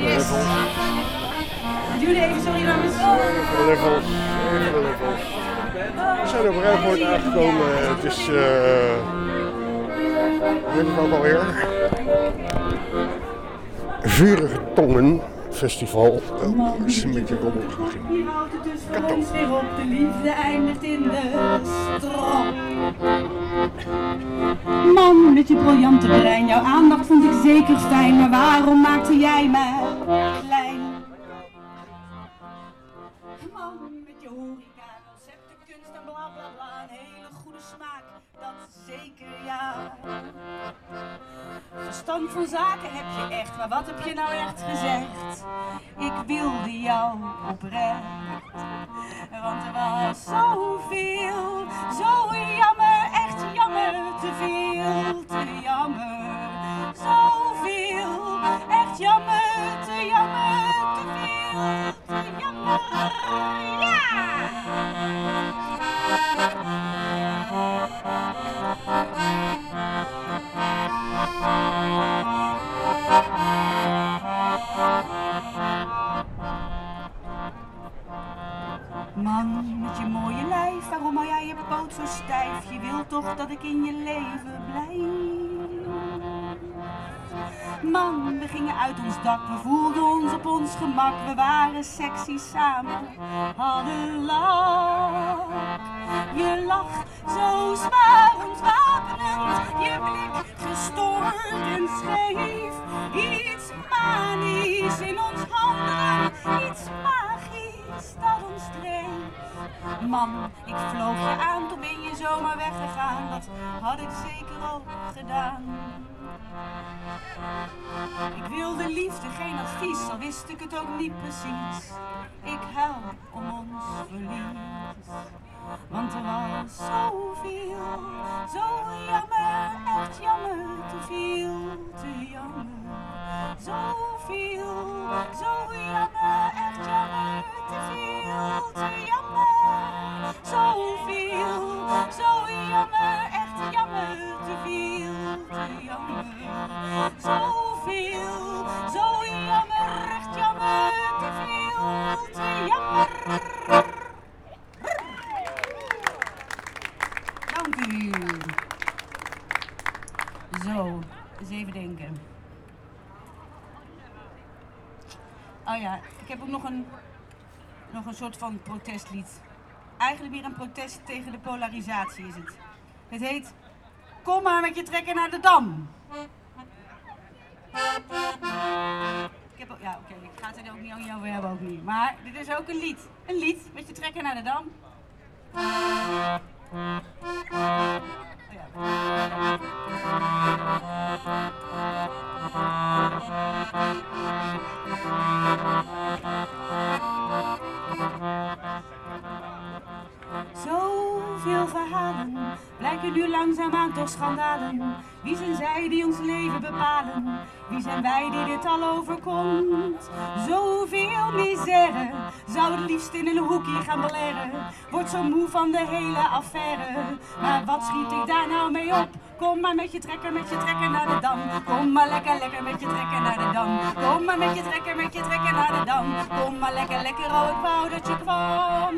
Yes. Duurde even, sorry dames. Even de levels, even levels. We zijn op Rijnvoort aangekomen. Het is, eh hoe heet het ook alweer? Vurige Tongen Festival. Oh, is een beetje rommelig het dus weer op. De liefde eindigt in de strop. Man, met je briljante brein, jouw aandacht vond ik zeker fijn. Maar waarom maakte jij mij klein? Man, met je horeca, concepten, kunst en bla bla bla. Een hele goede smaak, dat zeker ja. Verstand van zaken heb je echt, maar wat heb je nou echt gezegd? Ik wilde jou oprecht, want er was zoveel, zo jammer, echt jammer, te veel, te jammer. Zoveel, echt jammer, te jammer, te veel, te jammer. Man, met je mooie lijf, waarom hou jij je poot zo stijf? Je wilt toch dat ik in je leven blijf? Man, we gingen uit ons dak, we voelden ons op ons gemak. We waren sexy samen, hadden lach. Je lach zo zwaar ontwapenend, je blik gestoord en scheef. Iets manisch in ons handen, iets magisch dreef. Man, ik vloog je aan, toen ben je zomaar weggegaan. Dat had ik zeker ook gedaan. Ik wilde liefde, geen advies, al wist ik het ook niet precies. Ik huil om ons verlies. Want er was zoveel, zo jammer, echt jammer, te veel, te jammer. Zoveel, zo jammer, echt jammer, te veel, te jammer. Zoveel, zo jammer, echt jammer, te veel, te jammer. Zoveel, zo jammer, echt jammer, te veel, te jammer. Dank u. Zo, eens even denken. Oh ja, ik heb ook nog een, nog een soort van protestlied. Eigenlijk meer een protest tegen de polarisatie is het. Het heet Kom maar met je trekker naar de Dam. Ik heb ook, ja oké, ik ga het er ook niet over hebben, ook niet. Maar dit is ook een lied. Een lied met je trekker naar de Dam. Zoveel verhalen blijken nu langzaamaan toch schandalen. Wie zijn zij die ons leven bepalen? Wie zijn wij die dit al overkomt? Zoveel misère zou het liefst in een hoekje gaan beleren. Word zo moe van de hele affaire. Maar wat schiet ik daar nou mee op? Kom maar met je trekker, met je trekker naar de dam. Kom maar lekker, lekker met je trekker naar de dam. Kom maar met je trekker, met je trekker naar de dam. Kom maar lekker, lekker, oh ik wou dat je kwam.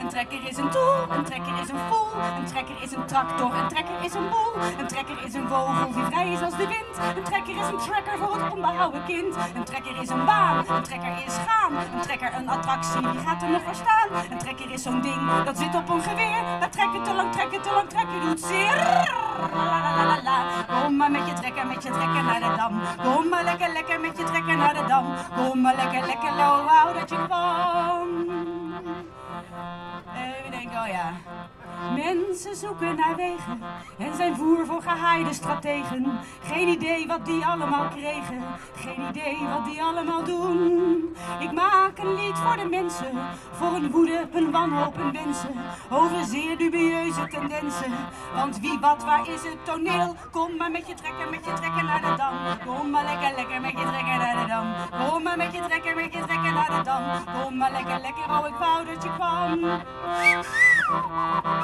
Een trekker is een tool, een trekker is een vol. Een trekker is een tractor, een trekker is een bol. Een trekker is een vogel die vrij is als de wind. Een trekker is een trekker voor het onbehouden kind. Een trekker is een baan, een trekker is gaan. Een trekker een attractie, wie gaat er nog voor staan? Een trekker is zo'n ding, dat zit op een geweer. Dat trekken te lang, trekken te lang, trekken doet zeer. Kom maar met je trekker, met je trekker naar de dam. Kom maar lekker, lekker met je trekker naar de dam. Kom maar lekker, lekker, wou dat je kwam. Even denken, oh ja. Mensen zoeken naar wegen en zijn voer voor gehaaide strategen. Geen idee wat die allemaal kregen, geen idee wat die allemaal doen. Ik maak een lied voor de mensen, voor een woede, een wanhoop, een wensen. Over zeer dubieuze tendensen, want wie, wat, waar is het toneel? Kom maar met je trekker, met je trekker naar de dam. Kom maar lekker, lekker met je trekker naar de dam. Kom maar met je trekker, met je trekker naar de dam. Kom maar lekker, lekker, oh ik wou dat je kwam.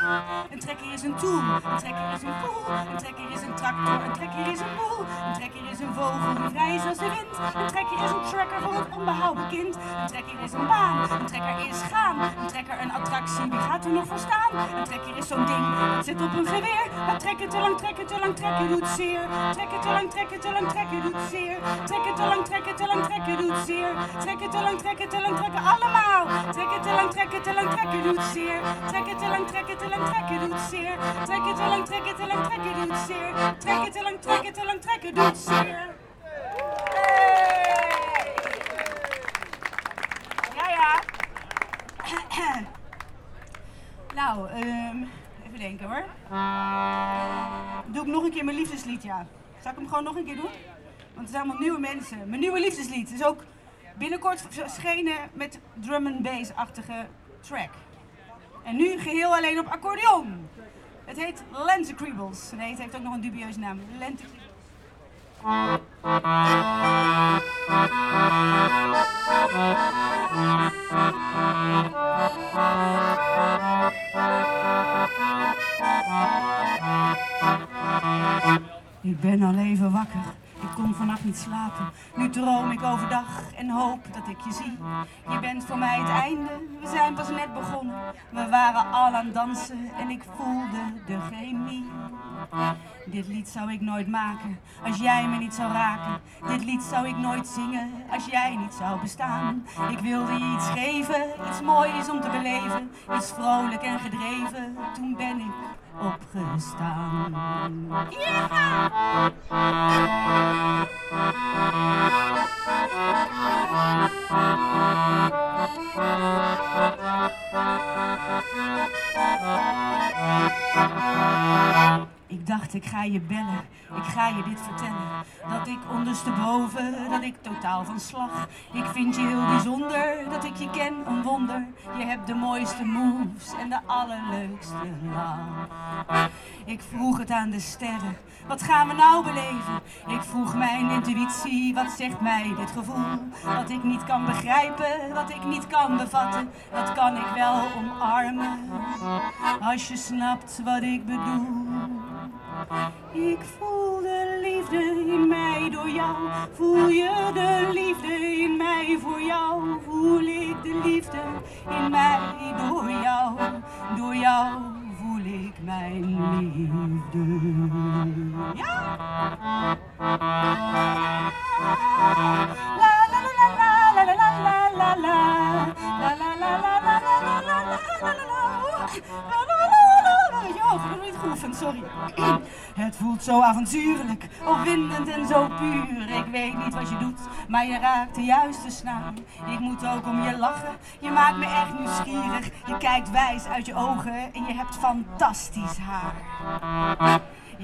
Een trekker is een tool, een trekker is een poel. Een trekker is een tractor, een trekker is een boel. Een trekker is een vogel die vrij als de wind. Een trekker is een tracker voor het onbehouden kind. Een trekker is een baan, een trekker is gaan. Een trekker een attractie, wie gaat er nog voor staan? Een trekker is zo'n ding, zit op een geweer. Maar trekken te lang, trekken te lang, trekken doet zeer. Trekken te lang, trekken te lang, trekken doet zeer. Trekken te lang, trekken te lang, trekken doet zeer. Trekken te lang, trekken te lang, trekken allemaal. Trekken te lang, trekken te lang, trekken doet zeer. Trekken te lang, trekken te lang, trekken doet zeer. Trekken te lang, trekken te lang, trekken doet zeer. Trekken te lang, trekken te lang, trekken doet zeer. Ja, ja. Nou, ehm, even denken hoor. Doe ik nog een keer mijn liefdeslied, ja. Zal ik hem gewoon nog een keer doen? Want het zijn allemaal nieuwe mensen. Mijn nieuwe liefdeslied is ook binnenkort verschenen met drum and bass-achtige track. En nu geheel alleen op accordeon. Het heet Lente Creebles. Nee, het heeft ook nog een dubieuze naam. Lente Ik ben al even wakker, ik kon vannacht niet slapen. Nu droom ik overdag en hoop dat ik je zie. Je bent voor mij het einde, we zijn pas net begonnen. We waren al aan dansen en ik voelde de chemie. Dit lied zou ik nooit maken als jij me niet zou raken. Dit lied zou ik nooit zingen als jij niet zou bestaan. Ik wilde je iets geven, iets moois om te beleven. Iets vrolijk en gedreven, toen ben ik opgestaan. Ja! Ik dacht, ik ga je bellen, ik ga je dit vertellen. Dat ik ondersteboven, dat ik totaal van slag. Ik vind je heel bijzonder, dat ik je ken, een wonder. Je hebt de mooiste moves en de allerleukste lach. Ik vroeg het aan de sterren, wat gaan we nou beleven? Ik vroeg mijn intuïtie, wat zegt mij dit gevoel? Wat ik niet kan begrijpen, wat ik niet kan bevatten, dat kan ik wel omarmen. Als je snapt wat ik bedoel. Ik voel de liefde in mij door jou. Voel je de liefde in mij voor jou? Voel ik de liefde in mij door jou? Door jou voel ik mijn liefde. Ja? La la la la la la la la la la la la la la la la Jo, ik heb niet geoefend, sorry. Het voelt zo avontuurlijk, opwindend en zo puur. Ik weet niet wat je doet, maar je raakt de juiste snaar. Ik moet ook om je lachen, je maakt me echt nieuwsgierig. Je kijkt wijs uit je ogen en je hebt fantastisch haar.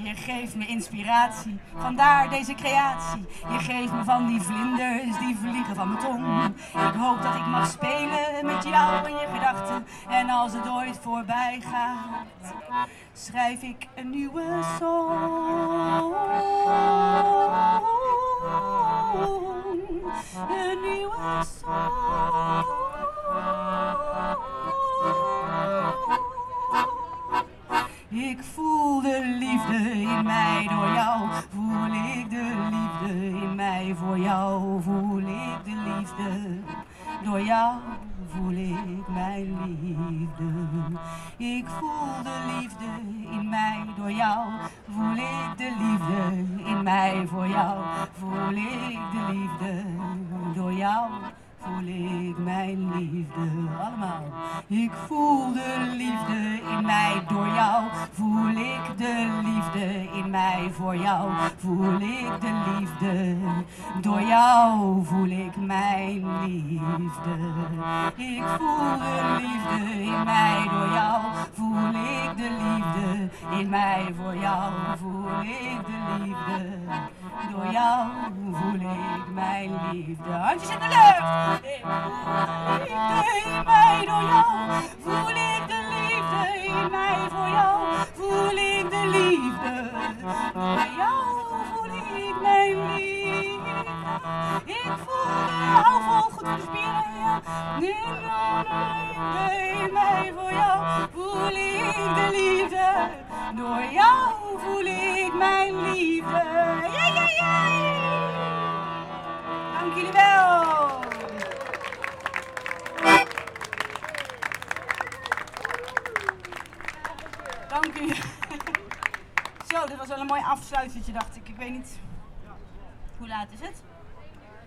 Je geeft me inspiratie, vandaar deze creatie. Je geeft me van die vlinders die vliegen van mijn tong. Ik hoop dat ik mag spelen met jou en je gedachten. En als het ooit voorbij gaat, schrijf ik een nieuwe song. Een nieuwe song. Ik voel de liefde in mij door jou. Voel ik de liefde in mij voor jou. Voel ik de liefde door jou. Voel ik mijn liefde. Ik voel de liefde in mij door jou. Voel ik de liefde in mij voor jou. Voel ik de liefde door jou voel ik mijn liefde. Allemaal. Ik voel de liefde in mij door jou. Voel ik de liefde in mij voor jou. Voel ik de liefde door jou. Voel ik mijn liefde. Ik voel de liefde in mij door jou. Voel ik de liefde in mij voor jou. Voel ik de liefde door jou. Voel ik mijn liefde. Handjes in de lucht. Ik mij door jou. Voel ik de liefde in mij voor jou. Voel ik de liefde bij jou. Voel ik mijn liefde. Ik voel de houvol goed spieren. Ja. In mij voor jou. Voel ik de liefde Door jou voel ik mijn liefde. Ja, ja, ja. Dank jullie wel. Dank u. Zo, dit was wel een mooi afsluitertje, dacht ik. Ik weet niet. Hoe laat is het?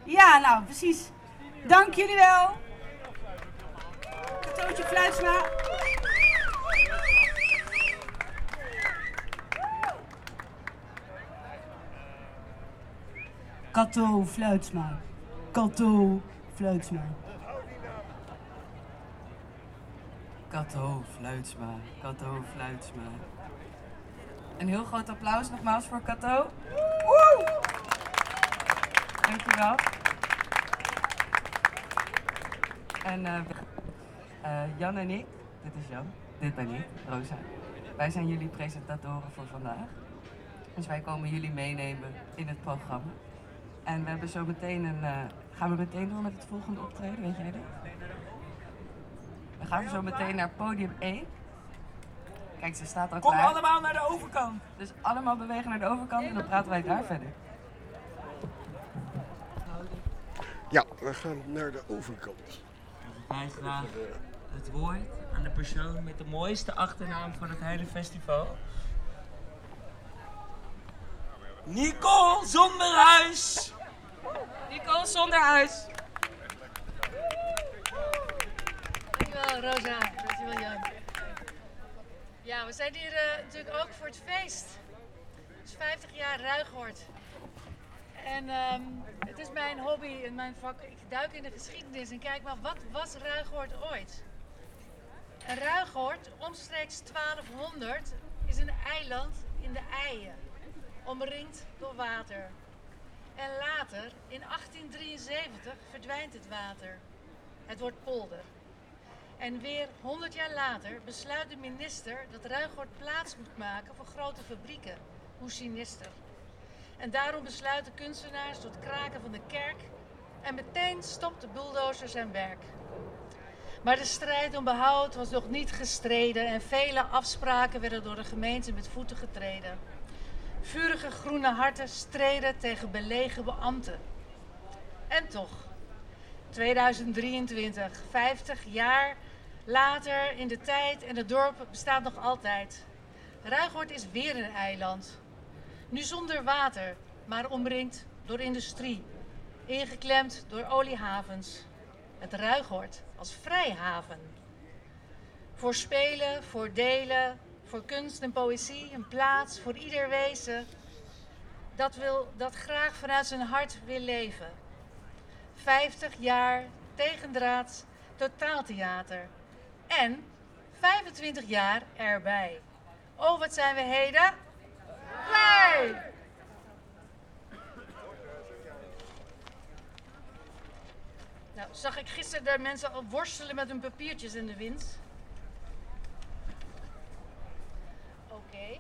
Ja, nou, precies. Dank jullie wel. Katootje Fluitsma. Kato Fluitsma. Kato Fluitsma. Kato Fluitsma, Kato Fluitsma. Een heel groot applaus nogmaals voor Kato. Dankjewel. En eh, eh, Jan en ik, dit is Jan, dit ben ik, Rosa. Wij zijn jullie presentatoren voor vandaag. Dus wij komen jullie meenemen in het programma. En we hebben zo meteen een. eh, gaan we meteen door met het volgende optreden, weet jij dat? We gaan zo meteen naar podium 1. Kijk, ze staat al Kom klaar. allemaal naar de overkant. Dus allemaal bewegen naar de overkant en dan praten wij daar verder. Ja, we gaan naar de overkant. Wij graag het woord aan de persoon met de mooiste achternaam van het hele festival. Nicole Zonderhuis! Nico zonder huis. Dankjewel Rosa, dankjewel Jan. Ja, we zijn hier eh, natuurlijk ook voor het feest. Het is 50 jaar Ruigoord. En ehm, het is mijn hobby en mijn vak. Ik duik in de geschiedenis en kijk maar, wat was Ruigoord ooit? En Ruigoord, omstreeks 1200, is een eiland in de Eien, omringd door water. En later, in 1873, verdwijnt het water. Het wordt polder. En weer 100 jaar later besluit de minister dat Ruigoord plaats moet maken voor grote fabrieken. Hoe sinister. En daarom besluiten kunstenaars tot kraken van de kerk en meteen stopt de bulldozer zijn werk. Maar de strijd om behoud was nog niet gestreden en vele afspraken werden door de gemeente met voeten getreden. Vurige groene harten streden tegen belegen beambten. En toch, 2023, 50 jaar later in de tijd en het dorp bestaat nog altijd. Ruigoord is weer een eiland. Nu zonder water, maar omringd door industrie. Ingeklemd door oliehavens. Het Ruigoord als vrijhaven. Voor spelen, voor delen, voor kunst en poëzie, een plaats voor ieder wezen dat, wil, dat graag vanuit zijn hart wil leven. 50 jaar tegendraads totaaltheater. En 25 jaar erbij. Oh, wat zijn we heden? Blij! Nou, zag ik gisteren de mensen al worstelen met hun papiertjes in de wind. Oké.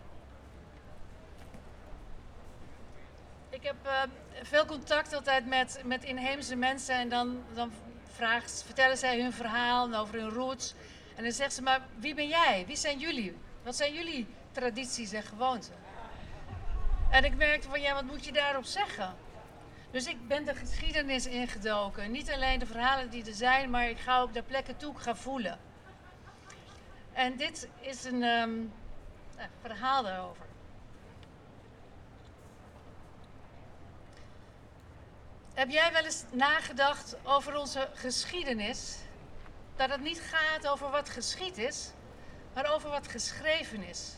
Ik heb eh, veel contact altijd met, met inheemse mensen en dan, dan vertellen zij hun verhaal over hun roots. En dan zegt ze, maar wie ben jij? Wie zijn jullie? Wat zijn jullie tradities en gewoonten? En ik merkte van, ja, wat moet je daarop zeggen? Dus ik ben de geschiedenis ingedoken. Niet alleen de verhalen die er zijn, maar ik ga op de plekken toe, ik ga voelen. En dit is een ehm, verhaal daarover. Heb jij wel eens nagedacht over onze geschiedenis? Dat het niet gaat over wat geschied is, maar over wat geschreven is.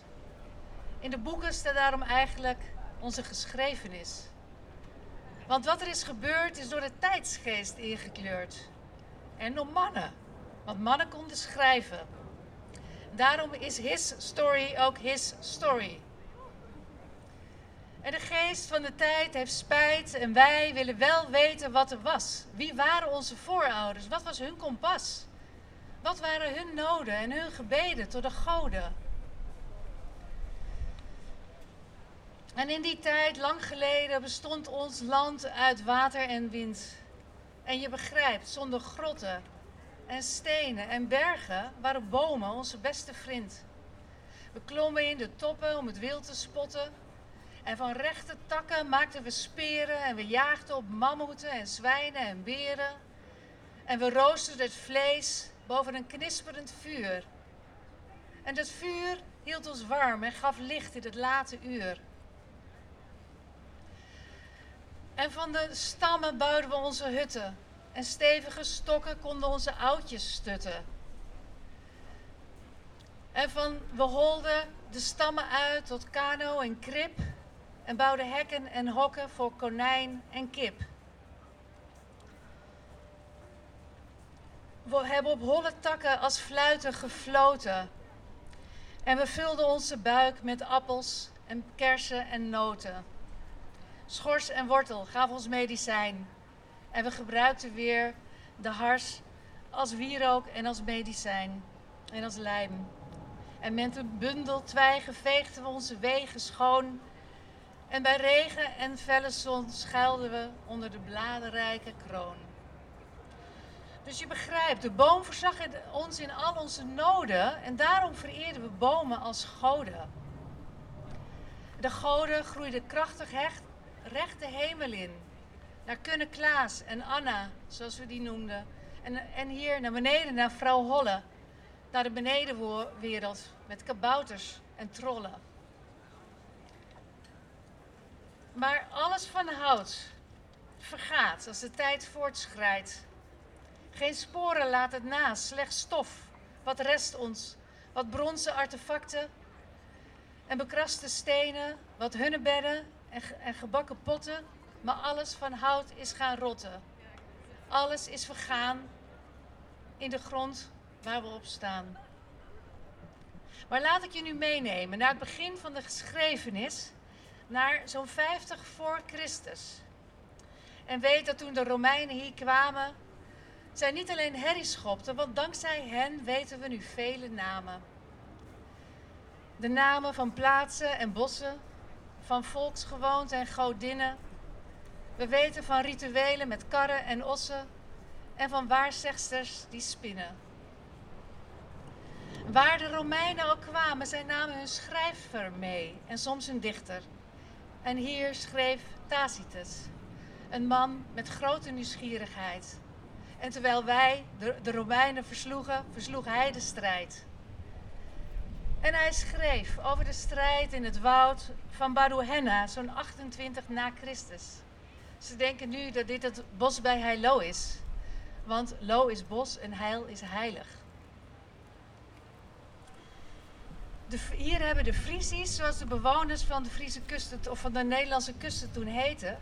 In de boeken staat daarom eigenlijk onze geschrevenis. Want wat er is gebeurd is door de tijdsgeest ingekleurd. En door mannen. Want mannen konden schrijven. Daarom is his story ook his story. En de geest van de tijd heeft spijt en wij willen wel weten wat er was. Wie waren onze voorouders? Wat was hun kompas? Wat waren hun noden en hun gebeden tot de goden? En in die tijd, lang geleden, bestond ons land uit water en wind. En je begrijpt, zonder grotten en stenen en bergen waren bomen onze beste vriend. We klommen in de toppen om het wild te spotten. En van rechte takken maakten we speren en we jaagden op mammoeten en zwijnen en beren. En we roosterden het vlees boven een knisperend vuur. En dat vuur hield ons warm en gaf licht in het late uur. En van de stammen bouwden we onze hutten. En stevige stokken konden onze oudjes stutten. En van we holden de stammen uit tot kano en krip. En bouwden hekken en hokken voor konijn en kip. Hebben op holle takken als fluiten gefloten. En we vulden onze buik met appels en kersen en noten. Schors en wortel gaven ons medicijn. En we gebruikten weer de hars als wierook en als medicijn en als lijm. En met een bundel twijgen veegden we onze wegen schoon. En bij regen en felle zon schuilden we onder de bladerrijke kroon. Dus je begrijpt, de boom voorzag ons in al onze noden en daarom vereerden we bomen als goden. De goden groeiden krachtig hecht, recht de hemel in. Naar Kunne Klaas en Anna, zoals we die noemden. En, en hier naar beneden, naar vrouw Holle. Naar de benedenwereld met kabouters en trollen. Maar alles van hout vergaat als de tijd voortschrijdt. Geen sporen laat het na, slechts stof. Wat rest ons? Wat bronzen artefacten en bekraste stenen, wat hunnebedden en, en gebakken potten. Maar alles van hout is gaan rotten. Alles is vergaan in de grond waar we op staan. Maar laat ik je nu meenemen naar het begin van de geschrevenis, naar zo'n 50 voor Christus. En weet dat toen de Romeinen hier kwamen, zij niet alleen herrie schopten, want dankzij hen weten we nu vele namen. De namen van plaatsen en bossen, van volksgewoonten en godinnen. We weten van rituelen met karren en ossen en van waarzegsters die spinnen. Waar de Romeinen ook kwamen, zij namen hun schrijver mee en soms hun dichter. En hier schreef Tacitus, een man met grote nieuwsgierigheid. En terwijl wij de, Romeinen versloegen, versloeg hij de strijd. En hij schreef over de strijd in het woud van Baruhenna, zo'n 28 na Christus. Ze denken nu dat dit het bos bij Heilo is. Want Lo is bos en Heil is heilig. De, hier hebben de Friesies, zoals de bewoners van de Friese kusten of van de Nederlandse kusten toen heten,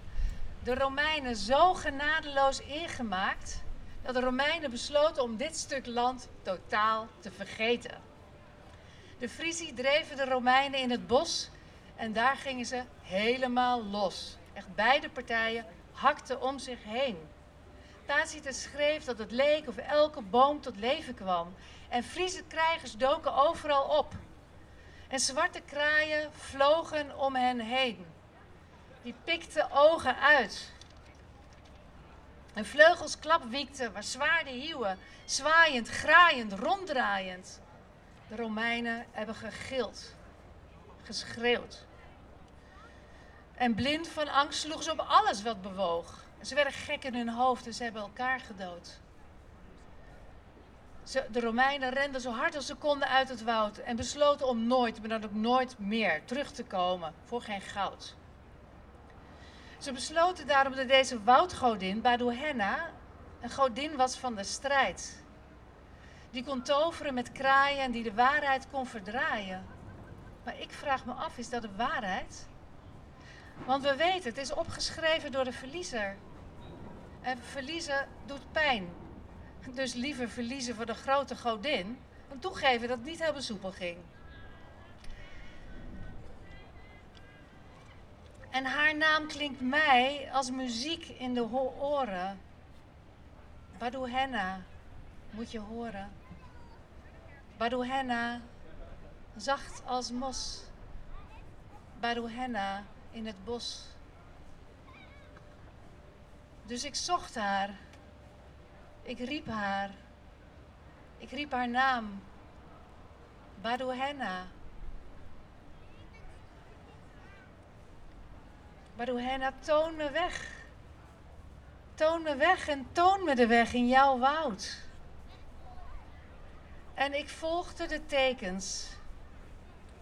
de Romeinen zo genadeloos ingemaakt dat de Romeinen besloten om dit stuk land totaal te vergeten. De Frisi dreven de Romeinen in het bos en daar gingen ze helemaal los. Echt beide partijen hakten om zich heen. Tacitus schreef dat het leek of elke boom tot leven kwam. En Friese krijgers doken overal op. En zwarte kraaien vlogen om hen heen. Die pikten ogen uit. En vleugels klapwiekten, waar zwaarden hieuwen, zwaaiend, graaiend, ronddraaiend. De Romeinen hebben gegild, geschreeuwd. En blind van angst sloegen ze op alles wat bewoog. ze werden gek in hun hoofd en ze hebben elkaar gedood. Ze, de Romeinen renden zo hard als ze konden uit het woud en besloten om nooit, maar dan ook nooit meer, terug te komen voor geen goud. Ze besloten daarom dat deze woudgodin, Baduhenna, een godin was van de strijd. Die kon toveren met kraaien en die de waarheid kon verdraaien. Maar ik vraag me af, is dat de waarheid? Want we weten, het is opgeschreven door de verliezer. En verliezen doet pijn. Dus liever verliezen voor de grote godin dan toegeven dat het niet heel soepel ging. En haar naam klinkt mij als muziek in de oren. Baduhenna moet je horen. Baduhenna, zacht als mos. Baduhenna in het bos. Dus ik zocht haar. Ik riep haar. Ik riep haar naam. Baduhenna. Baduhenna, toon me weg. Toon me weg en toon me de weg in jouw woud. En ik volgde de tekens.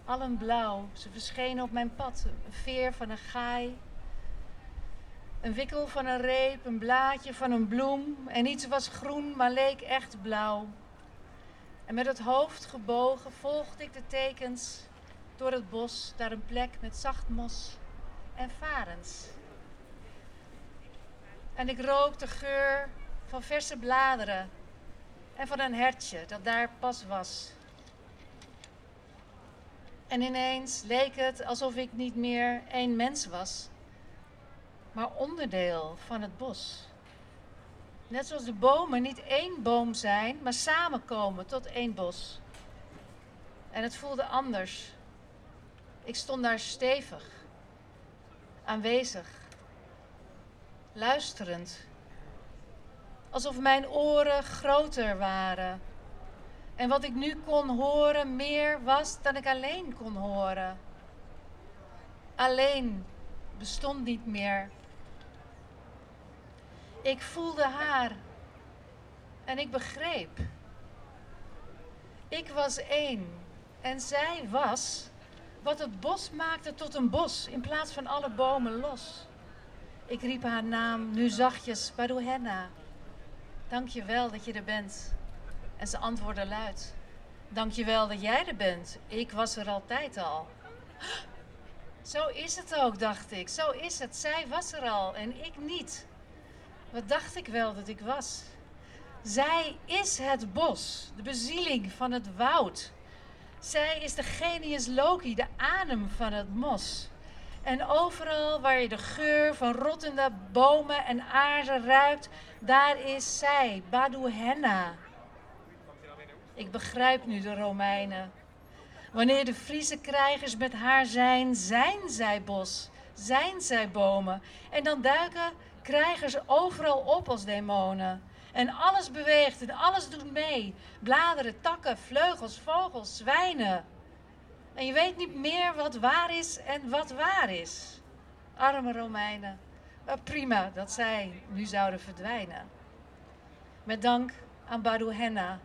Allen blauw, ze verschenen op mijn pad. Een veer van een gaai, een wikkel van een reep, een blaadje van een bloem. En iets was groen, maar leek echt blauw. En met het hoofd gebogen volgde ik de tekens door het bos naar een plek met zacht mos en varens. En ik rook de geur van verse bladeren en van een hertje dat daar pas was. En ineens leek het alsof ik niet meer één mens was, maar onderdeel van het bos. Net zoals de bomen niet één boom zijn, maar samenkomen tot één bos. En het voelde anders. Ik stond daar stevig, aanwezig, luisterend. Alsof mijn oren groter waren. En wat ik nu kon horen meer was dan ik alleen kon horen. Alleen bestond niet meer. Ik voelde haar en ik begreep. Ik was één en zij was wat het bos maakte tot een bos in plaats van alle bomen los. Ik riep haar naam nu zachtjes, Baruhenna. Dank je wel dat je er bent. En ze antwoordde luid. Dank je wel dat jij er bent. Ik was er altijd al. Zo is het ook, dacht ik. Zo is het. Zij was er al en ik niet. Wat dacht ik wel dat ik was? Zij is het bos, de bezieling van het woud. Zij is de genius loki, de adem van het mos. En overal waar je de geur van rottende bomen en aarde ruikt, daar is zij, Baduhenna. Ik begrijp nu de Romeinen. Wanneer de Friese krijgers met haar zijn, zijn zij bos, zijn zij bomen. En dan duiken krijgers overal op als demonen. En alles beweegt en alles doet mee. Bladeren, takken, vleugels, vogels, zwijnen. En je weet niet meer wat waar is en wat waar is. Arme Romeinen. Maar prima dat zij nu zouden verdwijnen. Met dank aan Baduhenna.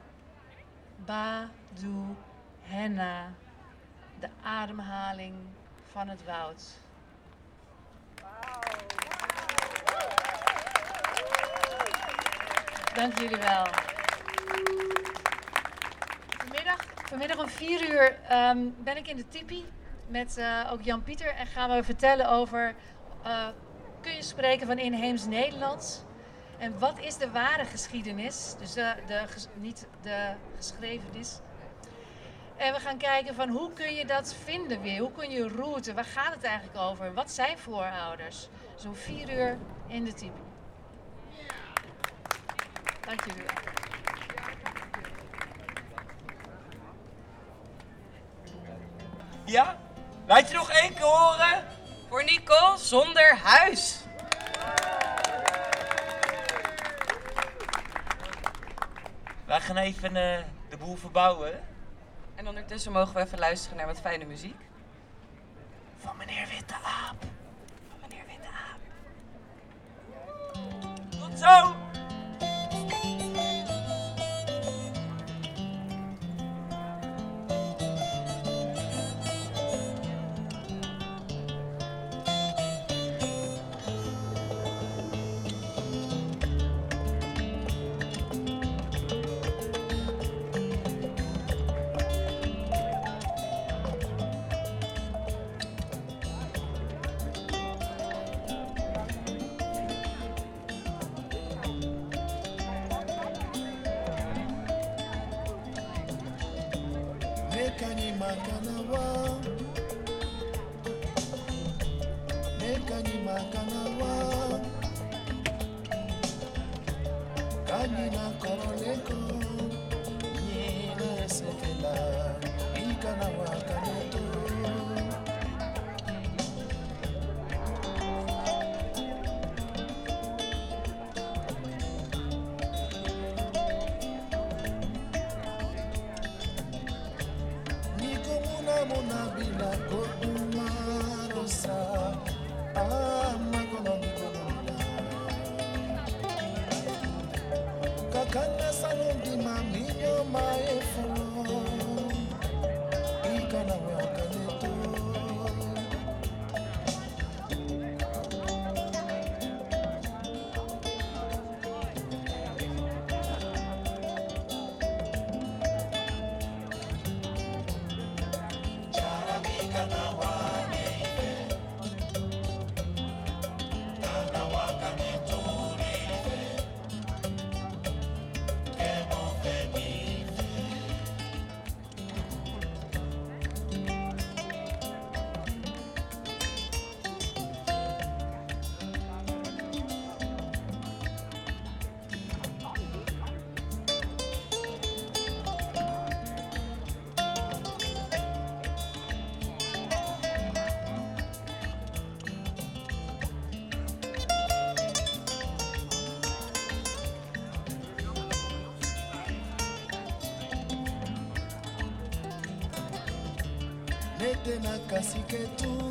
Baduhenna. De ademhaling van het woud. Dank jullie wel. Vanmiddag, vanmiddag om vier uur ehm, ben ik in de tipi met eh, ook Jan Pieter en gaan we vertellen over uh, kun je spreken van inheems Nederlands en wat is de ware geschiedenis, dus de, de, niet de geschrevenis. En we gaan kijken van hoe kun je dat vinden weer, hoe kun je route, waar gaat het eigenlijk over, wat zijn voorouders. Zo'n vier uur in de tipi. Dank jullie wel. Ja? Laat je nog één keer horen? Voor Nico zonder huis. Wij gaan even uh, de boel verbouwen. En ondertussen mogen we even luisteren naar wat fijne muziek. Van meneer Witte Aap. Van meneer Witte Aap. Tot zo! casi que tú.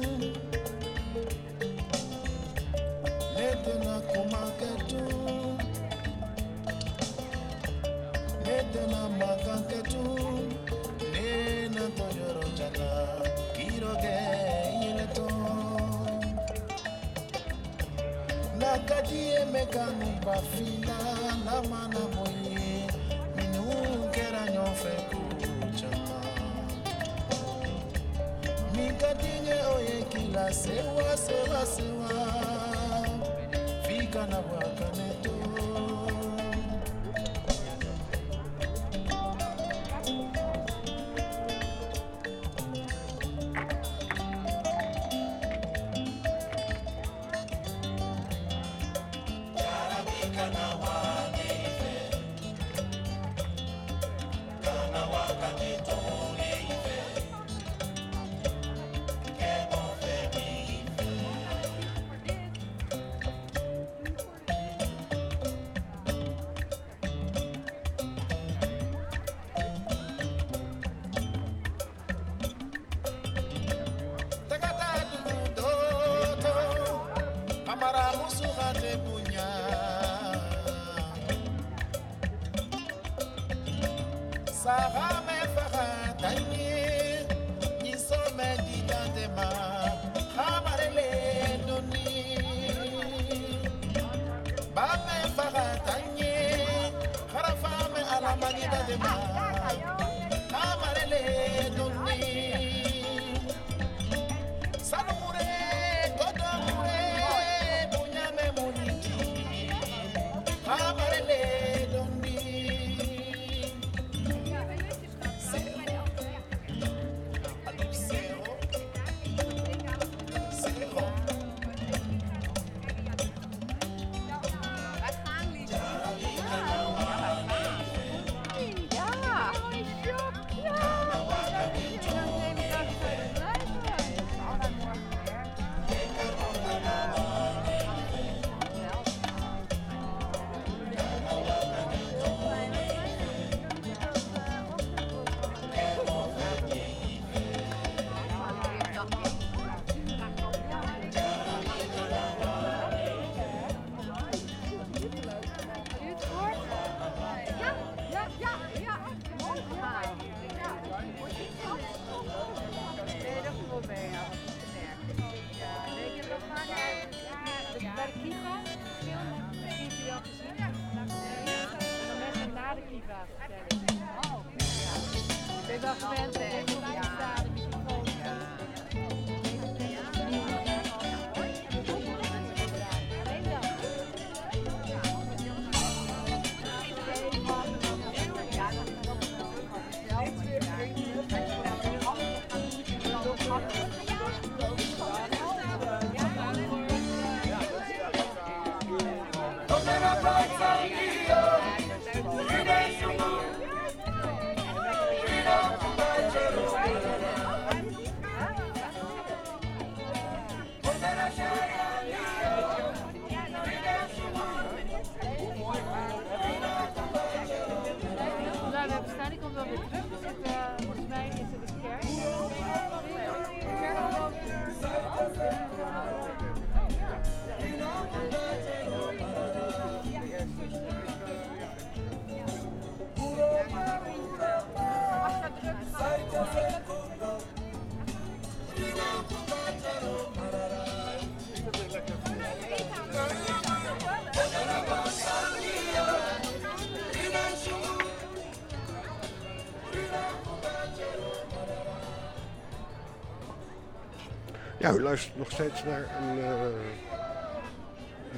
Ja, u luistert nog steeds naar een, eh,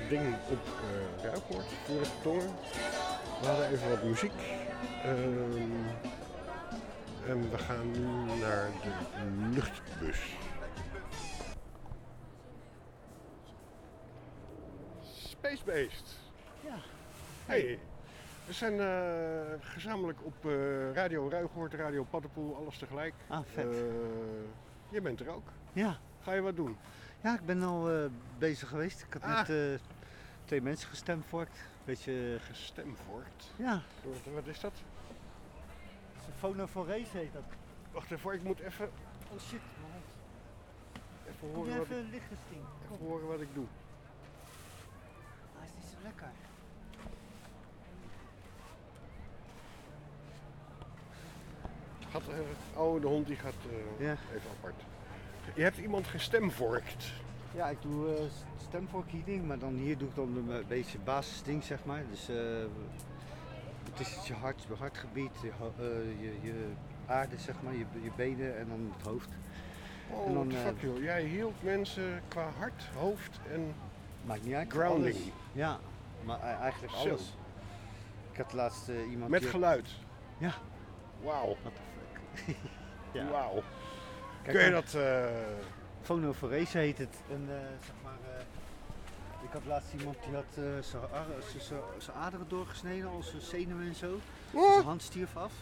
ding op uh, Ruigoord, voor het tongen. We hadden even wat muziek. Ehm, en we gaan nu naar de luchtbus. Spacebeest. Ja. Hey. We zijn eh, gezamenlijk op eh, Radio Ruigoord, Radio Paddenpoel, alles tegelijk. Ah, vet. Eh, je bent er ook. Ja. Ga je wat doen? Ja, ik ben al eh, bezig geweest. Ik had Ah. net eh, twee mensen gestemvorkt. Beetje, Gestemvorkt. ja, Wat, wat is dat? Voor race heet dat. Wacht even, ik moet even, Oh shit, mijn hand. even, horen, je wat ik, even even horen wat ik doe. Hij is niet zo lekker. Gaat, eh, oh, de hond die gaat eh, Ja. even apart. Je hebt iemand gestemvorkt. Ja, ik doe eh stemvorkheating, maar dan hier doe ik dan een beetje basisding, zeg maar. Dus eh het is je hart, je hartgebied, je, eh, je, je aarde, zeg maar, je, je benen en dan het hoofd. Oh, En dan, fuck eh, joh. Jij hielp mensen qua hart, hoofd en... Maakt niet uit. Grounding. alles. Ja, maar e- eigenlijk Zo. alles. Ik had laatst eh, iemand... Met die- geluid. Ja. Wauw. What the fuck. ja. Wauw. Kijk, Kun je maar- dat... eh, Fonoforese heet het. En eh, zeg maar, eh, ik had laatst iemand die had eh, zijn aderen doorgesneden, al zijn zenuwen en zo. Zijn hand stierf af.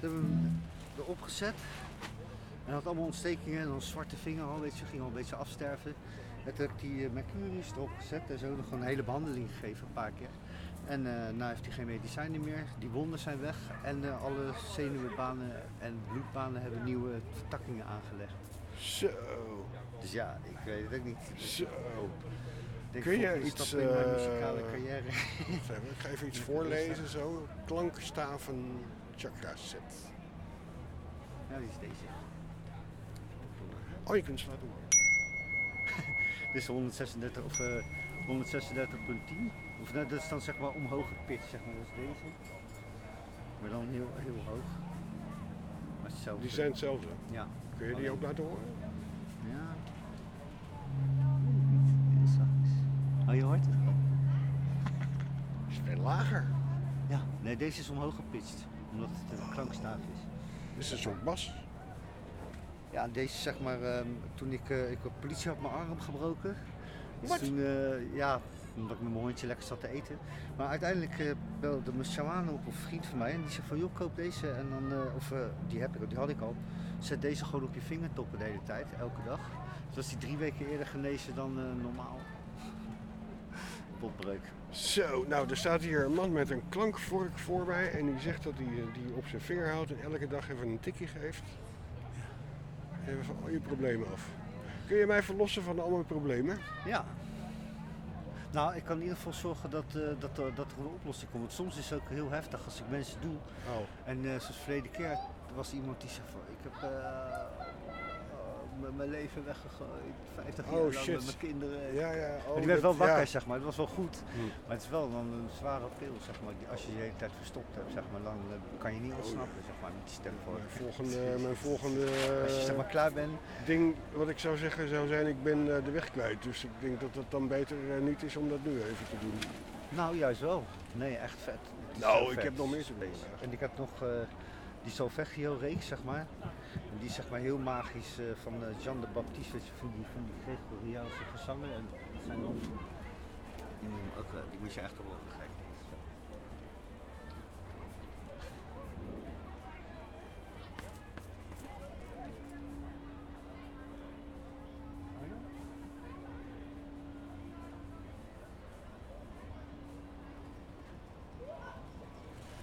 Toen hebben we hem erop gezet. En hij had allemaal ontstekingen en dan zwarte vinger al, weet je, ging al een beetje afsterven. En toen heb ik die eh, Mercurius erop gezet en zo nog een hele behandeling gegeven, een paar keer. En eh nu heeft hij geen medicijnen meer, die wonden zijn weg en eh, alle zenuwbanen en bloedbanen hebben nieuwe vertakkingen aangelegd. Zo. Dus ja, ik weet het ook niet. Zo. Ik Kun je iets, in mijn eh, muzikale carrière. Ik ga even iets voorlezen zo. Klankstaven chakra set. Ja, die is deze. Oh, je kunt laten horen. Dit is 136 of eh 136.10. Of nee, dat is dan zeg maar omhoog gepitcht, zeg maar. Dat is deze. Maar dan heel, heel hoog. Maar hetzelfde. Die zijn hetzelfde. Ja. Kun je die ook laten horen? Ja. Heel zachtjes. Oh, je hoort het? Is veel lager. Ja. Nee, deze is omhoog gepitcht. Omdat het een klankstaaf is. Is het zo'n bas? Ja, deze zeg maar, ehm, toen ik, eh ik de politie had mijn arm gebroken. Dus Wat? toen, eh, ja, omdat ik met mijn hondje lekker zat te eten. Maar uiteindelijk eh, belde mijn shaman op, of een vriend van mij, en die zei van, joh, koop deze. En dan, eh, of eh, die heb ik, die had ik al. Zet deze gewoon op je vingertoppen de hele tijd, elke dag. Dus was die drie weken eerder genezen dan normaal. Potbreuk. Zo, nou er staat hier een man met een klankvork voor mij en die zegt dat hij die op zijn vinger houdt en elke dag even een tikje geeft. Even van al je problemen af. Kun je mij verlossen van al mijn problemen? Ja. Nou, ik kan in ieder geval zorgen dat, eh, dat, er- dat er een oplossing komt. Want soms is het ook heel heftig als ik mensen doe. Oh. En eh, zoals verleden keer er was iemand die zei van ik heb eh, mijn leven weggegooid, 50 jaar Oh, lang shit. met mijn kinderen. Ja, ja. Maar Oh, die werd wel wakker, ja. zeg maar. Dat was wel goed. Hmm. Maar het is wel dan een zware pil, zeg maar. Als je je de hele tijd verstopt hebt, zeg maar, dan eh, kan je niet ontsnappen, zeg maar, met die stem voor. Mijn volgende, mijn volgende Als je zeg maar klaar bent, ding wat ik zou zeggen zou zijn, ik ben eh, de weg kwijt. Dus ik denk dat het dan beter eh, niet is om dat nu even te doen. nou juist wel. Nee, echt vet. Het Nou, ik vet. heb nog meer te doen. En ik heb nog eh, die Solvecchio reeks, zeg maar. En die is zeg maar heel magisch eh, van eh, Jean de Baptiste, weet je, van die, van die Gregoriaanse gezangen. En dat zijn dan, die, ook, eh, die moet je echt wel begrijpen.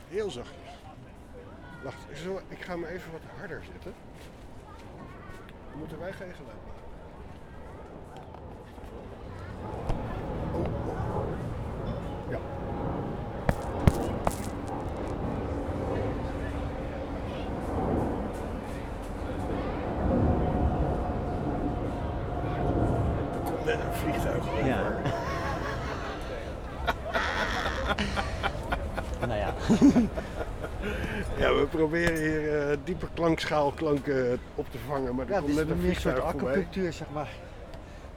Heel zachtjes. Wacht, ik ga hem even wat harder zetten. Dan moeten wij geen geluid maken. Oh, oh. Ja. Er komt net een vliegtuig over. Ja. nou ja. Ja, we proberen hier eh, diepe klankschaalklanken op te vangen, maar Ja, komt dit is net een een soort acupunctuur, zeg maar.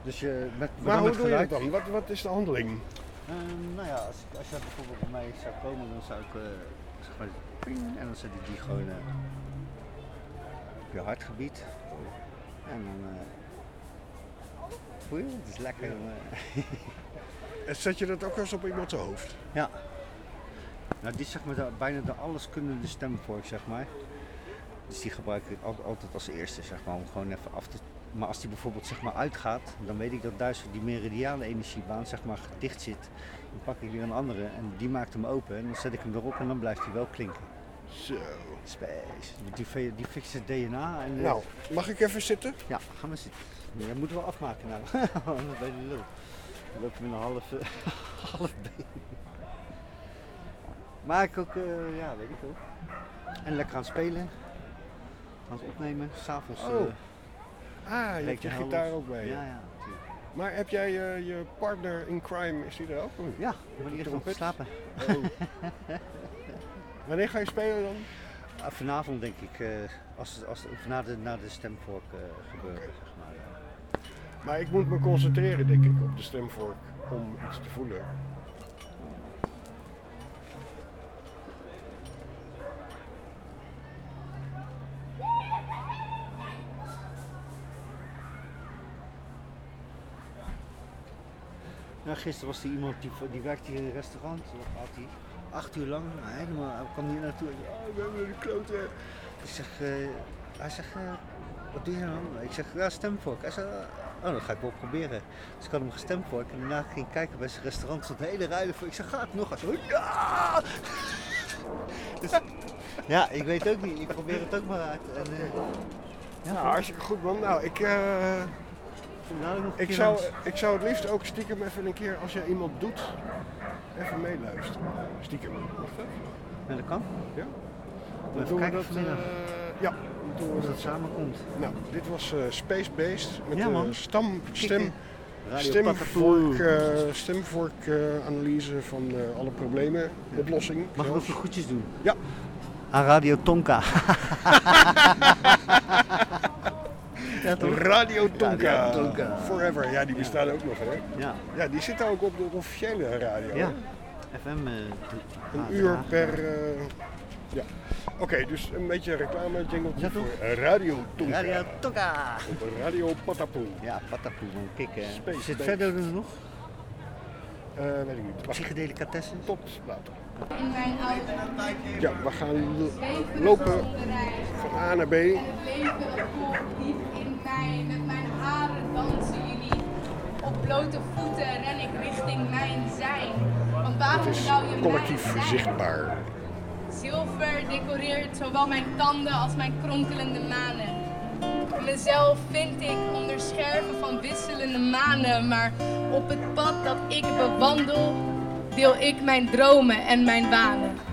Dus je met, Maar hoe doe je dat dan? Wat, wat is de handeling? Ehm, nou ja, als, als je bijvoorbeeld bij mij zou komen, dan zou ik eh, zeg maar ping, en dan zet ik die gewoon eh, op je hartgebied. En dan eh voel je, het is lekker. En Zet je dat ook eens op iemands hoofd? Ja. Nou, die is zeg maar de, bijna de alleskundige stemvork, zeg maar. Dus die gebruik ik al- altijd als eerste, zeg maar, om gewoon even af te... Maar als die bijvoorbeeld zeg maar uitgaat, dan weet ik dat daar zo die meridiale energiebaan zeg maar dicht zit. Dan pak ik weer een andere en die maakt hem open en dan zet ik hem erop en dan blijft hij wel klinken. Zo. Space. Die, die fixt het DNA en... eh, Nou, mag ik even zitten? Ja, ga maar zitten. Dat moeten we afmaken nou. Anders ben je lul. Dan loop je met een half, half been. Maar ik ook, eh, ja, weet ik ook. En lekker aan het spelen. Aan het opnemen. S'avonds. Oh. eh, Ah, je hebt je gitaar ook bij je. Ja, ja. natuurlijk. Maar heb jij eh, je partner in crime, is die er ook? Ja, maar die heeft nog geslapen. Oh. Wanneer ga je spelen dan? Ah, vanavond denk ik, als, als, na, de, na de stemvork gebeuren, zeg maar. Maar ik moet me concentreren, denk ik, op de stemvork om iets te voelen. Nou, gisteren was er iemand die, die werkte hier in een restaurant. Daar had hij acht uur lang nou, helemaal, hij kwam hier naartoe. Oh, we hebben de klote. Ik zeg, eh, hij zegt, eh, wat doe je dan? Ik zeg, ja, stemvork. Hij zei, oh, dat ga ik wel proberen. Dus ik had hem gestemvork en daarna ging ik kijken bij zijn restaurant. Stond een hele rij voor. Ik zeg, ga het nog? Zei, ja! Dus, ja, ik weet ook niet. Ik probeer het ook maar uit. En, eh, ja, Nou, hartstikke goed man. Nou, ik, nou, ik, zou, ik zou het liefst ook stiekem even een keer, als jij iemand doet, even meeluisteren. Stiekem. Mag dat? Ja, dat kan. Ja? Even doen we kijken dat, vanmiddag. eh, ja, dan doen we dat het samenkomt. Nou, dit was eh, Space Based met Ja, de stam, stem, Radio stemvork, Patapoe. eh, stemvork eh, analyse van alle problemen, oplossing. Mag ik ook zelfs. nog groetjes doen? Ja. Aan Radio Tonka. ja, toch? Radio Tonka. Radio Tonka. Forever. Ja, die bestaan ook nog, hè? Ja. Ja, die zitten ook op de officiële radio. Ja. FM. eh, Een uur per. eh, ja. Oké, dus een beetje reclame jingletje Ja, voor eh, Radio Tonka. Radio Tonka. Op Radio Patapoe. Ja, Patapoe, man. Kijk, zit verder er nog? Eh, weet ik niet. Psychedelicatessen? tot later. In mijn auto. Ja, we gaan lo- lopen van A naar B. Het leven diep in mij. Met mijn haren dansen jullie. Op blote voeten ren ik richting mijn zijn. Want waarom zou je Collectief mij zichtbaar. Zilver decoreert zowel mijn tanden als mijn kronkelende manen. Mezelf vind ik onder scherven van wisselende manen, maar op het pad dat ik bewandel, deel ik mijn dromen en mijn wanen.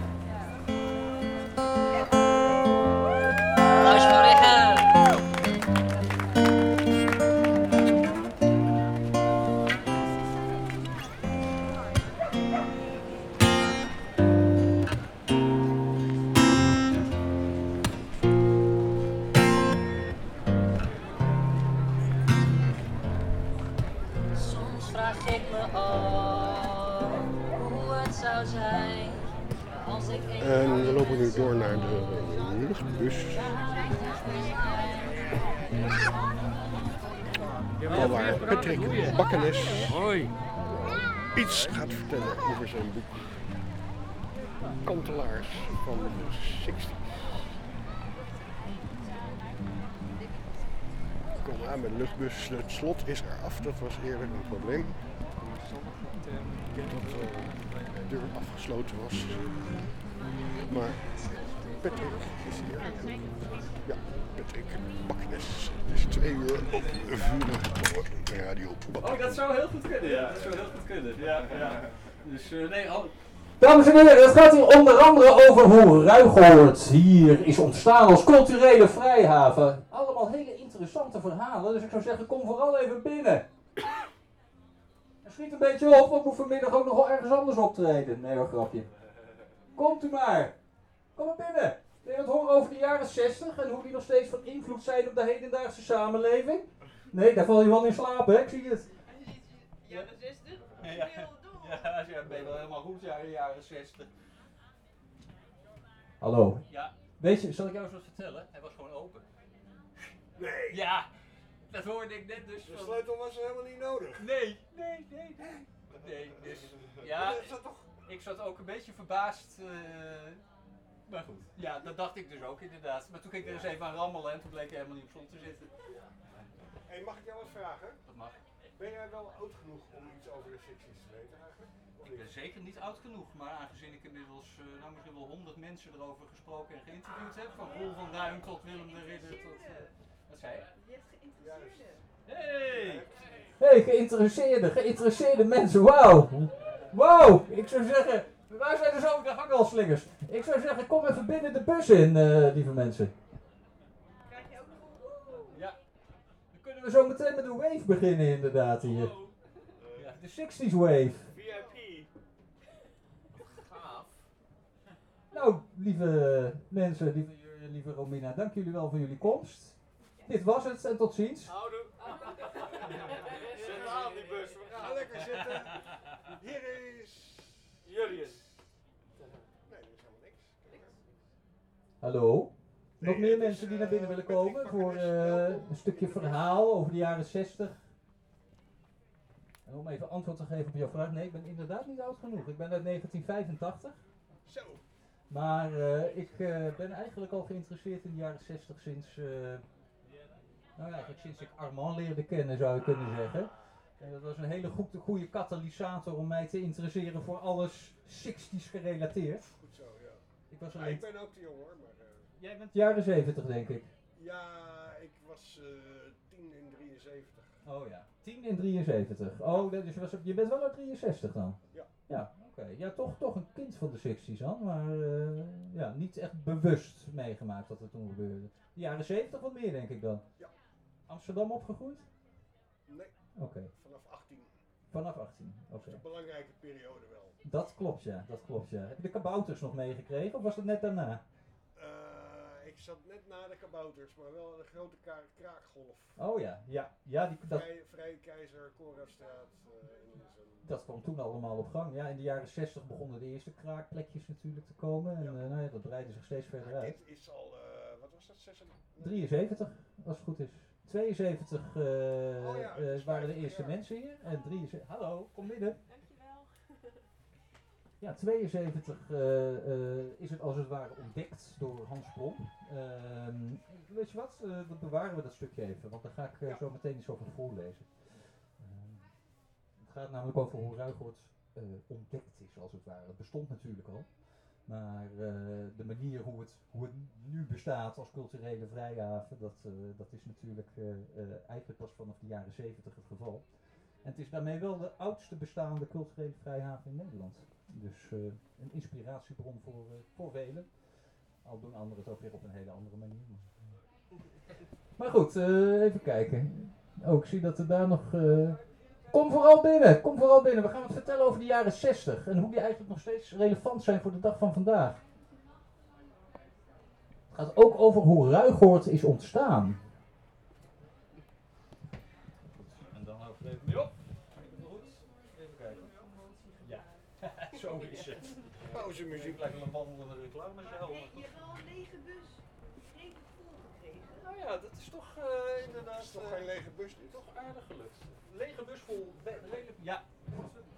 Patrick Bakkenes iets gaat vertellen over zijn boek Kantelaars van de 60 We komen aan met de luchtbus. Het slot is er af, dat was eerder een probleem. Dat eh, de deur afgesloten was. Maar Patrick is hier. Ja, Baknes. Het is twee uur op radio. Oh, dat zou heel goed kunnen, ja. Dat zou heel goed kunnen, ja. ja. Dus eh, nee, al... Dames en heren, het gaat hier onder andere over hoe Ruigoord hier is ontstaan als culturele vrijhaven. Allemaal hele interessante verhalen, dus ik zou zeggen, kom vooral even binnen. En schiet een beetje op, want moet vanmiddag ook nog wel ergens anders optreden. Nee hoor, grapje. Komt u maar. Kom maar binnen. Wil je wat horen over de jaren 60 en hoe die nog steeds van invloed zijn op de hedendaagse samenleving? Nee, daar val je wel in slaap, hè? Ik zie het. Jaren 60? Ja, Ja. ja, ja, ben je wel helemaal goed, ja, in de jaren 60. Hallo. Ja. Weet je, zal ik jou eens wat vertellen? Hij was gewoon open. Nee. Ja, dat hoorde ik net dus De van... sleutel was helemaal niet nodig. Nee, nee, nee, nee. Nee, dus ja, ik zat ook een beetje verbaasd. eh, maar goed, ja, dat dacht ik dus ook inderdaad. Maar toen ging ik er eens even aan rammelen en toen bleek hij helemaal niet op zon te zitten. Hey, mag ik jou wat vragen? Dat mag. Ben jij wel oud genoeg om iets over de Sixties te weten eigenlijk? Ik ben zeker niet oud genoeg, maar aangezien ik inmiddels eh, nou misschien wel honderd mensen erover gesproken en geïnterviewd heb, van Roel van Duin tot Willem de Ridder tot... eh, wat zei je? Je hebt geïnteresseerden. Hey! hey, geïnteresseerde, geïnteresseerde mensen, wauw. Wauw, ik zou zeggen, waar zijn dus ook de hangelslingers? Ik zou zeggen, kom even binnen de bus in, eh, lieve mensen. Krijg je ook nog een? Ja. Dan kunnen we zo meteen met een wave beginnen inderdaad hier. Ja. De 60s wave. VIP. Gaaf. Nou, lieve mensen, lieve, lieve Romina, dank jullie wel voor jullie komst. Dit was het en tot ziens. Houdoe. Zet aan die bus, we gaan lekker zitten. Hier is... Julius. Nee, er is helemaal niks. Hallo? Nog meer mensen die naar binnen eh, willen komen voor eh, welkom. een stukje verhaal over de jaren 60? En om even antwoord te geven op jouw vraag, nee, ik ben inderdaad niet oud genoeg. Ik ben uit 1985. Zo. Maar eh, ik eh, ben eigenlijk al geïnteresseerd in de jaren 60 sinds, eh, nou ja, eigenlijk sinds ik Armand leerde kennen zou je kunnen zeggen. En dat was een hele goede, goede katalysator om mij te interesseren voor alles 60s gerelateerd. Goed zo, ja. Ik was Ja, alleen ik ben ook te jong hoor, maar... Jij bent jaren 70 denk ik. ja, ik was eh 10 in 73. Oh ja. 10 in 73. Oh, dat- dus je, was, je bent wel uit 63 dan? Ja. Ja, oké. Ja, toch, toch een kind van de 60s dan, maar eh, ja, niet echt bewust meegemaakt wat er toen gebeurde. De jaren 70 wat meer denk ik dan? Ja. Amsterdam opgegroeid? Nee, Oké. vanaf 18. Vanaf 18. Oké. Dat is een belangrijke periode wel. Dat klopt ja, dat klopt ja. Heb je de kabouters nog meegekregen of was dat net daarna? Ik zat net na de kabouters, maar wel een grote ka- kraakgolf. Oh ja, ja. Ja, die, dat, Vrij, Vrije Keizer, Korastraat. eh dat kwam toen allemaal op gang. Ja, in de jaren 60 begonnen de eerste kraakplekjes natuurlijk te komen. En eh, nou ja, dat breidde zich steeds verder uit. Dit is al, eh, wat was dat? 76? 73, als het goed is. 72 eh, Oh ja, eh, dat is waren de 50 eerste jaar. mensen hier. En 73, hallo, kom binnen. Ja, 72 eh, eh, is het als het ware ontdekt door Hans Blom. Ehm, weet je wat, eh, dat bewaren we dat stukje even, want daar ga ik zo meteen iets over voorlezen. Ehm, het gaat namelijk over hoe Ruigoord ontdekt is, als het ware. Het bestond natuurlijk al. Maar de manier hoe het, hoe het nu bestaat als culturele vrijhaven, dat, dat is natuurlijk eigenlijk pas vanaf de jaren 70 het geval. En het is daarmee wel de oudste bestaande culturele vrijhaven in Nederland. Dus eh, een inspiratiebron voor, eh, voor velen. Al doen anderen het ook weer op een hele andere manier. Maar, goed, eh, even kijken. Oh, ik zie dat er daar nog... Kom vooral binnen, kom vooral binnen. We gaan wat vertellen over de jaren 60 en hoe die eigenlijk nog steeds relevant zijn voor de dag van vandaag. Het gaat ook over hoe Ruigoord is ontstaan. En dan hou ik even mee op. Goed, even kijken. Ja, zo is het. Pauzemuziek. Lijkt wel een wandelende reclame zo. Nee, je hebt wel een lege bus. Geen gevoel gekregen. Nou ja, dat is toch eh, inderdaad... Dat is toch eh, geen lege bus dit? Toch aardig gelukt. Lege bus vol, redelijk... Ja.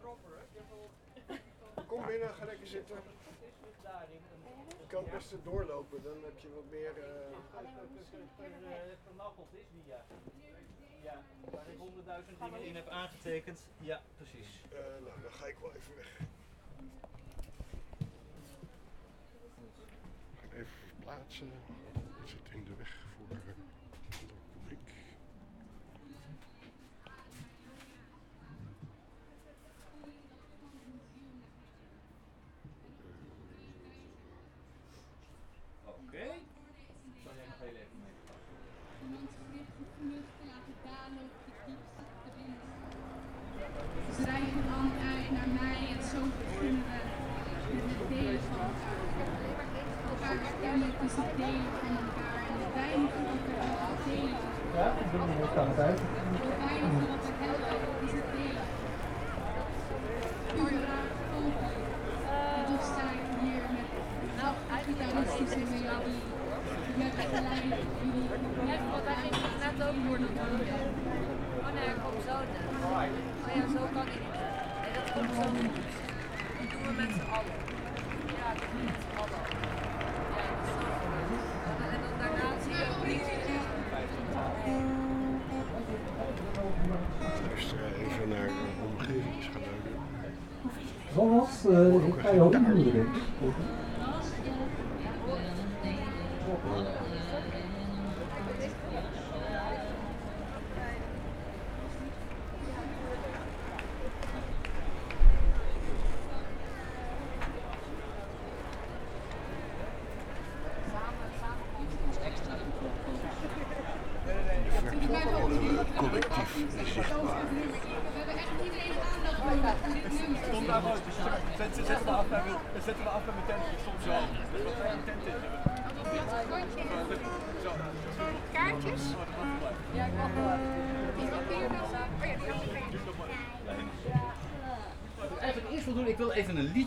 Proper, hè? Je hebt wel... Kom binnen, ga lekker zitten. is. Je kan het best doorlopen, dan heb je wat meer... eh, Vernacheld is die, ja. Ja, waar ik honderdduizend dingen in heb aangetekend. Ja, precies. eh, nou, dan ga ik wel even weg. Verplaatsen. Ik zit in de weg voor uh, ik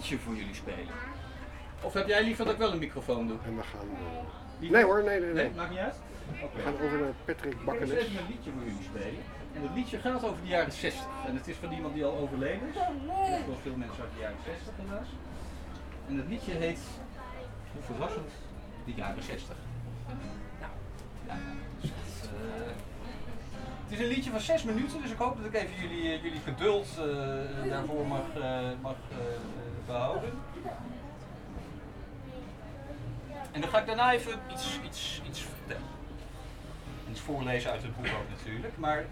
liedje voor jullie spelen. Of heb jij liever dat ik wel een microfoon doe? En we gaan. eh, Nee hoor, nee, nee, nee. Maakt niet uit? We gaan over naar Patrick Ik wil Bakkenes. even een liedje voor jullie spelen. En het liedje gaat over de jaren 60. En het is van iemand die al overleden is. Er zijn wel veel mensen uit de jaren 60 helaas. En het liedje heet, hoe verrassend, de jaren 60. Nou, ja, dus dat, eh, het is een liedje van 6 minuten, dus ik hoop dat ik even jullie, eh, jullie geduld eh, daarvoor mag, eh, mag eh, En dan ga ik daarna even iets, iets, iets vertellen. Iets voorlezen uit het boek ook natuurlijk. Maar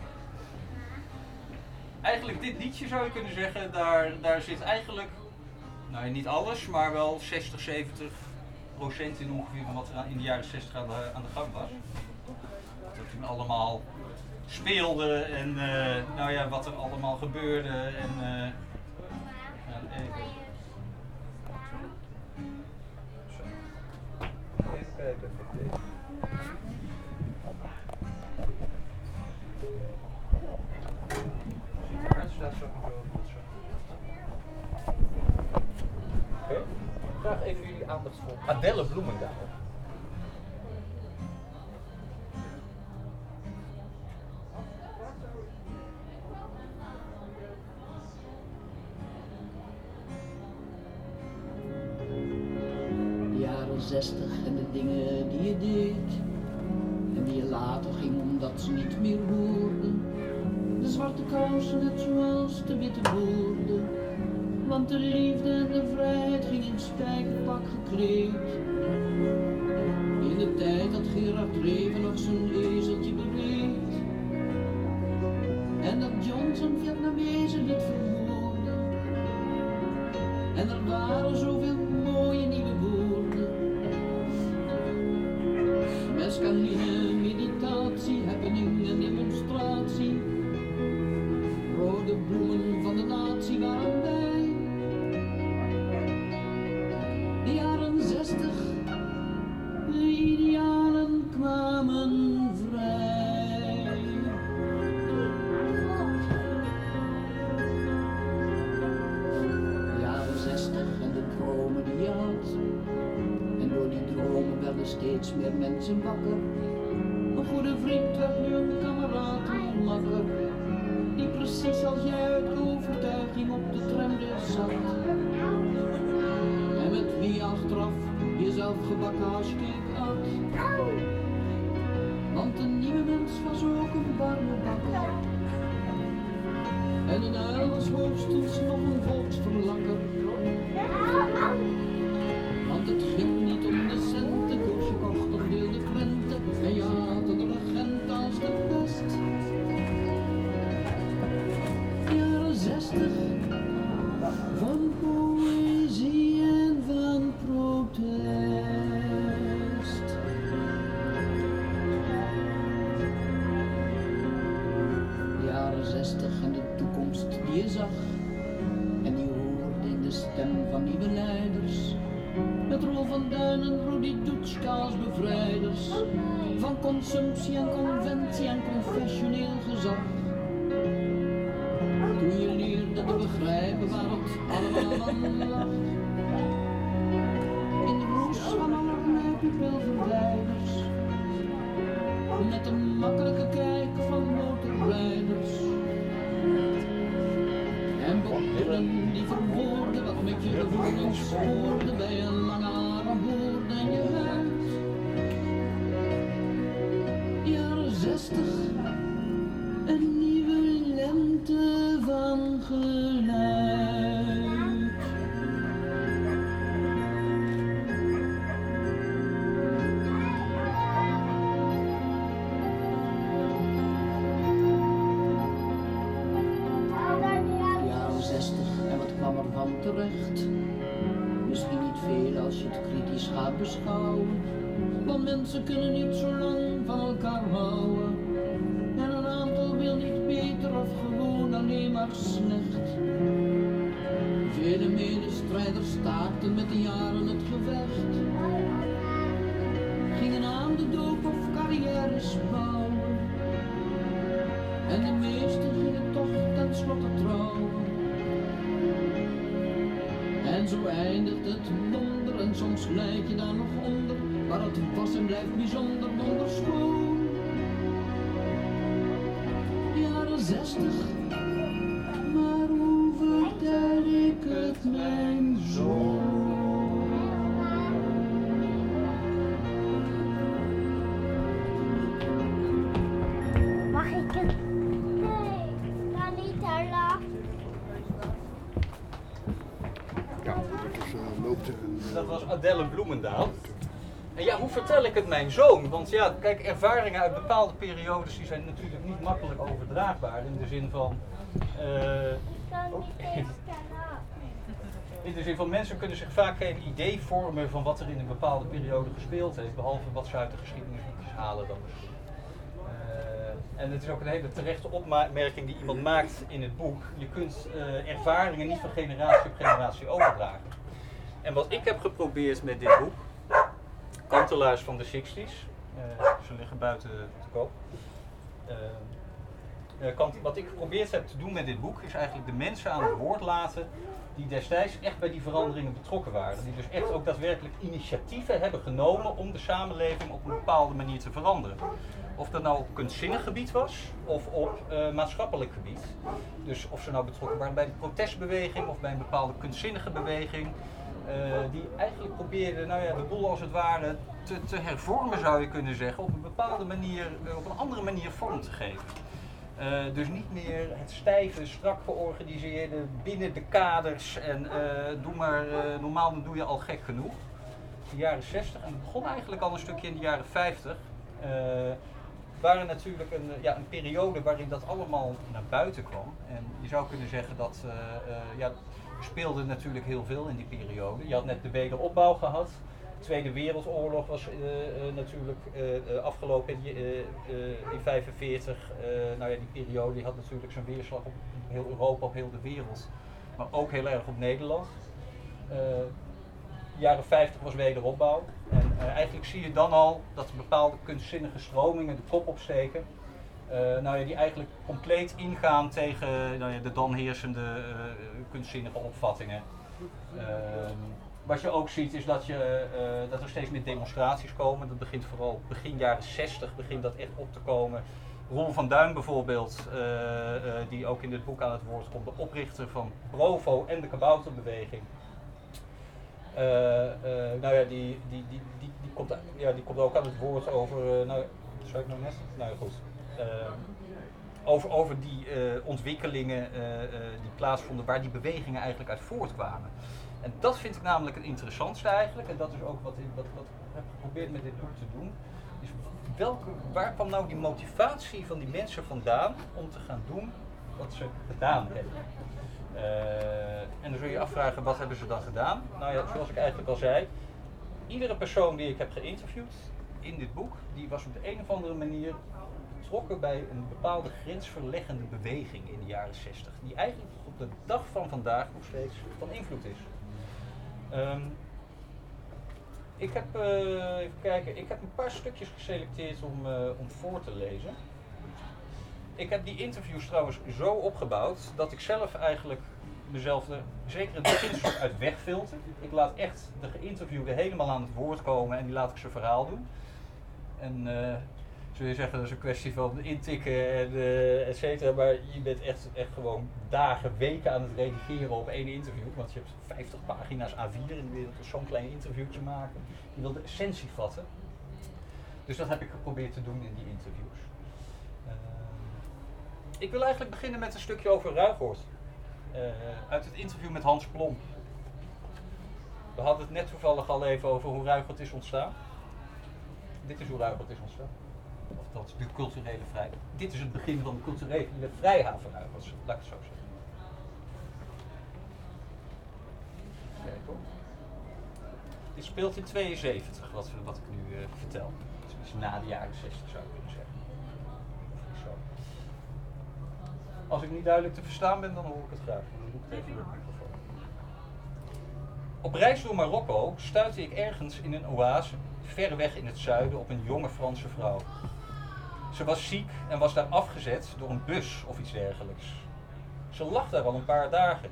eigenlijk dit liedje zou je kunnen zeggen, daar, daar zit eigenlijk, nou ja, niet alles, maar wel 60, 70 procent in ongeveer van wat er in de jaren 60 aan de, gang was. Er toen allemaal speelde en eh, nou ja, wat er allemaal gebeurde. En, eh, Zo Oké, graag even jullie aandacht voor. Adelle Bloemendaal. Niet meer hoorden. De zwarte kousen net zoals de witte woorden. Want de liefde en de vrijheid ging in spijkerpak gekleed. Want En ja, hoe vertel ik het mijn zoon? Want ja, kijk, ervaringen uit bepaalde periodes die zijn natuurlijk niet makkelijk overdraagbaar. In de zin van. oh, in de zin van mensen kunnen zich vaak geen idee vormen van wat er in een bepaalde periode gespeeld heeft, behalve wat ze uit de geschiedenisboekjes halen dan misschien. Eh, en het is ook een hele terechte opmerking die iemand maakt in het boek. Je kunt eh, ervaringen niet van generatie op generatie overdragen. En wat ik heb geprobeerd met dit boek, Kantelaars van de 60s, eh, ze liggen buiten te koop. Eh, eh, wat ik geprobeerd heb te doen met dit boek is eigenlijk de mensen aan het woord laten die destijds echt bij die veranderingen betrokken waren. Die dus echt ook daadwerkelijk initiatieven hebben genomen om de samenleving op een bepaalde manier te veranderen. Of dat nou op kunstzinnig gebied was of op maatschappelijk gebied. Dus of ze nou betrokken waren bij de protestbeweging of bij een bepaalde kunstzinnige beweging. Eh, die eigenlijk probeerden nou ja, de boel als het ware te, te hervormen zou je kunnen zeggen. Op een bepaalde manier, eh, op een andere manier vorm te geven. Eh, dus niet meer het stijve, strak georganiseerde binnen de kaders en doe maar normaal dan doe je al gek genoeg. De jaren 60 en het begon eigenlijk al een stukje in de jaren 50. eh, waren natuurlijk een, ja, een periode waarin dat allemaal naar buiten kwam. En je zou kunnen zeggen dat ja, speelde natuurlijk heel veel in die periode. Je had net de wederopbouw gehad. De Tweede Wereldoorlog was eh, eh, natuurlijk eh, afgelopen in, eh, eh, in 45. Eh, nou ja, die periode had natuurlijk zijn weerslag op heel Europa, op heel de wereld. Maar ook heel erg op Nederland. Jaren 50 was wederopbouw. En eigenlijk zie je dan al dat bepaalde kunstzinnige stromingen de kop opsteken. Eh, nou ja, die eigenlijk compleet ingaan tegen nou ja, de dan heersende eh, kunstzinnige opvattingen. Ehm, wat je ook ziet is dat, je, eh, dat er steeds meer demonstraties komen. Dat begint vooral begin jaren 60 begint dat echt op te komen. Roel van Duin bijvoorbeeld, die ook in dit boek aan het woord komt, de oprichter van Provo en de Kabouterbeweging. Nou ja, die, die, die, die, komt, ja, die komt ook aan het woord over, nou, zou ik nou net? Nou ja, goed. Uh, over, over die uh, ontwikkelingen uh, die plaatsvonden, waar die bewegingen eigenlijk uit voortkwamen. En dat vind ik namelijk het interessantste eigenlijk, en dat is ook wat, wat, wat ik heb geprobeerd met dit boek te doen. Is welke, waar kwam nou die motivatie van die mensen vandaan om te gaan doen wat ze gedaan hebben? En dan zul je je afvragen, wat hebben ze dan gedaan? Nou ja, zoals ik eigenlijk al zei, iedere persoon die ik heb geïnterviewd in dit boek, die was op de een of andere manier betrokken bij een bepaalde grensverleggende beweging in de jaren 60, die eigenlijk op de dag van vandaag nog steeds van invloed is. Um, ik heb, uh, even kijken, ik heb een paar stukjes geselecteerd om, uh, om voor te lezen. Ik heb die interviews trouwens zo opgebouwd dat ik zelf eigenlijk mezelf er zeker het beginstuk uit wegfilter. Ik laat echt de geïnterviewde helemaal aan het woord komen en die laat ik zijn verhaal doen. En eh zul je zeggen, dat is een kwestie van intikken en eh et cetera. Maar je bent echt, echt gewoon dagen, weken aan het redigeren op één interview. Want je hebt 50 pagina's A4 en je wilt zo'n klein interviewtje maken. Je wil de essentie vatten. Dus dat heb ik geprobeerd te doen in die interviews. Eh, ik wil eigenlijk beginnen met een stukje over Ruigoord. Eh, uit het interview met Hans Plom. We hadden het net toevallig al even over hoe Ruigoord is ontstaan. Dit is hoe Ruigoord is ontstaan. Of dat de culturele vrij. Dit is het begin van de culturele vrijhaven Ruigoord, laat ik het zo zeggen. Dit speelt in 72, wat, wat ik nu eh, vertel. Dus na de jaren 60 zou ik kunnen zeggen. Zo. Als ik niet duidelijk te verstaan ben, dan hoor ik het graag. Dan doe ik het even. Op reis door Marokko stuitte ik ergens in een oase, ver weg in het zuiden, op een jonge Franse vrouw. Ze was ziek en was daar afgezet door een bus of iets dergelijks. Ze lag daar al een paar dagen.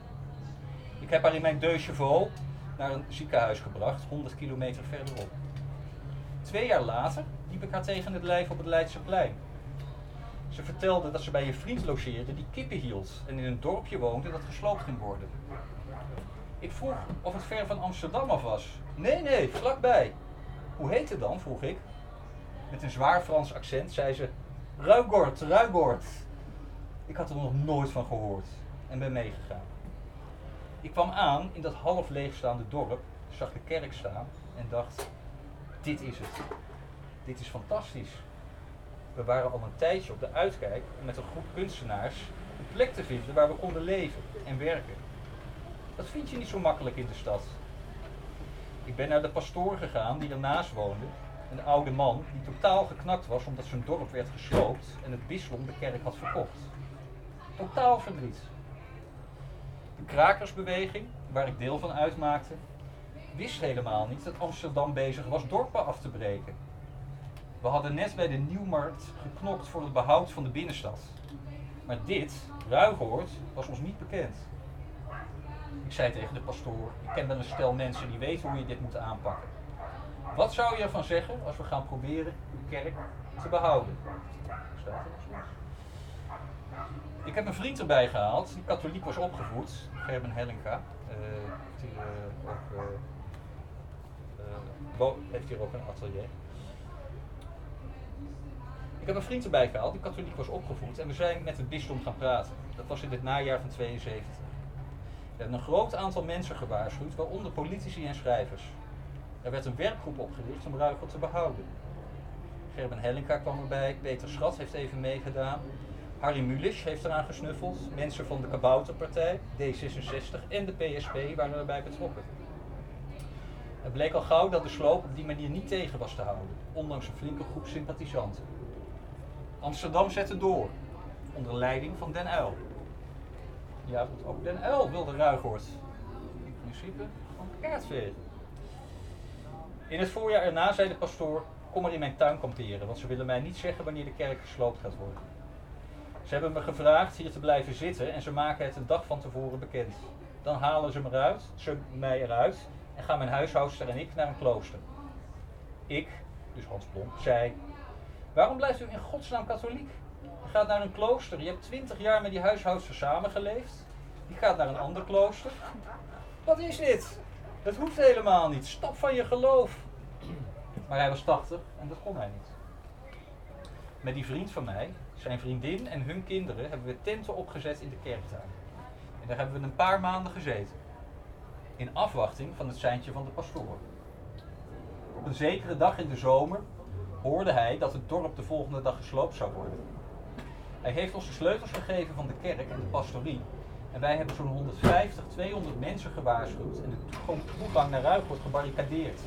Ik heb haar in mijn deux chevaux naar een ziekenhuis gebracht, 100 kilometer verderop. Twee jaar later liep ik haar tegen het lijf op het Leidseplein. Ze vertelde dat ze bij een vriend logeerde die kippen hield en in een dorpje woonde dat gesloopt ging worden. Ik vroeg of het ver van Amsterdam af was. Nee, nee, vlakbij. Hoe heet het dan? vroeg ik. Met een zwaar Frans accent zei ze: Ruigort, Ruigort. Ik had er nog nooit van gehoord en ben meegegaan. Ik kwam aan in dat half leegstaande dorp, zag de kerk staan en dacht: dit is het. Dit is fantastisch. We waren al een tijdje op de uitkijk om met een groep kunstenaars een plek te vinden waar we konden leven en werken. Dat vind je niet zo makkelijk in de stad. Ik ben naar de pastoor gegaan die ernaast woonde, een oude man die totaal geknakt was omdat zijn dorp werd gesloopt en het bisdom de kerk had verkocht. Totaal verdriet. De krakersbeweging, waar ik deel van uitmaakte, wist helemaal niet dat Amsterdam bezig was dorpen af te breken. We hadden net bij de Nieuwmarkt geknokt voor het behoud van de binnenstad. Maar dit, Ruigoord, was ons niet bekend. Ik zei tegen de pastoor, ik ken wel een stel mensen die weten hoe je dit moet aanpakken. Wat zou je ervan zeggen als we gaan proberen uw kerk te behouden? Ik heb een vriend erbij gehaald, die katholiek was opgevoed, Gerben Hellinga. eh, die, eh, ook, eh, eh, wo- heeft hier ook een atelier. Ik heb een vriend erbij gehaald die katholiek was opgevoed en we zijn met het bisdom gaan praten. Dat was in het najaar van 72. We hebben een groot aantal mensen gewaarschuwd, waaronder politici en schrijvers. Er werd een werkgroep opgericht om Ruigel te behouden. Gerben Hellinka kwam erbij, Peter Schat heeft even meegedaan. Harry Mulisch heeft eraan gesnuffeld. Mensen van de Kabouterpartij, D66 en de PSP waren erbij betrokken. Het bleek al gauw dat de sloop op die manier niet tegen was te houden, ondanks een flinke groep sympathisanten. Amsterdam zette door, onder leiding van Den Uyl. Ja, goed, ook Den Uyl wilde Ruigoord. In principe van het kaart vegen. In het voorjaar erna zei de pastoor, kom maar in mijn tuin kamperen, want ze willen mij niet zeggen wanneer de kerk gesloopt gaat worden. Ze hebben me gevraagd hier te blijven zitten en ze maken het een dag van tevoren bekend. Dan halen ze me eruit, ze mij eruit en gaan mijn huishoudster en ik naar een klooster. Ik, dus Hans Blom, zei, waarom blijft u in godsnaam katholiek? Je gaat naar een klooster, je hebt twintig jaar met die huishoudster samengeleefd. Die gaat naar een ander klooster. Wat is dit? Dat hoeft helemaal niet. Stap van je geloof. Maar hij was 80 en dat kon hij niet. Met die vriend van mij, zijn vriendin en hun kinderen hebben we tenten opgezet in de kerktuin. En daar hebben we een paar maanden gezeten. In afwachting van het seintje van de pastoor. Op een zekere dag in de zomer hoorde hij dat het dorp de volgende dag gesloopt zou worden. Hij heeft ons de sleutels gegeven van de kerk en de pastorie. En wij hebben zo'n 150, 200 mensen gewaarschuwd en de toegang, naar Ruig wordt gebarricadeerd.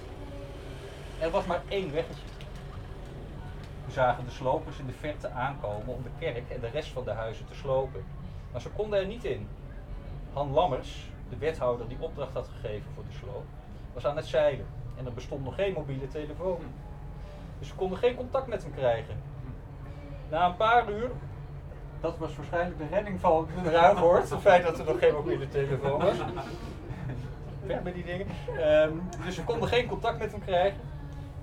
Er was maar één weggetje. We zagen de slopers in de verte aankomen om de kerk en de rest van de huizen te slopen. Maar ze konden er niet in. Han Lammers, de wethouder die opdracht had gegeven voor de sloop, was aan het zeilen. En er bestond nog geen mobiele telefoon. Dus ze konden geen contact met hem krijgen. Na een paar uur Dat was waarschijnlijk de redding van de Ruigoord. Het feit dat er nog geen mobiele telefoon was. Weg met die dingen. Ehm, dus ze konden geen contact met hem krijgen.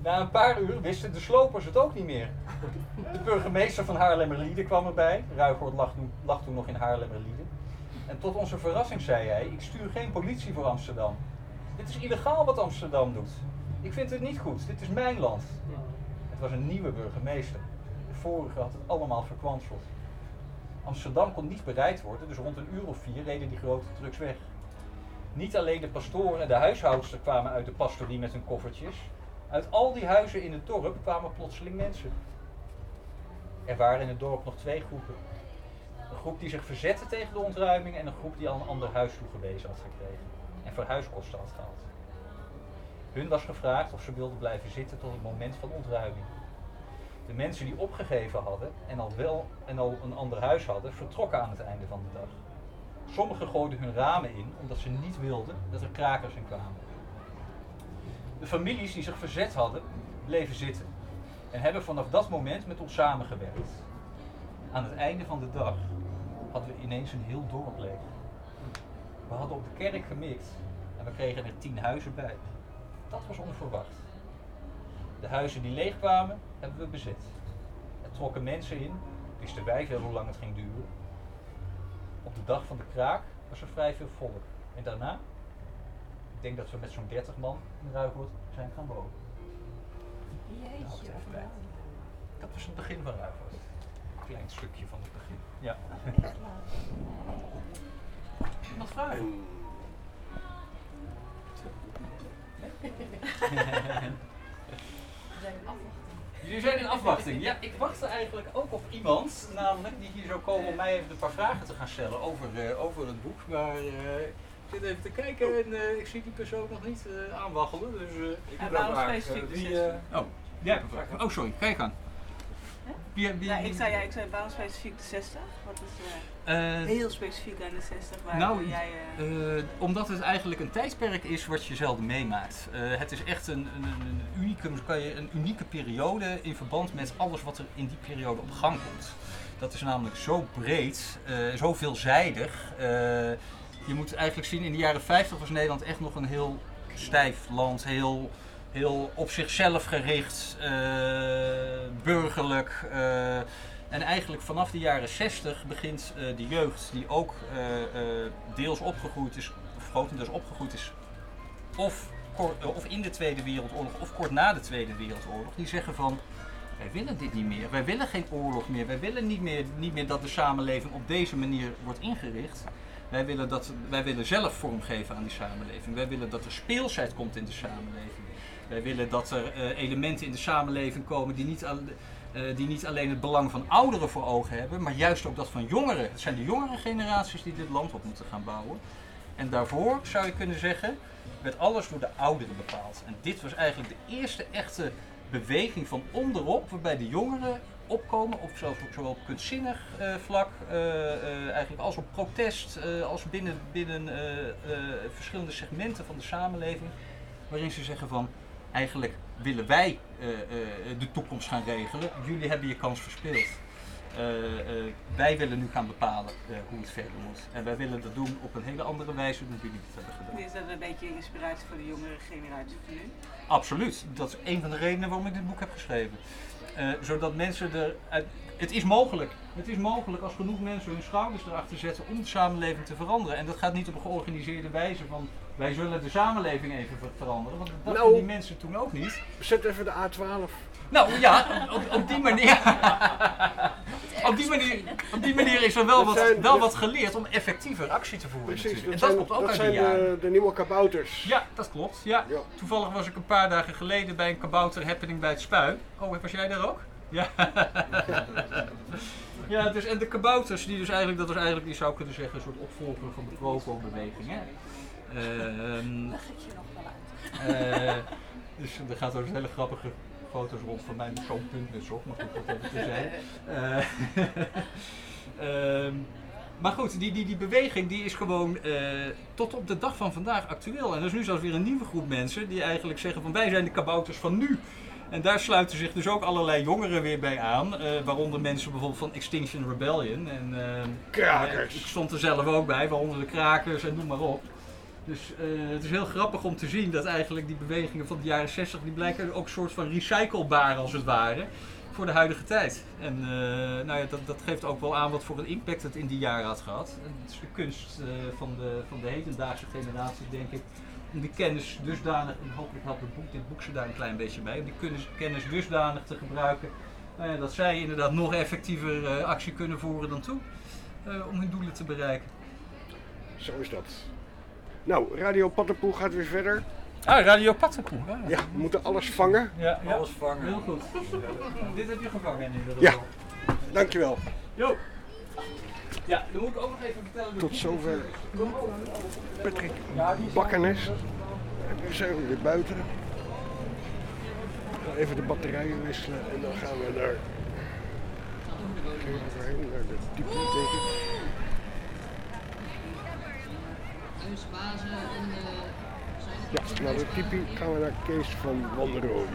Na een paar uur wisten de slopers het ook niet meer. De burgemeester van Haarlemmerlieden kwam erbij. Ruigoord lag, lag toen nog in Haarlemmerlieden. En tot onze verrassing zei hij, ik stuur geen politie voor Amsterdam. Dit is illegaal wat Amsterdam doet. Ik vind het niet goed. Dit is mijn land. Het was een nieuwe burgemeester. De vorige had het allemaal verkwanseld. Amsterdam kon niet bereid worden, dus rond een uur of vier reden die grote trucks weg. Niet alleen de pastoor en de huishoudster kwamen uit de pastorie met hun koffertjes. Uit al die huizen in het dorp kwamen plotseling mensen. Er waren in het dorp nog twee groepen. Een groep die zich verzette tegen de ontruiming en een groep die al een ander huis toegewezen had gekregen en verhuiskosten had gehad. Hun was gevraagd of ze wilden blijven zitten tot het moment van ontruiming. De mensen die opgegeven hadden en al wel en al een ander huis hadden, vertrokken aan het einde van de dag. Sommigen gooiden hun ramen in omdat ze niet wilden dat er krakers in kwamen. De families die zich verzet hadden, bleven zitten en hebben vanaf dat moment met ons samengewerkt. Aan het einde van de dag hadden we ineens een heel dorp leeg. We hadden op de kerk gemikt en we kregen er tien huizen bij. Dat was onverwacht. De huizen die leeg kwamen, hebben we bezet. Er trokken mensen in, wisten wij veel hoe lang het ging duren. Op de dag van de kraak was er vrij veel volk. En daarna, ik denk dat we met zo'n 30 man in Ruigoord zijn gaan wonen. Jeetje. Dat was het begin van Ruigoord. Een klein stukje van het begin. Ja. Nog vragen? Jullie zijn in afwachting. Ja, ik wachtte eigenlijk ook op iemand, namelijk die hier zou komen om mij even een paar vragen te gaan stellen over, eh, over het boek. Maar eh, ik zit even te kijken en eh, ik zie die persoon nog niet eh, aanwaggelen. Dus eh, ik En moet waarom ook maar, specifiek de wie, 60? eh, Oh, jij hebt een vraag. Oh, sorry. Ga je gang. Wie, ik zei, ja, ik zei waarom specifiek de 60? Wat is eh, Eh, heel specifiek aan de 60 waar Nou, jij... eh, omdat het eigenlijk een tijdperk is wat je zelden meemaakt. Het is echt een, een, een, unicum, kan je, een unieke periode in verband met alles wat er in die periode op gang komt. Dat is namelijk zo breed, zo veelzijdig. Je moet eigenlijk zien, in de jaren 50 was Nederland echt nog een heel stijf land, heel, heel op zichzelf gericht, eh, burgerlijk. eh, en eigenlijk vanaf de jaren 60 begint eh, de jeugd, die ook deels opgegroeid is, of grotendeels opgegroeid is, of, of in de Tweede Wereldoorlog of kort na de Tweede Wereldoorlog, die zeggen van wij willen dit niet meer, wij willen geen oorlog meer, wij willen niet meer, niet meer dat de samenleving op deze manier wordt ingericht. Wij willen, dat, wij willen zelf vormgeven aan die samenleving. Wij willen dat er speelsheid komt in de samenleving. Wij willen dat er eh, elementen in de samenleving komen die niet, eh, die niet alleen het belang van ouderen voor ogen hebben, maar juist ook dat van jongeren. Het zijn de jongere generaties die dit land op moeten gaan bouwen. En daarvoor zou je kunnen zeggen, werd alles door de ouderen bepaald. En dit was eigenlijk de eerste echte beweging van onderop, waarbij de jongeren opkomen, op zowel, op kunstzinnig eh, vlak, eigenlijk als op protest, als binnen, binnen verschillende segmenten van de samenleving, waarin ze zeggen van, eigenlijk willen wij eh, eh, de toekomst gaan regelen, jullie hebben je kans verspeeld. Eh, wij willen nu gaan bepalen hoe het verder moet. En wij willen dat doen op een hele andere wijze dan jullie het hebben gedaan. Is dat een beetje inspiratie voor de jongere generatie van nu? Absoluut. Dat is een van de redenen waarom ik dit boek heb geschreven. Zodat mensen er. Het is mogelijk. Het is mogelijk als genoeg mensen hun schouders erachter zetten om de samenleving te veranderen. En dat gaat niet op een georganiseerde wijze van wij zullen de samenleving even ver- veranderen. Want dat dachten Nou. die mensen toen ook niet. Zet even de A12. Nou ja, op, op die manier. op, die manier op die manier is er wel, Dat wat, zijn- wel wat geleerd om effectiever actie te voeren. Precies, dat en zijn, dat komt ook dat uit zijn die de, de nieuwe kabouters. Ja, dat klopt. Ja. Toevallig was ik een paar dagen geleden bij een kabouter happening bij het Spui. Oh, was jij daar ook? Ja. ja, dus en de kabouters, die dus eigenlijk, dat was eigenlijk, je zou kunnen zeggen, een soort opvolger van de Provo-beweging. Hè? Ehm, ik je nog wel uit. eh, dus er gaat ook hele grappige foto's rond van mij met zo'n op, maar goed, dat even. Eh, ehm, maar goed, die, die, die beweging die is gewoon eh, tot op de dag van vandaag actueel. En er is nu zelfs weer een nieuwe groep mensen die eigenlijk zeggen van wij zijn de kabouters van nu. En daar sluiten zich dus ook allerlei jongeren weer bij aan. eh, waaronder mensen bijvoorbeeld van Extinction Rebellion. En, eh, Krakers. ik stond er zelf ook bij, waaronder de krakers en noem maar op. Dus eh, het is heel grappig om te zien dat eigenlijk die bewegingen van de jaren 60, die blijken ook een soort van recyclebaar als het ware. Voor de huidige tijd. En eh, nou ja, dat, dat geeft ook wel aan wat voor een impact het in die jaren had gehad. Het is de kunst eh, van, de, van de hedendaagse generatie, denk ik, om die kennis dusdanig, en hopelijk helpt het boek, dit boek ze daar een klein beetje bij, om die kennis, dusdanig te gebruiken nou dat zij inderdaad nog effectiever actie kunnen voeren dan toen. om hun doelen te bereiken. Zo is dat. Nou, Radio Pattenpoel gaat weer verder. Ah, Radio Pattenpoel. Ja, we moeten alles vangen. Ja, ja. Alles vangen. Heel goed. Dit heb je gevangen in ieder Ja, geval. dankjewel. Jo. Ja, dan moet ik ook nog even vertellen. Tot zover Patrick Bakkenes. En nu zijn we weer buiten. Even de batterijen wisselen en dan gaan we naar, naar de type, denk ik. Ja, naar de type gaan we naar Kees van Wanderooy.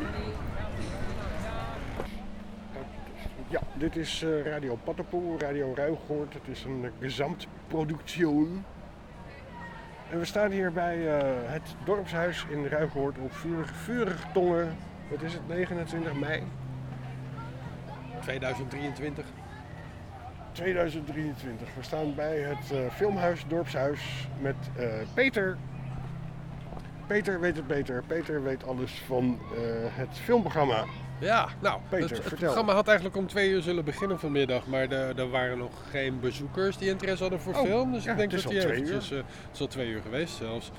Ja, dit is eh, Radio Pattenpoel, Radio Ruigoord. Het is een gezamtproductie. En we staan hier bij eh, het dorpshuis in Ruigoord op vurige tongen. Wat is het, 29 mei 2023. 2023. We staan bij het eh, filmhuis, dorpshuis met eh, Peter. Peter weet het beter. Peter weet alles van eh, het filmprogramma. Ja, nou, Peter, het, het vertel. programma had eigenlijk om twee uur zullen beginnen vanmiddag, maar er, waren nog geen bezoekers die interesse hadden voor Oh, film. Dus ja, ik denk het is dat die eventjes, eh, het is al twee uur geweest zelfs.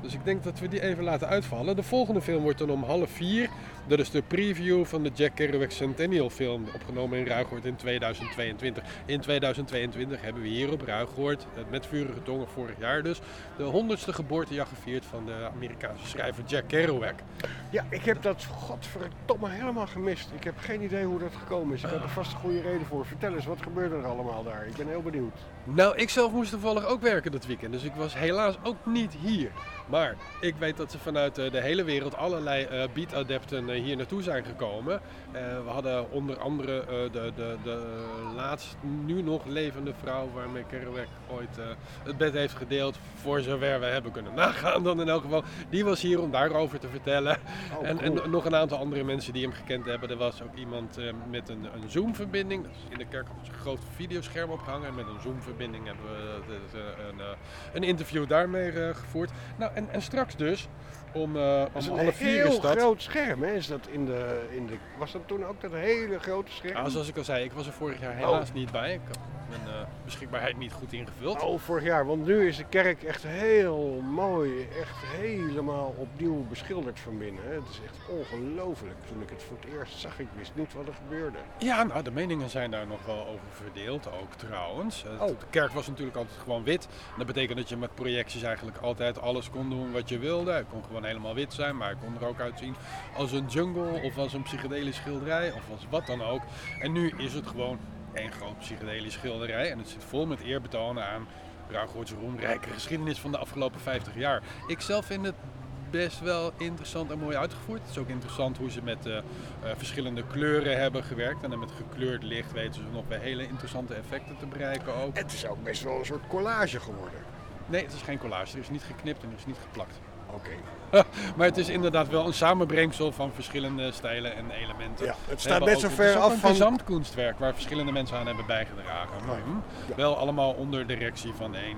Dus ik denk dat we die even laten uitvallen. De volgende film wordt dan om half vier. Dat is de preview van de Jack Kerouac Centennial film, opgenomen in Ruigoord in 2022. In 2022 hebben we hier op Ruigoord, eh, met vurige tongen vorig jaar dus, de honderdste geboortejaar gevierd van de Amerikaanse schrijver Jack Kerouac. Ja, ik heb dat godverdomme helemaal gemist. Ik heb geen idee hoe dat gekomen is. Ik had er vast een goede reden voor. Vertel eens, wat gebeurde er allemaal daar? Ik ben heel benieuwd. Nou, ik zelf moest toevallig ook werken dat weekend, dus ik was helaas ook niet hier. Maar ik weet dat ze vanuit eh, de hele wereld allerlei eh beat-adepten eh, hier naartoe zijn gekomen. We hadden onder andere de, de, de laatst nu nog levende vrouw waarmee Kerouac ooit het bed heeft gedeeld. Voor zover we hebben kunnen nagaan dan in elk geval. Die was hier om daarover te vertellen. Oh, en, cool. en nog een aantal andere mensen die hem gekend hebben. Er was ook iemand met een, een Zoom-verbinding. Dus in de kerk had een groot videoscherm opgehangen. En met een Zoom-verbinding hebben we een, een interview daarmee gevoerd. Nou, en, en straks dus, om, Dat om is alle een vier heel is groot scherm, hè? Is dat in de, in de, was dat toen ook dat hele grote scherm? Ah, zoals ik al zei, ik was er vorig jaar Oh. helaas niet bij. Ik had mijn eh, beschikbaarheid niet goed ingevuld. Oh, vorig jaar. Want nu is de kerk echt heel mooi. Echt helemaal opnieuw beschilderd van binnen. hè. Het is echt ongelooflijk. Toen ik het voor het eerst zag, ik wist niet wat er gebeurde. Ja, nou, de meningen zijn daar nog wel over verdeeld, ook trouwens. Oh. De kerk was natuurlijk altijd gewoon wit. Dat betekent dat je met projecties eigenlijk altijd alles kon doen wat je wilde. Het kon gewoon helemaal wit zijn, maar het kon er ook uitzien als een jungle of als een psychedelisch schilderij of als wat dan ook. En nu is het gewoon één groot psychedelisch schilderij en het zit vol met eerbetonen aan Ruigoortse roemrijke geschiedenis van de afgelopen 50 jaar. Ik zelf vind het best wel interessant en mooi uitgevoerd. Het is ook interessant hoe ze met eh, eh, verschillende kleuren hebben gewerkt. En dan met gekleurd licht weten ze nog bij hele interessante effecten te bereiken ook. Het is ook best wel een soort collage geworden. Nee, het is geen collage. Er is niet geknipt en er is niet geplakt. Oké. maar het is inderdaad wel een samenbrengsel van verschillende stijlen en elementen. Ja, het staat net ook- zo het ver af een van- gezamtkunstwerk waar verschillende mensen aan hebben bijgedragen. Mhm. Ja. Wel allemaal onder directie van één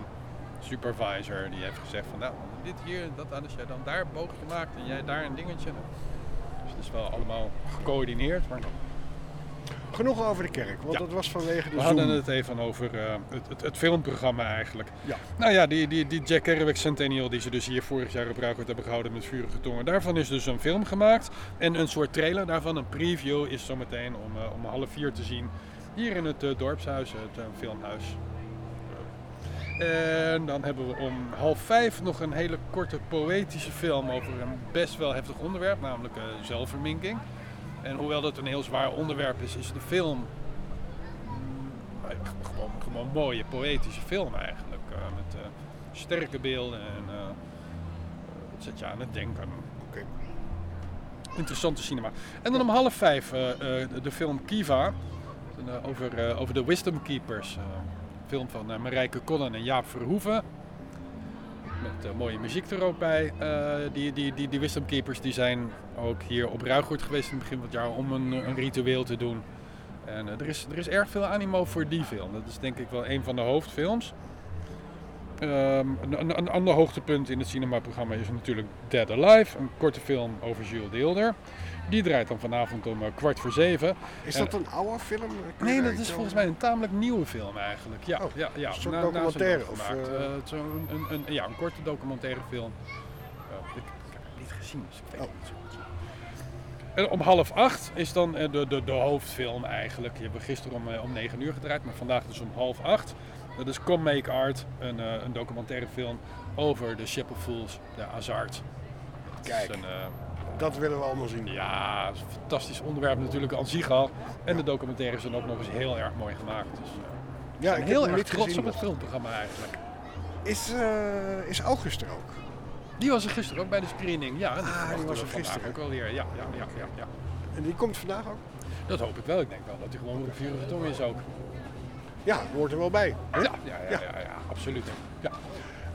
supervisor die heeft gezegd van nou, dit hier, dat aan, als jij dan daar een boogje maakt en jij daar een dingetje. Dus het is wel allemaal gecoördineerd. Maar Genoeg over de kerk, want Ja. dat was vanwege de we hadden Zoom. het even over eh, het, het, het filmprogramma eigenlijk. Ja. Nou ja, die, die, die Jack Kerouac Centennial die ze dus hier vorig jaar op Ruigoord hebben gehouden met vurige tongen. Daarvan is dus een film gemaakt. En een soort trailer daarvan, een preview, is zometeen om, eh, om half vier te zien. Hier in het eh, dorpshuis, het filmhuis. En dan hebben we om half vijf nog een hele korte poëtische film over een best wel heftig onderwerp, namelijk zelfverminking. En hoewel dat een heel zwaar onderwerp is, is de film gewoon, gewoon een mooie poëtische film eigenlijk. eh, met eh, sterke beelden en eh, het zet je aan het denken. Oké. interessante cinema. En dan om half vijf eh, eh, de, de film Kiva. Eh, over, eh, over de Wisdom Keepers. eh, film van eh, Marijke Konnen en Jaap Verhoeven. Met eh, mooie muziek er ook bij. Eh, die, die, die, die Wisdom Keepers die zijn ook hier op Ruigoord geweest in het begin van het jaar om een, een ritueel te doen. En eh, er, is, er is erg veel animo voor die film. Dat is denk ik wel een van de hoofdfilms. Ehm, een, een, een ander hoogtepunt in het cinemaprogramma is natuurlijk Dead Alive, een korte film over Jules Deelder. Die draait dan vanavond om eh, kwart voor zeven. Is En- dat een oude film? Kun Nee, dat is volgens mij een tamelijk nieuwe film eigenlijk. Ja, ja, ja. een soort Na- na documentaire dood of, gemaakt. eh? Eh, is een, een, een- ja, een korte documentaire film. Ik, ik heb het niet gezien, dus ik weet het niet zo goed. En om half acht is dan de, de, de hoofdfilm eigenlijk. Die hebben we gisteren om, om 9 uur gedraaid, maar vandaag dus om half acht. Dat is Come Make Art, een, een documentaire film over de Ship of Fools, de Azart. Kijk, een, eh, dat willen we allemaal zien. Ja, het is een fantastisch onderwerp natuurlijk aan zich al. En de documentaires zijn ook nog eens heel erg mooi gemaakt. Dus, eh, Ja, ik heel erg niet trots gezien op het nog. filmprogramma eigenlijk. Is, eh, is August er ook? Die was er gisteren ook bij de screening. Ja, Ah, die was er gisteren. ook wel weer. Ja, ja, ja, ja, ja. En die komt vandaag ook? Dat hoop ik wel. Ik denk wel dat hij gewoon een vurige tong is ook. Ja, hoort er wel bij. hè? Ja, ja, ja, ja, ja, absoluut. Ja.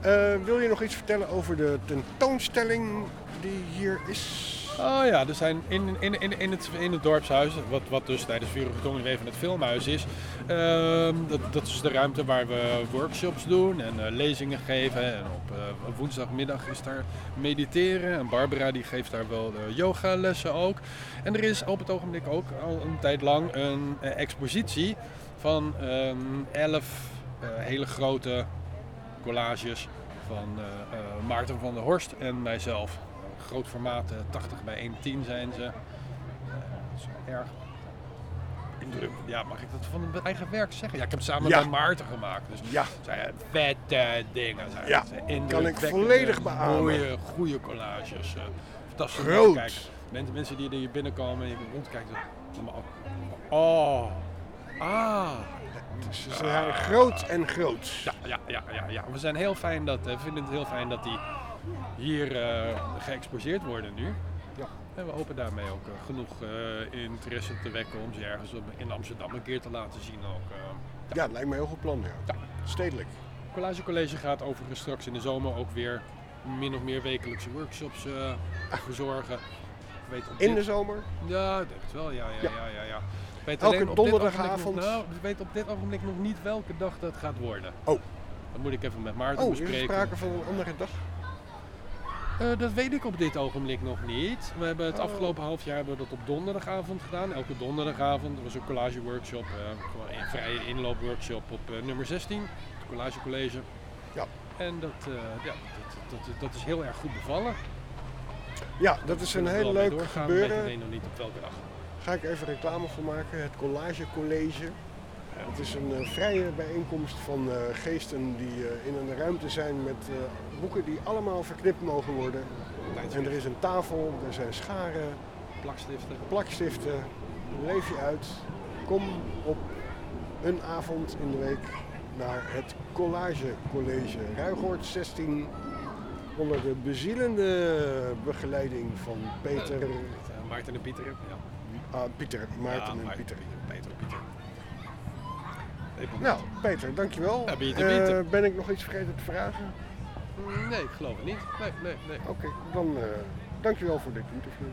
Eh, wil je nog iets vertellen over de tentoonstelling die hier is? Oh ja, er zijn in, in, in, in, het, in het dorpshuis, wat, wat dus tijdens Vurige Tong het filmhuis is. ehm, dat, dat is de ruimte waar we workshops doen en eh, lezingen geven. En op eh, woensdagmiddag is daar mediteren. En Barbara die geeft daar wel yogalessen ook. En er is op het ogenblik ook al een tijd lang een eh, expositie van ehm, elf hele grote collages van Maarten van der Horst en mijzelf. Groot formaat, eh, 80 bij 110 zijn ze. Eh, dat is erg indrukwekkend. Ja, mag ik dat van mijn eigen werk zeggen? Ja, ik heb het samen Ja. met Maarten gemaakt. Dus Ja. zijn vette dingen. Zijn Ja, kan ik volledig beamen. Mooie, goede collages. eh, fantastisch. Groot. te kijken. Mensen, mensen die er hier binnenkomen en je rondkijkt. Oh. Ah. Ze zijn groot en groot. Ja, ja, ja, ja, ja. We zijn heel fijn dat, eh, we vinden het heel fijn dat die hier eh, geëxposeerd worden nu. Ja. En we hopen daarmee ook eh, genoeg eh, interesse te wekken om ze ergens in Amsterdam een keer te laten zien. Ook. Ja, het lijkt me een heel goed plan. Ja. Stedelijk. Collage College gaat overigens straks in de zomer ook weer min of meer wekelijkse workshops eh, verzorgen. Weet In dit- de zomer? Ja, ik denk het wel. Ja, ja, Ja. ja, ja. ja. Weet Elke donderdagavond? nou, ik weet op dit ogenblik nog niet welke dag dat gaat worden. Oh. Dat moet ik even met Maarten Oh, is bespreken. sprake van een andere dag? Eh, dat weet ik op dit ogenblik nog niet. We hebben het Oh. afgelopen half jaar hebben we dat op donderdagavond gedaan. Elke donderdagavond. Er was een collage workshop, eh, gewoon een vrije inloopworkshop op eh, nummer 16, het collage college. Ja. En dat, ja, dat, dat, dat is heel erg goed bevallen. Ja, dat is een heel leuk doorgaan, gebeuren. alleen nog niet op welke dag. Ga ik even reclame voor maken. Het Collage College. Het is een eh, vrije bijeenkomst van eh, geesten die eh, in een ruimte zijn met boeken die allemaal verknipt mogen worden. En er is een tafel, er zijn scharen, Plakstiften. plakstiften. Leef je uit. Kom op een avond in de week naar het Collage College Ruigoord 16 onder de bezielende begeleiding van Peter. Maarten en Pieter. Ja. Ah, Pieter, Maarten Ja, en Maarten, Pieter. Nou, Peter, dankjewel. Ja, Eh, ben ik nog iets vergeten te vragen? Nee, ik geloof het niet. Nee, nee, nee. Oké, dan eh dankjewel voor dit interview.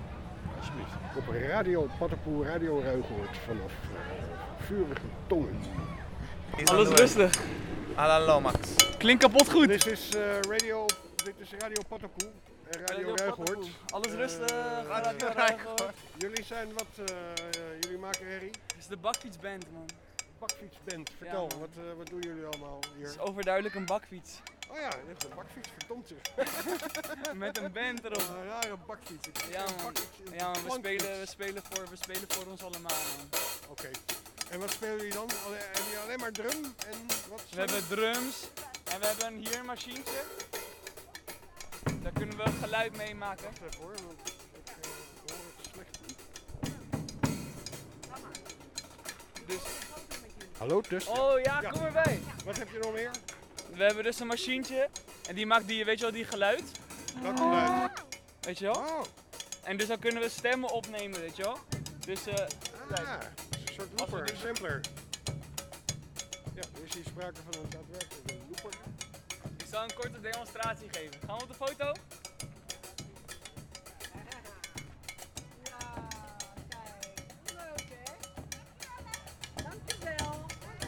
Alsjeblieft. Op Radio Paddenpoel, Radio Ruigoord vanaf eh, Vurige Tongen. Alles rustig. Alan Lomax. Klinkt kapot goed. Dit is, eh, radio, dit is Radio Paddenpoel en Radio. Alles rustig, Radio Ruigoord. Jullie zijn wat, eh, jullie maken herrie. Het is de bakfietsband, man. Bakfietsband, vertel, wat, eh, wat doen jullie allemaal hier? Het is overduidelijk een bakfiets. Oh ja, je hebt een bakfiets, verdomd zeg. Met een band erop. Een rare bakfiets. Ik Ja een man, bakfiets ja, man we, spelen, we, spelen voor, we spelen voor ons allemaal man. Oké. En wat spelen jullie dan? Hebben jullie alleen maar drum en wat? We hebben drums en we hebben hier een machientje. Daar kunnen we geluid mee maken. Even hoor, want ik eh, hoor het slecht. Dus, Hallo, dus. oh ja, kom erbij. Wat heb je nog meer? We hebben dus een machientje en die maakt die, weet je wel, die geluid. Welk geluid? Weet je wel? Oh. En dus dan kunnen we stemmen opnemen, weet je wel. Dus eh. kijk. Ah, een soort looper, dus- een sampler. Ja, er is hier sprake van een daadwerkelijke looper. Ik zal een korte demonstratie geven. Gaan we op de foto?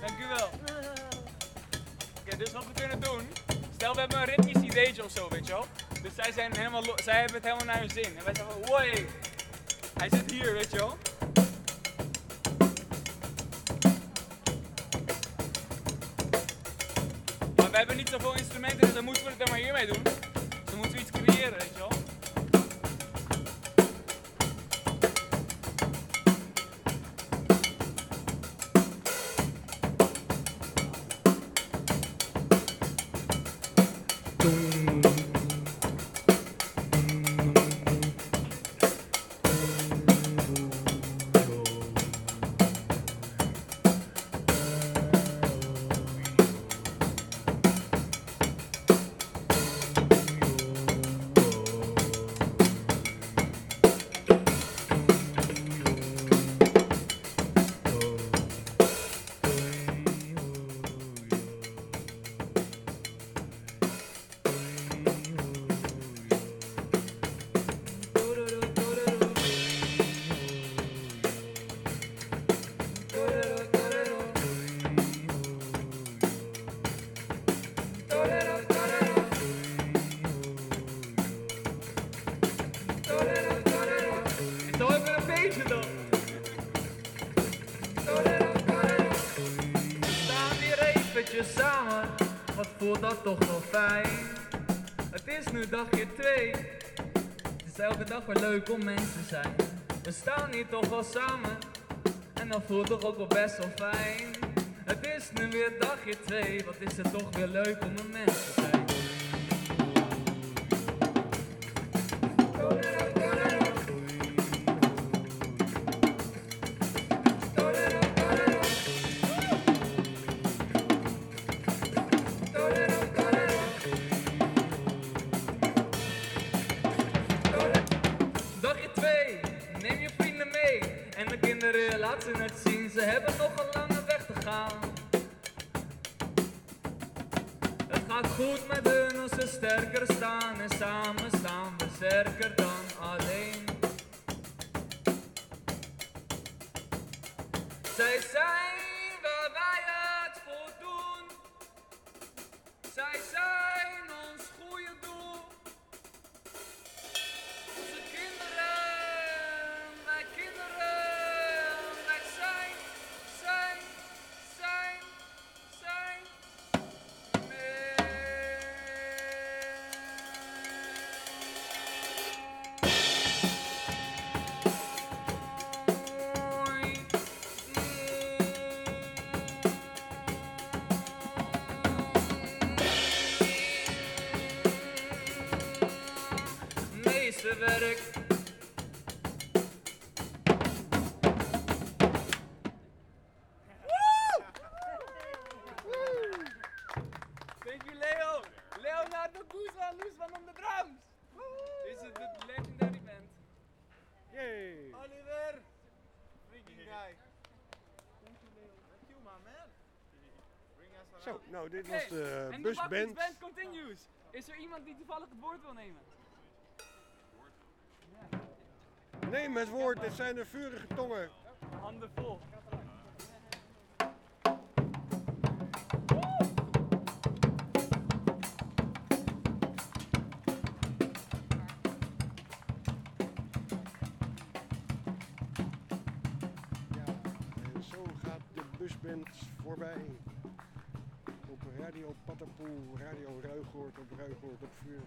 Dank u wel. Oké, dus wat we kunnen doen. Stel we hebben een ritmisch ideetje of zo, weet je wel. Dus zij, zijn helemaal zij hebben het helemaal naar hun zin. En wij zeggen woi, hij zit hier, weet je wel. Maar we hebben niet zoveel instrumenten, dus dan moeten we het er maar hiermee doen. Dus dan moeten we iets creëren, weet je wel. Dat toch wel fijn. Het is nu dagje twee, het is elke dag weer leuk om mens te zijn. We staan hier toch wel samen, en dat voelt toch ook wel best wel fijn. Het is nu weer dagje twee, wat is het toch weer leuk om een mens. Nou dit was de en busband. Band continues. Is er iemand die toevallig het woord wil nemen? Neem het woord, dit zijn de vurige tongen. Handen vol. En zo gaat de busband voorbij. Radio Patapoel, Radio Ruigoord, op Ruigoord op vuur.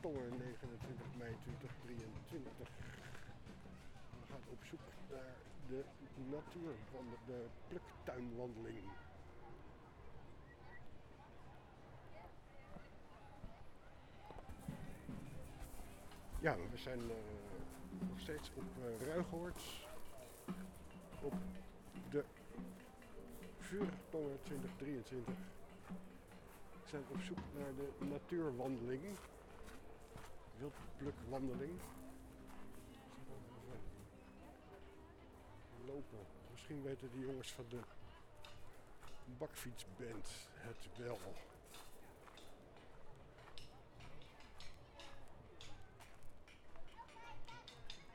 Tongen 29 mei 2023. We gaan op zoek naar de natuur van de, de pluktuinwandeling. Ja, we zijn eh, nog steeds op uh. Op de Vuurtongen 2023. Zijn op zoek naar de natuurwandeling. Wildplukwandeling. lopen. Misschien weten die jongens van de bakfietsband het wel.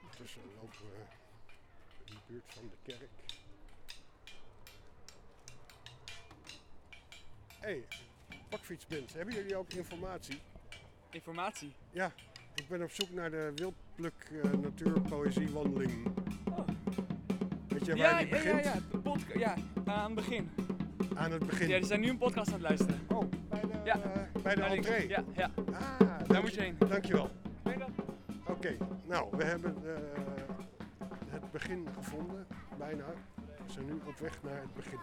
Ondertussen lopen we in de buurt van de kerk. Hey, bakfietsband, hebben jullie ook informatie? Informatie? Ja, ik ben op zoek naar de Wildpluk eh, Natuurpoëziewandeling. Weet je waar ja, die ja, begint? ja, ja, podca- ja, aan het begin. Aan het begin? Ja, die zijn nu een podcast aan het luisteren. Oh, bij de, ja. bij de entree? Ja, ja. Ah, Daar moet je heen. Dankjewel. Oké, nou, we hebben eh, het begin gevonden, bijna. We zijn nu op weg naar het begin.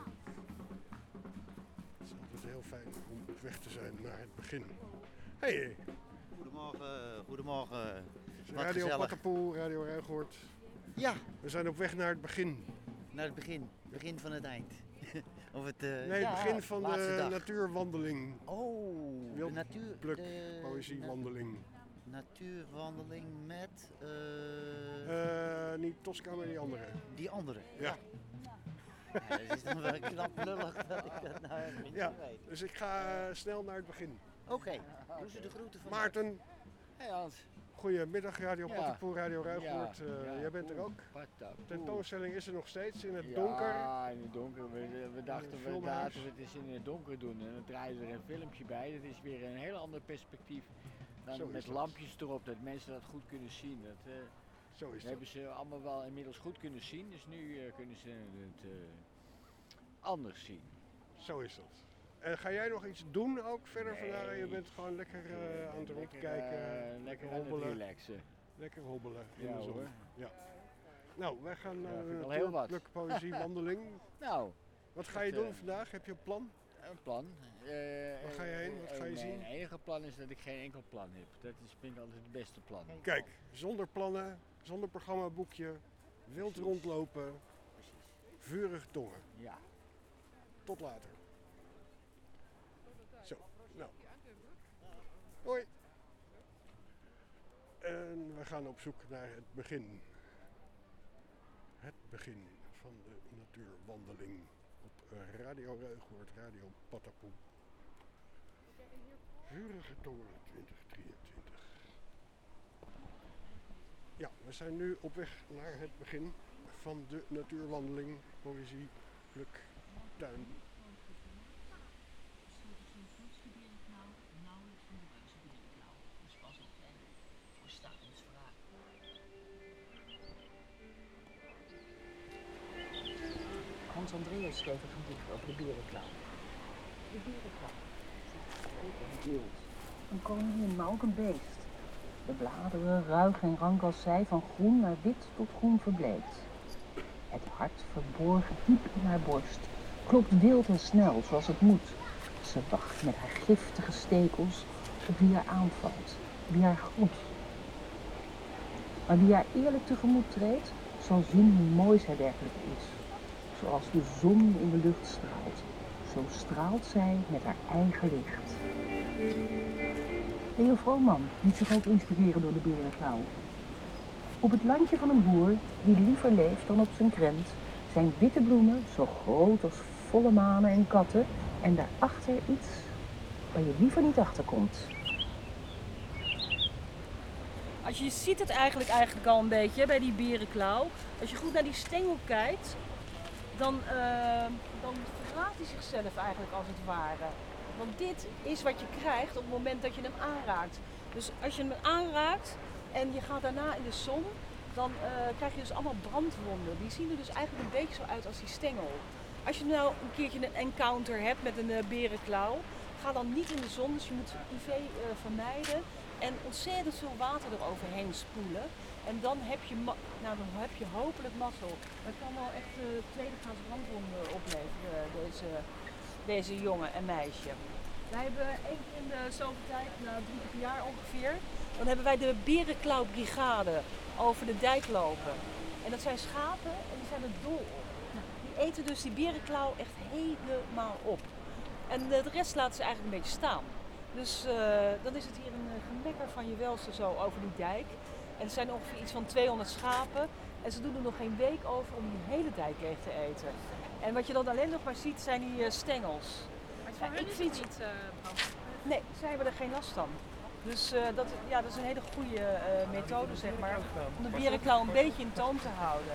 Fijn om op weg te zijn naar het begin. Hey, Goedemorgen, goedemorgen. Wat Radio. Pattenpoel, Radio Ruigoort. Ja. We zijn op weg naar het begin. Naar het begin, begin van het eind. of het, eh, Nee, het ja, begin van de dag. natuurwandeling. Oh, de natuur. Pluk, de poëziewandeling. Natuurwandeling met. eh, Eh, niet Tosca, maar die andere. Die andere. Ja. Ja, dat is dan wel knap lullig dat ik dat nou even niet Ja, weet. dus ik ga eh, snel naar het begin. Oké, doe ze de groeten van Maarten. Hey Hans. Goedemiddag, Radio Ja. Pattenpoel, Radio Ruigoort. Ja, Eh, ja, jij bent er ook. Pattenpoel. Tentoonstelling is er nog steeds in het Ja, donker. in het donker. We, we dachten, we laten we het eens in het donker doen. En dan draaien er een filmpje bij. Dat is weer een heel ander perspectief dan Zo met dat. lampjes erop, dat mensen dat goed kunnen zien. Dat, eh, Zo is dat dat. hebben ze allemaal wel inmiddels goed kunnen zien. Dus nu eh, kunnen ze het eh, anders zien. Zo is dat. En ga jij nog iets doen ook verder Nee. vandaag? Je bent gewoon lekker eh, aan het rondkijken. eh, lekker het relaxen. Lekker hobbelen in Ja, de zon. hoor. Ja. Nou, wij gaan Ja, naar de al heel wat. Pluk Poëziewandeling. Nou. Wat ga je dat, doen eh, vandaag? Heb je een plan? Een plan. Eh, Waar ga je heen? Wat ga je eh, zien? Mijn enige plan is dat ik geen enkel plan heb. Dat is, vind ik altijd het beste plan. Kijk, zonder plannen, zonder programmaboekje, wild rondlopen, vurig tongen. Ja. Tot later. Zo, nou. Hoi. En we gaan op zoek naar het begin. Het begin van de natuurwandeling op Radio Ruigoord, Radio Patapoe. Vurige tongen 2023. Ja, we zijn nu op weg naar het begin van de natuurwandeling, poëzie, pluk, tuin. Hans Andreas schreef een gedicht over de berenklauw. De berenklauw. Een koningin, maar ook een beest. De bladeren, ruig en rank als zij, van groen naar wit tot groen verbleekt. Het hart, verborgen diep in haar borst, klopt wild en snel, zoals het moet. Ze wacht met haar giftige stekels op wie haar aanvalt, wie haar groet. Maar wie haar eerlijk tegemoet treedt, zal zien hoe mooi zij werkelijk is. Zoals de zon in de lucht straalt, zo straalt zij met haar eigen licht. Leo Vrooman liet zich ook inspireren door de berenklauw. Op het landje van een boer, die liever leeft dan op zijn krent, zijn witte bloemen zo groot als volle manen en katten en daarachter iets waar je liever niet achter komt. Als je, ziet het eigenlijk, eigenlijk al een beetje bij die berenklauw. Als je goed naar die stengel kijkt, dan, eh, dan hij zichzelf eigenlijk als het ware. Want dit is wat je krijgt op het moment dat je hem aanraakt. Dus als je hem aanraakt en je gaat daarna in de zon, dan eh, krijg je dus allemaal brandwonden. Die zien er dus eigenlijk een beetje zo uit als die stengel. Als je nou een keertje een encounter hebt met een eh, berenklauw, ga dan niet in de zon. Dus je moet UV eh, vermijden en ontzettend veel water eroverheen spoelen. En dan heb je, nou, dan heb je hopelijk mazzel. Dat kan wel echt uh, tweede graad brandwonden opleveren, eh, deze, deze jongen en meisje. Wij hebben één keer in de zoveel tijd, nou drie keer per jaar ongeveer, dan hebben wij de berenklauwbrigade over de dijk lopen. En dat zijn schapen en die zijn er dol. Eten dus die berenklauw echt helemaal op. En de rest laten ze eigenlijk een beetje staan. Dus eh, dan is het hier een eh, gemekker van je welste zo over die dijk. En er zijn ongeveer iets van 200 schapen. En ze doen er nog geen week over om die hele tijd leeg te eten. En wat je dan alleen nog maar ziet zijn die eh, stengels. Maar Ja, ik vind niet uh, Nee, zij hebben er geen last van. Dus eh, dat, ja, dat is een hele goede eh, methode, zeg maar, om de berenklauw een beetje in toon te houden.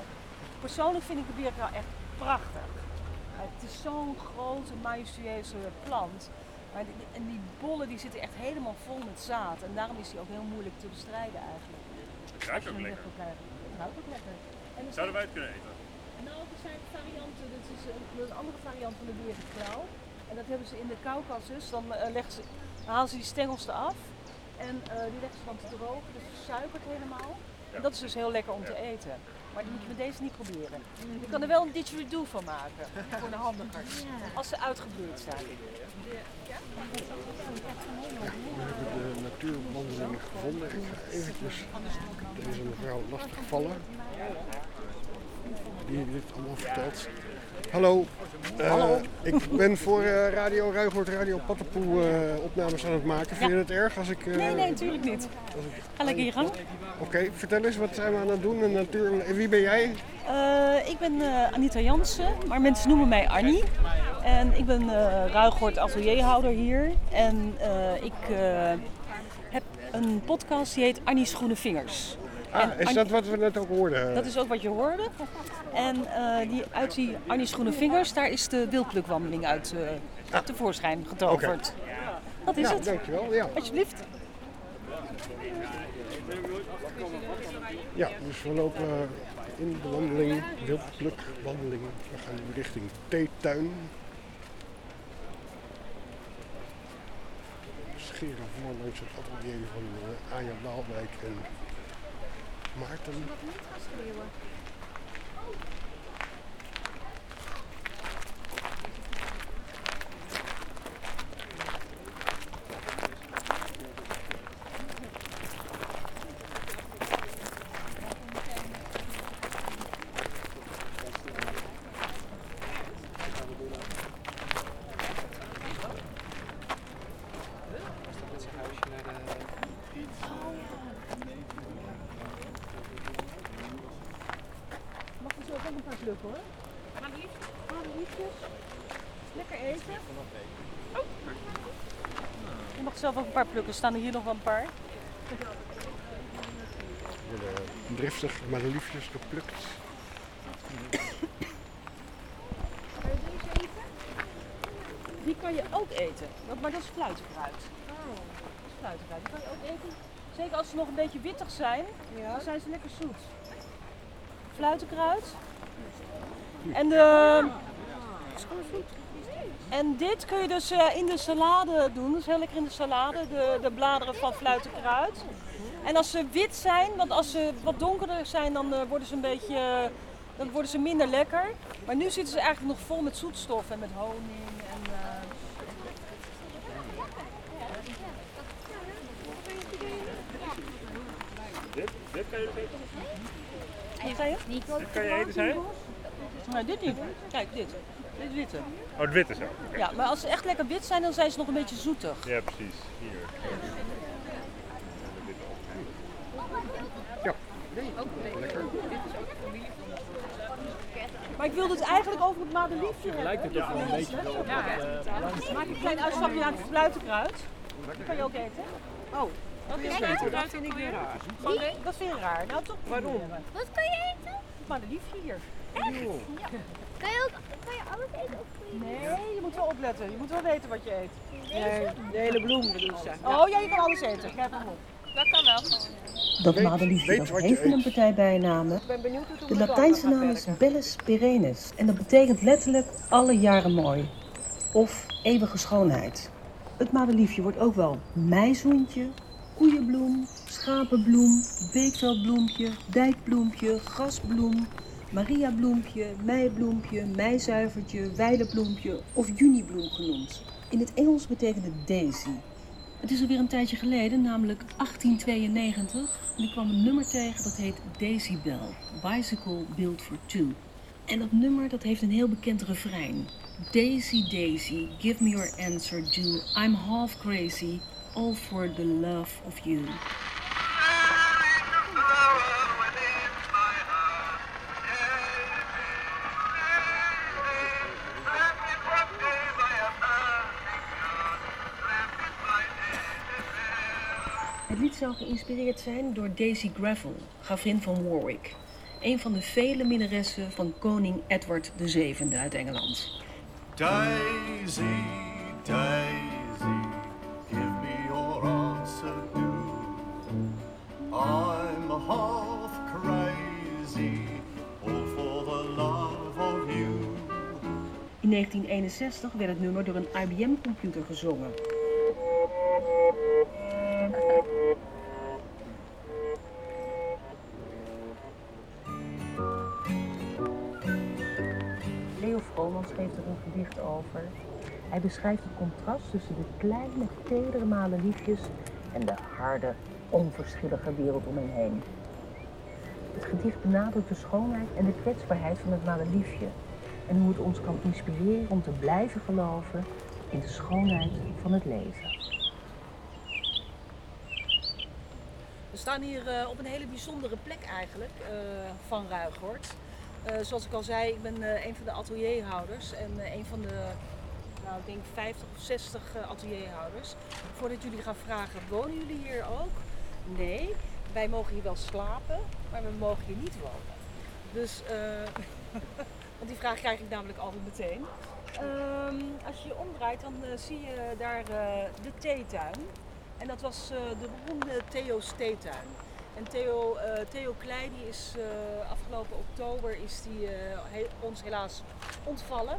Persoonlijk vind ik de berenklauw echt prachtig. Uh, het is zo'n grote, majestueuze plant. Maar die, en die bollen die zitten echt helemaal vol met zaad. En daarom is die ook heel moeilijk te bestrijden eigenlijk. Het ruikt ook lekker. Het ruikt ook lekker. En Zouden wij het kunnen eten? nou, er zijn varianten. Dit is een, andere variant van de berenklauw. En dat hebben ze in de Caucasus. Dan, leggen ze, dan halen ze die stengels eraf. En eh, die leggen ze dan te drogen. Dus versuikert helemaal. En dat is dus heel lekker om te eten. Maar die moet je met deze niet proberen. Je kan er wel een didgeridoo van maken. Voor de handigers. Als ze uitgebloeid zijn. We hebben de natuurwandelingen gevonden. Ik ga eventjes deze mevrouw lastig vallen. Die dit allemaal vertelt. Hallo. Hallo. Ik ben voor eh, Radio Ruigoord, Radio Pattenpoel eh, opnames aan het maken. Vind je het erg als ik... Nee, nee, natuurlijk niet. Ga lekker je gang. Oké, vertel eens, wat zijn we aan het doen? En natuur... en Wie ben jij? Ik ben Anita Jansen, maar mensen noemen mij Annie. En ik ben Ruigoord atelierhouder hier. En ik heb een podcast die heet Annie's Groene Vingers. Ah, is dat wat we net ook hoorden? Dat is ook wat je hoorde. En eh, die, uit die Annie's Groene Vingers, daar is de wildplukwandeling uit eh, tevoorschijn getoverd. Dat is Ja, het. dankjewel. Ja. Alsjeblieft. Ja, dus we lopen in de wandeling, wildplukwandeling. We gaan nu richting Theetuin. Scheren voor langs het atelier van eh, Anja Baalwijk en Maarten. Mag er zo ook een paar plukken hoor. Madeliefjes. Lekker eten. Oh. Je mag zelf ook een paar plukken. Staan er hier nog wel een paar. worden driftig maar de liefjes geplukt. Die kan je ook eten. Dat- Maar dat is fluitenkruid. Dat is fluitenkruid. Die kan je ook eten. Zeker als ze nog een beetje wittig zijn, dan zijn ze lekker zoet. Fluitenkruid. En de... En dit kun je dus eh, in de salade doen. Dat is heel lekker in de salade, de, de bladeren van fluitenkruid. En als ze wit zijn, want als ze wat donkerder zijn, dan eh, worden ze een beetje... eh, dan worden ze minder lekker. Maar nu zitten ze eigenlijk nog vol met zoetstof en met honing. En, eh, Dit, dit kan je eten? Wat zei je? Dit kan je eten, zei je? Nee, dit niet. Kijk, dit. Dit witte. Oh, het witte zo. Ja, maar als ze echt lekker wit zijn, dan zijn ze nog een beetje zoetig. Ja, precies. Hier. Ja, lekker. Maar ik wilde het eigenlijk over het madeliefje hebben. Lijkt het wel een beetje op Ja. het, eh, Maak een klein uitstapje naar het fluitenkruid. Dat kan je ook eten. Oh, dat is beter. Dat vind ik weer raar. Nee? Dat vind je raar. Nou, toch Waarom? Wat kan je eten? Het madeliefje hier. Echt? Ja. Kan je ook kan je alles eten? Of je Nee, je moet wel opletten. Je moet wel weten wat je eet. Nee, de hele bloem bedoel ze. Oh ja, je kan alles eten. Kijk maar op. Dat kan wel. Dat madeliefje, dat heeft een partij bijnamen. De Latijnse naam is Bellus perennis en dat betekent letterlijk alle jaren mooi. Of eeuwige schoonheid. Het madeliefje wordt ook wel meizoentje, koeienbloem, schapenbloem, beekveldbloempje, dijkbloempje, grasbloem, mariabloempje, meibloempje, meizuivertje, weidebloempje of junibloem genoemd. In het Engels betekent het daisy. Het is alweer een tijdje geleden, namelijk 1892. En ik kwam een nummer tegen dat heet Daisy Bell, Bicycle Built for Two. En dat nummer dat heeft een heel bekend refrein. Daisy, Daisy, give me your answer due. I'm half crazy, all for the love of you. Het lied zou geïnspireerd zijn door Daisy Gravel, gravin van Warwick. Een van de vele minnaressen van koning Edward VII uit Engeland. Daisy, Daisy, give me your answer do. I'm half crazy, all for the love of you. In 1961 werd het nummer door een IBM-computer gezongen. Vromans geeft er een gedicht over. Hij beschrijft het contrast tussen de kleine, tedere madeliefjes en de harde, onverschillige wereld om hem heen. Het gedicht benadrukt de schoonheid en de kwetsbaarheid van het madeliefje en hoe het ons kan inspireren om te blijven geloven in de schoonheid van het leven. We staan hier eh, op een hele bijzondere plek eigenlijk eh, van Ruigoord. Eh, zoals ik al zei, ik ben eh, een van de atelierhouders en eh, een van de, nou ik denk 50 of 60 eh, atelierhouders. Voordat jullie gaan vragen, wonen jullie hier ook? Nee, wij mogen hier wel slapen, maar we mogen hier niet wonen. Dus, want die vraag krijg ik namelijk altijd meteen. Ehm, als je je omdraait, dan zie je daar eh, de theetuin. En dat was de beroemde Theo's theetuin. En Theo, eh, Theo Klein die is eh, afgelopen oktober is die, eh, ons helaas ontvallen.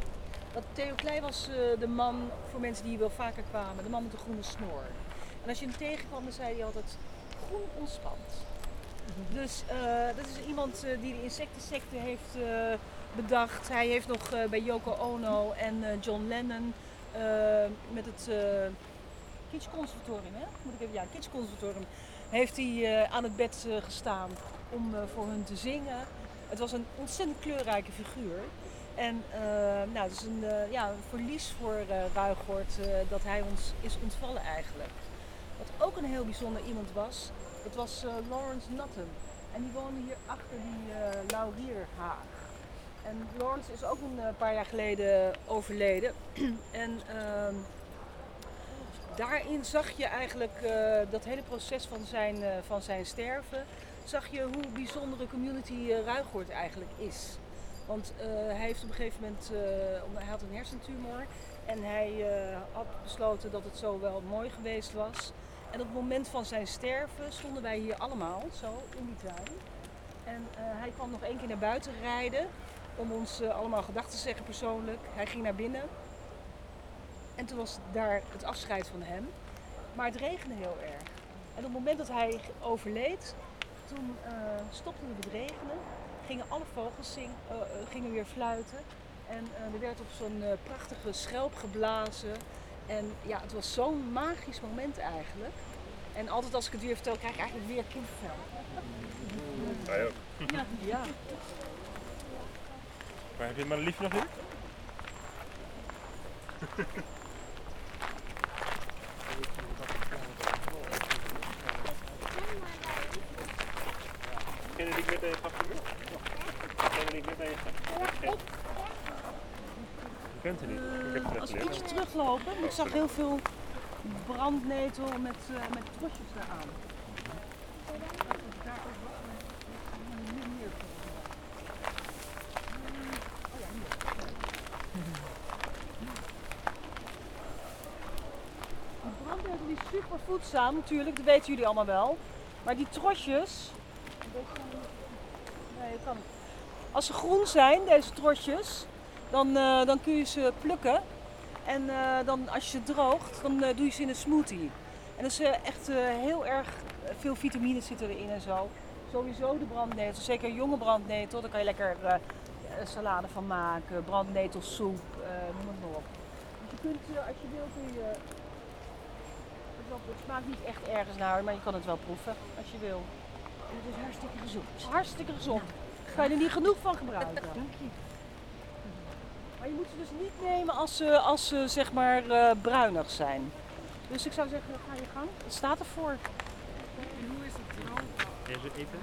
Dat Theo Klein was de man, voor mensen die wel vaker kwamen, de man met de groene snor. En als je hem tegenkwam, dan zei hij altijd groen ontspant. Dus dat is iemand die de insectensecte heeft bedacht. Hij heeft nog bij Yoko Ono en John Lennon met het Kitsch Conservatorium, hè? Moet ik even, ja, Kitsch Conservatorium, heeft hij eh, aan het bed eh, gestaan om eh, voor hun te zingen. Het was een ontzettend kleurrijke figuur. En nou, het is een, ja, verlies voor Ruigoord eh, dat hij ons is ontvallen eigenlijk. Wat ook een heel bijzonder iemand was, dat was Lawrence Nutten. En die woonde hier achter die Laurierhaag. En Lawrence is ook een paar jaar geleden overleden. en ehm, daarin zag je eigenlijk eh, dat hele proces van zijn, eh, van zijn sterven. Zag je hoe bijzondere community uh, eigenlijk is. Want hij heeft op een gegeven moment, hij had een hersentumor. En hij had besloten dat het zo wel mooi geweest was. En op het moment van zijn sterven stonden wij hier allemaal, zo in die tuin. En hij kwam nog één keer naar buiten rijden om ons allemaal gedachten te zeggen persoonlijk. Hij ging naar binnen. En toen was daar het afscheid van hem. Maar het regende heel erg. En op het moment dat hij overleed, toen uh, stopte het met regenen. Gingen alle vogels zing, uh, gingen weer fluiten. En er werd op zo'n prachtige schelp geblazen. En ja, het was zo'n magisch moment eigenlijk. En altijd als ik het weer vertel, krijg ik eigenlijk weer kippenvel. Wij ook. Ja, ja. Maar heb je maar lief nog in? Ken je die met een gaf Ken je die met een gaf Je kent het niet. Ik heb het als we ietsje teruglopen, ik zag heel veel brandnetel met, uh, met trosjes eraan. Die brandnetel die is super voedzaam natuurlijk, dat weten jullie allemaal wel. Maar die trosjes, kan. Als ze groen zijn, deze trosjes, dan, uh, dan kun je ze plukken. En uh, dan, als je ze droogt, dan uh, doe je ze in een smoothie. En dat is echt heel erg veel vitamines zitten erin en zo. Sowieso de brandnetel, zeker jonge brandnetel, daar kan je lekker salade van maken, brandnetelsoep, noem het maar op. Dus je kunt, als je wil, kun je. Het smaakt niet echt ergens naar, maar je kan het wel proeven als je wil. En het is hartstikke gezond. Hartstikke gezond. Kan je er niet genoeg van gebruiken. Dank je. Maar je moet ze dus niet nemen als ze, als ze zeg maar uh, bruinig zijn. Dus ik zou zeggen, ga je gang. Het staat ervoor. En hoe is het droog? Is het eten?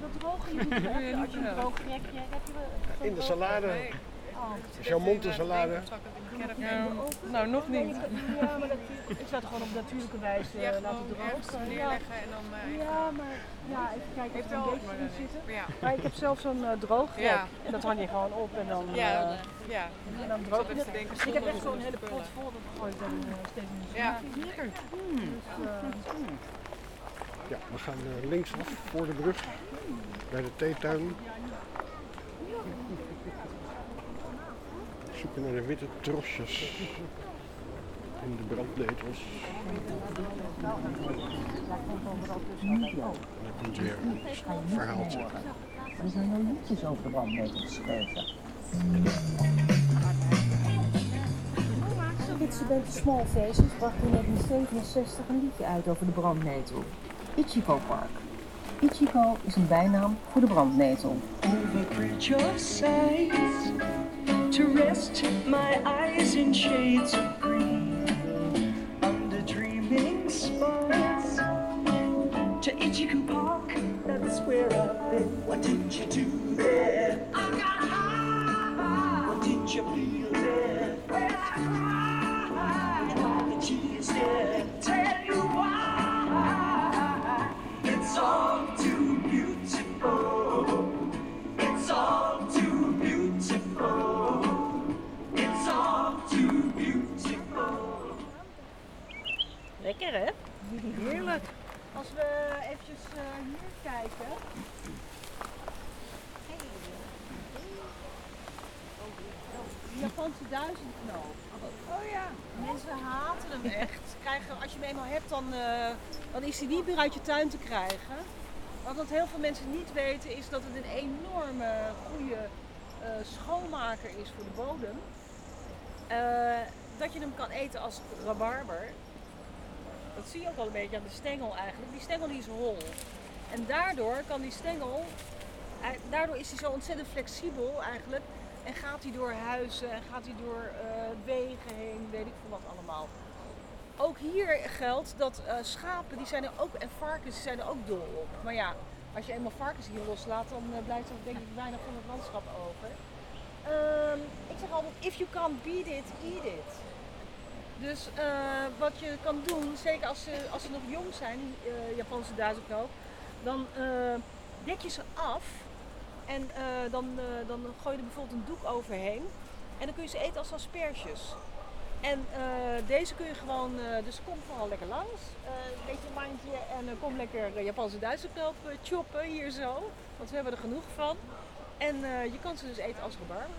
Dat drogen je niet. Als je een droog rekje hebt. In de salade. Oh, Is jouw mond een salade? Ja, nou, nog niet. Ja, maar dat, ik zou het gewoon op natuurlijke wijze Ja, laten drogen. neerleggen en dan, eh, ja, maar ja, even kijken of Heeft er een beetje in zitten. ja. Maar ik heb zelf zo'n eh droogrek Ja. en dat hang je gewoon op en dan, Ja, eh, ja. en dan Ik droog je het. ik heb echt zo'n hele pot vol, dat gooi ik dan eh, steeds in de Ja. lekker. Dus, eh, Ja, we gaan eh, linksaf voor de brug bij de theetuin. Zoeken naar de witte trosjes in de brandnetels. En dan komt weer een verhaaltje. Er zijn wel liedjes over de brandnetel geschreven. Gidsband Small Faces bracht in 1967 een liedje uit over de brandnetel. Ichigo Park. Ichigo is een bijnaam voor de brandnetel. To rest my eyes in shades of green under dreaming spires to Ichigo Park. That's where I've been. What did you do there? I got high. What did you feel there? I cried. Why there? Tell you why. It's all too beautiful. Lekker hè? Heerlijk. Als we eventjes eh, hier kijken. De Japanse duizendknoop. Oh ja. Mensen haten hem echt. Krijgen, als je hem eenmaal hebt, dan, eh, is hij niet meer uit je tuin te krijgen. Wat heel veel mensen niet weten, is dat het een enorme goede eh, schoonmaker is voor de bodem. Dat je hem kan eten als rabarber. Dat zie je ook wel een beetje aan de stengel eigenlijk. Die stengel die is hol. En daardoor kan die stengel, eh, daardoor is hij zo ontzettend flexibel eigenlijk. En gaat hij door huizen en gaat hij door eh, wegen heen, weet ik veel wat allemaal. Ook hier geldt dat eh, schapen, die zijn er ook, en varkens zijn er ook dol op. Maar ja, als je eenmaal varkens hier loslaat, dan blijft er denk ik weinig van het landschap over. Ehm, ik zeg altijd, if you can't beat it, eat it. Dus eh, wat je kan doen, zeker als ze, als ze nog jong zijn, die eh, Japanse duizendknoop, dan eh, dek je ze af en dan, dan gooi je er bijvoorbeeld een doek overheen. En dan kun je ze eten als asperges. En deze kun je gewoon, dus kom vooral lekker langs. Een beetje een mandje en kom lekker Japanse duizendknoop choppen hier zo. Want we hebben er genoeg van. En je kan ze dus eten als rabarber.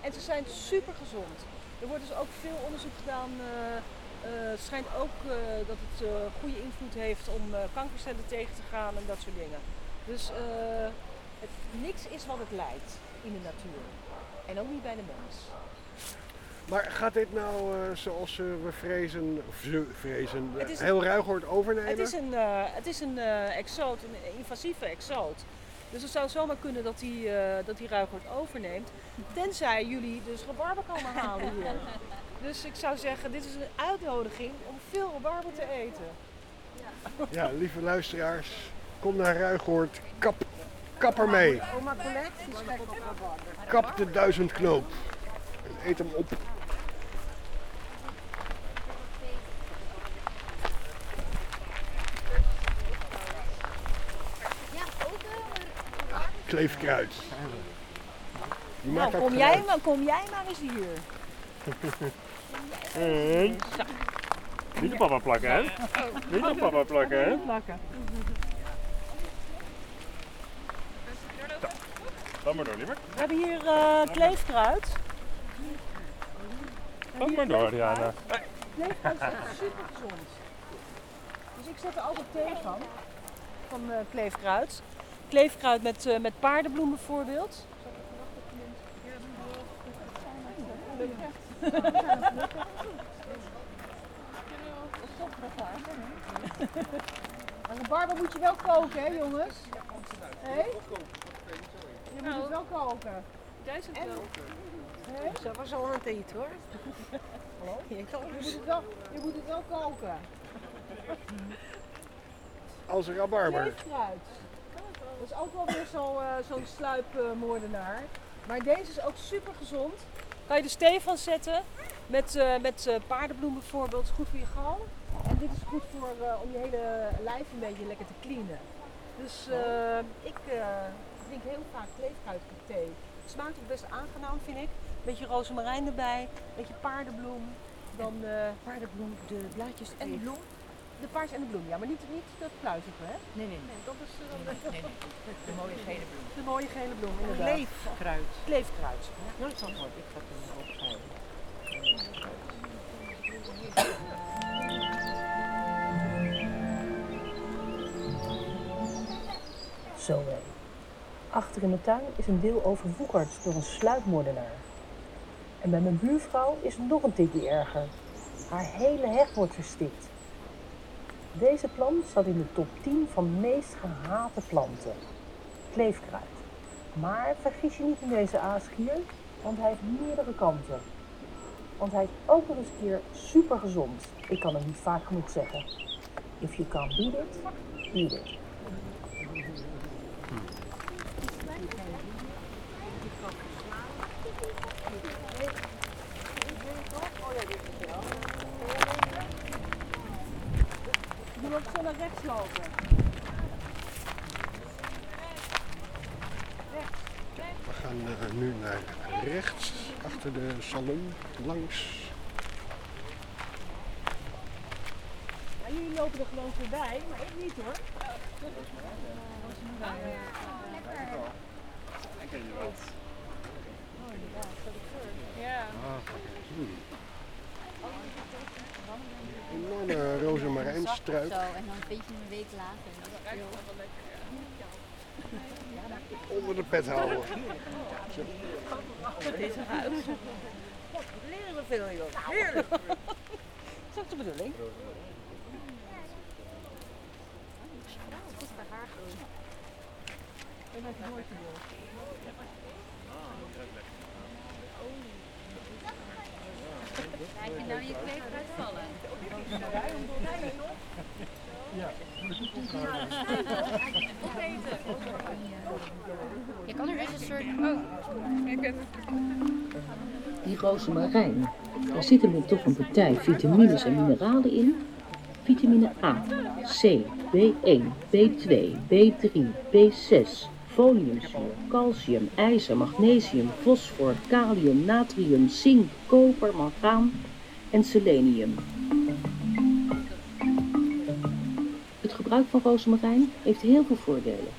En ze zijn super gezond. Er wordt dus ook veel onderzoek gedaan. eh, eh, het schijnt ook eh, dat het goede invloed heeft om kankercellen tegen te gaan en dat soort dingen. Dus het, niks is wat het lijkt in de natuur. En ook niet bij de mens. Maar gaat dit nou zoals we vrezen, of ze vrezen, heel Ruigoord overnemen? Het is een, het is een exoot, een invasieve exoot. Dus het zou zomaar kunnen dat hij eh dat die Ruigoord overneemt. Tenzij jullie dus rabarber komen halen hier. Dus ik zou zeggen, dit is een uitnodiging om veel rabarber te eten. Ja, lieve luisteraars, kom naar Ruigoord, kap, kap ermee. Oma Colette, die is gek op rabarber. Kap de duizendknoop. En eet hem op. Kleefkruid. Die Nou, kom jij, maar, kom jij maar eens hier. En? Niet op papa plakken, hè? Niet op papa plakken, hè? plakken. Dan maar door, liever. We hebben hier eh, kleefkruid. Dan maar door, Diana. Kleefkruid is echt super gezond. Dus ik zet er altijd thee van. Van eh, kleefkruid. Kleefkruid met, eh, met paardenbloem bijvoorbeeld. Maar de barber moet je wel koken, hè jongens? Hé? Je moet het wel koken. Duizend wel. Hé? Zo was al aan het eten hoor. Hallo? Je moet het wel, je moet het wel koken. Als rabarber. Kleefkruid. Dat is ook wel weer zo, zo'n sluipmoordenaar. Maar deze is ook super gezond. Kan je er thee van zetten. Met, eh, met eh, paardenbloem bijvoorbeeld. Is goed voor je gal. En dit is goed voor, om je hele lijf een beetje lekker te cleanen. Dus ik drink heel vaak kleefkruidthee. Het smaakt ook best aangenaam vind ik. Beetje rozemarijn erbij. Beetje paardenbloem. Dan paardenbloem, de blaadjes en de bloem. De paars en de bloem, ja, maar niet, niet dat pluizige, hè? Nee, nee, nee. Dat is eh, dan De mooie gele bloem. De mooie gele bloem, inderdaad. Kleefkruid. Kleefkruid. Nooit van gehoord. Ik ga het hem opschrijven. Zo hé. Achter in de tuin is een deel overwoekerd door een sluipmoordenaar. En bij mijn buurvrouw is het nog een tikje erger. Haar hele heg wordt verstikt. Deze plant staat in de top 10 van meest gehate planten. Kleefkruid. Maar vergis je niet in deze aasgier, want hij heeft meerdere kanten. Want hij is ook nog eens een keer super gezond. Ik kan het niet vaak genoeg zeggen. If you can't beat it, eat it. Moet zo naar rechts lopen. We gaan eh, nu naar rechts, achter de salon, langs. Ja, jullie lopen er gewoon voorbij, maar ik niet hoor. Ik ken je wel. Ja. Hmm. Enorme rozemarijnstruik. Zo, en dan een beetje een week later. en dat is heel- Onder de pet houden. Zo. Het is een huis. God, wat leren we veel joh. Heerlijk. Is dat de bedoeling? Het is bij haar groen. En dat is mooi te doen. Laat je nou je kleef uitvallen. Je kan er echt een soort... Oh, ik ken Die rozemarijn, daar zitten er toch een partij vitamines en mineralen in. Vitamine A, C, B1, B2, B3, B6, foliumzuur, calcium, ijzer, magnesium, fosfor, kalium, natrium, zink, koper, mangaan en selenium. Het gebruik van rozemarijn heeft heel veel voordelen.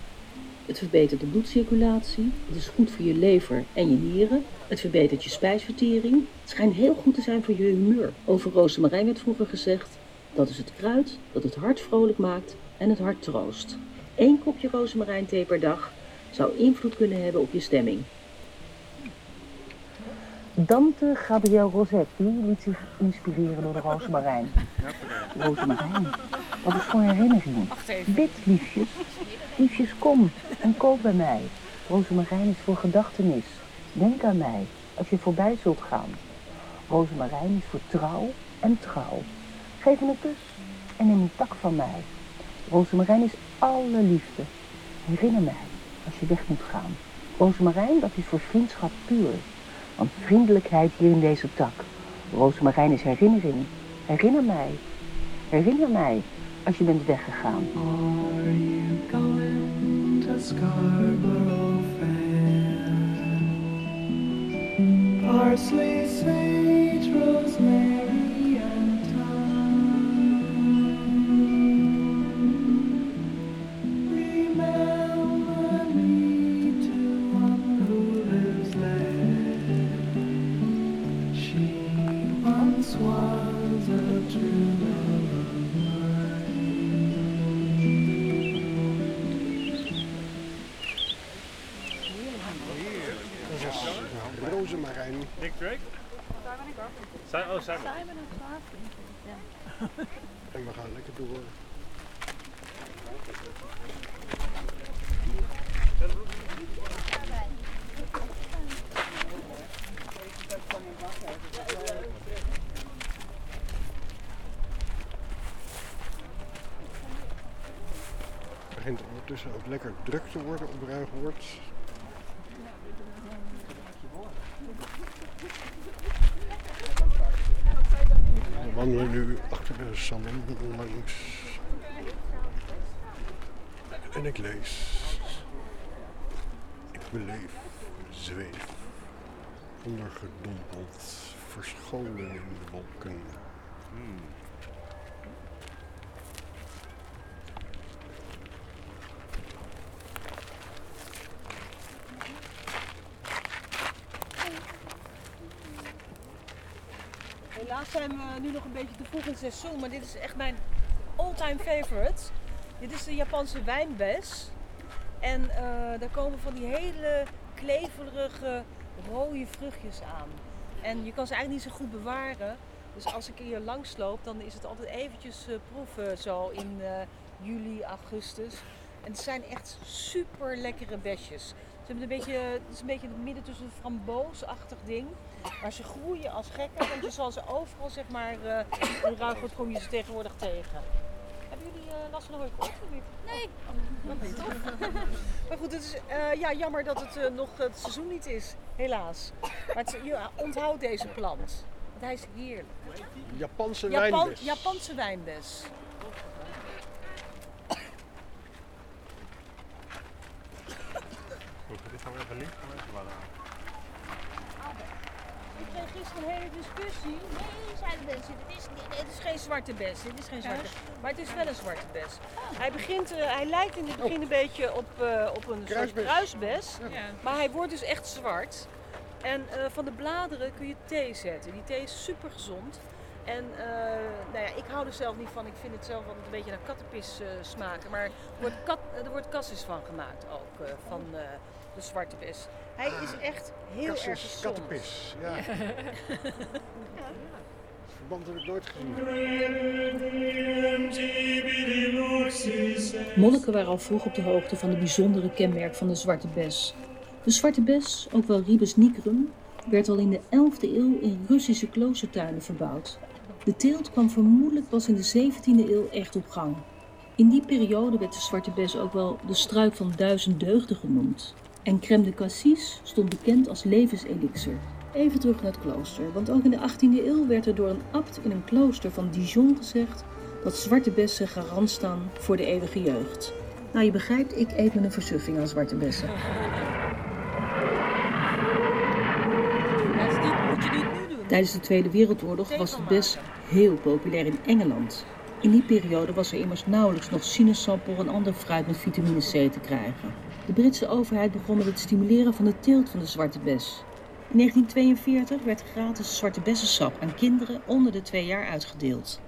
Het verbetert de bloedcirculatie, het is goed voor je lever en je nieren, het verbetert je spijsvertering, het schijnt heel goed te zijn voor je humeur. Over rozemarijn werd vroeger gezegd, dat is het kruid dat het hart vrolijk maakt en het hart troost. Eén kopje rozemarijnthee per dag zou invloed kunnen hebben op je stemming. Dante Gabriel Rossetti liet zich inspireren door de rozemarijn. Rozemarijn, wat is voor herinnering? Bid, liefjes. Liefjes, kom en koop bij mij. Rozemarijn is voor gedachtenis. Denk aan mij als je voorbij zult gaan. Rozemarijn is voor trouw en trouw. Geef me een kus en neem een tak van mij. Rozemarijn is alle liefde. Herinner mij als je weg moet gaan. Rozemarijn, dat is voor vriendschap puur. Want vriendelijkheid hier in deze tak. Rozemarijn is herinnering. Herinner mij. Herinner mij als je bent weggegaan. Are you going to Scarborough Fair? Parsley, sage, rosemary, Dick Drake? Zijn, oh, Simon. Simon en Garfunkel. Ja. En we gaan lekker door. Het begint ondertussen ook lekker druk te worden op Ruigoord. Wandelen nu achter de salon langs. En ik lees. Ik beleef, zweef. Ondergedompeld, verscholen in de wolken. Helaas zijn we nu nog een beetje te vroeg in het seizoen, maar dit is echt mijn all-time favorite. Dit is de Japanse wijnbes. En eh, daar komen van die hele kleverige rode vruchtjes aan. En je kan ze eigenlijk niet zo goed bewaren. Dus als ik hier langs loop, dan is het altijd eventjes eh, proeven zo in eh, juli, augustus. En het zijn echt super lekkere besjes. Ze hebben een beetje, het is een beetje het midden tussen een framboosachtig ding. Maar ze groeien als gekken, want je zal ze overal zeg maar, eh in Ruigoord kom je ze tegenwoordig tegen. Hebben jullie eh, last van een hooikoorts of niet? Nee. Dat niet, toch? maar goed, het is eh, ja, jammer dat het nog het seizoen niet is, helaas. Maar het, je onthoudt deze plant, want hij is heerlijk. Japanse Japan- wijnbes. Japanse wijnbes. Goed, dit gaan we even links gaan we even waar Ik kreeg gisteren een hele discussie. Nee, zeiden mensen, dit is, dit is geen zwarte bes. Dit is geen zwarte, maar het is wel een zwarte bes. Hij, begint, eh, hij lijkt in het begin een beetje op, eh, op een soort Kruisbes. kruisbes. Ja. Maar hij wordt dus echt zwart. En eh, van de bladeren kun je thee zetten. Die thee is super gezond. En eh, nou ja, ik hou er zelf niet van. Ik vind het zelf altijd een beetje naar kattenpis eh, smaken. Maar er wordt, kat, er wordt cassis van gemaakt ook, eh, van eh, de zwarte bes. Hij is echt heel erg gezond. kattenpis, ja. Verband heb ik nooit gezien. Monniken waren al vroeg op de hoogte van de bijzondere kenmerk van de zwarte bes. De zwarte bes, ook wel Ribes nigrum, werd al in de 11e eeuw in Russische kloostertuinen verbouwd. De teelt kwam vermoedelijk pas in de 17e eeuw echt op gang. In die periode werd de zwarte bes ook wel de struik van duizend deugden genoemd. En crème de cassis stond bekend als levenselixer. Even terug naar het klooster, want ook in de 18e eeuw werd er door een abt in een klooster van Dijon gezegd dat zwarte bessen garant staan voor de eeuwige jeugd. Nou, je begrijpt, ik eet met een versuffing aan zwarte bessen. Tijdens de Tweede Wereldoorlog was de bes heel populair in Engeland. In die periode was er immers nauwelijks nog sinaasappel en ander fruit met vitamine C te krijgen. De Britse overheid begon met het stimuleren van de teelt van de zwarte bes. In 1942 werd gratis zwarte bessensap aan kinderen onder de twee jaar uitgedeeld.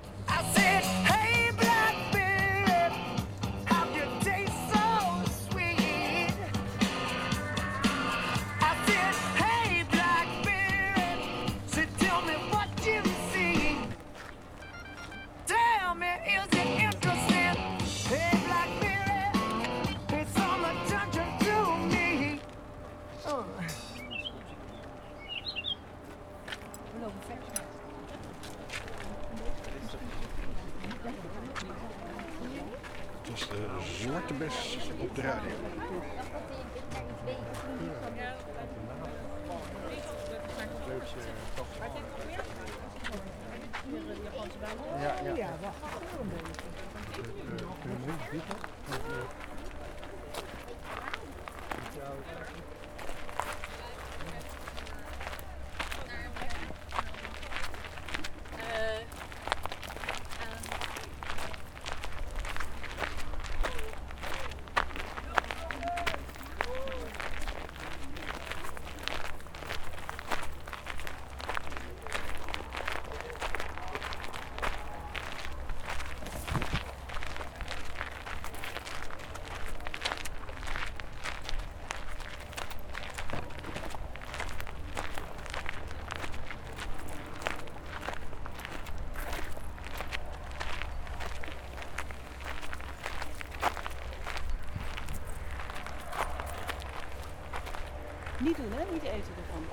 Doen, hè? Niet eten ervan.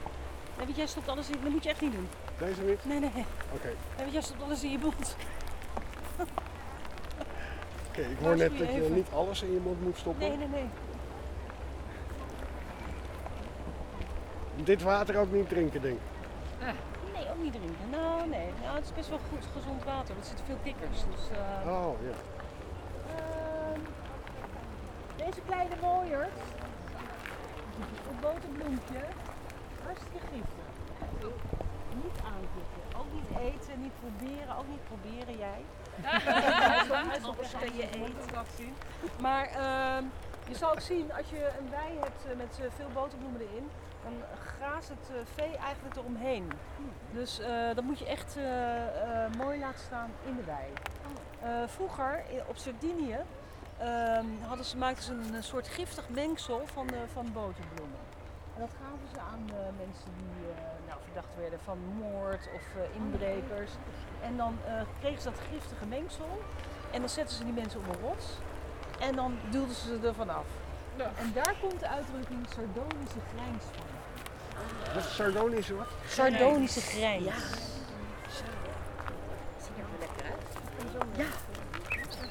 Nee, want jij stopt alles in. Dat moet je echt niet doen. Deze niet? Nee, nee. Oké. Nee, want jij stopt alles in je mond. Oké, ik hoor net dat je niet alles in je mond moet stoppen. Nee, nee, nee. Dit water ook niet drinken, denk ik. Nee, ook niet drinken. Nou, nee. Nou, het is best wel goed gezond water. Er zitten veel kikkers. Dus, eh, Oh, ja. Ehm, deze kleine mooier. Een boterbloempje. Hartstikke giftig. Niet aantikken. Ook niet eten, niet proberen. Ook niet proberen jij. Anders kan je Maar ehm, je zal ook zien, als je een wei hebt eh, met eh, veel boterbloemen erin, dan graast het eh, vee eigenlijk eromheen. Dus dat moet je echt mooi laten staan in de wei. Vroeger op Sardinië ehm, hadden ze, maakten ze een soort giftig mengsel van, van boterbloemen. En dat gaven ze aan mensen die nou, verdacht werden van moord of inbrekers. En dan kregen ze dat giftige mengsel en dan zetten ze die mensen op een rots en dan duwden ze ze ervan af. En daar komt de uitdrukking sardonische grijns van. Dat is sardonische wat? Sardonische grijns. Ja. Ziet er lekker uit. Ja.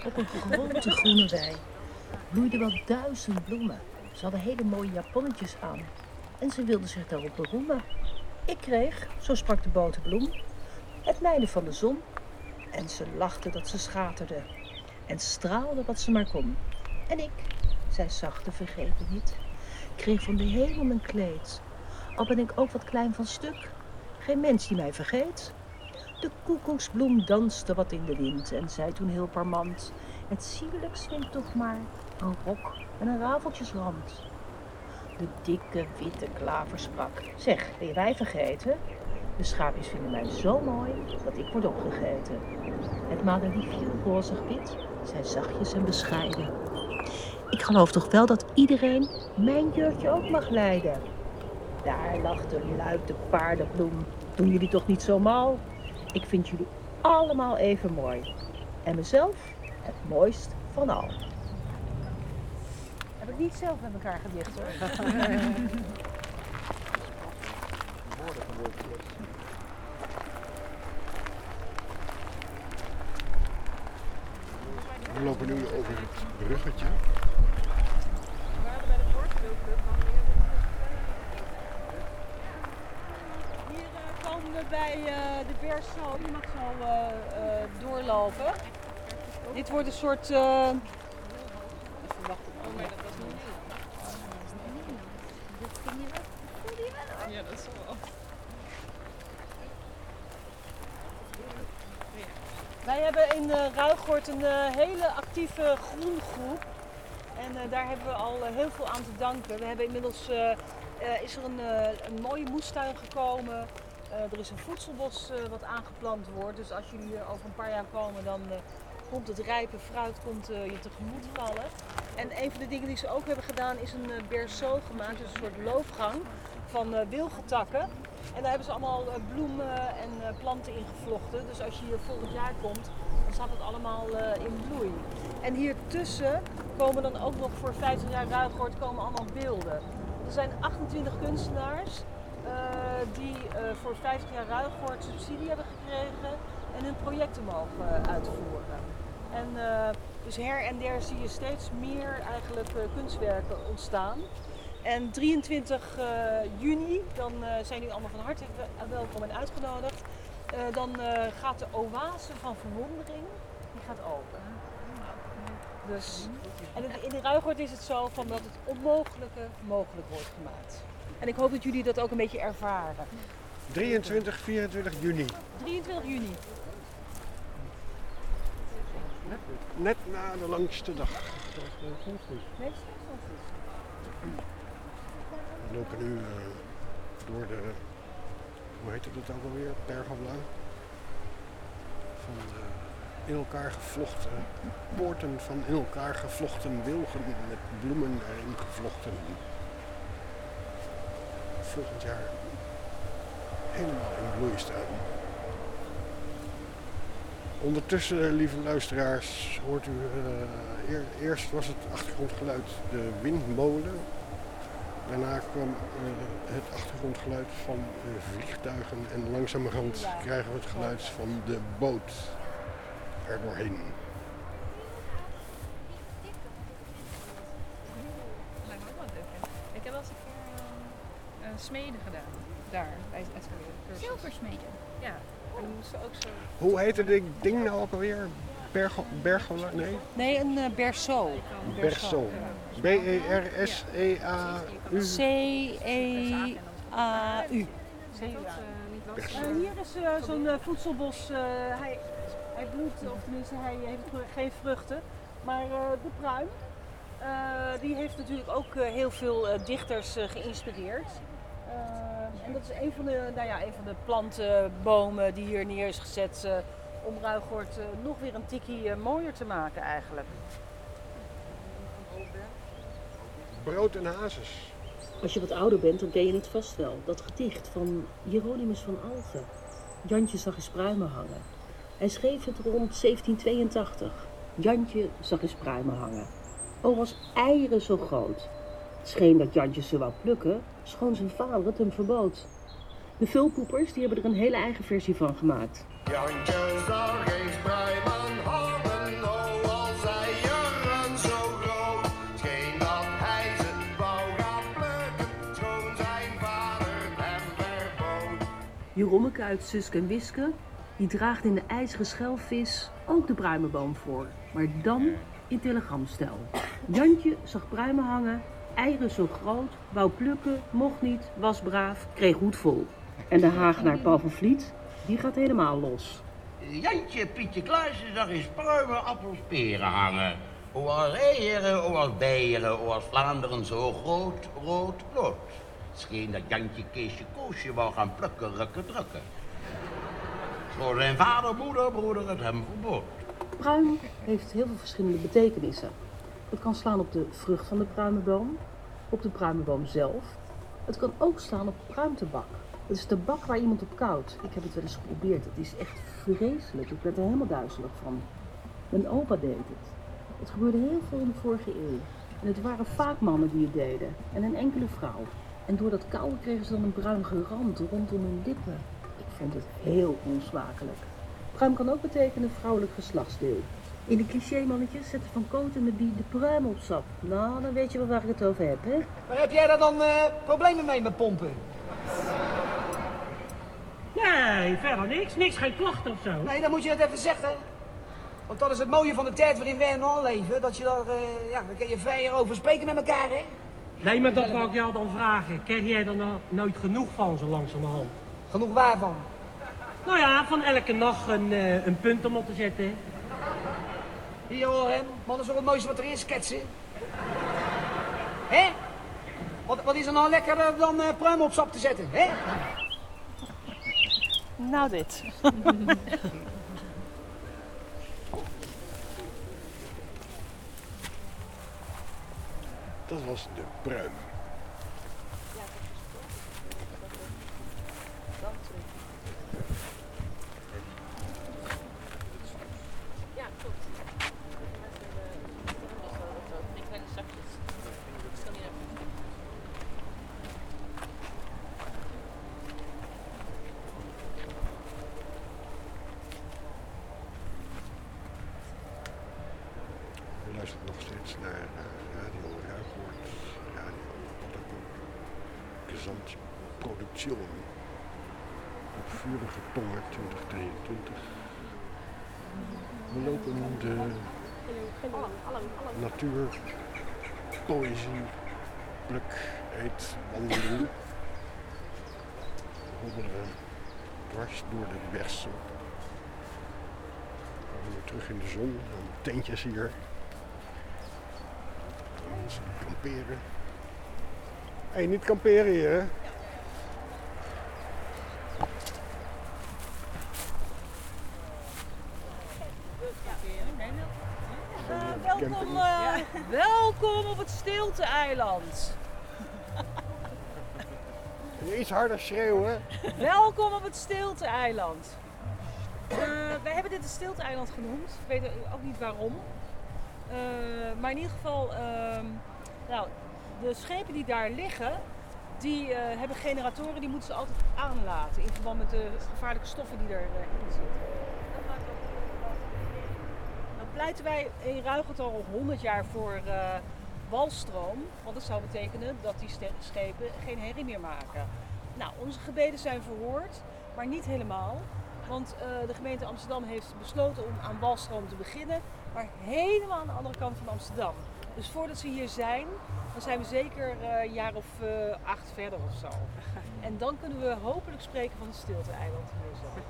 Op een grote groene wei bloeiden wel duizend bloemen. Ze hadden hele mooie japonnetjes aan en ze wilden zich daarop beroemen. Ik kreeg, zo sprak de boterbloem, het mijden van de zon. En ze lachte dat ze schaterde en straalde wat ze maar kon. En ik, zij zachte vergeten niet, kreeg van de hemel mijn kleed. Al ben ik ook wat klein van stuk, geen mens die mij vergeet. De koekoeksbloem danste wat in de wind en zei toen heel parmant: Het sierlijk zwingt toch maar een rok en een rafeltjesrand. De dikke witte klaver sprak: Zeg, ben je wij vergeten? De schaapjes vinden mij zo mooi dat ik word opgegeten. Het madeliefje, rozig wit, zei zachtjes en bescheiden. Ik geloof toch wel dat iedereen mijn jurkje ook mag leiden. Daar lachte luid de paardenbloem. Doen jullie toch niet zo mal? Ik vind jullie allemaal even mooi. En mezelf het mooist van al. Heb ik niet zelf met elkaar gedicht hoor. We lopen nu over het bruggetje. Hier eh, komen we bij eh, de Berso. Je mag zo eh, eh, doorlopen. Dit wordt een soort. niet. Ja, dat is wel. Wij hebben in uh, een eh, hele actieve groengroep. En eh, daar hebben we al heel veel aan te danken. We hebben inmiddels is er een, mooie moestuin gekomen. Er is een voedselbos wat aangeplant wordt. Dus als jullie hier over een paar jaar komen, dan komt het rijpe fruit komt, je tegemoet vallen. En een van de dingen die ze ook hebben gedaan is een berceau gemaakt. Dus een soort loofgang van wilgetakken. En daar hebben ze allemaal uh, bloemen en uh, planten in gevlochten. Dus als je hier volgend jaar komt, dan staat het allemaal uh, in bloei. En hier tussen komen dan ook nog voor 50 jaar Ruigoord komen allemaal beelden. Er zijn 28 kunstenaars die voor 50 jaar Ruigoord subsidie hebben gekregen en hun projecten mogen uitvoeren. En dus her en der zie je steeds meer eigenlijk kunstwerken ontstaan. En 23 uh, juni, dan uh, zijn jullie allemaal van harte welkom en uitgenodigd. Dan gaat de oase van verwondering, die gaat open. Dus, en in de Ruigoord is het zo van dat het onmogelijke mogelijk wordt gemaakt. En ik hoop dat jullie dat ook een beetje ervaren. 23, 24 juni. 23 juni. Net, net na de langste dag. We lopen nu uh, door de, hoe heet het ook alweer, pergola. Van de in elkaar gevlochten poorten van in elkaar gevlochten wilgen met bloemen erin gevlochten. Volgend jaar helemaal in bloei staan. Ondertussen, lieve luisteraars, hoort u, eer, eerst was het achtergrondgeluid de windmolen. Daarna kwam uh, het achtergrondgeluid van uh, vliegtuigen en langzamerhand krijgen we het geluid van de boot er doorheen. Lijkt me ook wel leuk. hè? Ik heb wel eens een keer uh, smeden gedaan. daar, bij het. Zilversmeden. Ja, en moesten ook zo... Hoe heette dit ding nou ook alweer? Bergo, Bergo, nee? Nee, een uh, berceau. Berceau. E B-E-R-S-E-A-U. C-E-A-U. Uh, hier is uh, zo'n uh, voedselbos. hij, hij bloedt, of tenminste hij heeft geen vruchten. Maar de pruim, die heeft natuurlijk ook heel veel dichters geïnspireerd. en dat is een van de, nou ja, een van de plantenbomen die hier neer is gezet om Ruigoort nog weer een tikkie mooier te maken eigenlijk. Brood en hazes. Als je wat ouder bent, dan ken je het vast wel. Dat gedicht van Hieronymus van Alphen. Jantje zag eens pruimen hangen. Hij schreef het rond 1782. Jantje zag eens pruimen hangen. O, was eieren zo groot. Het scheen dat Jantje ze wou plukken, schoon zijn vader het hem verbood. De vulpoepers die hebben er een hele eigen versie van gemaakt. Oh. Jerommeke uit Suske en Wiske, die draagt in de ijzeren schelvis ook de pruimenboom voor. Maar dan in telegramstijl. Jantje zag pruimen hangen, eieren zo groot, wou plukken, mocht niet, was braaf, kreeg goed vol. En de Hagenaar Paul van Vliet, die gaat helemaal los. Jantje Pietje Kluisje zag eens pruimen, appels, peren hangen. O als eieren, o als beieren, o als Vlaanderen zo groot, rood, rood. Scheen dat Jantje Keesje Koosje wou gaan plukken, rukken, drukken. Schoon zijn vader, moeder, broeder het hem verbood. Pruim heeft heel veel verschillende betekenissen. Het kan slaan op de vrucht van de pruimenboom, op de pruimenboom zelf. Het kan ook slaan op pruimtebak. Het is tabak waar iemand op koudt. Ik heb het wel eens geprobeerd. Het is echt vreselijk. Ik werd er helemaal duizelig van. Mijn opa deed het. Het gebeurde heel veel in de vorige eeuw. En het waren vaak mannen die het deden. En een enkele vrouw. En door dat kouwen kregen ze dan een bruinige rand rondom hun lippen. Ik vond het heel onsmakelijk. Pruim kan ook betekenen vrouwelijk geslachtsdeel. In de cliché-mannetjes zetten Van Koten met die de pruim op sap. Nou, dan weet je wel waar ik het over heb, hè? Maar heb jij daar dan eh, problemen mee met pompen? Nee, verder niks. Niks, geen klachten of zo. Nee, dan moet je het even zeggen. Want dat is het mooie van de tijd waarin wij nu al leven. Dat je daar, eh, ja, dan kun je vrij over spreken met elkaar, hè? Nee, maar dat wou ik jou dan vragen. Krijg jij er nou nooit genoeg van, zo langzamerhand? Genoeg waarvan? Nou ja, van elke nacht een, eh, een punt om op te zetten. Hier hoor hem. Man, dat is ook het mooiste wat er is, ketsen. Hè? Wat, wat is er nou lekkerder dan uh, pruim op sap te zetten, hè? Nou, dit. Dat was de pruim. Ja, klopt. U luistert nog steeds naar eh, Radio Ruigoord, Radio Paddenkoek, Gezantproduktion. Op vurige tongen 2023. We lopen de natuur, poëzie, pluk, eet, wandeling. We hobbelen dwars door de Wersel. We komen weer terug in de zon, aan de tentjes hier. Mensen kamperen. Hé, hey, niet kamperen hier, hè? Welkom, eh, welkom op het Stilte-eiland. Iets harder schreeuwen. Welkom op het Stilte-eiland. Eh, wij hebben dit het Stilte-eiland genoemd. Ik weet ook niet waarom. Eh, maar in ieder geval, ehm, nou, de schepen die daar liggen, die eh, hebben generatoren, die moeten ze altijd aanlaten in verband met de gevaarlijke stoffen die erin zitten. Nou pleiten wij in Ruigert al 100 jaar voor walstroom, want dat zou betekenen dat die schepen geen herrie meer maken. Nou, onze gebeden zijn verhoord, maar niet helemaal. Want eh, de gemeente Amsterdam heeft besloten om aan Walstroom te beginnen, maar helemaal aan de andere kant van Amsterdam. Dus voordat ze hier zijn, dan zijn we zeker eh, een jaar of eh, acht verder of zo. En dan kunnen we hopelijk spreken van het stilte-eiland hier zo.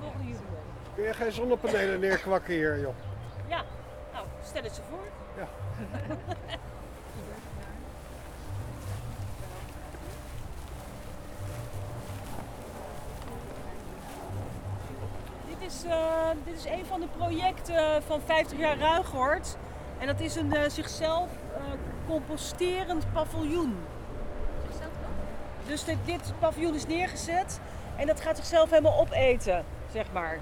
Volgende jubileum. Kun je geen zonnepanelen neerkwakken hier, joh? Ja, nou, stel het ze voor. Ja. Dit is, eh, dit is een van de projecten van 50 jaar Ruigoord. En dat is een eh, zichzelf eh, composterend paviljoen. Dus dit, dit paviljoen is neergezet en dat gaat zichzelf helemaal opeten, zeg maar.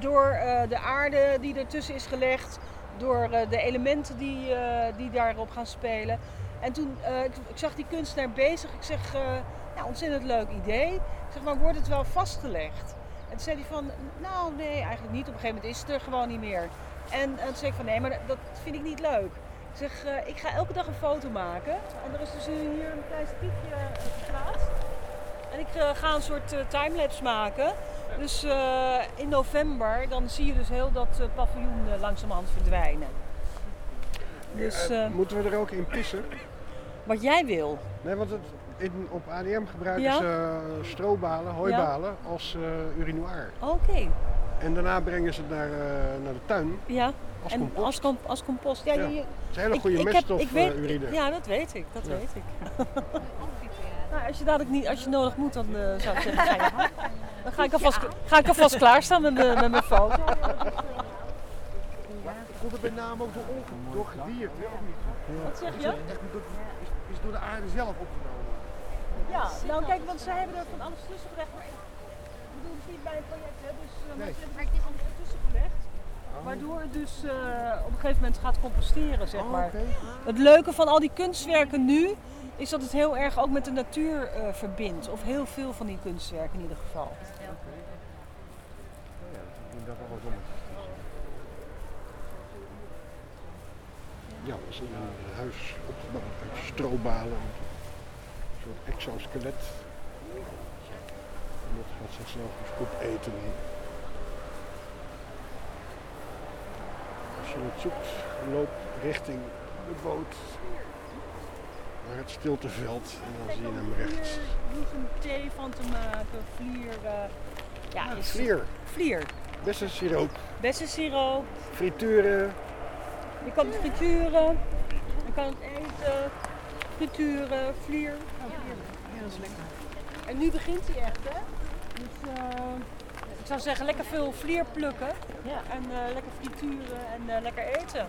Door de aarde die ertussen is gelegd, door de elementen die, die daarop gaan spelen. En toen, ik, ik zag die kunstenaar bezig, ik zeg, ja, ontzettend leuk idee. Ik zeg, maar wordt het wel vastgelegd? En toen zei hij van, nou nee, eigenlijk niet. Op een gegeven moment is het er gewoon niet meer. En, toen zei ik van, nee, maar dat, vind ik niet leuk. Ik zeg, eh, ik ga elke dag een foto maken. En er is dus hier een klein stiefje eh, geplaatst. En ik eh, ga een soort eh, timelapse maken. Dus in november, dan zie je dus heel dat paviljoen langzamerhand verdwijnen. Dus moeten we er ook in pissen? wat jij wil. Nee, want het, in, op ADM gebruiken Ja? ze strobalen, hooibalen als eh, urinoir. Oké. En daarna brengen ze het naar, eh, naar de tuin. Ja. Als en compost. Als, com- als compost. Ja, Ja. je- je- Het is een hele goede weet- eh, urine. Ja, dat weet ik. Dat Ja. weet ik. nou, als je dadelijk niet, als je nodig moet, dan eh, zou ik zeggen, ga je. Dan ga ik alvast, ga ik alvast klaarstaan met mijn, met mijn foto. Komt het met name ook door, onge- door gedierte, of niet? Wat zeg je? Is, is door de aarde zelf opgenomen? Ja, nou kijk, want zij hebben er van alles tussen gelegd. Maar ik bedoel, het is niet mijn project, hè, dus uh, mensen hebben er alles tussen gelegd. Waardoor het dus eh, op een gegeven moment gaat composteren, zeg Oh, maar. oké. Het leuke van al die kunstwerken nu is dat het heel erg ook met de natuur eh, verbindt. Of heel veel van die kunstwerken in ieder geval. Ja, ik denk dat wel wat. Ja, dat is een huis opgebouwd uit strobalen. Soort exoskelet. En dat gaat zichzelf dus opeten. Als je het zoekt, loop richting de boot naar het stilteveld en dan zie je hem rechts. Is een thee van te maken, vlier. eh, ja, is Vlier, Vlier. bessensiroop, Bessensiroop. frituren. Je kan het frituren. Je kan het eten. Frituren, vlier. Vlier. Ja, dat is lekker. En nu begint hij echt, hè? Dus eh, ik zou zeggen, lekker veel vlier plukken. En eh, lekker frituren en eh, lekker eten.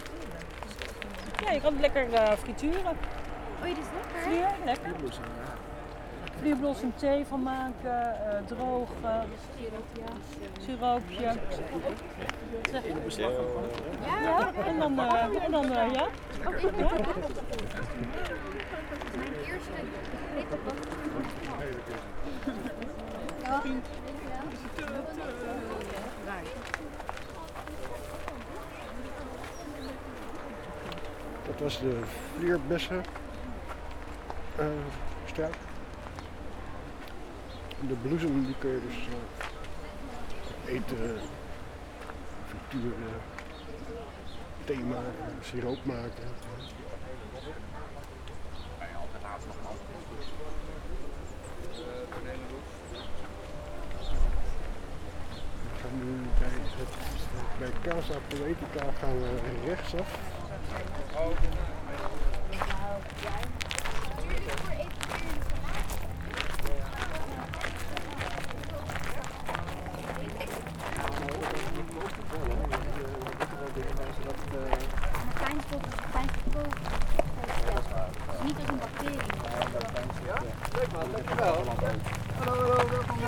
Ja, je kan het lekker frituren. Oh, dit is lekker. Vlier, lekker. Vlierblossom thee van maken, drogen, siroopje. Ja, en dan, en dan ja. Ja. Mijn eerste Dat was de vlierbessen eh, struik. En de bloesem die kun je dus eh, eten, frituren, thee siroop maken. We gaan nu bij, het, bij Casa Poetica gaan we rechtsaf. Niet als een bacterie. Leuk man, dankjewel. Hallo, welkom,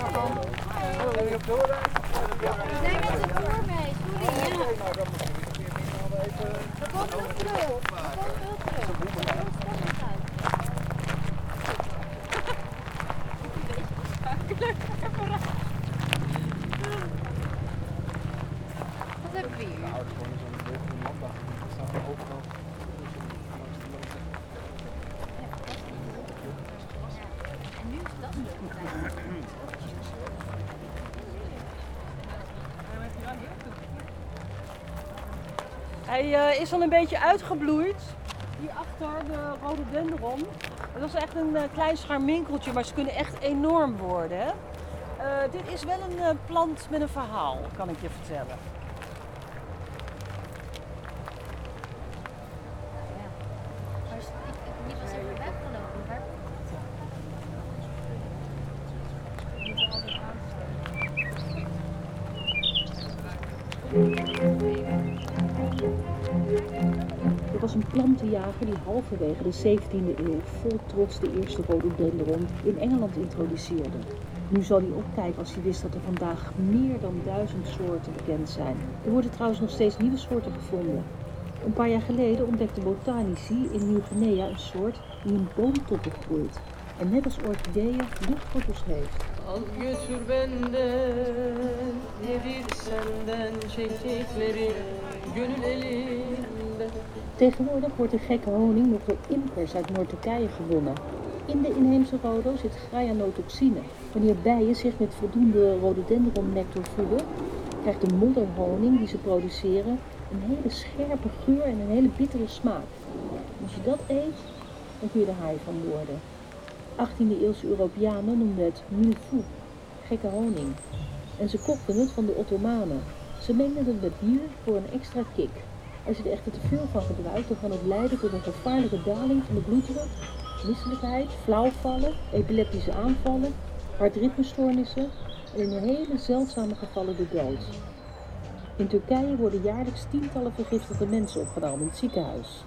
welkom. Ja. We zijn met de tour mee, sorry. Ja. Dan moet ik weer even... We komen wel terug. We komen wel terug. We komen wel terug uit. Wat hebben we hier? Nou, het is gewoon zo'n landbouw. Dat staat er overal. Al een beetje uitgebloeid. Hierachter de rhododendron. Dat is echt een eh, klein scharminkeltje, maar ze kunnen echt enorm worden. Eh, dit is wel een eh, plant met een verhaal, kan ik je vertellen. Plantenjager die halverwege de 17e eeuw vol trots de eerste rhododendron in Engeland introduceerde. Nu zal hij opkijken als hij wist dat er vandaag meer dan duizend soorten bekend zijn. Er worden trouwens nog steeds nieuwe soorten gevonden. Een paar jaar geleden ontdekten botanici in Nieuw-Guinea een soort die in boomtoppen groeit en net als orchideeën luchtwortels heeft. Tegenwoordig wordt de gekke honing nog door imkers uit Noord-Turkije gewonnen. In de inheemse rodo zit graianotoxine. Wanneer bijen zich met voldoende rhododendronnectar voeden, krijgt de modderhoning die ze produceren een hele scherpe geur en een hele bittere smaak. Als je dat eet, dan kun je er haai van worden. 18e eeuwse Europeanen noemden het milfou, gekke honing. En ze kochten het van de Ottomanen. Ze mengden het met bier voor een extra kick. Als je er echter te veel van gebruikt, dan kan het leiden tot een gevaarlijke daling van de bloeddruk, misselijkheid, flauwvallen, epileptische aanvallen, hartritmestoornissen en in hele zeldzame gevallen de dood. In Turkije worden jaarlijks tientallen vergiftigde mensen opgenomen in het ziekenhuis.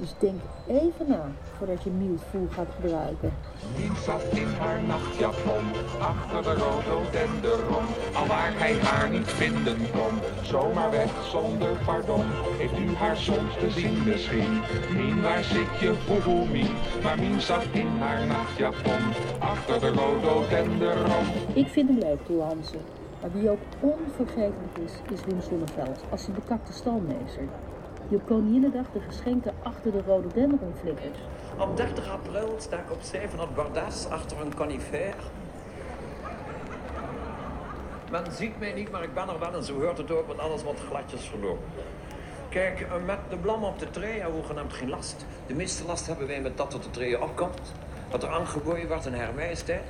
Dus denk even na voordat je milfoe gaat gebruiken. Niet zat in haar nachtjapon, achter de rhododendron. Al waar hij haar niet vinden kon, zomaar weg zonder pardon. Heeft u haar soms gezien misschien? Mien, waar zit je, boeboe Mien? Maar Mien zat in haar nachtjapon, achter de rhododendron. Ik vind hem leuk, Toel Hansen. Maar wie ook onvergetelijk is, is Wim Sonneveld als die bekakte stalmeester. Op Koninginnedag de geschenken achter de rhododendron flikkert. Op 30 april sta ik op 700 bordas achter een conifeer. Men ziet mij niet, maar ik ben er wel en zo hoort het ook, want alles wordt gladjes verlopen. Kijk, eh, met de blam op de tree hebben we hoegenaamd geen last. De meeste last hebben wij met dat wat de tree opkomt. Wat er aangeboden wordt in haar majesteit.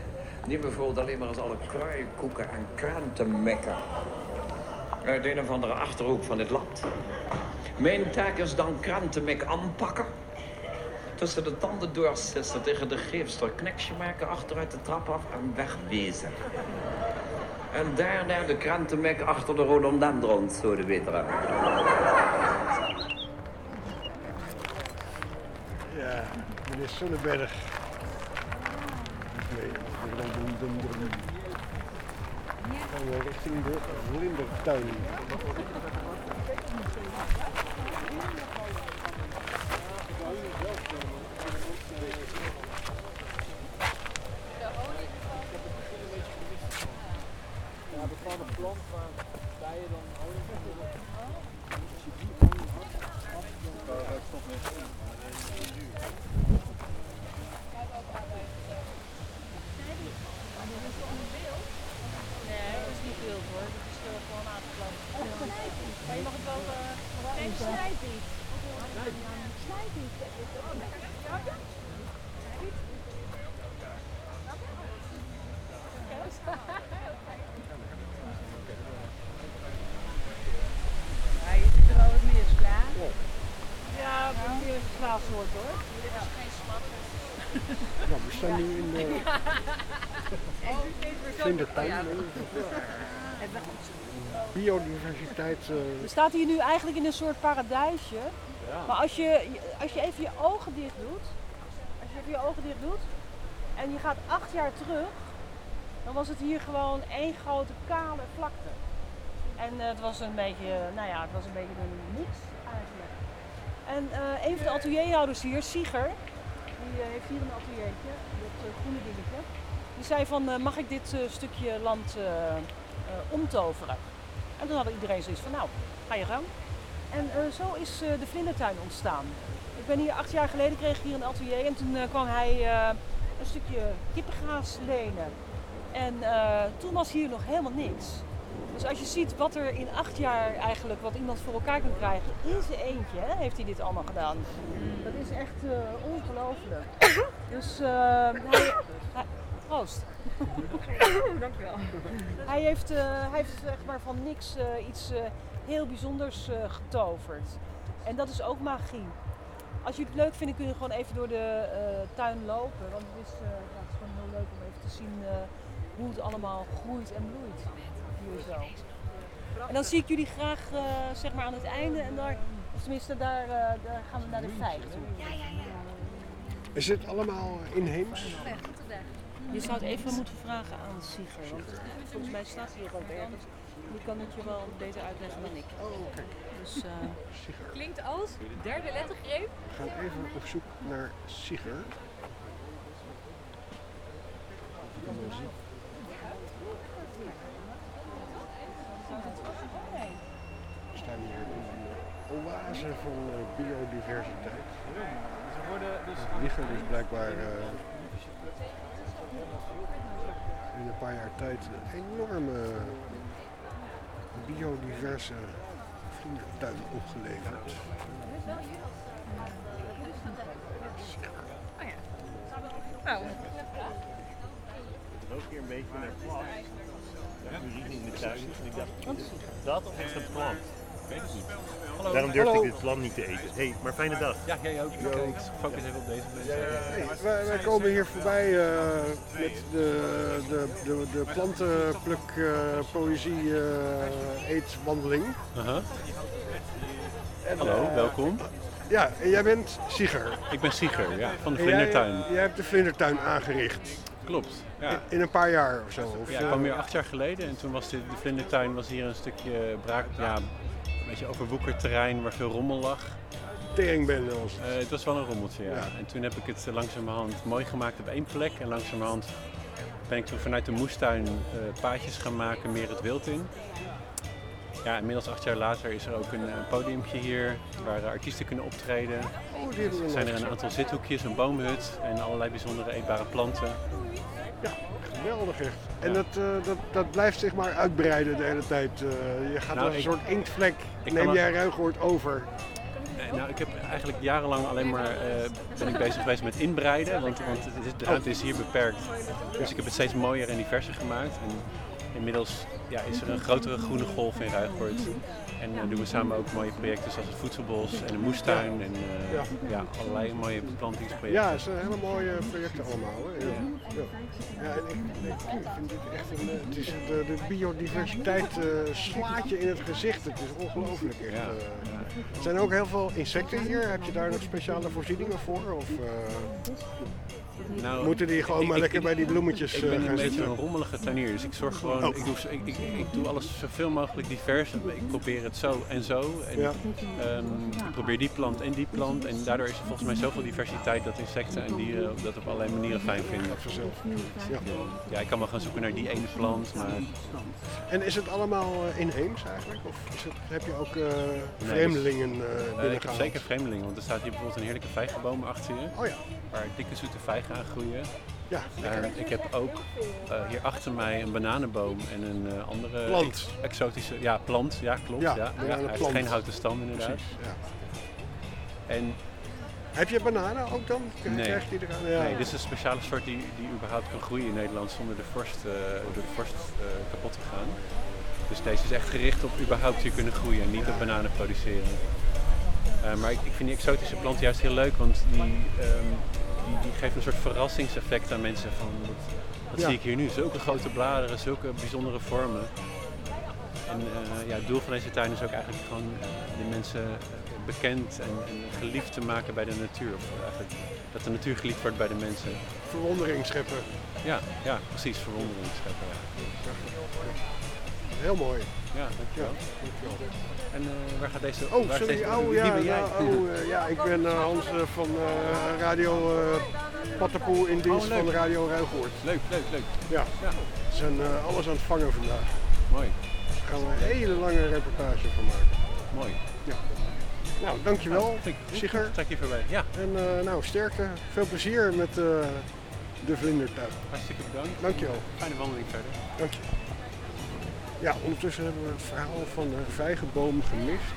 Neem bijvoorbeeld alleen maar eens alle kruienkoeken en krantenmekken. Uit een of andere achterhoek van dit land. Mijn taak is dan krantenmek aanpakken. Tussen de tanden doorsissen, tegen de geefster kneksje maken, achteruit de trap af en wegwezen. En daarna de krantenmek achter de rhododendron, zo de weteren. Ja, meneer Sonnenberg. Nee, Gaan we richting de Vlindertuin. Ja, bepaalde plant waar bijen dan honing van willen. Als je die honing af, af dan stopt met Nee, dat is niet veel hoor. Dat is eh, gewoon aangeplant. Maar je mag het wel... eh Nee, snijpiet. Snijpiet. Ja, je ziet er wel wat meer sla. Ja, wat meer slaasoort hoor. Dit is geen slat. Nou, we staan nu in de Vlindertuin. Ja. Biodiversiteit. Eh, staan hier nu eigenlijk in een soort paradijsje. Ja. Maar als je, als je even je ogen dicht doet, als je even je ogen dicht doet en je gaat acht jaar terug, dan was het hier gewoon één grote kale vlakte. En eh, het was een beetje, nou ja, het was een beetje een niks eigenlijk. En eh, een van de atelierhouders hier, Sieger, die eh, heeft hier een ateliertje, dat eh, groene dingetje. Die zei van, eh, mag ik dit eh, stukje land eh, eh, omtoveren? En toen had iedereen zoiets van, nou, ga je gang. En eh, zo is eh, de vlindertuin ontstaan. Ik ben hier acht jaar geleden, kreeg ik hier een atelier en toen eh, kwam hij een stukje kippengraas lenen. En toen was hier nog helemaal niks. Dus als je ziet wat er in acht jaar eigenlijk, wat iemand voor elkaar kan krijgen, in zijn eentje hè, heeft hij dit allemaal gedaan. Dat is echt ongelooflijk. Dus eh, hij, hij- proost. Dankjewel. Hij heeft, eh, hij heeft zeg maar van niks iets heel bijzonders eh, getoverd. En dat is ook magie. Als jullie het leuk vinden, kun je gewoon even door de eh, tuin lopen. Want het is, eh, ja, het is gewoon heel leuk om even te zien eh, hoe het allemaal groeit en bloeit. Hier zo. En dan zie ik jullie graag eh, zeg maar aan het einde. En daar, of tenminste, daar, eh, daar gaan we naar de toe. Ja, ja, ja. Is dit allemaal inheems? Je zou het even moeten vragen aan Sieger. Want volgens mij staat hij hier ook ergens. Die kan het je wel beter uitleggen dan ik. Oh, oké. Dus, eh, Klinkt als derde lettergreep. We gaan even op zoek naar Siger. We staan hier in een oase van eh, biodiversiteit. Ze worden dus liggen dus blijkbaar eh, in een paar jaar tijd een enorme biodiverse vlindertuin opgeleverd. Nou, Het rook hier een beetje naar plas. Ja, in de tuin. Ik dacht, dat of is het plant? Ik weet het niet. Hallo. Daarom durfde Hallo. ik dit plant niet te eten. hey, maar fijne dag. Ja, jij ook. Oké, ik focus even op deze mensen. Hey, wij, wij komen hier voorbij eh, met de, de, de, de plantenpluk eh, poëzie eh, eetwandeling. En, Hallo, welkom. Ja, en jij bent Sieger. Ik ben Sieger, ja, van de En jij- Vlindertuin. Jij, hebt de vlindertuin aangericht. Klopt, ja. In, in een paar jaar of zo. Of, Ja, ik kwam hier acht jaar geleden en toen was dit, de Vlindertuin was hier een stukje braak, ja, beetje overwoekerd terrein waar veel rommel lag. Teringbende was het. Eh, het was wel een rommeltje, ja. Ja. En toen heb ik het eh, langzamerhand mooi gemaakt op één plek en langzamerhand ben ik toen vanuit de moestuin eh, paadjes gaan maken, meer het wild in. Ja, inmiddels acht jaar later is er ook een, een podiumpje hier waar artiesten kunnen optreden. Oh, die er zijn er een aantal zithoekjes, een boomhut en allerlei bijzondere eetbare planten. Ja, geweldig echt. En Ja. dat, eh, dat, dat blijft zich maar uitbreiden de hele tijd. Eh, je gaat Nou, als een soort inktvlek, neem jij Ruigoord over. Nee, nou, ik heb eigenlijk jarenlang alleen maar eh, ben ik bezig geweest met inbreiden, want, want het is, de ruimte is hier beperkt. Dus ik heb het steeds mooier en diverser gemaakt. En inmiddels ja, is er een grotere groene golf in Ruigoord. En eh, doen we samen ook mooie projecten zoals het voedselbos en de moestuin en eh, Ja. ja. allerlei mooie beplantingsprojecten. Ja, het zijn hele mooie projecten allemaal. Hè? Ja. Ja. Ja, en ik, ik vind dit echt een, eh, het is de, de biodiversiteit eh, slaat je in het gezicht. Het is ongelooflijk echt. Er zijn ook heel veel insecten hier. Heb je daar nog speciale voorzieningen voor? Of, eh, Nou, moeten die gewoon ik- maar ik- lekker bij die bloemetjes Ik eh, ben gaan een beetje zitten? een rommelige tuinier, dus ik zorg gewoon, Oh. ik, doe, ik, ik, ik doe alles zoveel mogelijk divers. Ik probeer het zo en zo. En, Ja. ehm, ik probeer die plant en die plant. En daardoor is er volgens mij zoveel diversiteit dat insecten en dieren dat op allerlei manieren fijn vinden. Ja. ja, ik kan wel gaan zoeken naar die ene plant, maar En is het allemaal eh, inheems eigenlijk? Of is het, heb je ook eh, vreemdelingen dus- eh Eh, ik heb zeker vreemdelingen, want er staat hier bijvoorbeeld een heerlijke vijgenboom achter je. Oh ja. Waar dikke zoete vijgen aan groeien. Ja, En ik heb ook eh, hier achter mij een bananenboom en een eh, andere Plant. ex- exotische ja, plant. Ja, klopt. Ja, Ja, hij heeft geen houten stam inderdaad. Precies, ja. En Heb je bananen ook dan? K- nee, Krijg je die eraan? Ja. nee, dit is een speciale soort die, die überhaupt kan groeien in Nederland zonder de vorst, eh, door de vorst kapot te gaan. Dus deze is echt gericht op überhaupt hier kunnen groeien en niet op bananen produceren. Maar ik, ik vind die exotische plant juist heel leuk, want die, ehm, die, die geeft een soort verrassingseffect aan mensen. Van, wat Ja. zie ik hier nu? Zulke grote bladeren, zulke bijzondere vormen. En eh, ja, het doel van deze tuin is ook eigenlijk gewoon eh, de mensen eh, bekend en, en geliefd te maken bij de natuur. Of eigenlijk dat de natuur geliefd wordt bij de mensen. Verwondering scheppen. Ja, ja precies, verwondering scheppen. Ja. Heel mooi. Ja, dankjewel. dankjewel. En eh, waar gaat deze... Oh, waar sorry. deze- Oh, wie ja, ben jij? nou, oh, eh, ja, ik ben eh, Hans eh, van Radio Pattenpoel in dienst Oh, van Radio Ruigoord. Leuk, leuk, leuk. Ja, Ja. we zijn alles aan het vangen vandaag. Mooi. Daar gaan we een hele lange reportage van maken. Mooi. Ja. Nou, dankjewel, Sigger. Trek je voorbij. Ja, En nou, sterkte. Veel plezier met de vlindertuin. hartstikke bedankt. Dankjewel. Fijne wandeling verder. Dank je. Ja, ondertussen hebben we het verhaal van de vijgenboom gemist.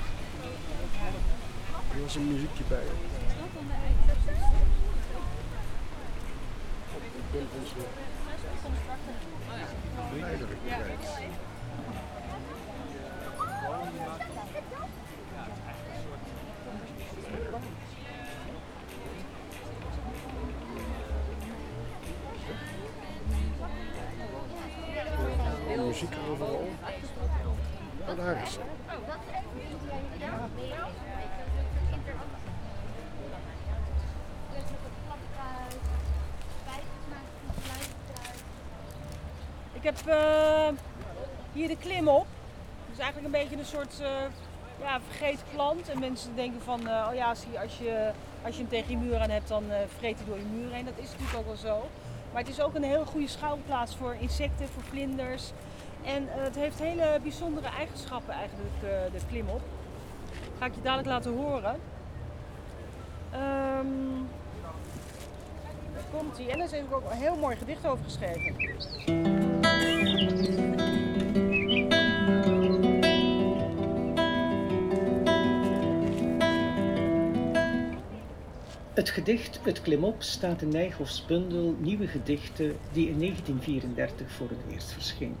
Er was een muziekje bij. Leider kwijt. Ik heb eh, hier de klim op. Dus eigenlijk een beetje een soort eh, ja, vergeten plant. En mensen denken van, eh, oh ja, als, je, als je hem tegen je muur aan hebt, dan vreet hij door je muur heen. Dat is natuurlijk ook wel zo. Maar het is ook een heel goede schuilplaats voor insecten, voor vlinders. En eh, het heeft hele bijzondere eigenschappen eigenlijk, eh, de klimop. Ga ik je dadelijk laten horen. Ehm daar komt hij. En er is ook een heel mooi gedicht over geschreven. Het gedicht Het Klimop staat in Nijhoffs bundel Nieuwe Gedichten die in 1934 voor het eerst verscheen.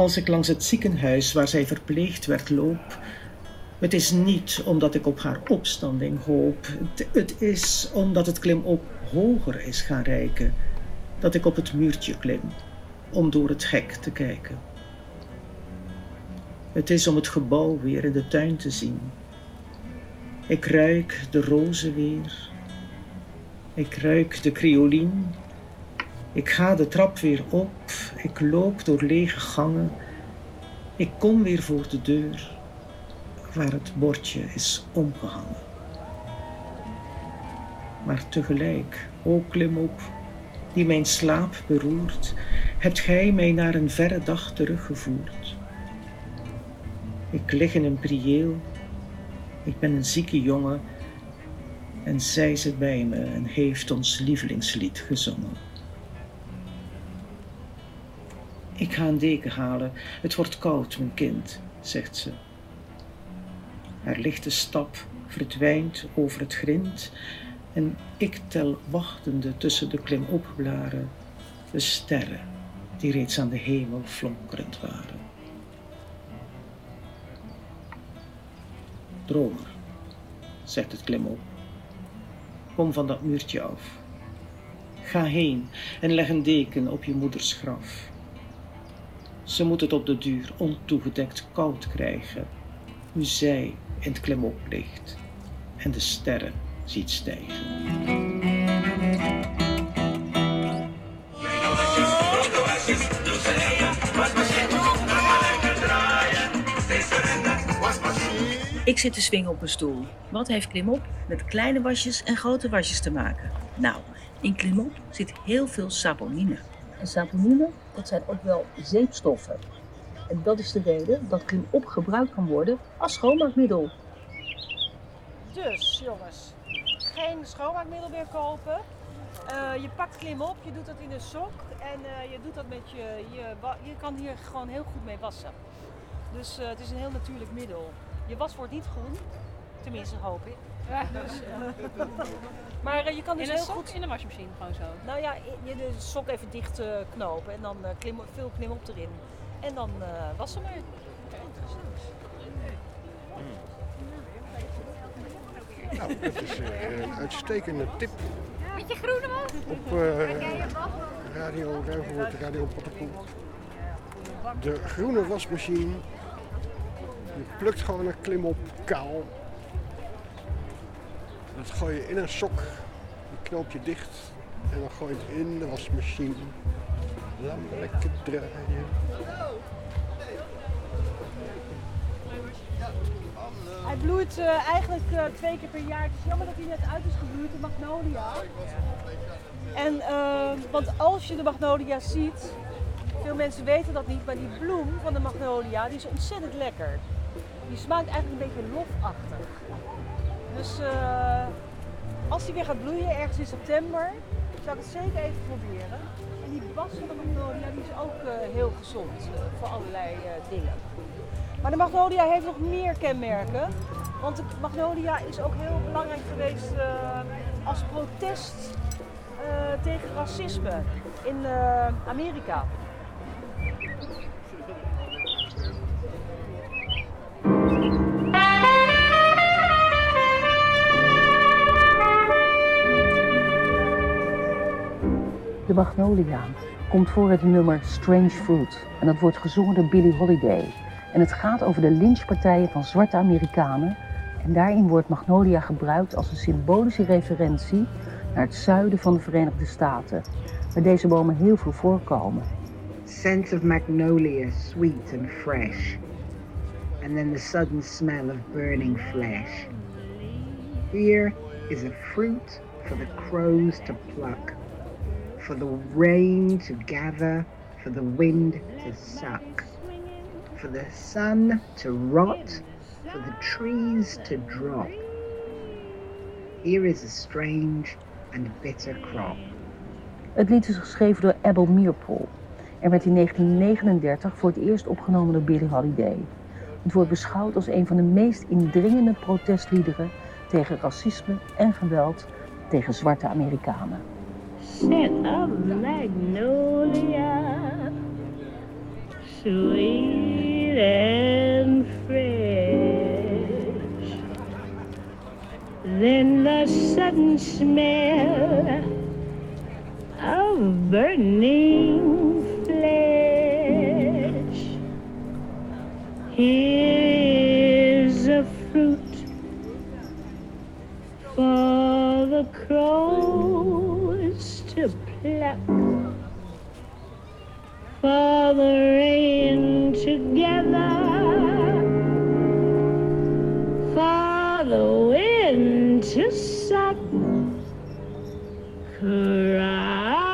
Als ik langs het ziekenhuis waar zij verpleegd werd loop, het is niet omdat ik op haar opstanding hoop, het, is omdat het klimop hoger is gaan reiken, dat ik op het muurtje klim, om door het hek te kijken. Het is om het gebouw weer in de tuin te zien, ik ruik de rozen weer. Ik ruik de criolien. Ik ga de trap weer op. Ik loop door lege gangen. Ik kom weer voor de deur waar het bordje is omgehangen. Maar tegelijk, o klim op, die mijn slaap beroert, hebt gij mij naar een verre dag teruggevoerd. Ik lig in een prieel ik ben een zieke jongen en zij zit bij me en heeft ons lievelingslied gezongen. Ik ga een deken halen. Het wordt koud, mijn kind, zegt ze. Haar lichte stap verdwijnt over het grind en ik tel wachtende tussen de klimopblaren de sterren die reeds aan de hemel flonkerend waren. Dromer, zegt het klimop. Kom van dat muurtje af. Ga heen en leg een deken op je moeders graf. Ze moet het op de duur ontoegedekt koud krijgen, nu zij in het klimop ligt en de sterren ziet stijgen. Ik zit te swingen op een stoel. Wat heeft klimop met kleine wasjes en grote wasjes te maken? Nou, in klimop zit heel veel saponine. En saponine, dat zijn ook wel zeepstoffen. En dat is de reden dat klimop gebruikt kan worden als schoonmaakmiddel. Dus jongens, geen schoonmaakmiddel meer kopen. Eh, je pakt klim op, je doet dat in een sok en eh, je doet dat met je, je. Je kan hier gewoon heel goed mee wassen. Dus eh, het is een heel natuurlijk middel. Je was wordt niet groen, tenminste hoop ik. Dus, maar eh, je kan dus In een heel sok goed in de wasmachine, gewoon zo. Nou ja, je de sok even dicht eh, knopen en dan eh, klim, veel klim op erin. En dan eh, wassen maar. Nou, dat is eh, een uitstekende tip Met je groene was? op eh, Radio Ruigoord, Radio Pottenpoel. De groene wasmachine. Je plukt gewoon een klim op kaal. Dat gooi je in een sok. Die knoop je dicht. En dan gooi je het in de wasmachine. Laat hem lekker draaien. Hij bloeit eh, eigenlijk eh, twee keer per jaar. Het is jammer dat hij net uit is gebloeid, de magnolia. En, eh, want als je de magnolia ziet, veel mensen weten dat niet, maar die bloem van de magnolia die is ontzettend lekker. Die smaakt eigenlijk een beetje lofachtig. Dus eh, als hij weer gaat bloeien, ergens in september, zou ik het zeker even proberen. En die wassende magnolia die is ook eh, heel gezond eh, voor allerlei dingen. Maar de magnolia heeft nog meer kenmerken. Want de magnolia is ook heel belangrijk geweest als protest tegen racisme in Amerika. De magnolia komt voor het nummer Strange Fruit. En dat wordt gezongen door Billie Holiday. En het gaat over de lynchpartijen van zwarte Amerikanen. En daarin wordt magnolia gebruikt als een symbolische referentie naar het zuiden van de Verenigde Staten. Waar deze bomen heel veel voorkomen. Scent of magnolia, sweet and fresh. And then the sudden smell of burning flesh. Here is a fruit for the crows to pluck, for the rain to gather, for the wind to suck, for the sun to rot, for the trees to drop. Here is a strange and bitter crop. Het lied is geschreven door Abel Meerpol en werd in 1939 voor het eerst opgenomen door Billie Holiday. Het wordt beschouwd als een van de meest indringende protestliederen tegen racisme en geweld tegen zwarte Amerikanen. Scent of magnolia, sweet and fresh. Then the sudden smell of burning flesh. Here's a fruit for the crows to pluck, for the rain to gather, for the wind to suck. Zo,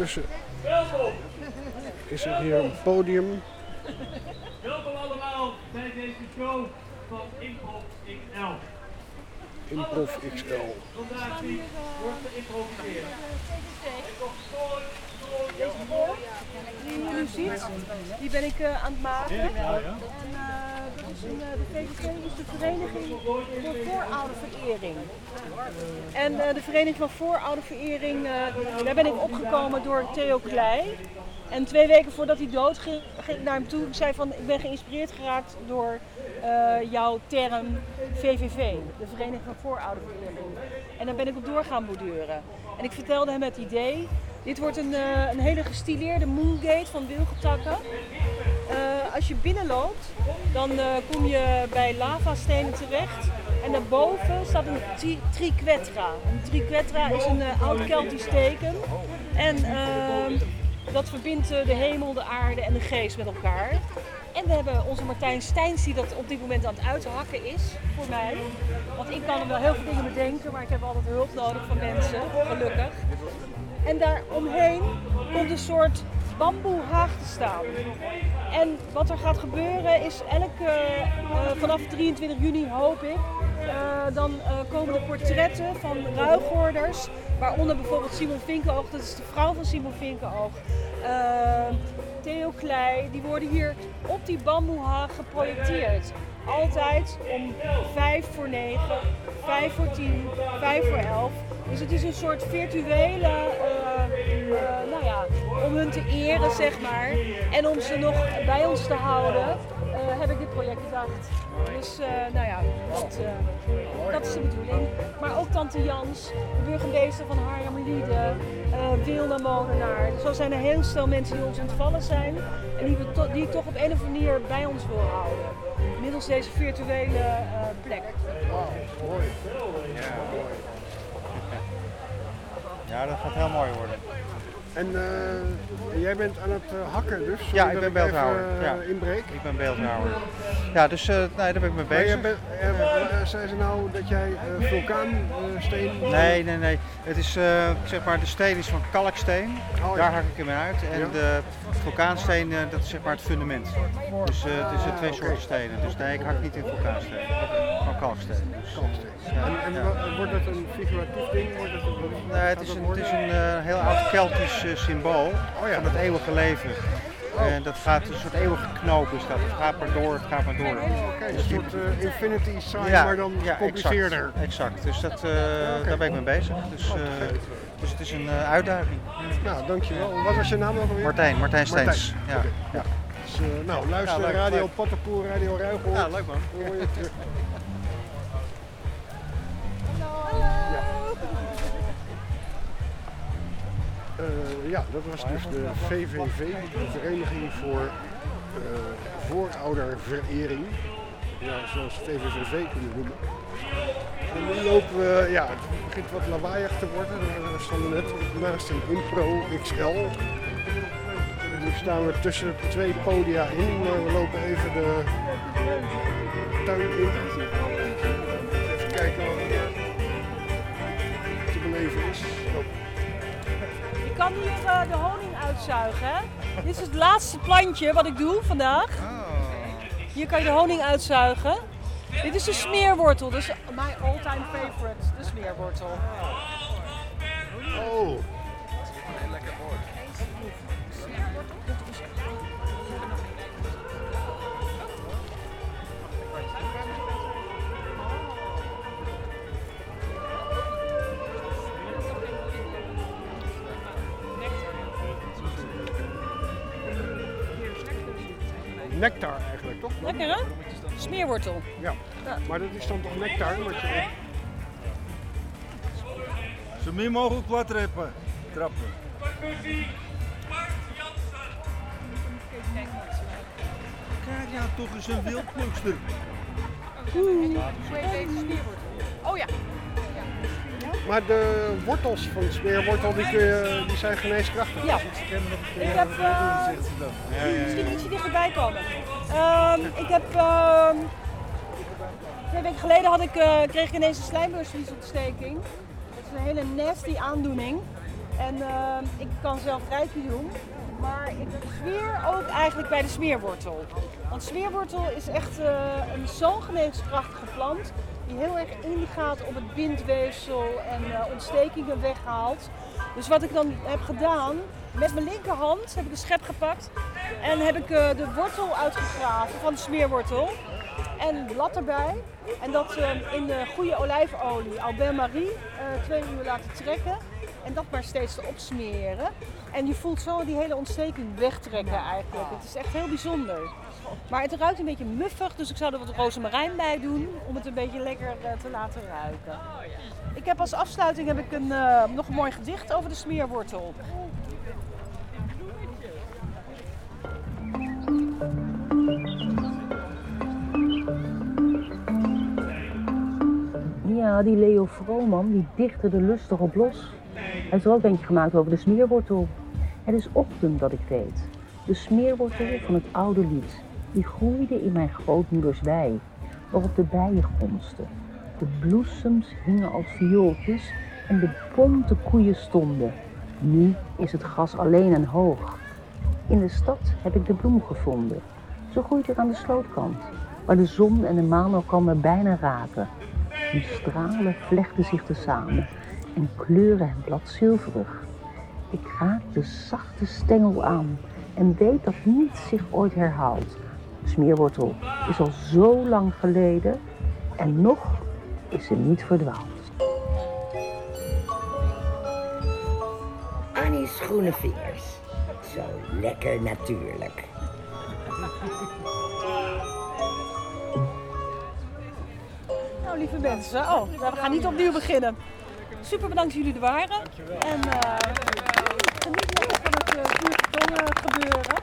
Ondertussen is er hier een podium. Welkom allemaal bij deze show van Improv XL. Improv XL. Vandaag die wordt geïmproviseerd. Die je nu ziet, die ben ik eh, aan het maken. En een, eh, de VVV is de Vereniging voor Voorouderverering. En eh, de Vereniging van Voorouderverering, eh, daar ben ik opgekomen door Theo Klei. En twee weken voordat hij dood ging, ging ik naar hem toe. Ik zei van, ik ben geïnspireerd geraakt door jouw term VVV, de Vereniging van Voorouderverering. En daar ben ik op door gaan borduren. En ik vertelde hem het idee. Dit wordt een, een hele gestileerde moongate van wilgetakken. Eh, als je binnenloopt, dan eh, kom je bij lavastenen terecht. En daarboven staat een tri triquetra. Een triquetra is een eh, oud Keltisch teken. En ehm, dat verbindt de hemel, de aarde en de geest met elkaar. En we hebben onze Martijn Steins die dat op dit moment aan het uithakken is voor mij. Want ik kan er wel heel veel dingen bedenken, maar ik heb altijd hulp nodig van mensen, gelukkig. En daar omheen komt een soort bamboehaag te staan. En wat er gaat gebeuren is elke, eh, vanaf 23 juni hoop ik, eh, dan eh, komen de portretten van ruighoorders, waaronder bijvoorbeeld Simon Vinkenoog, dat is de vrouw van Simon Vinkenoog. Theo Klei, die worden hier op die bamboehaag geprojecteerd. Altijd om 5 voor 9, 5 voor 10, 5 voor 11. Dus het is een soort virtuele, eh, eh, nou ja, om hun te eren zeg maar. En om ze nog bij ons te houden, eh, heb ik dit project bedacht. Dus nou ja, dat, dat is de bedoeling. Maar ook Tante Jans, de burgemeester van Harjamelide, uh, Wilna Molenaar. Zo zijn er heel veel mensen die ons ontvallen zijn en die, we die toch op een of andere manier bij ons wil houden. Middels deze virtuele eh, plek. Mooi. Ja. ja, dat gaat heel mooi worden. En eh, jij bent aan het eh, hakken dus? Ja, ik dat ben beeldhouwer. eh, ja. inbreek. Ik ben beeldhouwer. Ja, dus nee, daar ben ik mee bezig. bent, zei ze nou dat jij vulkaansteen... Nee, nee, nee. Het is zeg maar de steen is van kalksteen. Oh, ja. Daar hak ik hem in uit. En Ja. de vulkaansteen, dat is zeg maar het fundament. Dus het is twee soorten stenen. Dus nee, ik hak niet in vulkaansteen. Van kalksteen. Dus, Kalksteen. ja, En, wordt het een figuratief ding? Wordt het een, Nee, het is een, het is een heel oud Keltisch eh, symbool Oh ja. van het eeuwige leven. En dat gaat een soort eeuwige knoop is dat. Het gaat maar door, het gaat maar door. Oké, een soort eh, infinity sign, Ja, maar dan ja, gecompliceerder. Exact, exact. dus dat, eh, oké. daar ben ik mee bezig. Dus, eh, dus het is een eh, uitdaging. Nou, dankjewel. Wat was je naam ook alweer? Martijn, Martijn Steens. Ja, Oké. ja. Dus, eh, nou, luister Ja, leuk, Radio leuk. Pattenpoel, Radio Ruigoord. Ja, leuk man. Dan hoor je terug. Eh, ja, dat was dus de VVV, de Vereniging voor eh, Voorouderverering. Ja, zoals VVVV kunnen noemen. En nu lopen we, ja, het begint wat lawaaiig te worden. We stonden net naast een Impro XL. En nu staan we tussen twee podia in, maar we lopen even de tuin in. Even kijken wat er te beleven is. Oh. Je kan hier eh, de honing uitzuigen. Dit is het laatste plantje wat ik doe vandaag. Hier kan je de honing uitzuigen. Dit is de smeerwortel, dus my all-time favorite, de smeerwortel. Oh. Nectar eigenlijk, toch? Lekker hè? Smeerwortel. Ja. Maar dat is dan toch nectar? Wat je... Zo min mogelijk kwartreppen, trappen. Kijk ja, toch eens een wildplukster. Oh ja. Maar de wortels van de smeerwortel die, die zijn geneeskrachtig. Ja. Ik heb, eh, misschien ietsje dichterbij komen. Ehm, ik heb, ehm, twee weken geleden had ik, eh, kreeg ik ineens een slijmbeursliesontsteking. Dat is een hele nasty aandoening. En ehm, ik kan zelf reiki doen. Maar ik zweer ook eigenlijk bij de smeerwortel. Want smeerwortel is echt eh, een zo'n geneeskrachtige plant. Die heel erg ingaat op het bindweefsel en eh, ontstekingen weghaalt. Dus wat ik dan heb gedaan, met mijn linkerhand heb ik een schep gepakt. En heb ik eh, de wortel uitgegraven van de smeerwortel. En blad erbij. En dat eh, in de goede olijfolie, al bain marie, twee uur laten trekken. En dat maar steeds erop smeren. En je voelt zo die hele ontsteking wegtrekken eigenlijk. Het is echt heel bijzonder. Maar het ruikt een beetje muffig, dus ik zou er wat rozemarijn bij doen om het een beetje lekker eh, te laten ruiken. Ik heb als afsluiting heb ik een, eh, nog een mooi gedicht over de smeerwortel. Ja, die Leo Vrooman, die dichtte er lustig op los. Hij heeft er ook eentje gemaakt over de smeerwortel. Het is ochtend dat ik weet. De smeerwortel van het oude lied, die groeide in mijn grootmoeders wei, waarop de bijen gonsten. De bloesems hingen als viooltjes en de bonte koeien stonden. Nu is het gras alleen en hoog. In de stad heb ik de bloem gevonden. Zo groeit er aan de slootkant, waar de zon en de maan elkaar bijna raken. Die stralen vlechten zich tezamen en kleuren het blad zilverig. Ik raak de zachte stengel aan en weet dat niets zich ooit herhaalt. Smeerwortel is al zo lang geleden en nog is ze niet verdwaald. Annie's groene vingers. Zo lekker natuurlijk. Nou, lieve mensen, oh, nou, we gaan niet opnieuw beginnen. Super bedankt dat jullie er waren. En eh geniet lekker van het uh, gebeuren.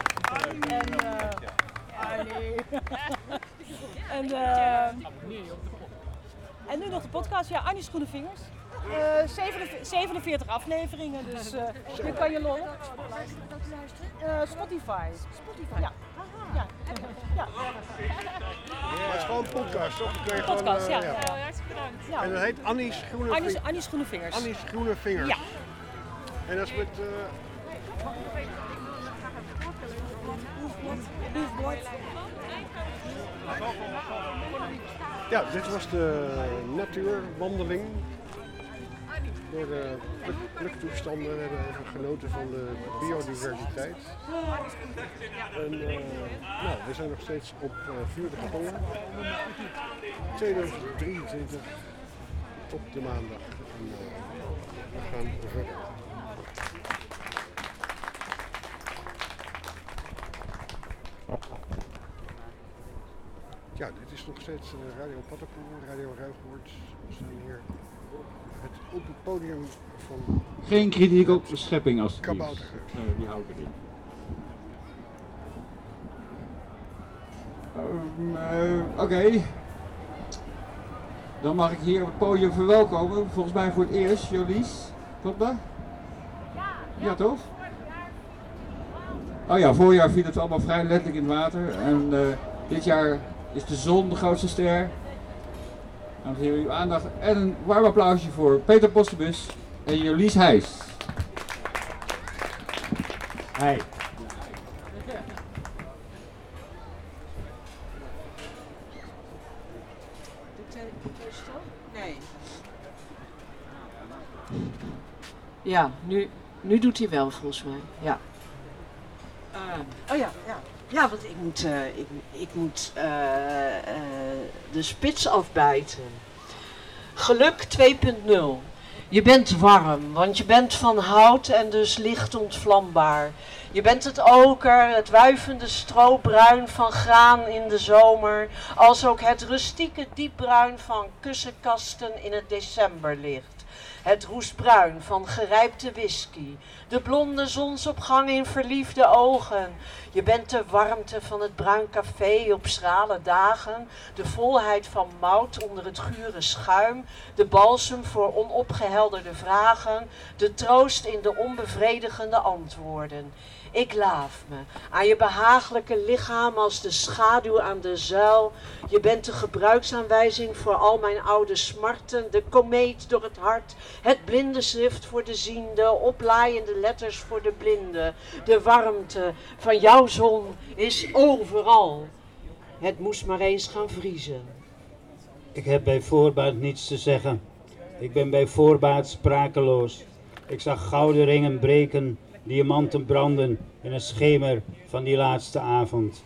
En, eh, Nee. en, uh, en nu nog de podcast. Ja, Annie's Groene Vingers. Uh, eh, 47, afleveringen, dus uh, nu kan je lol. Uh, Spotify. Spotify? Ja. Ja. het is gewoon een podcast, toch? Podcast, ja. ja. Hartstikke bedankt. En dat heet Annie's Groene Vingers. Annie's, Annie's Groene Vingers. Annie's Groene Vingers. Ja. En dat is met... Ja, dit was de natuurwandeling. Door de We hebben even genoten van de biodiversiteit. En eh, nou, we zijn nog steeds op uh, de Katongen. 2023 op de maandag. En, eh, we gaan verder. Ja, dit is nog steeds eh, Radio Paddenpoel, Radio Ruigoord. We staan hier het, op het podium van Geen kritiek op de schepping alsjeblieft. Kaboutergeus. Nee, die hou ik erin. Ehm, eh, Oké. Dan mag ik hier op het podium verwelkomen. Volgens mij voor het eerst, Jolies. Klopt dat? Ja, toch? Oh ja, voorjaar viel het allemaal vrij letterlijk in het water. En eh, dit jaar is de zon de grootste ster. Dames en heren, uw aandacht en een warm applausje voor Peter Postebus en Jolies Heijs. Hey. Nee. Ja, nu, nu doet hij wel volgens mij. Ja. Oh ja, ja. Ja, want ik moet, eh, ik, ik moet eh, eh, de spits afbijten. Geluk 2.0. Je bent warm, want je bent van hout en dus licht ontvlambaar. Je bent het oker, het wuivende stroobruin van graan in de zomer, als ook het rustieke diepbruin van kussenkasten in het decemberlicht. Het roestbruin van gerijpte whisky, de blonde zonsopgang in verliefde ogen. Je bent de warmte van het bruin café op schrale dagen, de volheid van mout onder het gure schuim, de balsem voor onopgehelderde vragen, de troost in de onbevredigende antwoorden. Ik laaf me aan je behagelijke lichaam als de schaduw aan de zuil. Je bent de gebruiksaanwijzing voor al mijn oude smarten, de komeet door het hart, het blinde schrift voor de ziende, oplaaiende letters voor de blinde. De warmte van jouw zon is overal. Het moest maar eens gaan vriezen. Ik heb bij voorbaat niets te zeggen. Ik ben bij voorbaat sprakeloos. Ik zag gouden ringen breken, diamanten branden in het schemer van die laatste avond.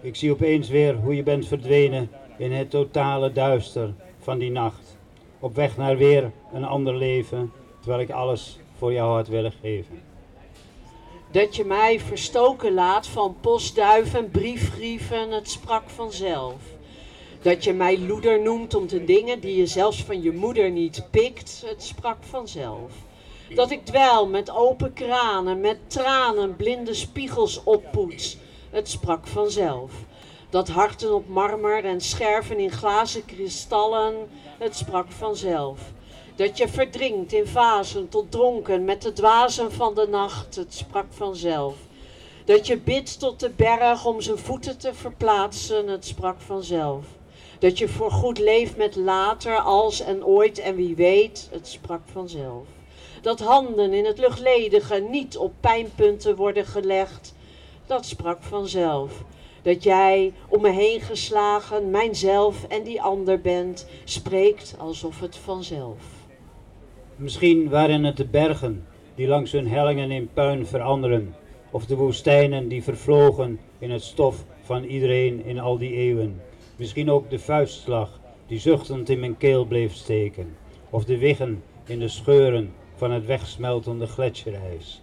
Ik zie opeens weer hoe je bent verdwenen in het totale duister van die nacht. Op weg naar weer een ander leven, terwijl ik alles voor jou had willen geven. Dat je mij verstoken laat van postduif en briefgrieven, het sprak vanzelf. Dat je mij loeder noemt om de dingen die je zelfs van je moeder niet pikt, het sprak vanzelf. Dat ik dweil met open kranen, met tranen blinde spiegels oppoets, het sprak vanzelf. Dat harten op marmer en scherven in glazen kristallen, het sprak vanzelf. Dat je verdrinkt in vazen tot dronken met de dwazen van de nacht, het sprak vanzelf. Dat je bidt tot de berg om zijn voeten te verplaatsen, het sprak vanzelf. Dat je voorgoed leeft met later, als en ooit en wie weet, het sprak vanzelf. Dat handen in het luchtledige niet op pijnpunten worden gelegd, dat sprak vanzelf. Dat jij om me heen geslagen, mijnzelf en die ander bent, spreekt alsof het vanzelf. Misschien waren het de bergen die langs hun hellingen in puin veranderen, of de woestijnen die vervlogen in het stof van iedereen in al die eeuwen. Misschien ook de vuistslag die zuchtend in mijn keel bleef steken, of de wiggen in de scheuren van het wegsmeltende gletsjerijs.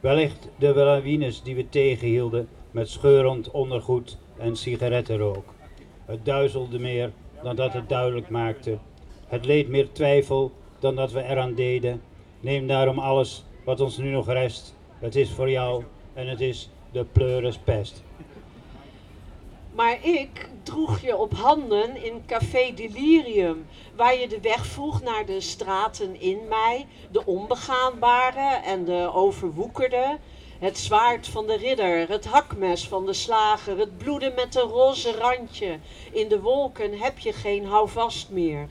Wellicht de lawines die we tegenhielden met scheurend ondergoed en sigarettenrook. Het duizelde meer dan dat het duidelijk maakte. Het leed meer twijfel dan dat we eraan deden. Neem daarom alles wat ons nu nog rest. Het is voor jou en het is de pleuris pest. Maar ik droeg je op handen in Café Delirium, waar je de weg vroeg naar de straten in mij, de onbegaanbare en de overwoekerde. Het zwaard van de ridder, het hakmes van de slager, het bloeden met een roze randje. In de wolken heb je geen houvast meer.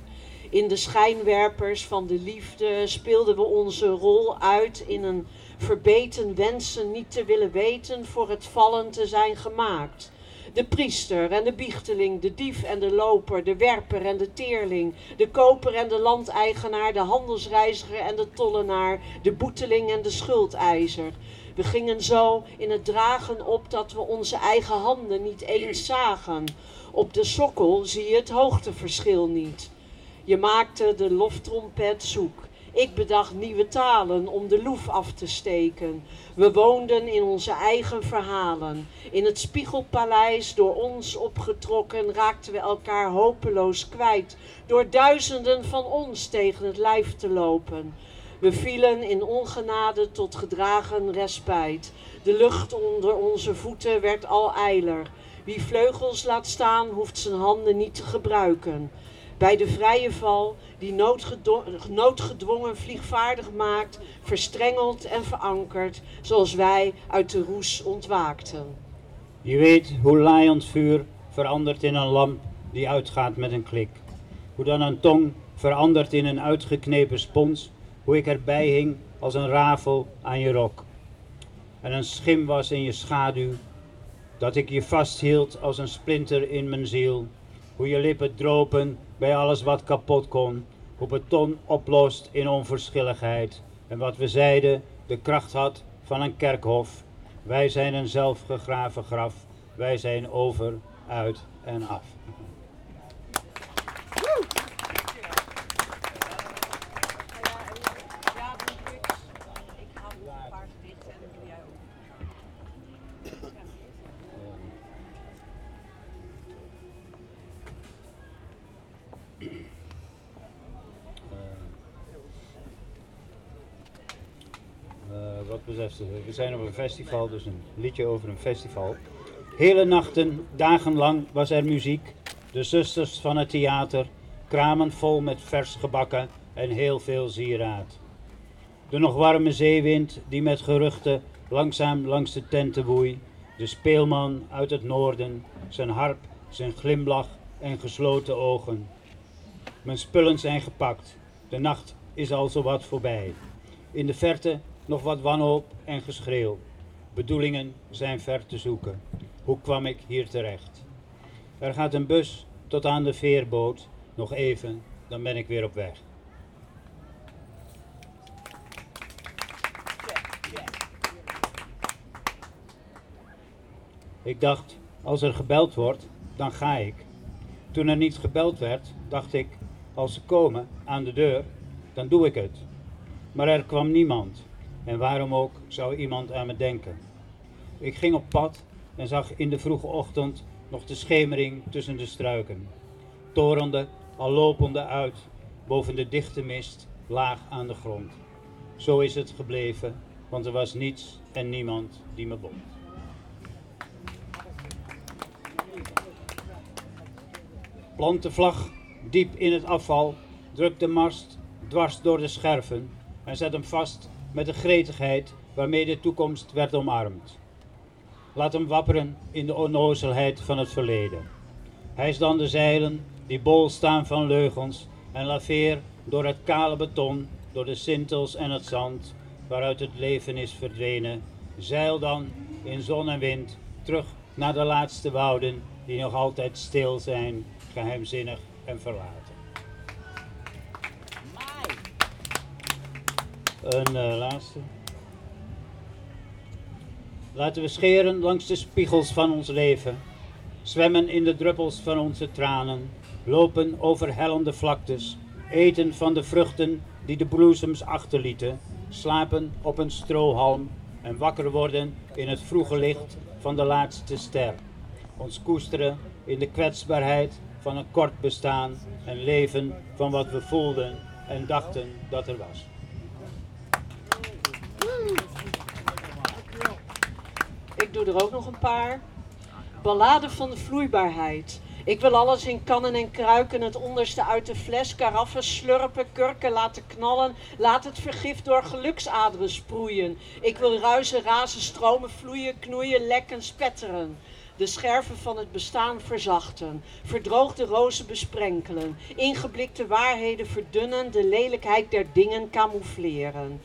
In de schijnwerpers van de liefde speelden we onze rol uit in een verbeten wensen niet te willen weten voor het vallen te zijn gemaakt. De priester en de biehteling, de dief en de loper, de werper en de teerling, de koper en de landeigenaar, de handelsreiziger en de tollenaar, de boeteling en de schuldeiser. We gingen zo in het dragen op dat we onze eigen handen niet eens zagen. Op de sokkel zie je het hoogteverschil niet. Je maakte de loftrompet zoek. Ik bedacht nieuwe talen om de loef af te steken. We woonden in onze eigen verhalen. In het spiegelpaleis, door ons opgetrokken, raakten we elkaar hopeloos kwijt. Door duizenden van ons tegen het lijf te lopen. We vielen in ongenade tot gedragen respijt. De lucht onder onze voeten werd al eiler. Wie vleugels laat staan, hoeft zijn handen niet te gebruiken. Bij de vrije val, die noodgedwongen vliegvaardig maakt, verstrengeld en verankerd, zoals wij uit de roes ontwaakten. Je weet hoe laaiend vuur verandert in een lamp die uitgaat met een klik. Hoe dan een tong verandert in een uitgeknepen spons, hoe ik erbij hing als een ravel aan je rok. En een schim was in je schaduw, dat ik je vasthield als een splinter in mijn ziel. Hoe je lippen dropen bij alles wat kapot kon, hoe beton oplost in onverschilligheid. En wat we zeiden, de kracht had van een kerkhof. Wij zijn een zelfgegraven graf, wij zijn over, uit en af. Wat betreft, eh, we zijn op een festival, dus een liedje over een festival. Hele nachten, dagenlang was er muziek. De zusters van het theater, kramen vol met vers gebakken en heel veel sieraad. De nog warme zeewind die met geruchten langzaam langs de tenten woei. De speelman uit het noorden, zijn harp, zijn glimlach en gesloten ogen. Mijn spullen zijn gepakt. De nacht is al zowat voorbij. In de verte nog wat wanhoop en geschreeuw. Bedoelingen zijn ver te zoeken. Hoe kwam ik hier terecht? Er gaat een bus tot aan de veerboot. Nog even, dan ben ik weer op weg. Ik dacht, als er gebeld wordt, dan ga ik. Toen er niet gebeld werd, dacht ik, als ze komen aan de deur, dan doe ik het. Maar er kwam niemand. En waarom ook zou iemand aan me denken? Ik ging op pad en zag in de vroege ochtend nog de schemering tussen de struiken. Torende, al lopende uit, boven de dichte mist, laag aan de grond. Zo is het gebleven, want er was niets en niemand die me bond. Plant de vlag diep in het afval, druk de mast dwars door de scherven en zet hem vast met de gretigheid waarmee de toekomst werd omarmd. Laat hem wapperen in de onnozelheid van het verleden. Hijs dan de zeilen die bol staan van leugens en laveer door het kale beton, door de sintels en het zand waaruit het leven is verdwenen. Zeil dan in zon en wind terug naar de laatste wouden die nog altijd stil zijn, geheimzinnig en verlaten. Een uh, laatste. Laten we scheren langs de spiegels van ons leven, zwemmen in de druppels van onze tranen, lopen over hellende vlaktes, eten van de vruchten die de bloesems achterlieten, slapen op een strohalm en wakker worden in het vroege licht van de laatste ster. Ons koesteren in de kwetsbaarheid van een kort bestaan en leven van wat we voelden en dachten dat er was. Ik doe er ook nog een paar. Ballade van de vloeibaarheid. Ik wil alles in kannen en kruiken, het onderste uit de fles, karaffen slurpen, kurken laten knallen. Laat het vergif door geluksaderen sproeien. Ik wil ruisen, razen, stromen, vloeien, knoeien, lekken, spetteren. De scherven van het bestaan verzachten, verdroogde rozen besprenkelen, ingeblikte waarheden verdunnen, de lelijkheid der dingen camoufleren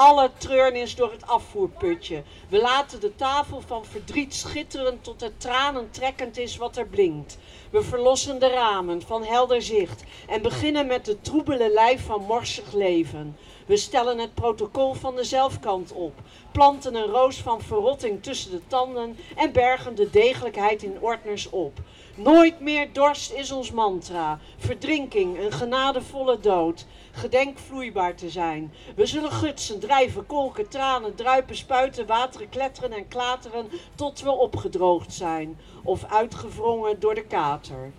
alle treurnis door het afvoerputje. We laten de tafel van verdriet schitteren tot het tranen trekkend is wat er blinkt. We verlossen de ramen van helder zicht en beginnen met de troebele lijf van morsig leven. We stellen het protocol van de zelfkant op, planten een roos van verrotting tussen de tanden en bergen de degelijkheid in ordners op. Nooit meer dorst is ons mantra, verdrinking, een genadevolle dood. Gedenk vloeibaar te zijn. We zullen gutsen, drijven, kolken, tranen, druipen, spuiten, wateren, kletteren en klateren tot we opgedroogd zijn of uitgewrongen door de kater.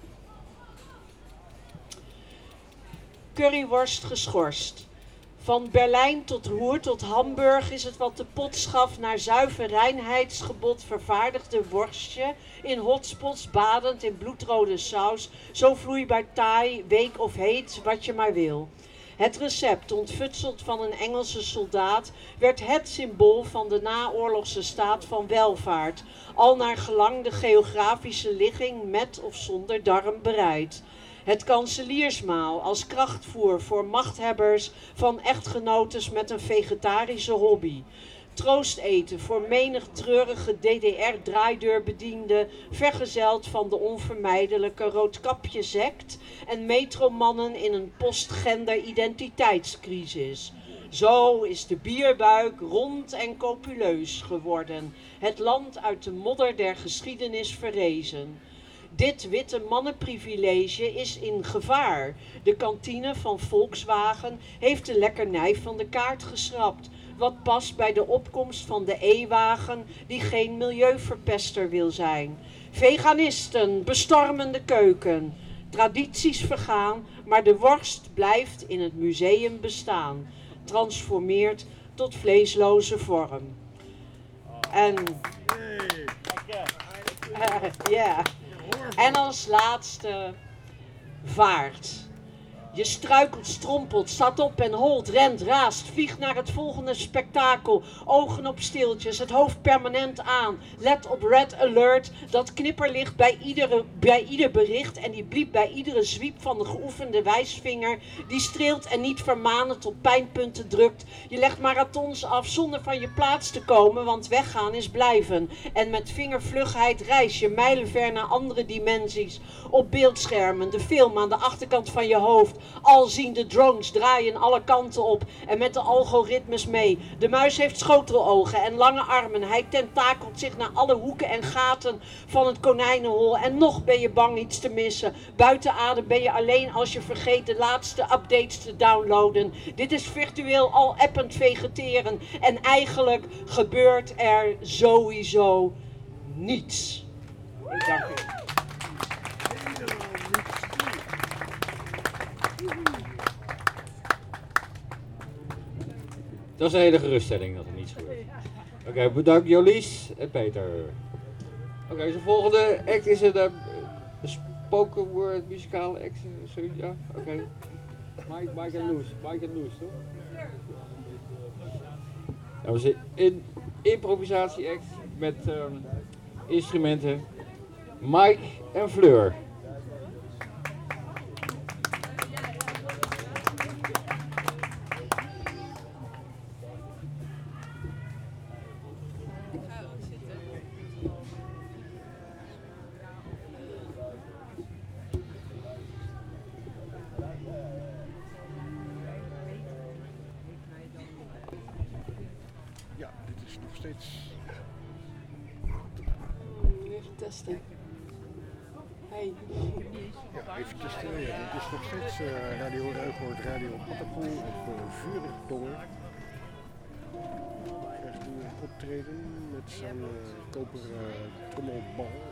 Curryworst geschorst. Van Berlijn tot Roer tot Hamburg is het wat de potschaf naar zuiver reinheidsgebod vervaardigde worstje, in hotspots badend in bloedrode saus, zo vloeibaar taai, week of heet, wat je maar wil. Het recept, ontfutseld van een Engelse soldaat, werd het symbool van de naoorlogse staat van welvaart, al naar gelang de geografische ligging met of zonder darm bereid. Het kanseliersmaal als krachtvoer voor machthebbers van echtgenotes met een vegetarische hobby. Troosteten voor menig treurige DDR-draaideurbediende, vergezeld van de onvermijdelijke roodkapje sect en metromannen in een postgender identiteitscrisis. Zo is de bierbuik rond en copuleus geworden, het land uit de modder der geschiedenis verrezen. Dit witte mannenprivilege is in gevaar. De kantine van Volkswagen heeft de lekkernij van de kaart geschrapt. Wat past bij de opkomst van de E-wagen die geen milieuverpester wil zijn. Veganisten bestormen de keuken. Tradities vergaan, maar de worst blijft in het museum bestaan. Transformeert tot vleesloze vorm. En. Ja. En als laatste vaart. Je struikelt, strompelt, staat op en holt, rent, raast, vliegt naar het volgende spektakel. Ogen op stiltjes, het hoofd permanent aan. Let op red alert, dat knipperlicht bij, iedere, bij ieder bericht en die bliep bij iedere zwiep van de geoefende wijsvinger. Die streelt en niet vermanend op pijnpunten drukt. Je legt marathons af zonder van je plaats te komen, want weggaan is blijven. En met vingervlugheid reis je mijlenver naar andere dimensies. Op beeldschermen, de film aan de achterkant van je hoofd. Alziende drones draaien alle kanten op en met de algoritmes mee. De muis heeft schotelogen en lange armen. Hij tentakelt zich naar alle hoeken en gaten van het konijnenhol. En nog ben je bang iets te missen. Buiten adem ben je alleen als je vergeet de laatste updates te downloaden. Dit is virtueel al append vegeteren. En eigenlijk gebeurt er sowieso niets. Dank u. Dat is een hele geruststelling dat er niets gebeurt. Oké, bedankt Jolies en Peter. Oké, okay, de volgende act is een uh, spoken word muzikale act. Zoiets, ja? Oké. Mike, Mike en Loes. Mike en Loes, toch? We zijn een improvisatie act met um, instrumenten. Mike en Fleur. Optreden met zijn uh, koperen trommelbal.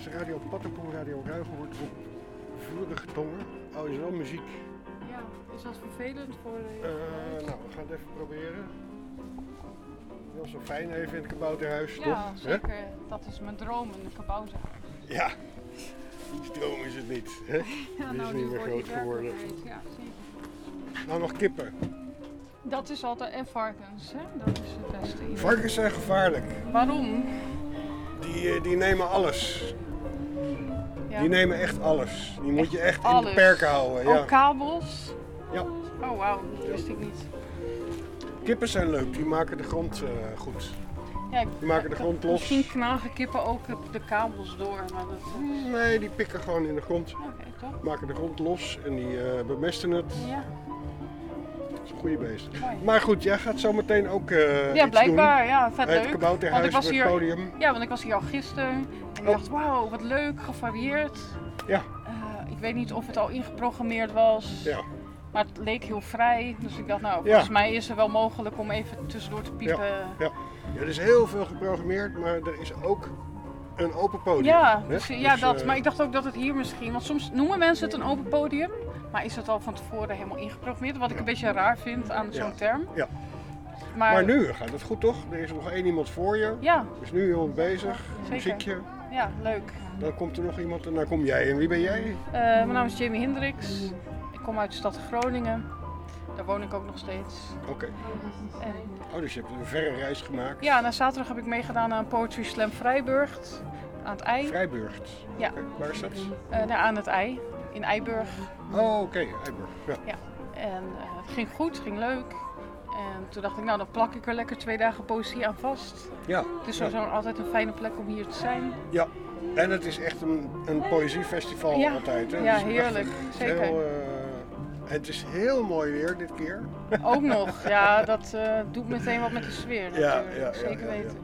Is Radio Pattenpoel, Radio Ruigewoord op vurige tongen. Oh, is wel muziek. Ja, is dat vervelend voor de... Eh, nou, we gaan het even proberen. Wel zo fijn even in het kabouterhuis, ja, toch? Hè? zeker. Dat is mijn droom, een kabouterhuis. Ja, stroom is het niet. Hè? Ja, Die is nou, niet nu meer wordt groot die geworden. Ja, zeker. Nou, nog kippen. Dat is altijd... En varkens, hè? Dat is het beste. idee. Varkens zijn gevaarlijk. Waarom? Die, eh, die nemen alles. Die nemen echt alles. Die moet je echt in de perken houden. Ja. Ook kabels? Ja. Oh, wauw. Dat wist ik niet. Kippen zijn leuk, die maken de grond eh, goed. Ja, Die maken de grond los. Misschien knagen kippen ook de kabels door, maar dat... Nee, die pikken gewoon in de grond. Toch? Maken de grond los en die eh, bemesten het. Ja. Dat is een goede beest. Mooi. Maar goed, jij gaat zo meteen ook eh Ja, blijkbaar. doen. Ja, vet Bij leuk. het Want ik was op het hier, podium. Ja, want ik was hier al gisteren. En ik dacht, wauw, wat leuk, gevarieerd. Ja. Eh, ik weet niet of het al ingeprogrammeerd was. Ja. Maar het leek heel vrij. Dus ik dacht, nou, Ja. volgens mij is het wel mogelijk om even tussendoor te piepen. Ja, ja. ja, er is heel veel geprogrammeerd, maar er is ook een open podium. Ja, dus, ja Dus, dat. eh, Maar ik dacht ook dat het hier misschien... Want soms noemen mensen het een open podium. Maar is het al van tevoren helemaal ingeprogrammeerd? Wat ik een beetje raar vind aan zo'n term. Ja. Maar, Maar nu gaat het goed toch? Er is nog één iemand voor je. Ja. Is nu iemand bezig. Zeker. Muziekje. Ja, leuk. Dan komt er nog iemand en dan kom jij. En wie ben jij? Eh, mijn naam is Jamie Hendricks. Ik kom uit de stad Groningen. Daar woon ik ook nog steeds. Oké. En, Oh, dus je hebt een verre reis gemaakt. ja, na zaterdag heb ik meegedaan aan Poetry Slam Vrijburgt. Aan het ei. Vrijburgt. Ja. Waar is dat? Nou, aan het ei. In Eiburg. Oh, oké. Eiburg. Ja. Ja. En eh, het ging goed, het ging leuk. En toen dacht ik, nou dan plak ik er lekker twee dagen poëzie aan vast. Ja. Het is ja. sowieso altijd een fijne plek om hier te zijn. Ja. En het is echt een, een poëziefestival Ja. altijd. Hè? Ja, is heerlijk. Zeker. Heel, eh, het is heel mooi weer dit keer. Ook nog, ja, dat eh, doet meteen wat met de sfeer Ja, natuurlijk. ja, ja, Zeker ja, ja. weten.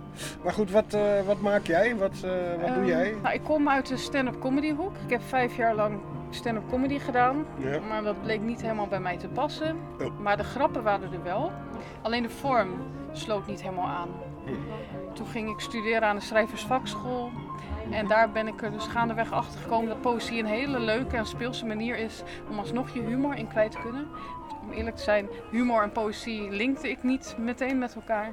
Maar goed, wat, wat maak jij? Wat, wat doe Ehm, jij? Nou, ik kom uit de stand-up comedy hoek. Ik heb vijf jaar lang stand-up comedy gedaan. Ja. Maar dat bleek niet helemaal bij mij te passen. Oh. Maar de grappen waren er wel. Alleen de vorm sloot niet helemaal aan. Hm. Toen ging ik studeren aan de schrijversvakschool. En daar ben ik er dus gaandeweg achter gekomen dat poëzie een hele leuke en speelse manier is om alsnog je humor in kwijt te kunnen. Om eerlijk te zijn, humor en poëzie linkte ik niet meteen met elkaar.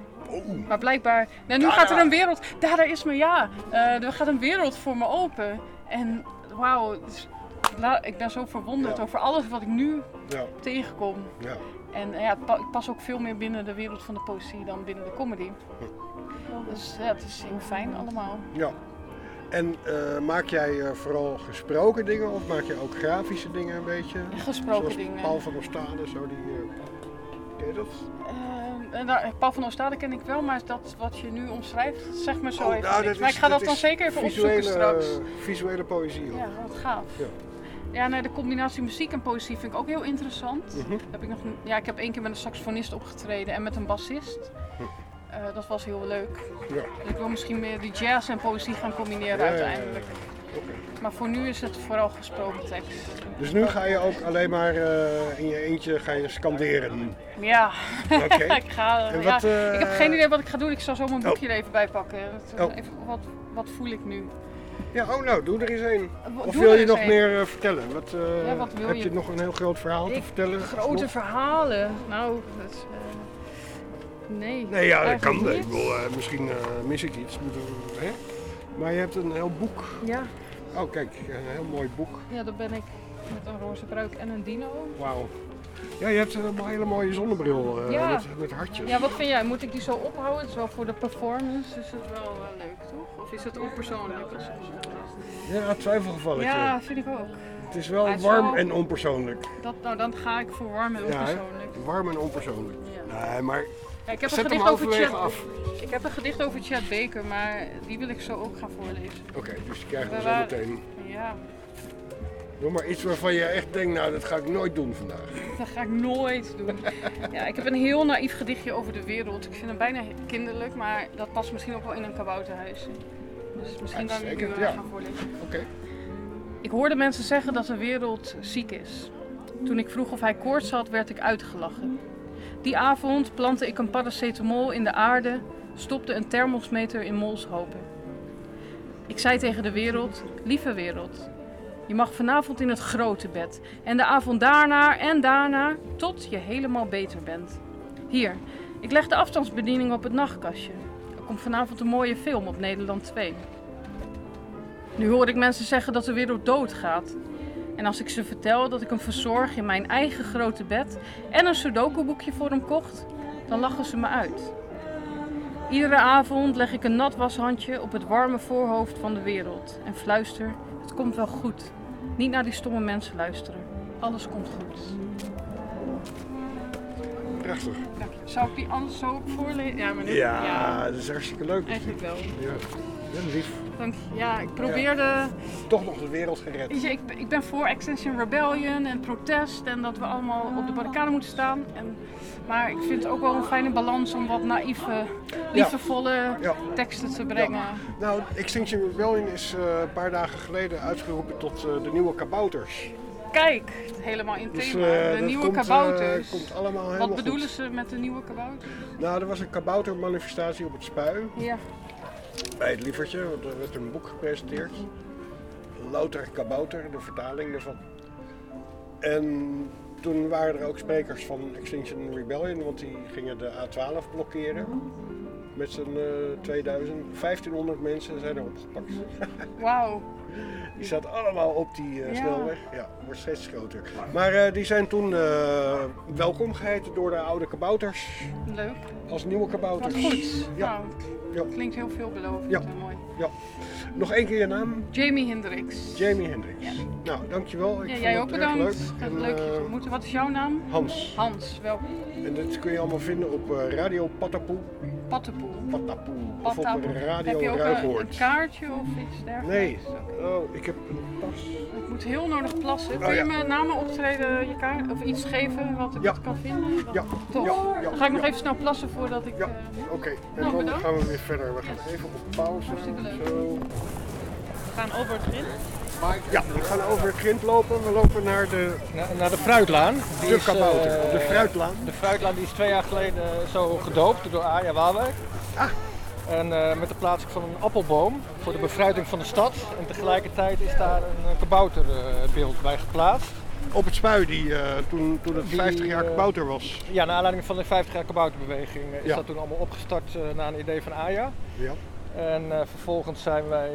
Maar blijkbaar, nou, nu Dada. gaat er een wereld, daar daar is me ja, Eh, er gaat een wereld voor me open. En wauw, het is- la- ik ben zo verwonderd Ja. over alles wat ik nu Ja. tegenkom. Ja. En eh, ja, ik pas ook veel meer binnen de wereld van de poëzie dan binnen de comedy. Dus ja, het is heel fijn allemaal. Ja. En eh, maak jij eh, vooral gesproken dingen of maak je ook grafische dingen een beetje? Gesproken Zoals dingen. Paul van Oostade, zo die... eh, ken je dat? Eh, en daar, Paul van Oostade ken ik wel, maar dat wat je nu omschrijft, zeg maar zo Oh, even nou, Maar ik ga dat, dat dan zeker even visuele, opzoeken straks. Visuele poëzie. hoor. Ja, wat gaaf. Ja. Ja, nee, de combinatie muziek en poëzie vind ik ook heel interessant. Mhm. heb ik, nog, ja, ik heb één keer met een saxofonist opgetreden en met een bassist. Hm. Eh, dat was heel leuk. Ja. Dus ik wil misschien meer die jazz en poëzie gaan combineren Ja, ja, uiteindelijk. Maar voor nu is het vooral gesproken tekst. Dus nu ga je ook alleen maar eh, in je eentje ga je scanderen. Ja, Oké. ik, ga, En ja, wat, eh, ik heb geen idee wat ik ga doen. Ik zal zo mijn Oh. boekje er even bij pakken. Oh. Even, wat, wat voel ik nu? Ja, oh nou, doe er eens een. Of wil je nog een. meer eh, vertellen? Wat, eh, Ja, wat wil heb je? nog een heel groot verhaal te vertellen? Grote Nog? verhalen. Nou, dat is, eh, nee. Nee, ja, dat kan. Ik eh, misschien mis ik iets. Hè? Maar je hebt een heel boek. Ja. Oh, kijk, een heel mooi boek. Ja, dan ben ik met een roze pruik en een dino. Wauw. Ja, je hebt een hele mooie zonnebril eh, Ja. met, met hartjes. Ja, wat vind jij? Moet ik die zo ophouden? Het is wel voor de performance is het wel eh, leuk, toch? Of is het onpersoonlijk? Ja, twijfelgevalletje. ja, vind ik ook. Het is wel is warm wel- en onpersoonlijk. Dat, nou, dan ga ik voor warm en Ja, onpersoonlijk. warm en onpersoonlijk. Nee, maar Ja, ik heb zet een gedicht over Chad. af. Ik heb een gedicht over Chad Baker, maar die wil ik zo ook gaan voorlezen. Oké, dus die krijgen we We zo meteen. Ja, Doe maar iets waarvan je echt denkt, nou dat ga ik nooit doen vandaag. dat ga ik nooit doen. Ja, ik heb een heel naïef gedichtje over de wereld. Ik vind hem bijna kinderlijk, maar dat past misschien ook wel in een kabouterhuis. Dus misschien kan ik ja. gaan voorlezen. Oké. Ik hoorde mensen zeggen dat de wereld ziek is. Toen ik vroeg of hij koorts had, werd ik uitgelachen. Die avond plantte ik een paracetamol in de aarde, stopte een thermosmeter in molshopen. Ik zei tegen de wereld: Lieve wereld, je mag vanavond in het grote bed. En de avond daarna en daarna, tot je helemaal beter bent. Hier, ik leg de afstandsbediening op het nachtkastje. Er komt vanavond een mooie film op Nederland 2. Nu hoor ik mensen zeggen dat de wereld doodgaat. En als ik ze vertel dat ik hem verzorg in mijn eigen grote bed en een sudoku-boekje voor hem kocht, dan lachen ze me uit. Iedere avond leg ik een nat washandje op het warme voorhoofd van de wereld en fluister: Het komt wel goed. Niet naar die stomme mensen luisteren. Alles komt goed. Prachtig. Dank je. Zou ik die anders zo ook voorlezen? Ja, maar nu- Ja, dat is hartstikke leuk. Eigenlijk wel. Ja, lief. Dank je. Ja, ik probeerde. Toch nog de wereld gered. Je, ik, ik ben voor Extinction Rebellion en protest en dat we allemaal op de barricade moeten staan. En, maar ik vind het ook wel een fijne balans om wat naïeve, liefdevolle teksten te brengen. Nou, Extinction Rebellion is eh, een paar dagen geleden uitgeroepen tot eh, de nieuwe kabouters. Kijk, helemaal in Dus, thema. eh, de nieuwe komt, kabouters. komt allemaal helemaal Wat bedoelen goed. ze met de nieuwe kabouters? Nou, er was een kaboutermanifestatie op het Spui. Ja. Bij het Lievertje, want er werd een boek gepresenteerd. Louter Kabouter, de vertaling daarvan. En toen waren er ook sprekers van Extinction Rebellion, want die gingen de A12 blokkeren. Met z'n eh 2000, 1500 mensen zijn er opgepakt. Wauw. Die zaten allemaal op die eh, Ja. snelweg. Ja, wordt steeds groter. Maar eh, die zijn toen eh, welkom geheten door de oude kabouters. Leuk. Als nieuwe kabouters. Wat goed. Ja. Nou, klinkt heel veelbelovend Ja. en mooi. ja. Nog één keer je naam? Jamie Hendricks. Jamie Hendricks. Nou, dankjewel. Ik Ja, jij ook bedankt. leuk. En, leuk je te eh, ontmoeten. Wat is jouw naam? Hans. Hans, welkom. En dit kun je allemaal vinden op eh, Radio Patapoe. Pattenpoel. Patapoe. Of op. Radio Heb je ook een, kaartje of iets dergelijks? Nee. Oh, ik heb een pas. Ik moet heel nodig plassen. Oh, Kun je me na mijn optreden je kaart of iets geven wat ik Ja. kan vinden? Ja. Toch? Ja, Dan ga ik nog even snel plassen voordat ik... Ja, eh, oké. En Nou, dan bedankt. gaan we weer verder. We gaan even op pauze. Zo. We gaan over het grind. Ja, we gaan over het grind lopen. We lopen naar de... Naar, naar de fruitlaan. Die De is, kabouter, eh, de fruitlaan. De fruitlaan die is twee jaar geleden zo gedoopt door Aja Waalwijk. Ah. En eh, met de plaatsing van een appelboom voor de befruiting van de stad. En tegelijkertijd is daar een eh, kabouterbeeld bij geplaatst. Op het spui die eh, toen, toen het Die, 50 jaar kabouter was. Ja, naar aanleiding van de 50 jaar kabouterbeweging is Ja. dat toen allemaal opgestart naar een idee van Aja. Ja. En eh, vervolgens zijn wij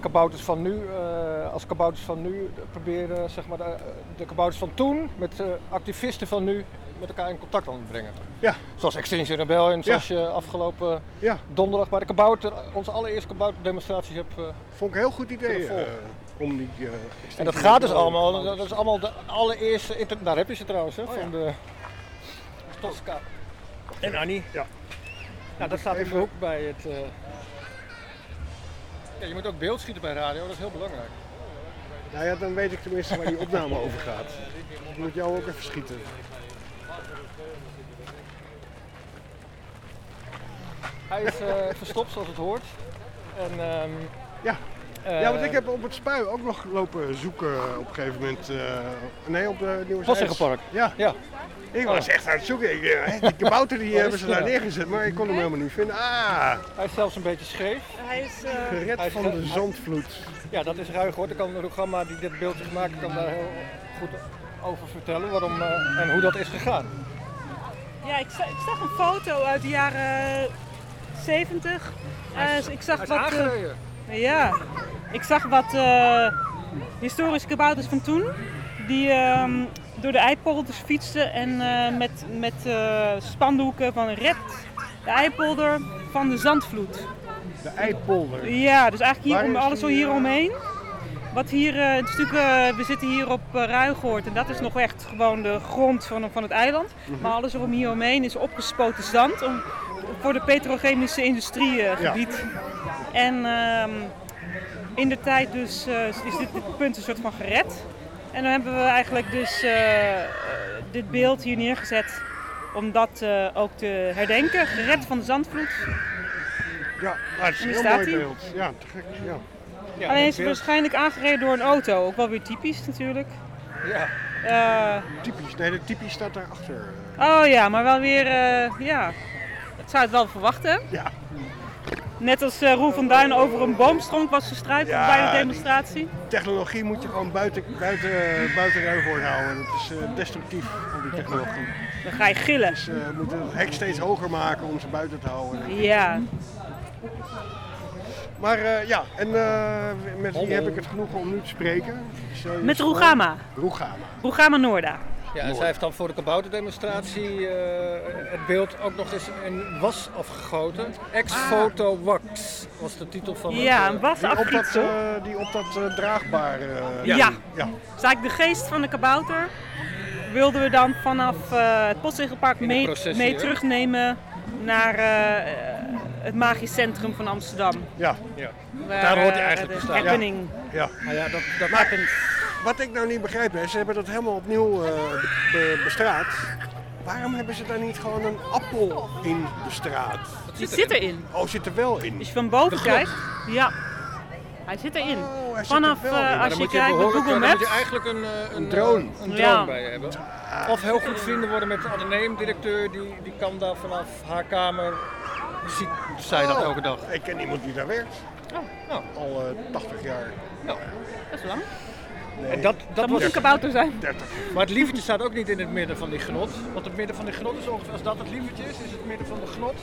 kabouters van nu, eh, als kabouters van nu proberen zeg maar, de, de kabouters van toen met activisten van nu met elkaar in contact aan te brengen. Ja. Zoals Extinction Rebellion, zoals je afgelopen Ja. donderdag bij de kabouter, onze allereerste kabouterdemonstratie hebt eh, Vond ik een heel goed idee. eh, om die, eh, en dat gaat dus allemaal, dat is allemaal de allereerste, inter- daar heb je ze trouwens, hè, Oh, van ja. de Tosca. En Annie. Ja. Nou, dat staat even ook bij het... Ja, je moet ook beeld schieten bij radio, dat is heel belangrijk. Nou ja, dan weet ik tenminste waar die opname over gaat. Ik moet jou ook even schieten. Hij is eh, verstopt zoals het hoort. En, ehm, Ja. Eh, ja, want ik heb op het spui ook nog lopen zoeken op een gegeven moment. eh, nee, op de Nieuwe Potzeggenpark. Ja. ja. Ik was echt aan het zoeken. Ik, eh, hè, die kabouter die Waar hebben ze daar nou? neergezet, maar ik kon hem helemaal niet vinden. Ah, Hij is zelfs een beetje scheef. Hij is... eh, gered Hij is van de zandvloed. Ja, dat is ruig hoor. Ik kan het programma die dit beeld heeft gemaakt kan daar heel goed over vertellen waarom eh, en hoe dat is gegaan. Ja, ik, za- ik zag een foto uit de jaren 70. Hij is- Eh, ik zag hij is wat. eh, aangereden. Ja, ik zag wat eh, historische kabouters van toen. Die ehm, door de Eipolders fietsten en eh, met, met eh, spandoeken van red de Eipolder van de zandvloed. De Eipolder. Ja, dus eigenlijk hier om, alles zo hier omheen. Wat hier, het natuurlijk, eh, we zitten hier op Ruigoord en dat is nog echt gewoon de grond van, van het eiland. Mhm. Maar alles erom hier omheen is opgespoten zand om, voor de petrochemische industriegebied. En ehm, in de tijd dus eh, is dit, dit punt een soort van gered. En dan hebben we eigenlijk dus eh, eh, dit beeld hier neergezet om dat eh, ook te herdenken. Gered van de zandvloed. Ja, het is een Hier heel staat mooi hij. beeld. Ja, te gek. Ja. Alleen is hij waarschijnlijk aangereden door een auto. Ook wel weer typisch natuurlijk. Ja. Eh, Typisch. Nee, de typisch staat daarachter. oh ja, maar wel weer, eh, ja. Zou het wel verwachten. Ja. Net als eh, Roel van Duin over een boomstronk was gestrijd Ja, bij de demonstratie. Technologie moet je gewoon buiten, buiten, buiten houden. Dat is eh, destructief, al die technologie. Dan ga je gillen. Dus eh, we moeten het hek steeds hoger maken om ze buiten te houden. Ja. Maar ja, en met wie heb ik het genoegen om nu te spreken? Dus, Met dus Roegama. Roegama. Roegama Noorda. Ja, en zij heeft dan voor de kabouterdemonstratie eh, het beeld ook nog eens in was afgegoten. Ex-foto wax was de titel van het, Ja, eh, een was Die op dat, eh, die op dat eh, draagbare... eh, Ja. ja. Dat is eigenlijk de geest van de kabouter. Wilden we dan vanaf eh, het Postzegelpark mee, processie, mee terugnemen naar eh, eh, het magisch centrum van Amsterdam. Ja. ja. Waar, Daar hoort hij eh, eigenlijk de te staan. happening. Ja. Maar ja, dat, dat Maar wat ik nou niet begrijp is, ze hebben dat helemaal opnieuw eh, be- bestraat. Waarom hebben ze daar niet gewoon een appel in de straat? Die zit erin. Oh, zit er wel in. Als je van boven kijkt, ja. Hij zit erin. Oh, hij zit Vanaf er wel in. eh, als je kijkt met behoorlijk- Google dan moet Maps. je eigenlijk een, eh, een, Een drone. een Ja. drone bij je hebben. Of heel goed vrienden worden met de ateneumdirecteur, die, die kan daar vanaf haar kamer, ziet zij dat Oh, elke dag. Ik ken iemand die daar werkt. Oh. Nou. Al eh 80 jaar. Ja. Dat is lang. Nee. En dat, dat, Dat moet was- een kabouter zijn. 30. Maar het lievertje staat ook niet in het midden van die genot. Want het midden van die genot is ongeveer, als dat het lievertje is, is het midden van de genot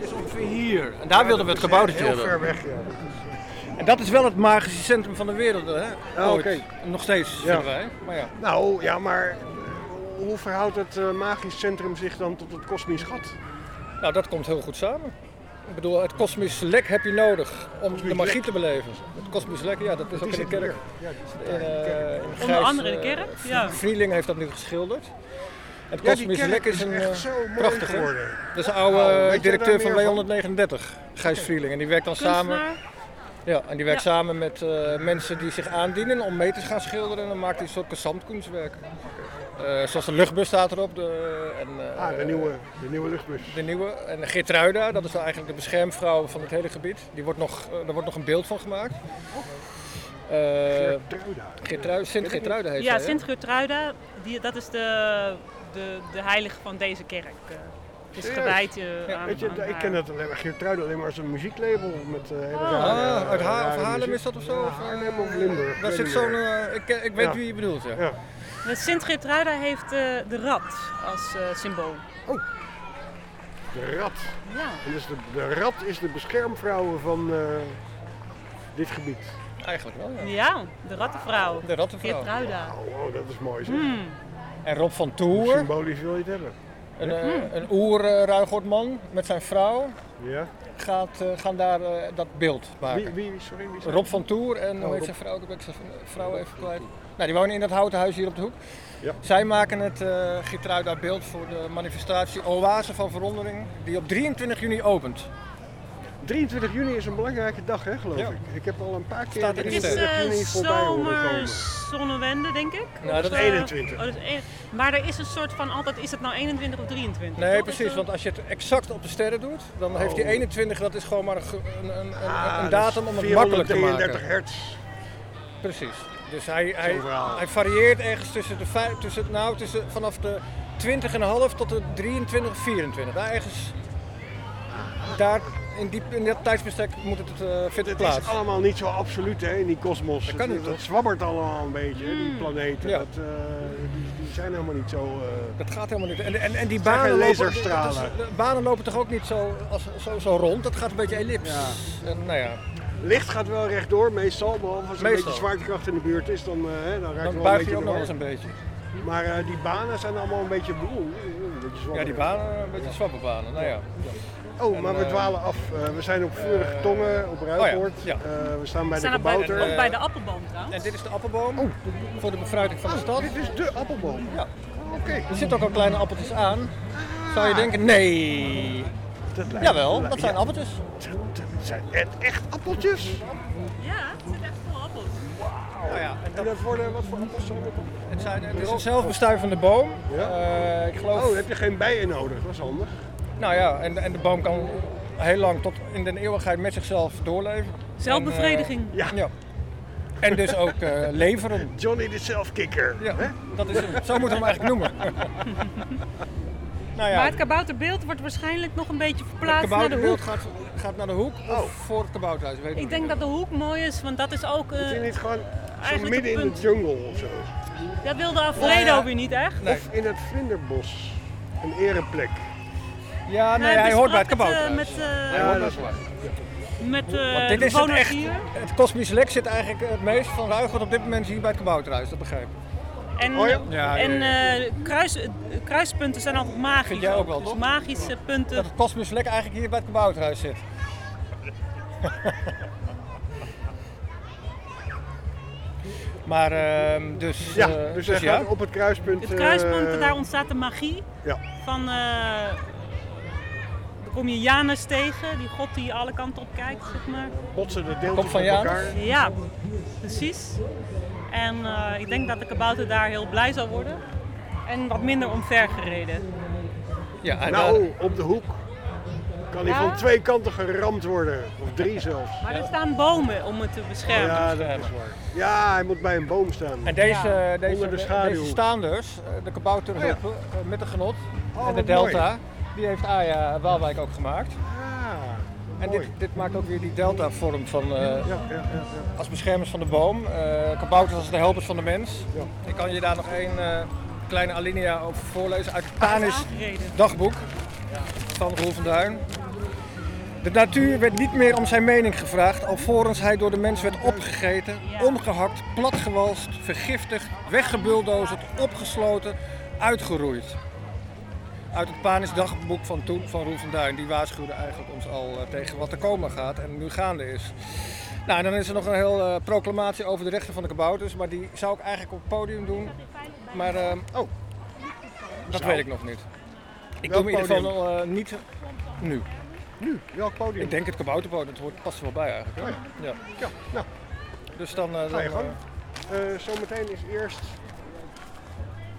is ongeveer hier. En daar wilden we het gebouwtje Heel hebben. ver weg, ja. En dat is wel het magische centrum van de wereld, hè? Ah, oké. Nog steeds, Ja. vinden wij. Maar ja. Nou, ja, maar eh, hoe verhoudt het eh, magisch centrum zich dan tot het kosmisch gat? Nou, dat komt heel goed samen. Ik bedoel, het kosmisch lek heb je nodig om Kosmisch de magie lek. te beleven. Het kosmisch lek, ja, dat is ook in de kerk. Ja, In, eh, kerk. in Onder andere in de eh, kerk, Vrie- ja. Vrieling heeft dat nu geschilderd. Het Ja, kosmisch lek is een echt eh, zo mooi prachtig geworden. Dat is de oude Nou, eh, directeur van meer van? 239, Gijs Vrieling. En die werkt dan samen. Ja, en die werkt Ja. samen met eh, mensen die zich aandienen om mee te gaan schilderen. En dan maakt hij een soort gezamtkunstwerk. Eh, zoals de luchtbus staat erop. De, en, eh, Ah, de nieuwe, de nieuwe luchtbus. de nieuwe. En Geertruida, dat is eigenlijk de beschermvrouw van het hele gebied. Die wordt nog, eh, daar wordt nog een beeld van gemaakt. Eh Geertruida. Geertrui- Sint Geertruida heet Ja, zij, hè? Sint Gertruida, die, dat is de, de, de heilige van deze kerk. Het is gewijd aan, Weet je, aan ik haar. ken het alleen maar Geertruida alleen maar als een muzieklabel met eh hele Ah. rare, Ah, uit Ha- Haarlem muziek. is dat of zo? Ja, Of, eh, Haarlem of Limburg. Daar zit zo'n. eh, ik, ik weet Ja. wie je bedoelt, ja. Ja. De Sint Gertruida heeft eh, de rat als eh, symbool. De rat. Ja. En dus de, de rat is de beschermvrouw van eh, dit gebied. Eigenlijk wel, ja. Ja, de rattenvrouw. De rattenvrouw. Gertruida. Oh, oh, dat is mooi zeg. Hmm. En Rob van Toer, symbolisch wil je het hebben? een, eh, een oer-ruigordman met zijn vrouw, Ja? gaat, eh, gaan daar dat beeld maken. Wie, wie, sorry, wie? Rob van Toer en Oh, hoe heet Rob. zijn vrouw? Ik ben zijn vrouw even kwijt. Nou, die wonen in dat houten huis hier op de hoek. Ja. Zij maken het uh, Geertruida beeld voor de manifestatie Oase van Verwondering, die op 23 juni opent. 23 juni is een belangrijke dag, hè, geloof Ja. ik. Ik heb al een paar keer Staat in de 23 Het is eh, komen. zomerzonnewende, denk ik. Nou, dat is eh, 21. oh, dat is maar er is een soort van altijd, is het nou 21 of 23? Nee, toch? precies, want als je het exact op de sterren doet, dan heeft die Oh. 21, dat is gewoon maar een, een, een, een, Ah, datum om het makkelijk te 433 maken. hertz. Precies. Dus hij, hij, hij varieert ergens tussen de vijf, tussen, nou, tussen, vanaf de 20,5 tot de 23, 24. Daar ergens, daar, in, die, in dat tijdsbestek moet het, uh, vindt het Het plaats. is allemaal niet zo absoluut hè, in die kosmos. Dat kan Het- het zwabbert allemaal een beetje, die Hmm. planeten. Ja. Dat, eh, die, die zijn helemaal niet zo... eh, Dat gaat helemaal niet. En, en, en die Het zijn banen lopen, is- banen lopen toch ook niet zo, als, zo, zo rond? Dat gaat een beetje ellips. Ja. En, nou ja, Licht gaat wel rechtdoor, meestal. Behalve als er een beetje zwaartekracht in de buurt is, dan, eh, hè, dan raakt dan het wel een buigt beetje hij ook de nog eens een beetje. Maar eh, die banen zijn allemaal een beetje boel. Een beetje Ja, die banen, een beetje zwabberbanen. Nou ja. Oh, En, maar we eh, dwalen af. Eh, we zijn op Vurige Tongen, op Ruigoord. Oh ja, ja. Eh, we staan bij We de staan ook bij, kabouter. ook bij de appelboom trouwens. En dit is de appelboom voor de befruiting van de stad. Oh, dit is de appelboom. Ja. Oké. Er zitten ook al kleine appeltjes aan. Zou je denken, nee. Dat lijkt- Jawel, ja. dat zijn appeltjes. Het zijn het echt appeltjes. Ja, het zit echt vol appels. Nou ja, en En dat worden, wat voor appels zijn dat? het, zijn, het is een zelfbestuivende boom. Ja? Eh, ik geloof, Oh, dan heb je geen bijen nodig. Dat is handig. nou ja, en, en de boom kan heel lang tot in de eeuwigheid met zichzelf doorleven. Zelfbevrediging. En, eh, ja. En dus ook eh, leveren. Johnny de zelfkikker. Ja, dat is hem. Zo moeten we hem eigenlijk noemen. nou ja, Maar het kabouterbeeld wordt waarschijnlijk nog een beetje het verplaatst naar de hoek. kabouterbeeld gaat, gaat naar de hoek of voor het kabouterhuis? Weet Ik denk dat de hoek mooi is, want dat is ook eh, Is hij niet gewoon zo midden het in de jungle of zo? Dat wilde Alfredo weer niet echt. Of in het vlinderbos. Een ereplek. Ja, nee, hij hoort bij het besprak kabouterhuis. Met, eh, Hij hoort bij het met eh, Want dit de is het echt. hier. Het kosmisch lek zit eigenlijk het meest van Ruigot op dit moment hier bij het kabouterhuis, dat begrijp ik. En, Oh ja? Ja, en ja, eh, kruis, eh, kruispunten zijn altijd magisch. Vind jij ook wel, Dus toch? magische punten. Dat het kosmisch lek eigenlijk hier bij het kabouterhuis zit. maar ehm, dus. Ja, eh, dus hij gaat op het kruispunt. Het kruispunt, eh, daar ontstaat de magie Ja. van... eh dan kom je Janus tegen, die god die alle kanten op kijkt, zeg maar. Botsen de deeltjes Komt van op Janus? elkaar. Ja, precies. En eh, ik denk dat de kabouter daar heel blij zal worden. En wat minder omvergereden. Ja, en nou, op de hoek kan hij Ja? van twee kanten geramd worden. Of drie zelfs. Maar er staan bomen om het te beschermen. Ja, dat is waar. Ja, hij moet bij een boom staan. En deze, Ja. deze, Onder de deze staanders, eh, de kabouterhulpen eh, met de genot Oh, en de delta, mooi. die heeft Aya Waalwijk ook gemaakt. En dit, dit maakt ook weer die delta-vorm van, eh, ja, ja, ja. als beschermers van de boom. eh kabouters als de helpers van de mens. Ik kan je daar nog één eh, kleine alinea over voorlezen uit het Panis dagboek van Roel van Duin. De natuur werd niet meer om zijn mening gevraagd, alvorens hij door de mens werd opgegeten, omgehakt, platgewalst, vergiftigd, weggebuldozerd, opgesloten, uitgeroeid. Uit het Panisch dagboek van toen, van Roel van Duin, die waarschuwde eigenlijk ons al eh, tegen wat er komen gaat en nu gaande is. Nou, en dan is er nog een heel eh, proclamatie over de rechten van de kabouters, maar die zou ik eigenlijk op het podium doen. Maar, eh, oh, dat weet ik nog niet. Ik doe hem in ieder geval eh, niet nu. Nu? Welk podium? Ik denk het kabouterpodium, dat hoort, past er wel bij eigenlijk. Oh ja. Ja, nou. Dus dan... Ga je dan, gang. Zometeen is eerst...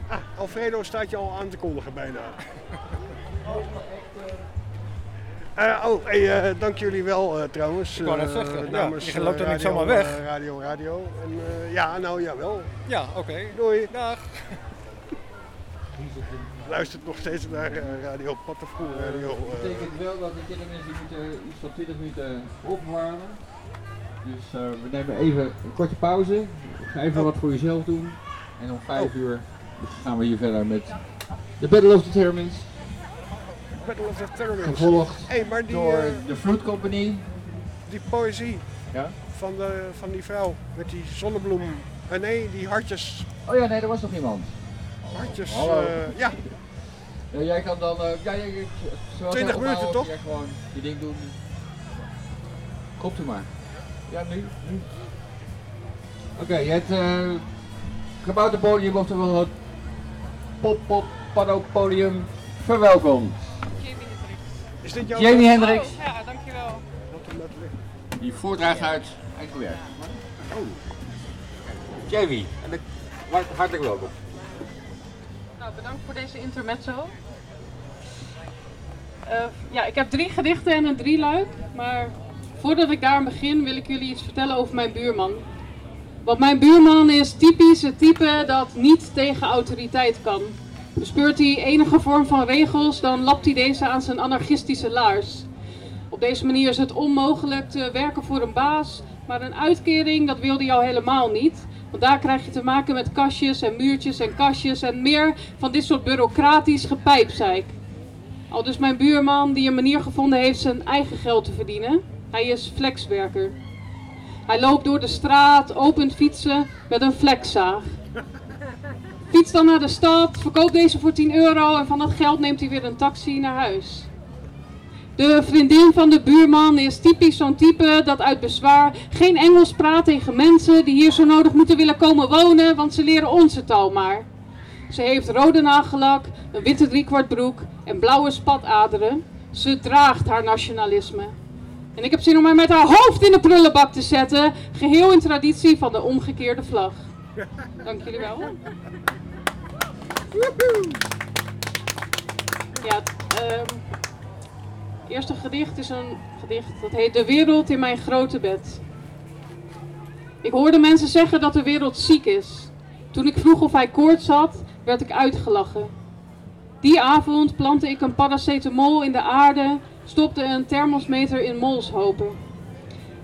Ah, Alfredo staat je al aan te kondigen bijna. Eh, oh, hey, eh, dank jullie wel eh, trouwens. Ik wou net eh, zeggen, ja, namens, je loopt er niet zomaar weg. radio, radio. En, eh, ja, nou jawel. Ja, oké. Doei. Dag. Luistert nog steeds naar Radio Pattenvoer Radio. Dat betekent wel dat de kinderen moeten iets van 20 minuten opwarmen. Dus eh, we nemen even een korte pauze. Ga even wat voor jezelf doen. En om 5 uur gaan we hier verder met The Battle of the Termins. Battle of the Terrorists. Gevolgd Hey, maar die, door eh, de Fruit Company. die poëzie Ja? van, de, van die vrouw met die zonnebloem. Eh, nee, die hartjes. Oh ja, nee, er was nog iemand. Hartjes. Hallo. eh, ja, Ja, jij kan dan, eh, ja, jij, zoals 20 jij minuten, toch? Jij gewoon je ding doen. Komt u maar. Ja, nu. nu. Oké, het uh, kabouterpodium, oftewel het pop-pop podium verwelkomd. is dit jouw... Jamie Hendricks, Oh, ja, dankjewel. Die voordraagt uit Eindhoven. Oh. Jamie, hartelijk welkom. Nou, bedankt voor deze intermezzo. Eh, ja, ik heb drie gedichten en een drieluik. Maar voordat ik daar begin wil ik jullie iets vertellen over mijn buurman. Want mijn buurman is typisch het type dat niet tegen autoriteit kan. Bespeurt hij enige vorm van regels, dan lapt hij deze aan zijn anarchistische laars. Op deze manier is het onmogelijk te werken voor een baas, maar een uitkering dat wilde jou helemaal niet. Want daar krijg je te maken met kastjes en muurtjes en kastjes en meer van dit soort bureaucratisch gepijpzeik. Al dus mijn buurman die een manier gevonden heeft zijn eigen geld te verdienen. Hij is flexwerker. Hij loopt door de straat, opent fietsen met een flexzaag. Fietst dan naar de stad, verkoopt deze voor 10 euro en van dat geld neemt hij weer een taxi naar huis. De vriendin van de buurman is typisch zo'n type dat uit bezwaar geen Engels praat tegen mensen die hier zo nodig moeten willen komen wonen, want ze leren onze taal maar. Ze heeft rode nagellak, een witte driekwartbroek en blauwe spataderen. Ze draagt haar nationalisme. En ik heb zin om haar met haar hoofd in de prullenbak te zetten, geheel in traditie van de omgekeerde vlag. Dank jullie wel. Ja, ehm, Eerste gedicht is een gedicht dat heet De wereld in mijn grote bed. Ik hoorde mensen zeggen dat de wereld ziek is. Toen ik vroeg of hij koorts had, werd ik uitgelachen. Die avond plantte ik een paracetamol in de aarde, stopte een thermosmeter in molshopen.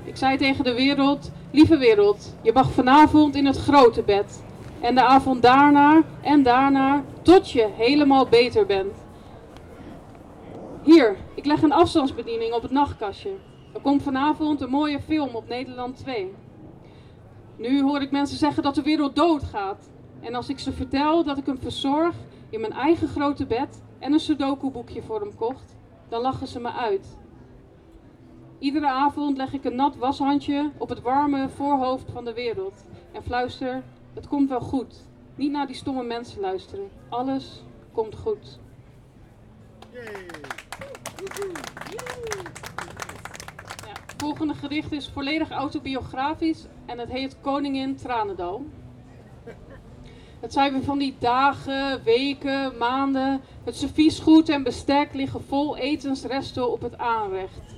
Ik zei tegen de wereld, lieve wereld, je mag vanavond in het grote bed. En de avond daarna en daarna, tot je helemaal beter bent. Hier, ik leg een afstandsbediening op het nachtkastje. Er komt vanavond een mooie film op Nederland 2. Nu hoor ik mensen zeggen dat de wereld doodgaat. En als ik ze vertel dat ik hem verzorg in mijn eigen grote bed en een sudoku-boekje voor hem kocht, dan lachen ze me uit. Iedere avond leg ik een nat washandje op het warme voorhoofd van de wereld en fluister: Het komt wel goed. Niet naar die stomme mensen luisteren. Alles komt goed. Ja, het volgende gedicht is volledig autobiografisch en het heet Koningin Tranendal. Het zijn weer van die dagen, weken, maanden. Het serviesgoed en bestek liggen vol etensresten op het aanrecht.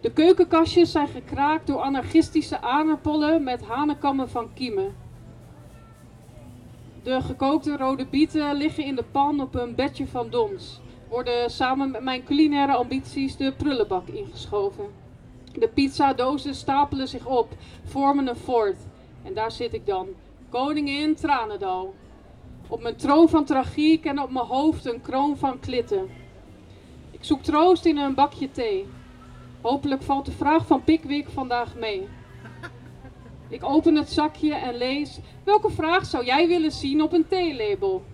De keukenkastjes zijn gekraakt door anarchistische aardappelen met hanenkammen van kiemen. De gekookte rode bieten liggen in de pan op een bedje van dons. Worden samen met mijn culinaire ambities de prullenbak ingeschoven. De pizzadozen stapelen zich op, vormen een fort. En daar zit ik dan, koningin Tranendal. Op mijn troon van tragiek en op mijn hoofd een kroon van klitten. Ik zoek troost in een bakje thee. Hopelijk valt de vraag van Pickwick vandaag mee. Ik open het zakje en lees: welke vraag zou jij willen zien op een theelabel?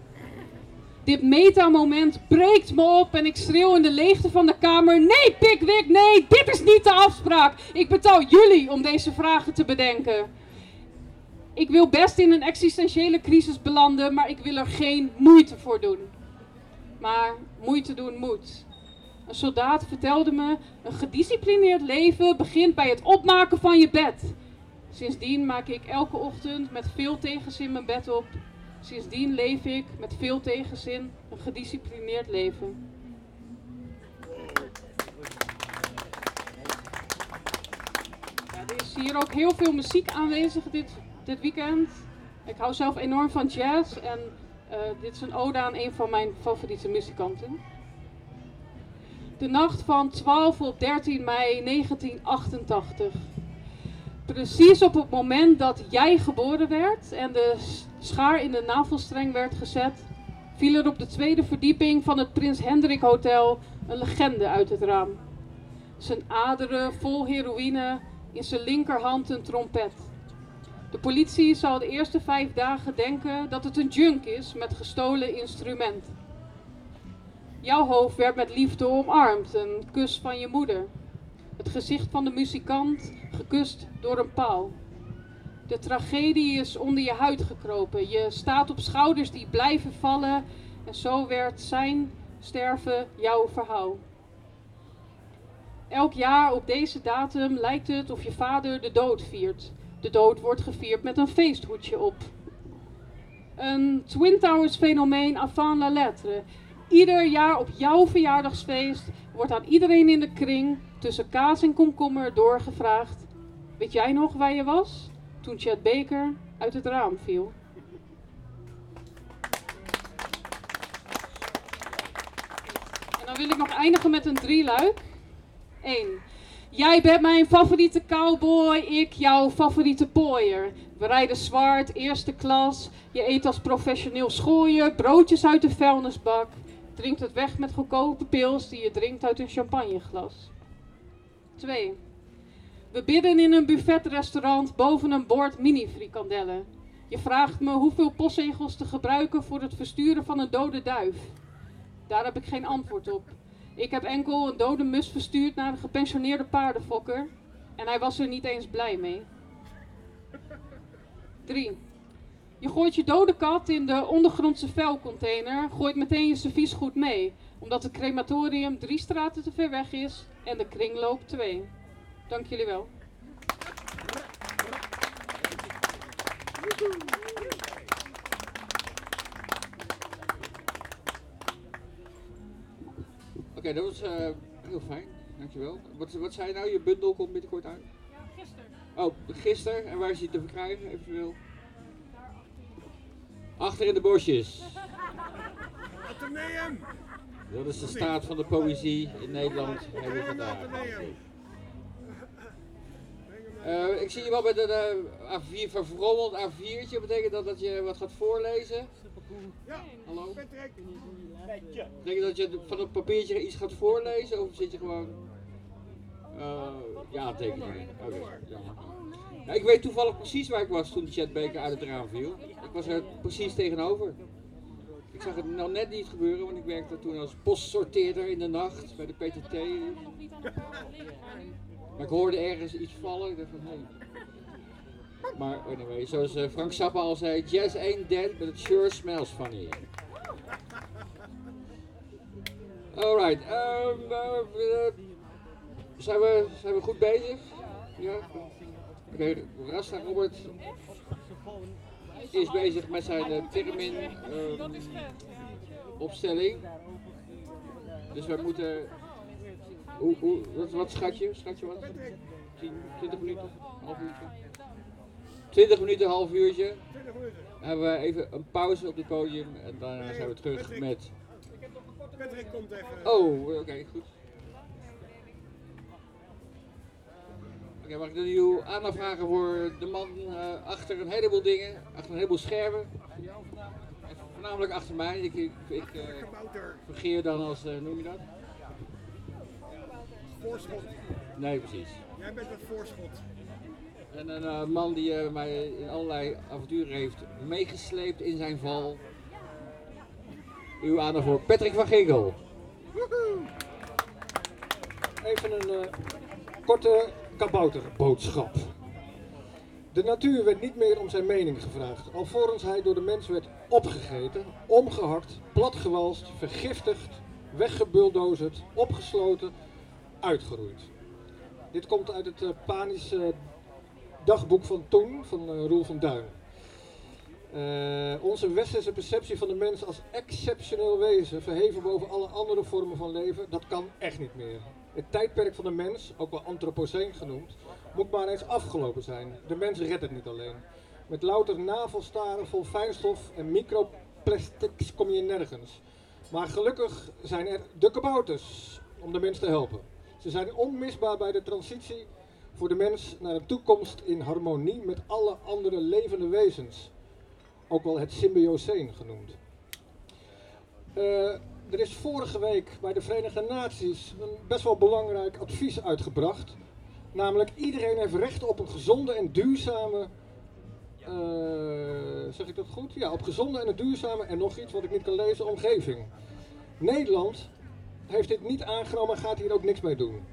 Dit meta-moment breekt me op en ik schreeuw in de leegte van de kamer: Nee, Pickwick, nee, dit is niet de afspraak. Ik betaal jullie om deze vragen te bedenken. Ik wil best in een existentiële crisis belanden, maar ik wil er geen moeite voor doen. Maar moeite doen moet. Een soldaat vertelde me: een gedisciplineerd leven begint bij het opmaken van je bed. Sindsdien maak ik elke ochtend met veel tegenzin mijn bed op. Sindsdien leef ik met veel tegenzin een gedisciplineerd leven. Er is hier ook heel veel muziek aanwezig dit, dit weekend. Ik hou zelf enorm van jazz en uh, dit is een ode aan een van mijn favoriete muzikanten. De nacht van 12 op 13 mei 1988. Precies op het moment dat jij geboren werd en de schaar in de navelstreng werd gezet, viel er op de tweede verdieping van het Prins Hendrik Hotel een legende uit het raam. Zijn aderen vol heroïne, in zijn linkerhand een trompet. De politie zal de eerste vijf dagen denken dat het een junk is met gestolen instrumenten. Jouw hoofd werd met liefde omarmd, een kus van je moeder. Het gezicht van de muzikant gekust door een paal. De tragedie is onder je huid gekropen. Je staat op schouders die blijven vallen. En zo werd zijn sterven jouw verhaal. Elk jaar op deze datum lijkt het of je vader de dood viert. De dood wordt gevierd met een feesthoedje op. Een Twin Towers fenomeen avant la lettre. Ieder jaar op jouw verjaardagsfeest wordt aan iedereen in de kring tussen kaas en komkommer doorgevraagd. Weet jij nog waar je was toen Chad Baker uit het raam viel? En dan wil ik nog eindigen met een drieluik. 1. Jij bent mijn favoriete cowboy, ik jouw favoriete pooier. We rijden zwart, eerste klas. Je eet als professioneel schooier, broodjes uit de vuilnisbak. Drinkt het weg met goedkope pils die je drinkt uit een champagneglas. 2. We bidden in een buffetrestaurant boven een bord mini-frikandellen. Je vraagt me hoeveel postzegels te gebruiken voor het versturen van een dode duif. Daar heb ik geen antwoord op. Ik heb enkel een dode mus verstuurd naar een gepensioneerde paardenfokker en hij was er niet eens blij mee. 3. Je gooit je dode kat in de ondergrondse vuilcontainer, gooit meteen je serviesgoed mee, omdat het crematorium drie straten te ver weg is en de kringloop twee. Dank jullie wel. Oké, dat was uh, heel fijn. dankjewel. Wat, wat zei je nou? Je bundel komt binnenkort uit? Ja, gisteren. Oh, gisteren. En waar is die te verkrijgen eventueel? Achter in de bosjes. Atheneum! Dat is de staat van de poëzie in Nederland. Hebben we vandaag. Eh, ik zie je wel met een eh, A4 verfrommeld A4'tje. Betekent dat dat je wat gaat voorlezen? Ja, Hallo? Patrick. Betekent dat je van het papiertje iets gaat voorlezen? Of zit je gewoon... eh, ja, tekeningen. Oké, jammer. Ja, ik weet toevallig precies waar ik was toen de chatbeker uit het raam viel. Ik was er precies tegenover. Ik zag het nou net niet gebeuren, want ik werkte toen als postsorteerder in de nacht bij de PTT. Maar ik hoorde ergens iets vallen. Ik dacht van, hé. Maar anyway, zoals eh, Frank Zappa al zei, jazz ain't dead, but it sure smells funny. Alright, ehm, eh, eh, zijn, we, zijn we goed bezig? Ja? Oké, Rasta Robert is bezig met zijn uh, termin ehm, opstelling. Dus we moeten... Wat, wat schat je? Schat je wat? 10, 20 minuten? Half uurtje? 20 minuten, half uurtje. Dan hebben we even een pauze op het podium en daarna zijn we terug met... Patrick komt even. Oh, oké, goed. Oké, mag ik dan uw aandacht vragen voor de man eh, achter een heleboel dingen, achter een heleboel schermen. En voornamelijk achter mij. Ik, ik, ik eh, vergeer dan als, eh, noem je dat? Voorschot. Nee, precies. Jij bent het voorschot. En een man die mij in allerlei avonturen heeft meegesleept in zijn val. Uw aandacht voor Patrick van Ginkel. Even een eh, korte kabouterboodschap. De natuur werd niet meer om zijn mening gevraagd, alvorens hij door de mens werd opgegeten, omgehakt, platgewalst, vergiftigd, weggebuldozerd, opgesloten, uitgeroeid. Dit komt uit het eh, panische dagboek van toen, van eh, Roel van Duin. Eh, onze westerse perceptie van de mens als exceptioneel wezen, verheven boven alle andere vormen van leven, dat kan echt niet meer. Het tijdperk van de mens, ook wel antropoceen genoemd, moet maar eens afgelopen zijn. De mens redt het niet alleen. Met louter navelstaren vol fijnstof en microplastics kom je nergens. Maar gelukkig zijn er de kabouters om de mens te helpen. Ze zijn onmisbaar bij de transitie voor de mens naar een toekomst in harmonie met alle andere levende wezens. Ook wel het symbioseen genoemd. Eh, er is vorige week bij de Verenigde Naties een best wel belangrijk advies uitgebracht. Namelijk iedereen heeft recht op een gezonde en duurzame. eh, zeg ik dat goed? Ja, op gezonde en een duurzame en nog iets wat ik niet kan lezen, omgeving. Nederland heeft dit niet aangenomen en gaat hier ook niks mee doen.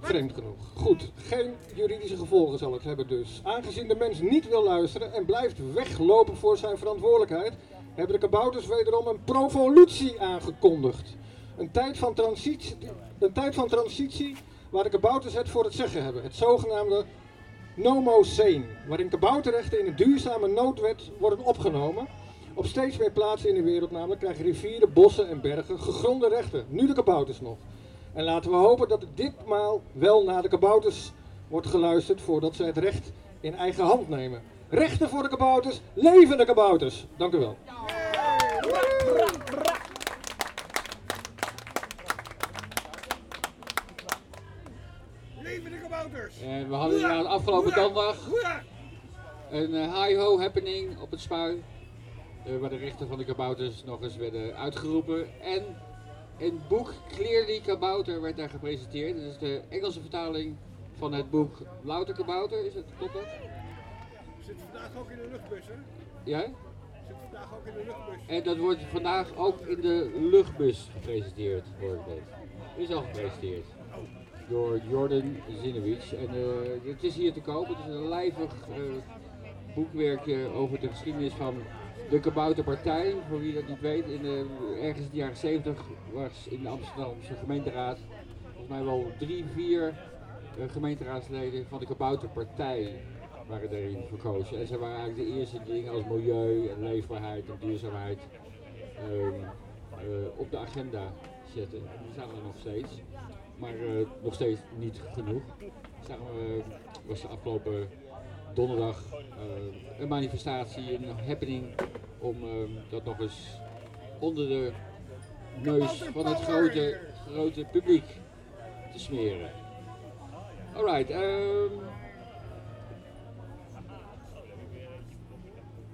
Vreemd genoeg. Goed, geen juridische gevolgen zal het hebben dus. Aangezien de mens niet wil luisteren en blijft weglopen voor zijn verantwoordelijkheid, hebben de kabouters wederom een provolutie aangekondigd. Een tijd van transitie, een tijd van transitie waar de kabouters het voor het zeggen hebben. Het zogenaamde Nomocene, waarin kabouterrechten in een duurzame noodwet worden opgenomen. Op steeds meer plaatsen in de wereld namelijk krijgen rivieren, bossen en bergen gegronde rechten. Nu de kabouters nog. En laten we hopen dat ditmaal wel naar de kabouters wordt geluisterd voordat ze het recht in eigen hand nemen. Rechten voor de kabouters, levende kabouters. Dank u wel. Leven de kabouters! En we hadden afgelopen donderdag een eh, hi-ho happening op het spui. eh, waar de rechten van de kabouters nog eens werden uitgeroepen. En een boek Clearly Kabouter werd daar gepresenteerd. Dat is de Engelse vertaling van het boek Louter Kabouter. Is het klopt dat? Zit vandaag ook in de luchtbus, hè? Ja? Zit vandaag ook in de luchtbus. En dat wordt vandaag ook in de luchtbus gepresenteerd, hoor ik. Is al gepresenteerd. Door Jordan Zinovic. En eh, het is hier te koop. Het is een lijvig eh, boekwerkje over de geschiedenis van de Kabouterpartij. Voor wie dat niet weet, in de, ergens in de jaren 70 was in de Amsterdamse gemeenteraad volgens mij wel drie, vier eh, gemeenteraadsleden van de Kabouterpartij waren daarin verkozen. En ze waren eigenlijk de eerste dingen als milieu en leefbaarheid en duurzaamheid ehm, eh, op de agenda zetten. En die staan er nog steeds. Maar eh, nog steeds niet genoeg. Zagen was de afgelopen donderdag eh, een manifestatie, een happening om eh, dat nog eens onder de neus van het grote, grote publiek te smeren. Alright, ehm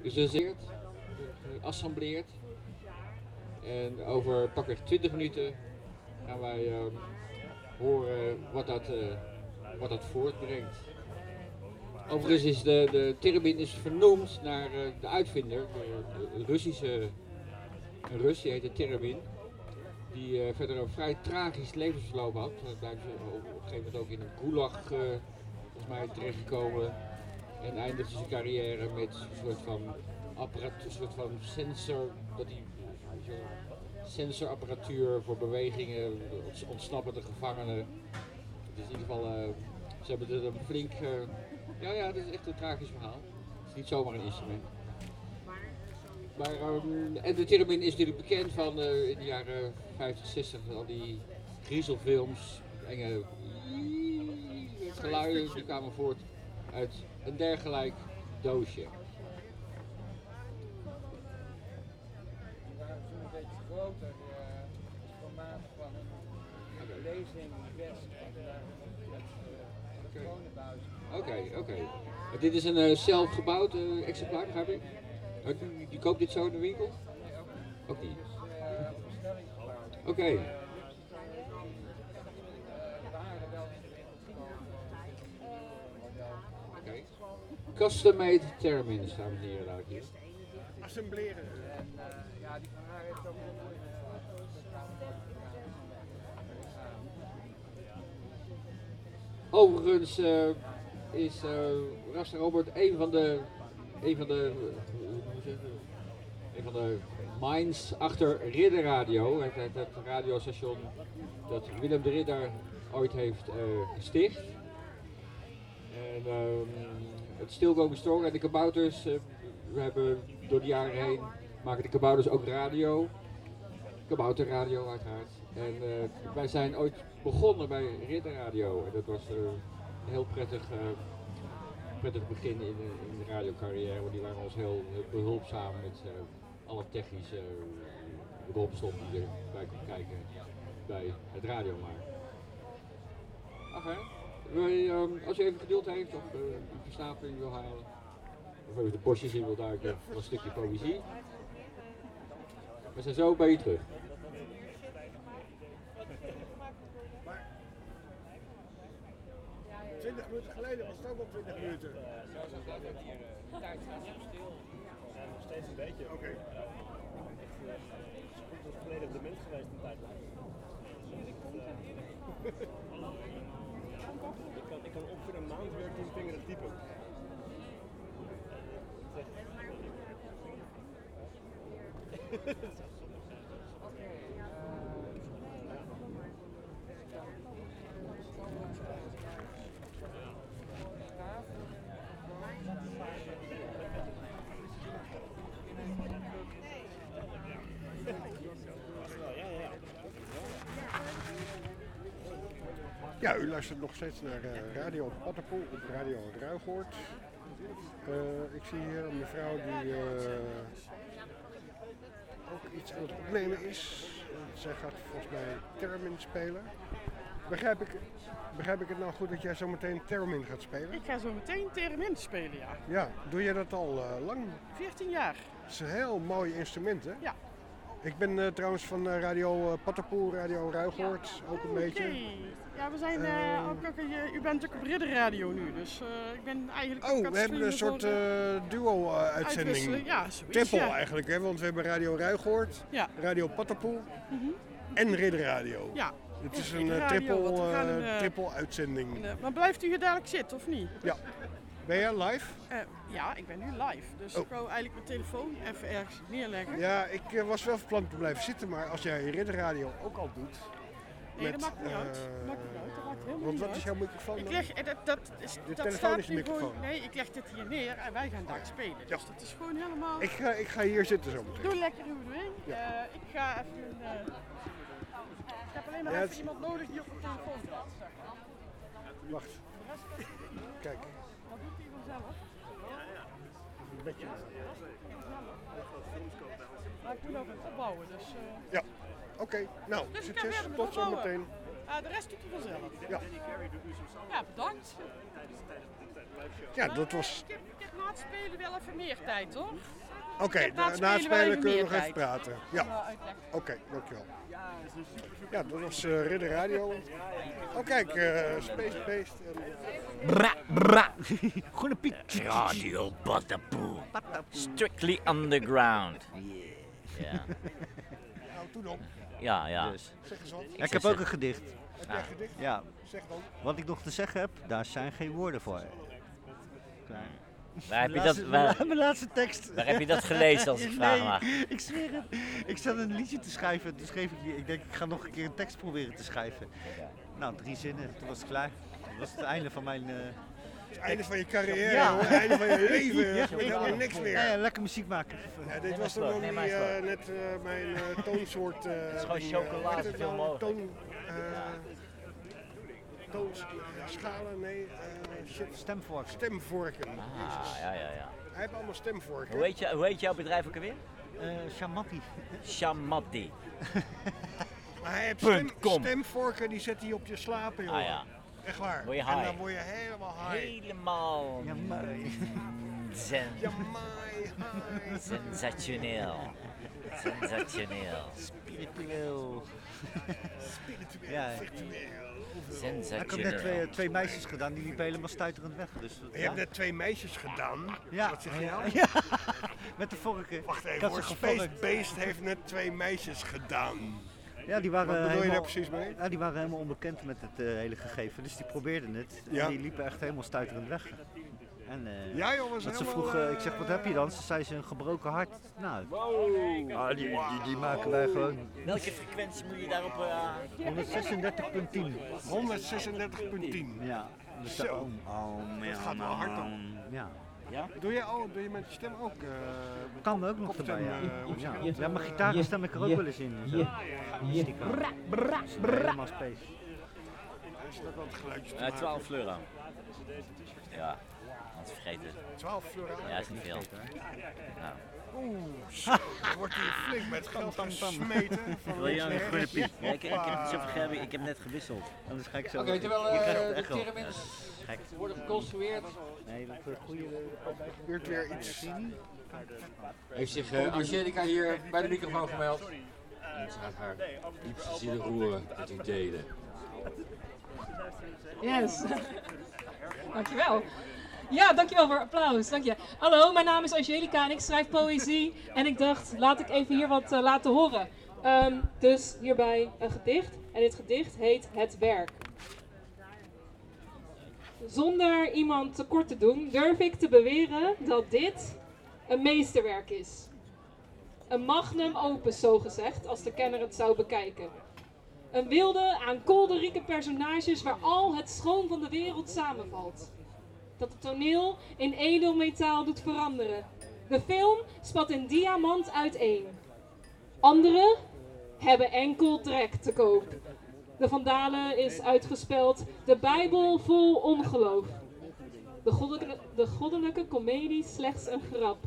gezeerd, geassembleerd. En over pakweg 20 minuten gaan wij ehm, horen wat dat, eh, wat dat voortbrengt. Overigens is de, de is vernoemd naar eh, de uitvinder, de, de Russische een Rus, die heette Termin. Die eh, verder een vrij tragisch levensverloop had. Hij blijft op een gegeven moment ook in een gulag eh, volgens mij terechtgekomen. En eindigde zijn carrière met een soort van apparaat, een soort van sensor, dat sensorapparatuur voor bewegingen, onts- ontsnappende gevangenen. Dus in ieder geval, eh, ze hebben er een flink, eh, ja ja, het is echt een tragisch verhaal. Het is niet zomaar een instrument. Maar, ehm, en de theremin is natuurlijk bekend van eh, in de jaren 50, 60, al die griezelfilms, enge geluiden, die kwamen voort uit een dergelijk doosje. Een beetje groter, Oké, oké. Dit is een eh, zelfgebouwd eh, exemplaar, begrijp ik? Die koopt dit zo in de winkel? Ook niet. Oké. Oké. Custom-made termins, dames en heren, laat hier. Assembleren. En uh, ja, die van haar heeft ook een mooie Overigens eh, is uh, Rasta Robert een van de, een van de, je, een van de minds achter Ridder Radio, het, radiostation dat Willem de Ridder ooit heeft uh, gesticht. En um, het Strong en de kabouters, we hebben door de jaren heen, maken de kabouters ook radio. Kabouterradio uiteraard. En wij zijn ooit begonnen bij Ridder Radio. En dat was heel prettig, uh, prettig begin in, in de radiocarrière. Want die waren ons heel, heel behulpzaam met alle technische romslop die erbij kon kijken bij het radio maken. Ach hè? Wij, um, als u even geduld heeft of een versnapering wil halen, of even de bosjes in wil duiken, voor een stukje poëzie. We zijn zo bij je terug. 20 minuten geleden was het ook al 20 minuten. De tijd staat zo stil. We zijn nog steeds een beetje. Oké. Okay. Het is volledig dement geweest een tijd lang. ik, kan, ik kan ongeveer een maand weer tien vingeren typen. Ja, u luistert nog steeds naar uh, Radio Pattenpoel op Radio Ruigoord. Uh, ik zie hier een mevrouw die uh, ook iets aan het opnemen is. Zij gaat volgens mij Termin spelen. Begrijp ik, begrijp ik het nou goed dat jij zo meteen Termin gaat spelen? Ik ga zo meteen Termin spelen, ja. Ja, doe je dat al lang? 14 jaar. Het is een heel mooi instrument, hè? Ja. Ik ben uh, trouwens van uh, Radio uh, Pattenpoel, Radio Ruigoord, ook een beetje. Ja, we zijn ook, ook, u bent ook op Ridderradio nu, dus ik ben eigenlijk... Oh, we hebben een soort duo-uitzending. Ja, zoiets, Triple ja. eigenlijk, hè? want we hebben Radio Ruigoord, ja. Radio Pattenpoel mm -hmm. en Ridderradio. Ja. Het is een triple, een, triple uitzending. maar blijft u hier dadelijk zitten, of niet? Ja. Ben jij live? Uh, ja, ik ben nu live. Dus oh. ik wou eigenlijk mijn telefoon even ergens neerleggen. Ja, ik uh, was wel van plan te blijven zitten, maar als jij Ridderradio ook al doet. Nee, met, dat maakt niet uh, uit. Dat maakt niet uit. Dat maakt helemaal want niet wat uit. is jouw microfoon? Ik leg, dat, dat, is, De dat telefoon staat is microfoon. Gewoon, nee, ik leg dit hier neer en wij gaan daar spelen. Dus Ja. dat is gewoon helemaal... Ik ga, ik ga hier zitten zo meteen. Doe lekker uw ding. Ja. Uh, ik ga even... Uh, heb alleen maar Ja, even het- iemand nodig die op de telefoon maar. Wacht. Kijk. dat doet hij vanzelf. Een beetje. Maar ik moet nog even opbouwen, dus... eh, Ja. Oké, nou, Dus succes. Tot zometeen. Ah, de rest doet hij vanzelf. Ja. Ja, bedankt. Ja, dat was... Ik heb, ik heb na het spelen wel even meer tijd, hoor. Oké, na, na het spelen kunnen we nog even praten. Ja. eh. Oké, dankjewel. Ja, dat was eh Ridder Radio. Oh kijk, eh Space Beast. En, Bra, bra. Groene Piet. Radio Batapoe. Strictly underground. Ja. nou, toen op. Ja, ja. Zeg eens wat. Ik heb ook een gedicht. Heb jij een gedicht? Ja. Zeg dan. Wat ik nog te zeggen heb, daar zijn geen woorden voor. Klaar. Waar heb je Mijn dat- waar- Mijn laatste tekst. waar heb je dat gelezen, als ik vragen mag? Nee, ik zweer het. Ik zat een liedje te schrijven. Toen schreef ik, ik denk, ik ga nog een keer een tekst proberen te schrijven. Nou, drie zinnen. Toen was het klaar. Dat was het einde van mijn... eh, Het einde van je carrière, hoor. Het einde van je leven. Ja, Je helemaal niks meer. Ja, ja, lekker muziek maken. Ja, dit was dan nog niet eh, net eh, mijn eh, toonsoort. eh Het is gewoon chocolade, veel nou? mogelijk. Toon, eh, toons, schalen, nee, eh, shit. Stemvorken. Stemvorken. Ah, ja, ja, ja. Hij heeft allemaal stemvorken. Hoe heet, je, hoe heet jouw bedrijf ook alweer? Uh, Shamatti. Shamatti. Maar hij heeft stem, stemvorken, die zet hij op je slapen, joh. Ah, ja. Echt waar. Word je En high. dan word je helemaal high. Helemaal zen. Sensationeel. Sensationeel. Spiritueel. Spiritueel, Ja. virtueel. Ik heb net twee, twee meisjes gedaan, die liepen helemaal stuiterend weg. Dus, Je hebt net twee meisjes gedaan. Ja. Wat zeg je nou? Ja. Met de vorken. Wacht Ik even Space. Beast heeft net twee meisjes gedaan. Ja, die waren Wat bedoel je helemaal, daar precies mee? Ja, die waren helemaal onbekend met het eh, hele gegeven, dus die probeerden het. En Ja. die liepen echt helemaal stuiterend weg. En, eh, Ja, was dat ze helemaal, vroegen, eh, ik zeg, wat heb je dan? Ze zei ze een gebroken hart. Nou, ah, die, die, die maken wij gewoon. Welke frequentie moet je daarop... eh 136.10. 136.10. Ja. Dus Zo. oh, oh, Dat gaat wel hard op. Ja. Ja? Doe je, oh, doe je met je stem ook? eh, met Kan ook nog erbij, ja. eh, muziek? ja. Ja, maar gitaar stem ik er ook wel eens in. zo. Stiekem. Bra, bra, bra. Helemaal space. Is dat wel het geluidje te Eh, maken? 12 euro. Ja, anders vergeten. 12 euro? Ja, is niet veel. Nou. Oeh, zo, er wordt hier flink met geld gesmeten. van Wil je een piet? Ja, ik, ik heb ik heb net gewisseld. Anders ga ik zo. Oké, terwijl eh, de gek. worden geconstrueerd, Nee, dat is goede. Gebeurt weer iets. heeft zich eh, Angelica hier bij de microfoon gemeld. En ze gaat haar diepste zielen roeren met u delen. Yes. dankjewel. Ja, dankjewel voor applaus. Dank je. Hallo, mijn naam is Angelica en ik schrijf poëzie. En ik dacht, laat ik even hier wat eh, laten horen. Ehm, dus hierbij een gedicht. En dit gedicht heet Het Werk. Zonder iemand tekort te doen, durf ik te beweren dat dit een meesterwerk is. Een magnum opus, zogezegd, als de kenner het zou bekijken. Een wilde, aan kolderieke personages waar al het schoon van de wereld samenvalt. Dat het toneel in edelmetaal doet veranderen. De film spat in diamant uiteen. Anderen hebben enkel drek te koop. De Vandalen is uitgespeld, de Bijbel vol ongeloof. De goddelijke, de goddelijke komedie slechts een grap.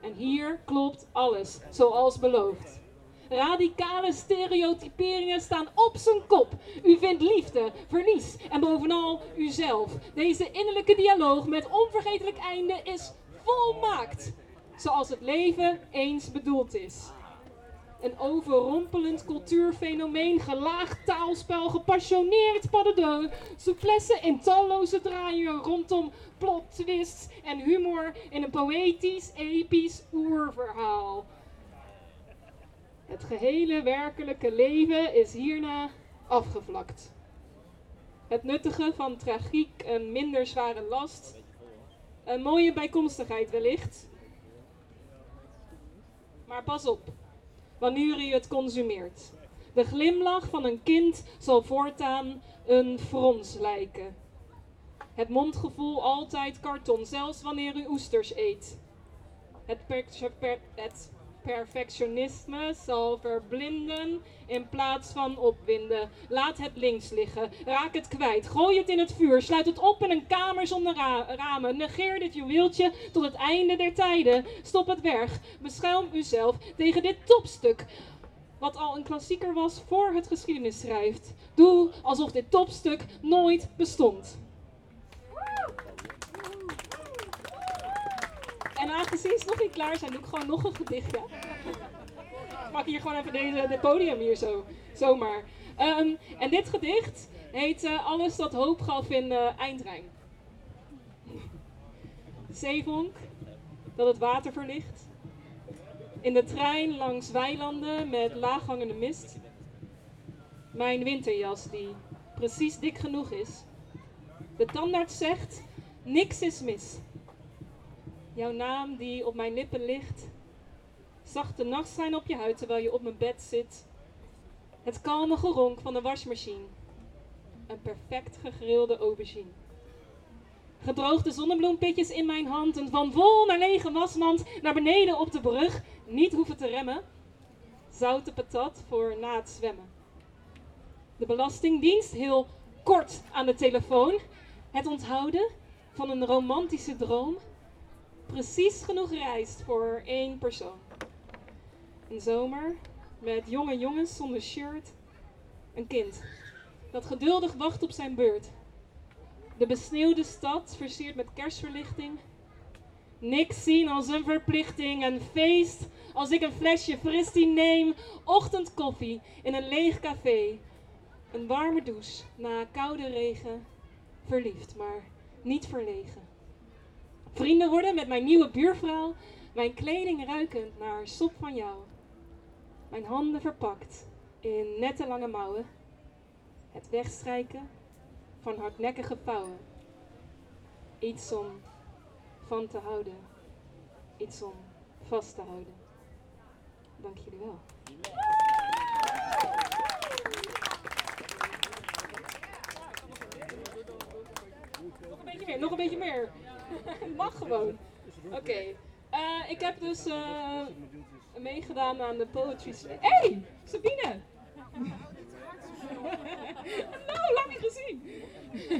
En hier klopt alles, zoals beloofd. Radicale stereotyperingen staan op zijn kop. U vindt liefde, verlies en bovenal uzelf. Deze innerlijke dialoog met onvergetelijk einde is volmaakt. Zoals het leven eens bedoeld is. Een overrompelend cultuurfenomeen, gelaagd taalspel, gepassioneerd pas de deux, in talloze draaien rondom plot twists en humor in een poëtisch, episch oerverhaal. Het gehele werkelijke leven is hierna afgevlakt. Het nuttige van tragiek een minder zware last. Een mooie bijkomstigheid wellicht. Maar pas op, wanneer u het consumeert. De glimlach van een kind zal voortaan een frons lijken. Het mondgevoel altijd karton, zelfs wanneer u oesters eet. Het, per- per- Perfectionisme zal verblinden in plaats van opwinden. Laat het links liggen. Raak het kwijt. Gooi het in het vuur. Sluit het op in een kamer zonder ra- ramen. Negeer dit juweeltje tot het einde der tijden. Stop het weg. Bescherm uzelf tegen dit topstuk. Wat al een klassieker was voor het geschiedenis schrijft. Doe alsof dit topstuk nooit bestond. En aangezien ze nog niet klaar zijn, doe ik gewoon nog een gedichtje. Maak hier gewoon even deze, dit podium hier zo. Zomaar. Ehm, en dit gedicht heet eh, Alles dat hoop gaf in eh, Eindrijn. Zeevonk, dat het water verlicht. In de trein langs weilanden met laaghangende mist. Mijn winterjas die precies dik genoeg is. De tandarts zegt, niks is mis. Jouw naam die op mijn lippen ligt. Zachte nachtschijn op je huid terwijl je op mijn bed zit. Het kalme geronk van de wasmachine. Een perfect gegrilde aubergine. Gedroogde zonnebloempitjes in mijn hand. Een van vol naar lege wasmand naar beneden op de brug. Niet hoeven te remmen. Zoute patat voor na het zwemmen. De Belastingdienst heel kort aan de telefoon. Het onthouden van een romantische droom. Precies genoeg reist voor één persoon. Een zomer met jonge jongens zonder shirt. Een kind dat geduldig wacht op zijn beurt. De besneeuwde stad versierd met kerstverlichting. Niks zien als een verplichting, een feest als ik een flesje fristie neem. Ochtendkoffie in een leeg café. Een warme douche na koude regen. Verliefd, maar niet verlegen. Vrienden worden met mijn nieuwe buurvrouw. Mijn kleding ruikend naar sop van jou. Mijn handen verpakt in nette lange mouwen. Het wegstrijken van hardnekkige vouwen. Iets om van te houden. Iets om vast te houden. Dank jullie wel. Nog een beetje meer, nog een beetje meer. Mag gewoon. Oké. Eh, ik heb dus eh, meegedaan aan de Poetry Slam. Hé, hey, Sabine! nou, lang niet gezien.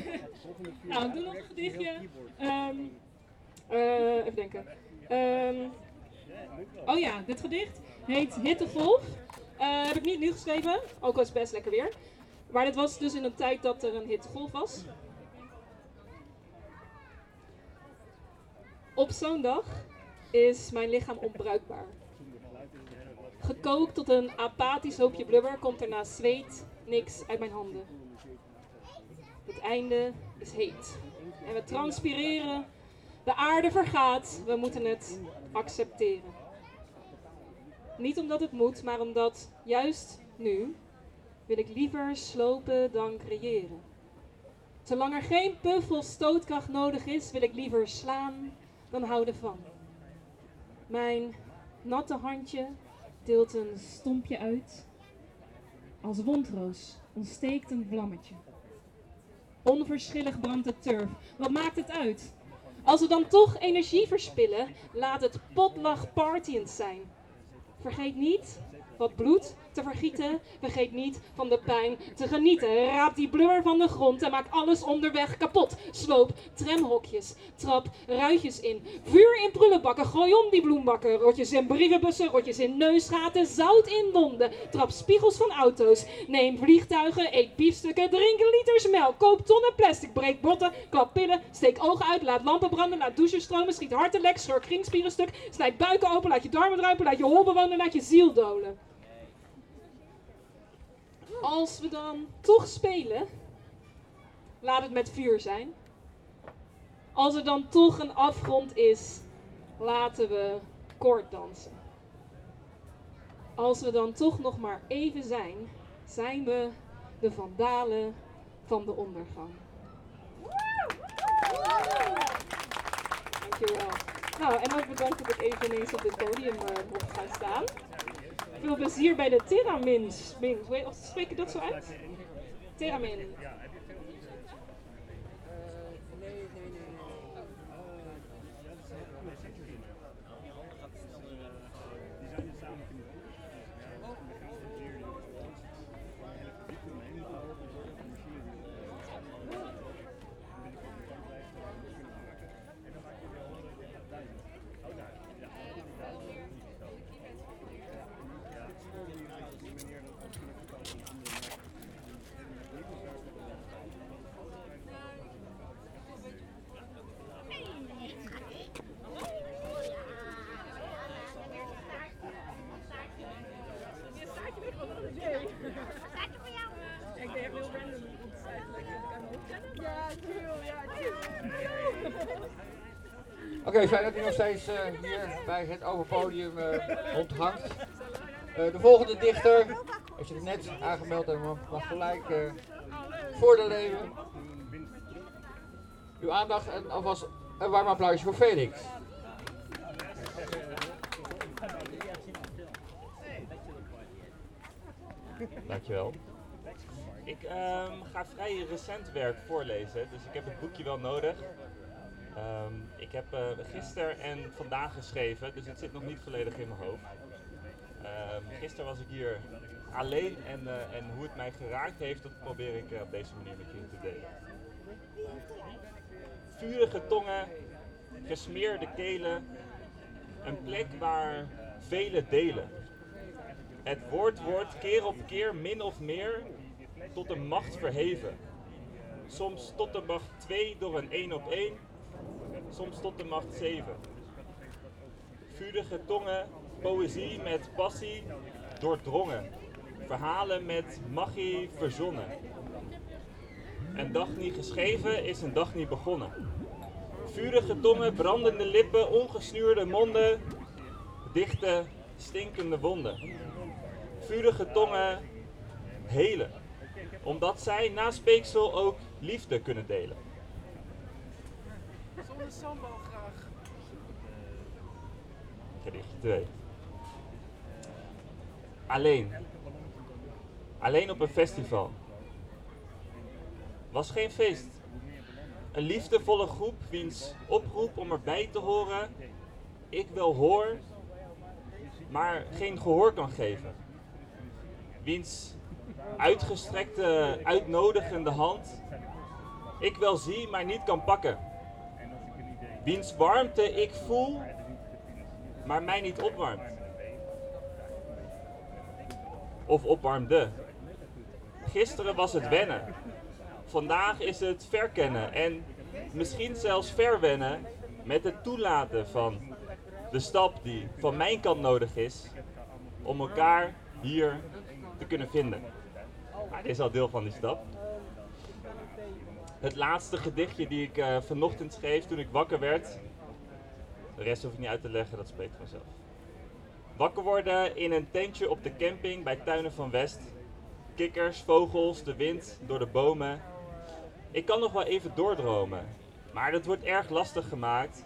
nou, doe nog een gedichtje. Ehm, eh, even denken. Ehm, oh ja, dit gedicht heet Hittewolf. Eh heb ik niet nu geschreven, ook al is het best lekker weer. Maar dit was dus in een tijd dat er een hittegolf was. Op zo'n dag is mijn lichaam onbruikbaar. Gekookt tot een apathisch hoopje blubber komt er na zweet niks uit mijn handen. Het einde is heet. En we transpireren. De aarde vergaat. We moeten het accepteren. Niet omdat het moet, maar omdat juist nu wil ik liever slopen dan creëren. Zolang er geen puff of stootkracht nodig is, wil ik liever slaan dan houden van. Mijn natte handje deelt een stompje uit. Als wondroos ontsteekt een vlammetje. Onverschillig brandt de turf. Wat maakt het uit? Als we dan toch energie verspillen, laat het potlag partyend zijn. Vergeet niet wat bloed te vergieten. Vergeet niet van de pijn te genieten. Raap die blur van de grond en maak alles onderweg kapot. Sloop tramhokjes, trap ruitjes in. Vuur in prullenbakken, gooi om die bloembakken. Rotjes in brievenbussen, rotjes in neusgaten, zout in wonden. Trap spiegels van auto's. Neem vliegtuigen, eet biefstukken, drink liters melk. Koop tonnen plastic, breek botten, klap pillen. Steek ogen uit, laat lampen branden, laat douchen stromen. Schiet harten lek, schurk kringspieren stuk. Snijd buiken open, laat je darmen druipen, laat je hol bewonen, laat je ziel dolen. Als we dan toch spelen, laat het met vuur zijn. Als er dan toch een afgrond is, laten we kort dansen. Als we dan toch nog maar even zijn, zijn we de vandalen van de ondergang. Dankjewel. Nou, en ook bedankt dat ik even ineens op dit podium uh, mocht gaan staan. Veel plezier bij de Teramins. Mins. Hoe spreek je dat zo uit? Teramin. Steeds eh, hier bij het open podium eh, onthangt. Eh, de volgende dichter, als je het net aangemeld hebt, mag, mag gelijk voor de leeuwen. Uw aandacht en alvast een warm applausje voor Felix. Dankjewel. Ik ehm, ga vrij recent werk voorlezen, dus ik heb het boekje wel nodig. Ehm, ik heb uh, gisteren en vandaag geschreven, dus het zit nog niet volledig in mijn hoofd. Um, gisteren was ik hier alleen en, uh, en hoe het mij geraakt heeft, dat probeer ik uh, op deze manier met jullie te delen. Vurige tongen, gesmeerde kelen, een plek waar velen delen. Het woord wordt keer op keer min of meer tot een macht verheven. Soms tot de macht 2 door een 1 op 1, soms tot de macht 7. Vurige tongen, poëzie met passie doordrongen. Verhalen met magie verzonnen. Een dag niet geschreven is een dag niet begonnen. Vurige tongen, brandende lippen, ongesnuurde monden, dichte, stinkende wonden. Vurige tongen helen, omdat zij na speeksel ook liefde kunnen delen. Zonder sambal graag. Gedichtje 2. Alleen. Alleen op een festival. Was geen feest. Een liefdevolle groep wiens oproep om erbij te horen ik wel hoor, maar geen gehoor kan geven. Wiens uitgestrekte, uitnodigende hand ik wel zie, maar niet kan pakken. Wiens warmte ik voel, maar mij niet opwarmt. Of opwarmde. Gisteren was het wennen. Vandaag is het verkennen en misschien zelfs verwennen met het toelaten van de stap die van mijn kant nodig is om elkaar hier te kunnen vinden. Is al deel van die stap. Het laatste gedichtje die ik uh, vanochtend schreef toen ik wakker werd. De rest hoef ik niet uit te leggen, dat spreekt vanzelf. Wakker worden in een tentje op de camping bij Tuinen van West. Kikkers, vogels, de wind, door de bomen. Ik kan nog wel even doordromen, maar dat wordt erg lastig gemaakt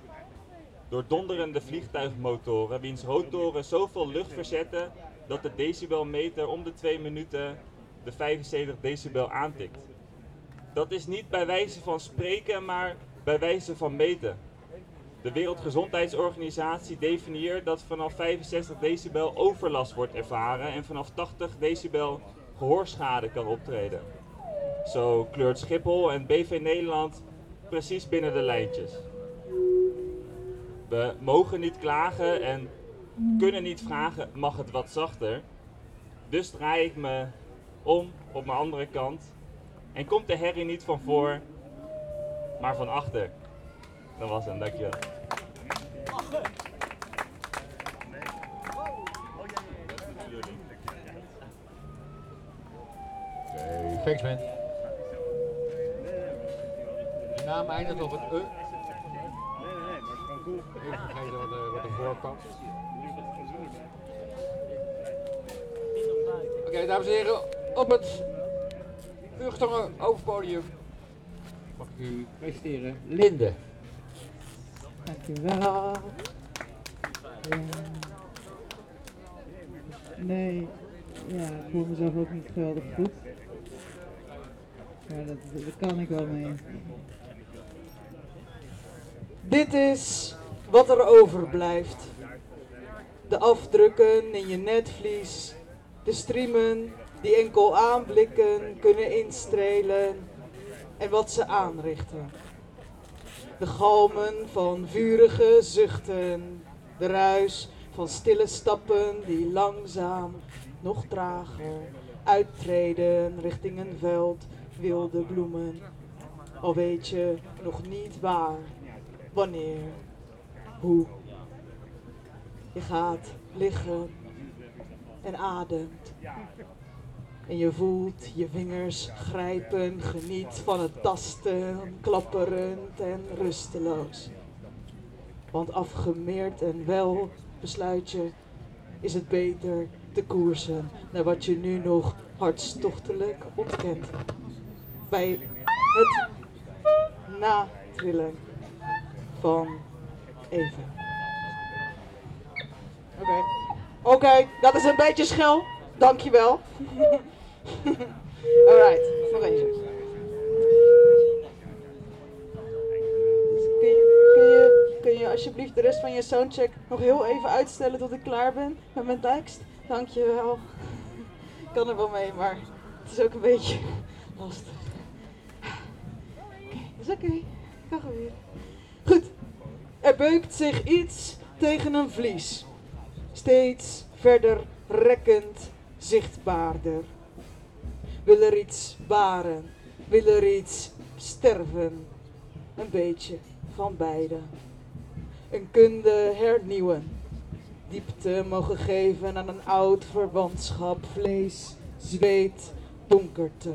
door donderende vliegtuigmotoren, wiens rotoren zoveel lucht verzetten dat de decibelmeter om de twee minuten de 75 decibel aantikt. Dat is niet bij wijze van spreken, maar bij wijze van meten. De Wereldgezondheidsorganisatie definieert dat vanaf 65 decibel overlast wordt ervaren en vanaf 80 decibel gehoorschade kan optreden. Zo kleurt Schiphol en BV Nederland precies binnen de lijntjes. We mogen niet klagen en kunnen niet vragen, mag het wat zachter? Dus draai ik me om op mijn andere kant en komt de herrie niet van voor, maar van achter. Dat was hem, dankjewel. Oké, thanks man. De naam eindigt op een E. Even vergeten wat er, wat er. Oké, okay, dames en heren, op het Vuurgetongen overpodium mag ik u presenteren Linde. Dankjewel. Ja. Nee, ja, ik voel mezelf ook niet geweldig goed. Maar dat, daar kan ik wel mee. Dit is wat er overblijft. De afdrukken in je netvlies, de streamen die enkel aanblikken kunnen instrelen en wat ze aanrichten. De galmen van vurige zuchten, de ruis van stille stappen die langzaam, nog trager, uittreden richting een veld wilde bloemen. Al weet je nog niet waar, wanneer, hoe. Je gaat liggen en ademt. En je voelt je vingers grijpen, geniet van het tasten, klapperend en rusteloos. Want afgemeerd en wel besluit je, is het beter te koersen naar wat je nu nog hartstochtelijk ontkent. Bij het natrillen van even. Oké. Oké, dat is een beetje schel. Dankjewel. Alright, nog even. Kun je, kun, je, kun je alsjeblieft de rest van je soundcheck nog heel even uitstellen tot ik klaar ben met mijn tekst? Dankjewel. Ik kan er wel mee, maar het is ook een beetje lastig. Oké, is oké. Kan gebeuren. Goed. Er beukt zich iets tegen een vlies. Steeds verder rekkend zichtbaarder. Wil er iets baren, wil er iets sterven. Een beetje van beide. Een kunde hernieuwen. Diepte mogen geven aan een oud verwantschap. Vlees, zweet, donkerte.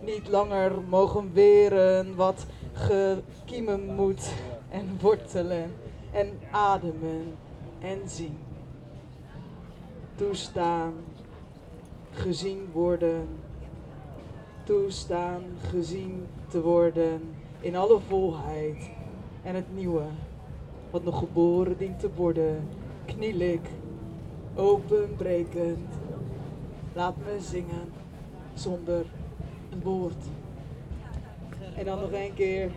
Niet langer mogen weren wat gekiemen moet en wortelen en ademen en zien. Toestaan, gezien worden. Toestaan, gezien te worden in alle volheid en het nieuwe, wat nog geboren dient te worden. Knielig, openbrekend. Laat me zingen zonder een woord. En dan nog een keer.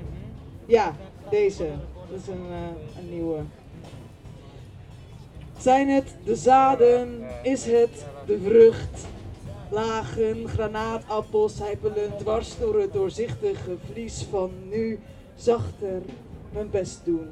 Ja, deze. Is een, eh, een nieuwe. Zijn het de zaden? Is het de vrucht? Lagen, granaatappels sijpelen dwars door het doorzichtige vlies van nu zachter mijn best doen.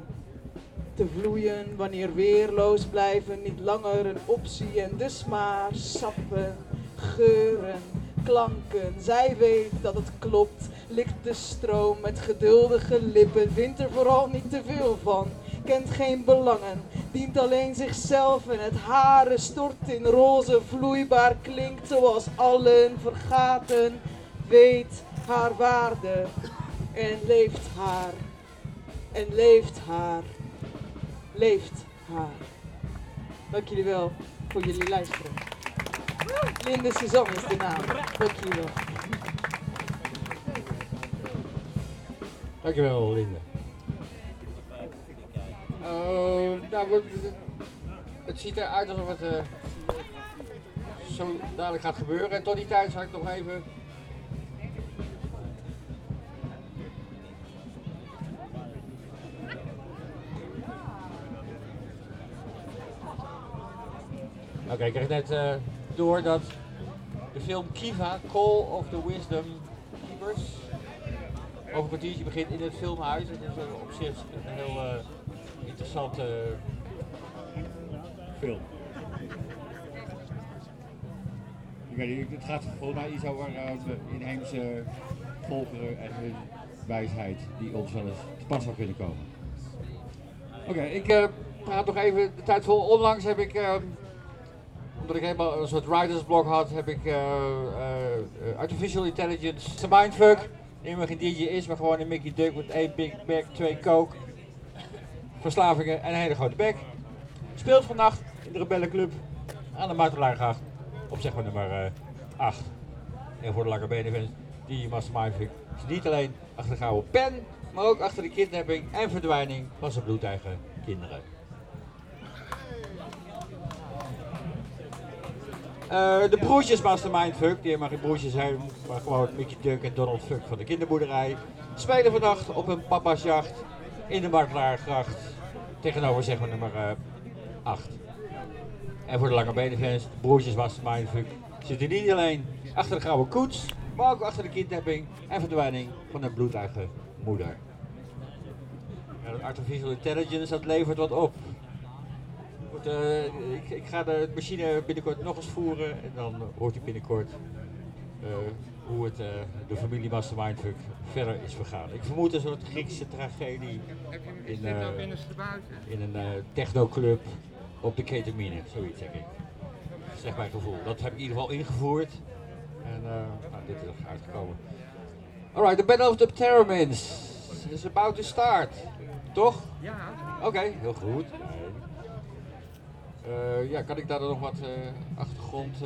Te vloeien wanneer weerloos blijven niet langer een optie en dus maar sappen, geuren, klanken. Zij weet dat het klopt, likt de stroom met geduldige lippen, vindt er vooral niet te veel van, kent geen belangen, dient alleen zichzelf en het haren stort in roze vloeibaar klinkt zoals allen vergaten, weet haar waarde en leeft haar en leeft haar, leeft haar. Dank jullie wel voor jullie luisteren. Linde Suzanne is de naam. Dank jullie wel. Dankjewel, Linde. Uh, nou, het ziet eruit alsof het eh, zo dadelijk gaat gebeuren. En tot die tijd zal ik nog even. Oké, ik kreeg net eh, door dat de film Kiva, Call of the Wisdom Keepers, over een kwartiertje begint in het filmhuis. Het is eh, op zich een heel interessante film. Ik weet het gaat volgens mij iets over eh, de inheemse volkeren en wijsheid die ons wel eens te pas zou kunnen komen. Oké, ik eh, praat nog even de tijd vol. Onlangs heb ik, eh, omdat ik helemaal een soort writersblog had, heb ik eh, eh, eh, Artificial Intelligence, de mindfuck. Helemaal geen DJ is, maar gewoon een Mickey Duck met één Big Mac, twee Coke, verslavingen en een hele grote bek. Speelt vannacht in de Rebellenclub aan de Martelaargracht op zeg maar nummer 8. En voor de lange benen die Mastermind niet alleen achter de gouden pen, maar ook achter de kidnapping en verdwijning van zijn bloedeigen kinderen. Eh, de broertjes Mastermind Fuck, die helemaal geen broertjes zijn, maar gewoon Mickey Duck en Donald Fuck van de kinderboerderij, spelen vannacht op een papa's jacht in de Martelaargracht tegenover zeg maar nummer 8. En voor de lange benenfans, de broertjes Mastermind Fuck, zitten niet alleen achter de gouden koets, maar ook achter de kidnapping en verdwijning van hun bloedeigen moeder. Ja, artificial intelligence, dat levert wat op. Goed, eh, ik, ik ga de machine binnenkort nog eens voeren en dan hoort u binnenkort eh, hoe het eh, de familie Mastermind Fuck verder is vergaan. Ik vermoed een soort Griekse tragedie in, eh, in een eh, technoclub op de ketamine, zoiets denk ik. zegt mijn gevoel. Dat heb ik in ieder geval ingevoerd. En nou, dit is er uitgekomen. Alright, the Battle of the Terramins is about to start. Toch? Ja. Oké, heel goed. Ja, kan ik daar dan nog wat achtergrond...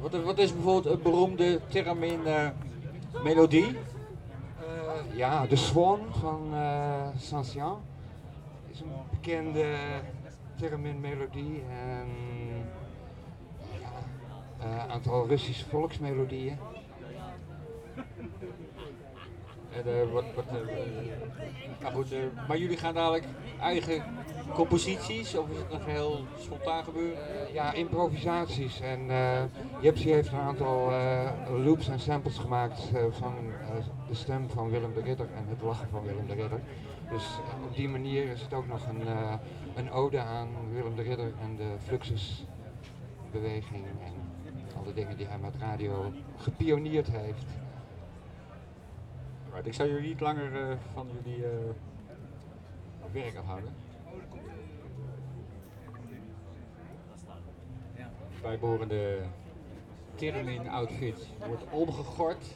wat, wat is bijvoorbeeld een beroemde Terramin eh, melodie? Eh, ja, de Swan van eh Saint-Jean is een bekende theremin melodie en ja, eh, een aantal Russische volksmelodieën. Eh, wat, wat, eh, nou eh, maar jullie gaan dadelijk eigen composities of is het nog heel spontaan gebeuren? Eh, ja, improvisaties. En Jepsi heeft een aantal loops en samples gemaakt van de stem van Willem de Ridder en het lachen van Willem de Ridder. Dus op die manier is het ook nog een, een ode aan Willem de Ridder en de Fluxusbeweging en al de dingen die hij met radio gepioneerd heeft. Alright, ik zou jullie niet langer eh, van jullie eh, werk afhouden. Bijbehorende Termin outfit wordt omgegord.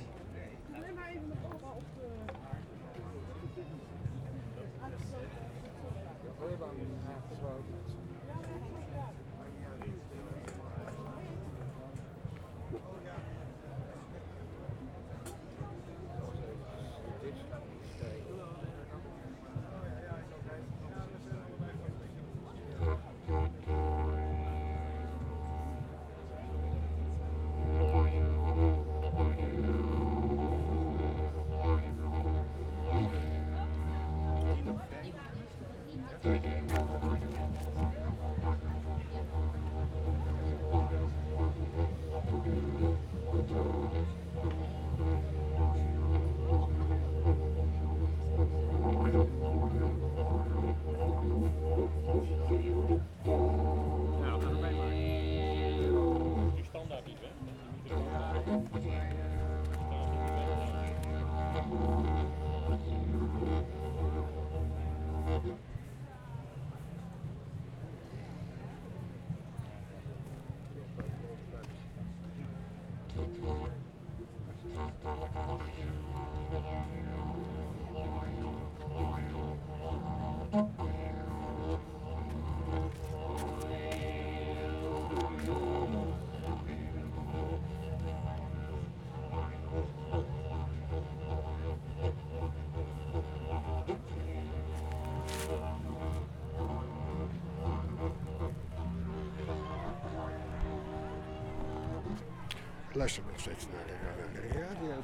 Steeds naar de ra- radio.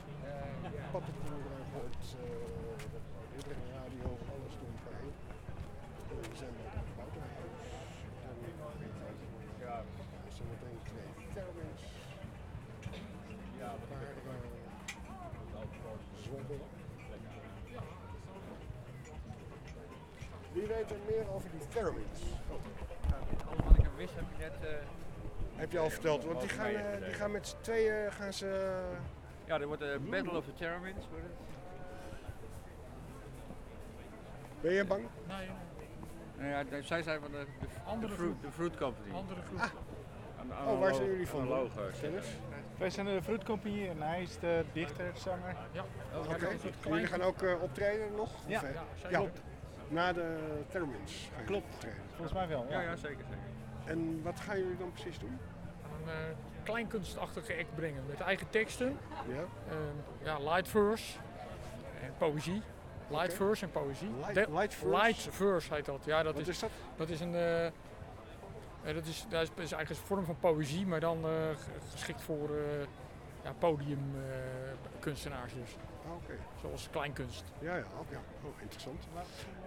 Paddenvoer hoort uh, de radio, alles doen bij. Uh, we zijn bij het Bouterhuis. En ja, zo meteen twee thermins. Ja, waar uh, zwobbelen. Wie weet er meer over die thermins? Alles wat ik heb wist heb ik net... eh, Heb je al verteld, want die gaan, eh, die gaan met z'n tweeën gaan ze... Ja, er wordt de Battle of the het. Ben je bang? Nee. Nou ja, zij zijn van de, de, Andere de, fruit, groep. de Fruit Company. Andere groep. Aan- Oh, waar zijn jullie van? eh? Wij zijn de Fruit Company en hij is de dichter, zanger. Ja. Oké, jullie gaan ook eh, optreden nog? Ja, Of, eh, ja. Klopt. Na de jullie Klopt. optreden. Volgens mij wel. Ja, ja, zeker, zeker. En wat gaan jullie dan precies doen? Eh, kleinkunstachtige act brengen met eigen teksten. Ja. Ehm, ja, light verse en poëzie. Light verse en poëzie. Light- verse? Light verse heet dat. Ja, dat Wat is, is dat? Dat is een. eh, eh, dat, is, dat is eigenlijk een vorm van poëzie, maar dan geschikt voor eh ja, podiumkunstenaars dus. Ah. Zoals kleinkunst. Ja, ja, oké. Oh, interessant.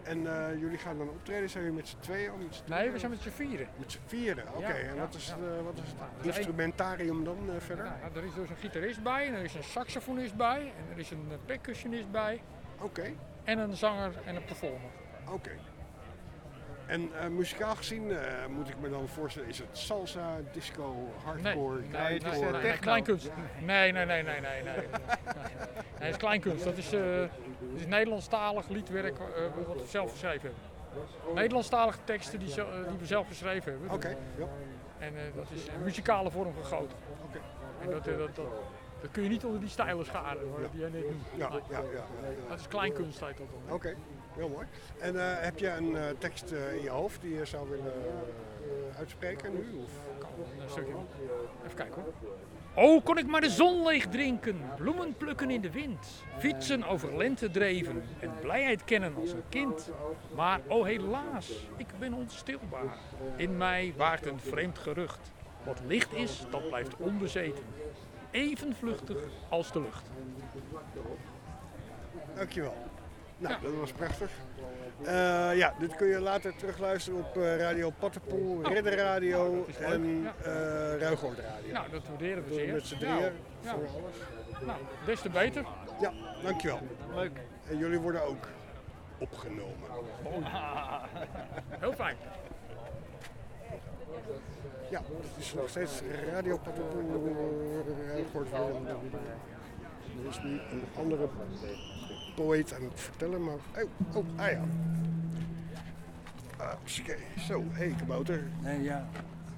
En eh, jullie gaan dan optreden, zijn jullie met z'n tweeën? Of met z'n Nee, we zijn met z'n vieren. Met z'n vieren, oké. Ja, en ja, wat is, ja. eh, wat is het één- instrumentarium dan eh, verder? Ja, er is dus een gitarist bij, en er is een saxofonist bij, en er is een percussionist bij. Oké. En een zanger en een performer. Oké. En eh, muzikaal gezien eh, moet ik me dan voorstellen, is het salsa, disco, hardcore, Nee, nee, nee, nee, nee, kleinkunst. Nee, nee, nee, nee, nee, nee. nee. Nee, het is kleinkunst. Dat is, eh, het is Nederlandstalig liedwerk eh, wat we zelf geschreven hebben. Nederlandstalige teksten die, eh, die we zelf geschreven hebben. Oké, ja. En eh, dat is in muzikale vorm gegoten. Oké. En dat, dat, dat, dat kun je niet onder die stijlen scharen hoor, die jij net noemt. Ja, ja, ja, ja, ja. Dat is kleinkunst heet dat dan. Oké, heel mooi. En heb je een tekst in je hoofd die je zou willen uitspreken nu? Of? Een stukje. Even kijken hoor. Oh, kon ik maar de zon leeg drinken, bloemen plukken in de wind, fietsen over lentedreven en blijheid kennen als een kind. Maar oh helaas, ik ben onstilbaar. In mij waart een vreemd gerucht. Wat licht is, dat blijft onbezeten. Even vluchtig als de lucht. Dankjewel. Nou, dat was prachtig. Eh, ja, dit kun je later terugluisteren op eh, Radio Pattenpoel, Ridder Radio leuk, en ja. eh Ruigoord Radio. Nou, dat waarderen we zeer. Met z'n drieën ja. voor alles. Nou, des te beter. Ja, dankjewel. Leuk. En jullie worden ook opgenomen. Heel fijn. Ja, het is nog steeds Radio Pattenpoel, Ruigoord Willem. Er is nu een andere poëet aan het vertellen, maar... Oh, oh ah ja. Ah, oké. Zo, hé hey, kabouter. ja.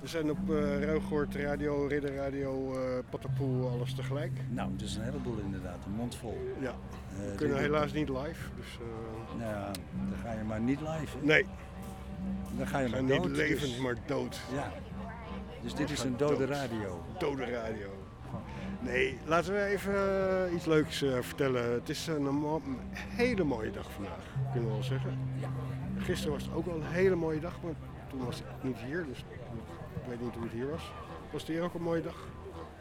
We zijn op Ruigoord Radio, Ridder Radio, Pattenpoel, alles tegelijk. Nou, het is een heleboel inderdaad, een mond vol. Ja, Eh, we kunnen helaas niet live, dus... eh, Nou ja, dan ga je maar niet live. hè? Nee. Dan ga je maar dood. niet levend, dus- maar dood. Ja. Dus dit is een dode dood. radio. Dode radio. Nee, laten we even eh, iets leuks eh, vertellen. Het is een, mo- een hele mooie dag vandaag, kunnen we wel zeggen. Gisteren was het ook wel een hele mooie dag, maar toen was ik niet hier, dus ik weet niet hoe het hier was. Was het hier ook een mooie dag?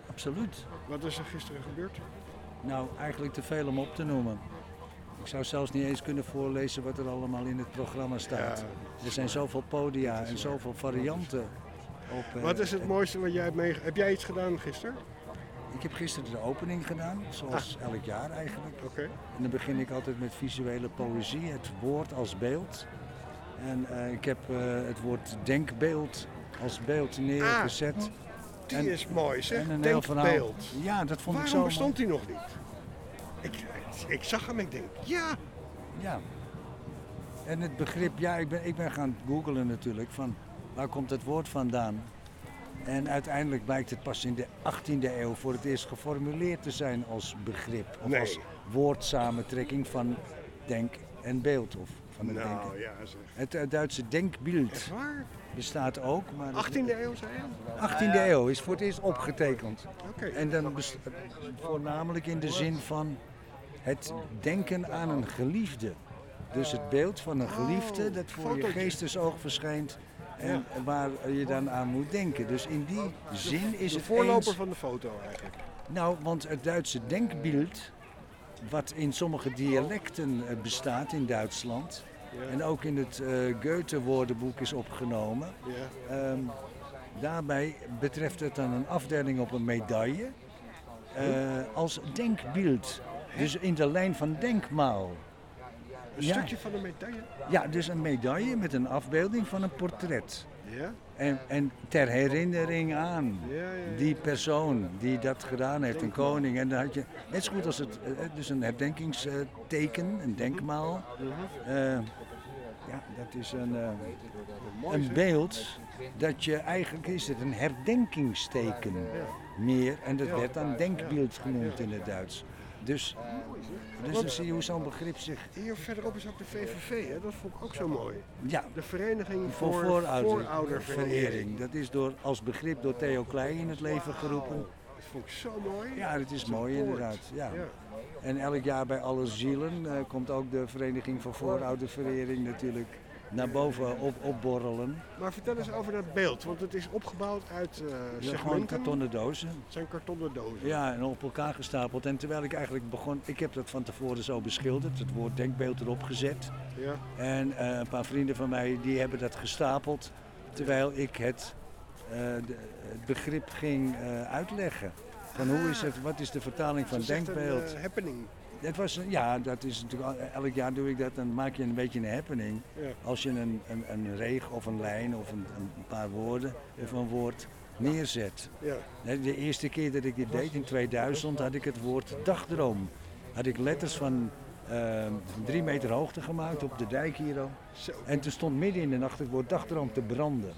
Absoluut. Wat is er gisteren gebeurd? Nou, eigenlijk te veel om op te noemen. Ik zou zelfs niet eens kunnen voorlezen wat er allemaal in het programma staat. Er zijn zoveel podia en zoveel varianten. Op, eh, Wat is het mooiste wat jij hebt meegemaakt? Heb jij iets gedaan gisteren? Ik heb gisteren de opening gedaan, zoals Ah. elk jaar eigenlijk. Oké. En dan begin ik altijd met visuele poëzie, het woord als beeld. En eh, ik heb eh, het woord denkbeeld als beeld neergezet. Ah, Die En- is mooi, zeg. en een heel. Denkbeeld. Ja, dat vond ik Waarom zo bestond die nog niet? Ik, ik zag hem en ik denk, ja. Ja. En het begrip, ja, ik ben, ik ben gaan googlen natuurlijk van waar komt het woord vandaan. En uiteindelijk blijkt het pas in de 18e eeuw voor het eerst geformuleerd te zijn als begrip. Of Nee. als woordsamentrekking van denk en beeld. Of van het Nou, denken. ja, zeg. Het eh, Duitse denkbeeld bestaat ook. Maar 18e eeuw, zei je? 18e eeuw is voor het eerst opgetekend. Oké. En dan voornamelijk in de zin van het denken aan een geliefde. Dus het beeld van een geliefde dat voor je geestesoog verschijnt en waar je dan aan moet denken. Dus in die zin is de het voorloper eens- van de foto eigenlijk. Nou, want het Duitse denkbeeld, wat in sommige dialecten eh, bestaat in Duitsland, Ja. en ook in het eh Goethe-woordenboek is opgenomen, Ja. Ehm, daarbij betreft het dan een afdeling op een medaille eh, als denkbeeld. Dus in de lijn van denkmaal. Een Ja. stukje van de medaille? Ja, dus een medaille met een afbeelding van een portret. Ja? En, en ter herinnering aan die persoon die dat gedaan heeft, een koning. En dan had je, net zo goed als het, eh, dus een herdenkingsteken, een denkmaal. Eh, ja, dat is een, eh, een beeld dat je eigenlijk is het een herdenkingsteken meer. En dat werd dan denkbeeld genoemd in het Duits. Dus, dus dan zie je hoe zo'n begrip zich Hier verderop is ook de VVV, hè? dat vond ik ook zo mooi. Ja. De Vereniging voor voor, voorouderverering. Dat is door, als begrip door Theo Klei in het leven geroepen. Dat vond ik zo mooi. Ja, dat is mooi inderdaad. Ja. Ja. En elk jaar bij Alle Zielen eh, komt ook de Vereniging voor Voorouderverering natuurlijk naar boven op, opborrelen. Maar vertel eens over dat beeld, want het is opgebouwd uit Ja, gewoon kartonnen dozen. Het zijn kartonnen dozen. Ja, en op elkaar gestapeld. En terwijl ik eigenlijk begon, ik heb dat van tevoren zo beschilderd, het woord denkbeeld erop gezet. Ja. En eh, een paar vrienden van mij die hebben dat gestapeld, terwijl ik het, eh, de- het begrip ging uitleggen. Van hoe is het, wat is de vertaling van Het is echt een, denkbeeld? eh, happening. Het was, een- ja, dat is natuurlijk, al- elk jaar doe ik dat, dan maak je een beetje een happening. Ja. Als je een, een, een reeg of een lijn of een, een paar woorden of een woord neerzet. Ja. De eerste keer dat ik dit deed, in 2000, had ik het woord dagdroom. Had ik letters van ehm, drie meter hoogte gemaakt op de dijk hier al. En toen stond midden in de nacht het woord dagdroom te branden.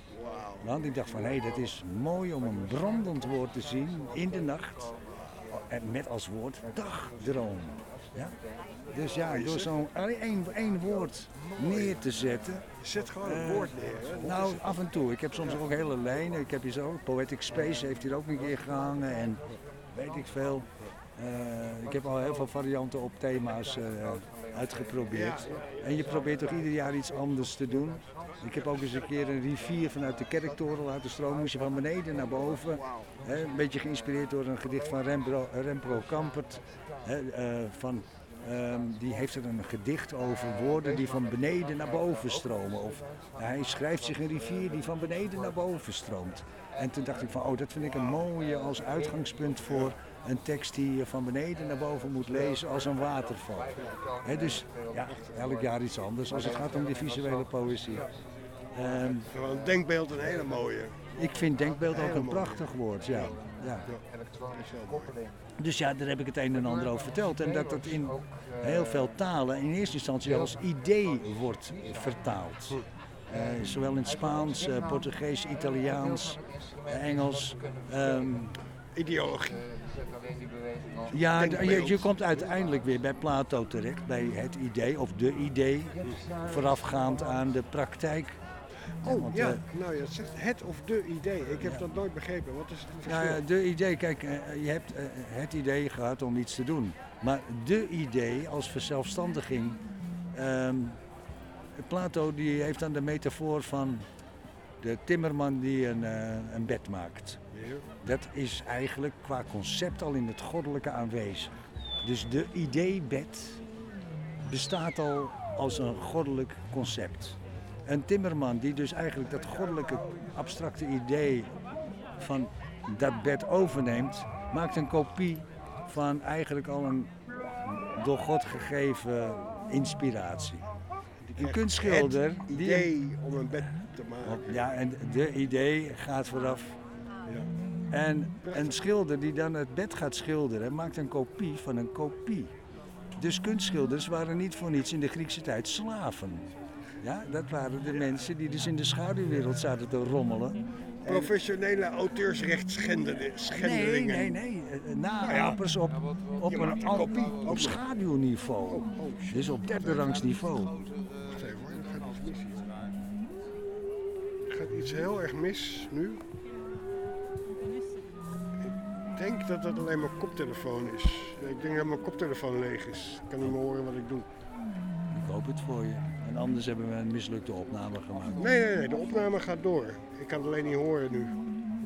Want ik dacht van, hé, dat is mooi om een brandend woord te zien in de nacht. En met als woord dagdroom. Ja? Dus ja, door zo'n één, één woord neer te zetten. Zet gewoon een woord neer. Hè? Nou, af en toe. Ik heb soms ook hele lijnen. Ik heb hier zo, Poetic Space heeft hier ook een keer gehangen en weet ik veel. Eh, ik heb al heel veel varianten op thema's eh, uitgeprobeerd. En je probeert toch ieder jaar iets anders te doen. Ik heb ook eens een keer een rivier vanuit de kerktoren laten stromen. Moest je van beneden naar boven. Een beetje geïnspireerd door een gedicht van Rembro, Rembro Kampert. Hè, eh, van, ehm, die heeft er een gedicht over woorden die van beneden naar boven stromen. Of hij schrijft zich een rivier die van beneden naar boven stroomt. En toen dacht ik van, oh, dat vind ik een mooie als uitgangspunt voor een tekst die je van beneden naar boven moet lezen als een waterval. Hè, dus ja, elk jaar iets anders als het gaat om die visuele poëzie. Ehm, Gewoon denkbeeld een hele mooie. ik vind denkbeeld ook een prachtig woord, ja. ja. Dus ja, daar heb ik het een en ander over verteld. En dat dat in heel veel talen in eerste instantie als idee wordt vertaald. Eh, zowel in het Spaans, eh, Portugees, Italiaans, eh, Engels. ehm, Ideologie. ja, je, je komt uiteindelijk weer bij Plato terecht, bij het idee of de idee, voorafgaand aan de praktijk. Oh want, ja, eh, nou je zegt het of de idee. Ik heb dat nooit begrepen. Wat is het verschil? Nou ja, de idee, kijk, eh, je hebt eh, het idee gehad om iets te doen. Maar de idee als verzelfstandiging. ehm, Plato die heeft dan de metafoor van de timmerman die een, eh, een bed maakt. Dat is eigenlijk qua concept al in het goddelijke aanwezig. Dus de ideebed bestaat al als een goddelijk concept. Een timmerman die dus eigenlijk dat goddelijke abstracte idee van dat bed overneemt, maakt een kopie van eigenlijk al een door God gegeven inspiratie. Een kunstschilder Het die idee om een bed te maken. ja, en de idee gaat vooraf. En een schilder die dan het bed gaat schilderen, maakt een kopie van een kopie. Dus kunstschilders waren niet voor niets in de Griekse tijd slaven. Ja, dat waren de mensen die dus in de schaduwwereld zaten te rommelen. Professionele auteursrechtsschendelingen. Nee, nee, nee. eh, Naapers op, op, Je een al- kopie. op schaduwniveau. Dus op derde rangs niveau. Wacht even hoor, er gaat iets mis hier. Er gaat iets heel erg mis nu. Ik denk dat dat alleen mijn koptelefoon is. Ik denk dat mijn koptelefoon leeg is. Ik kan niet meer horen wat ik doe. Ik hoop het voor je. En anders hebben we een mislukte opname gemaakt. Nee, nee, nee, de opname gaat door. Ik kan het alleen niet horen nu.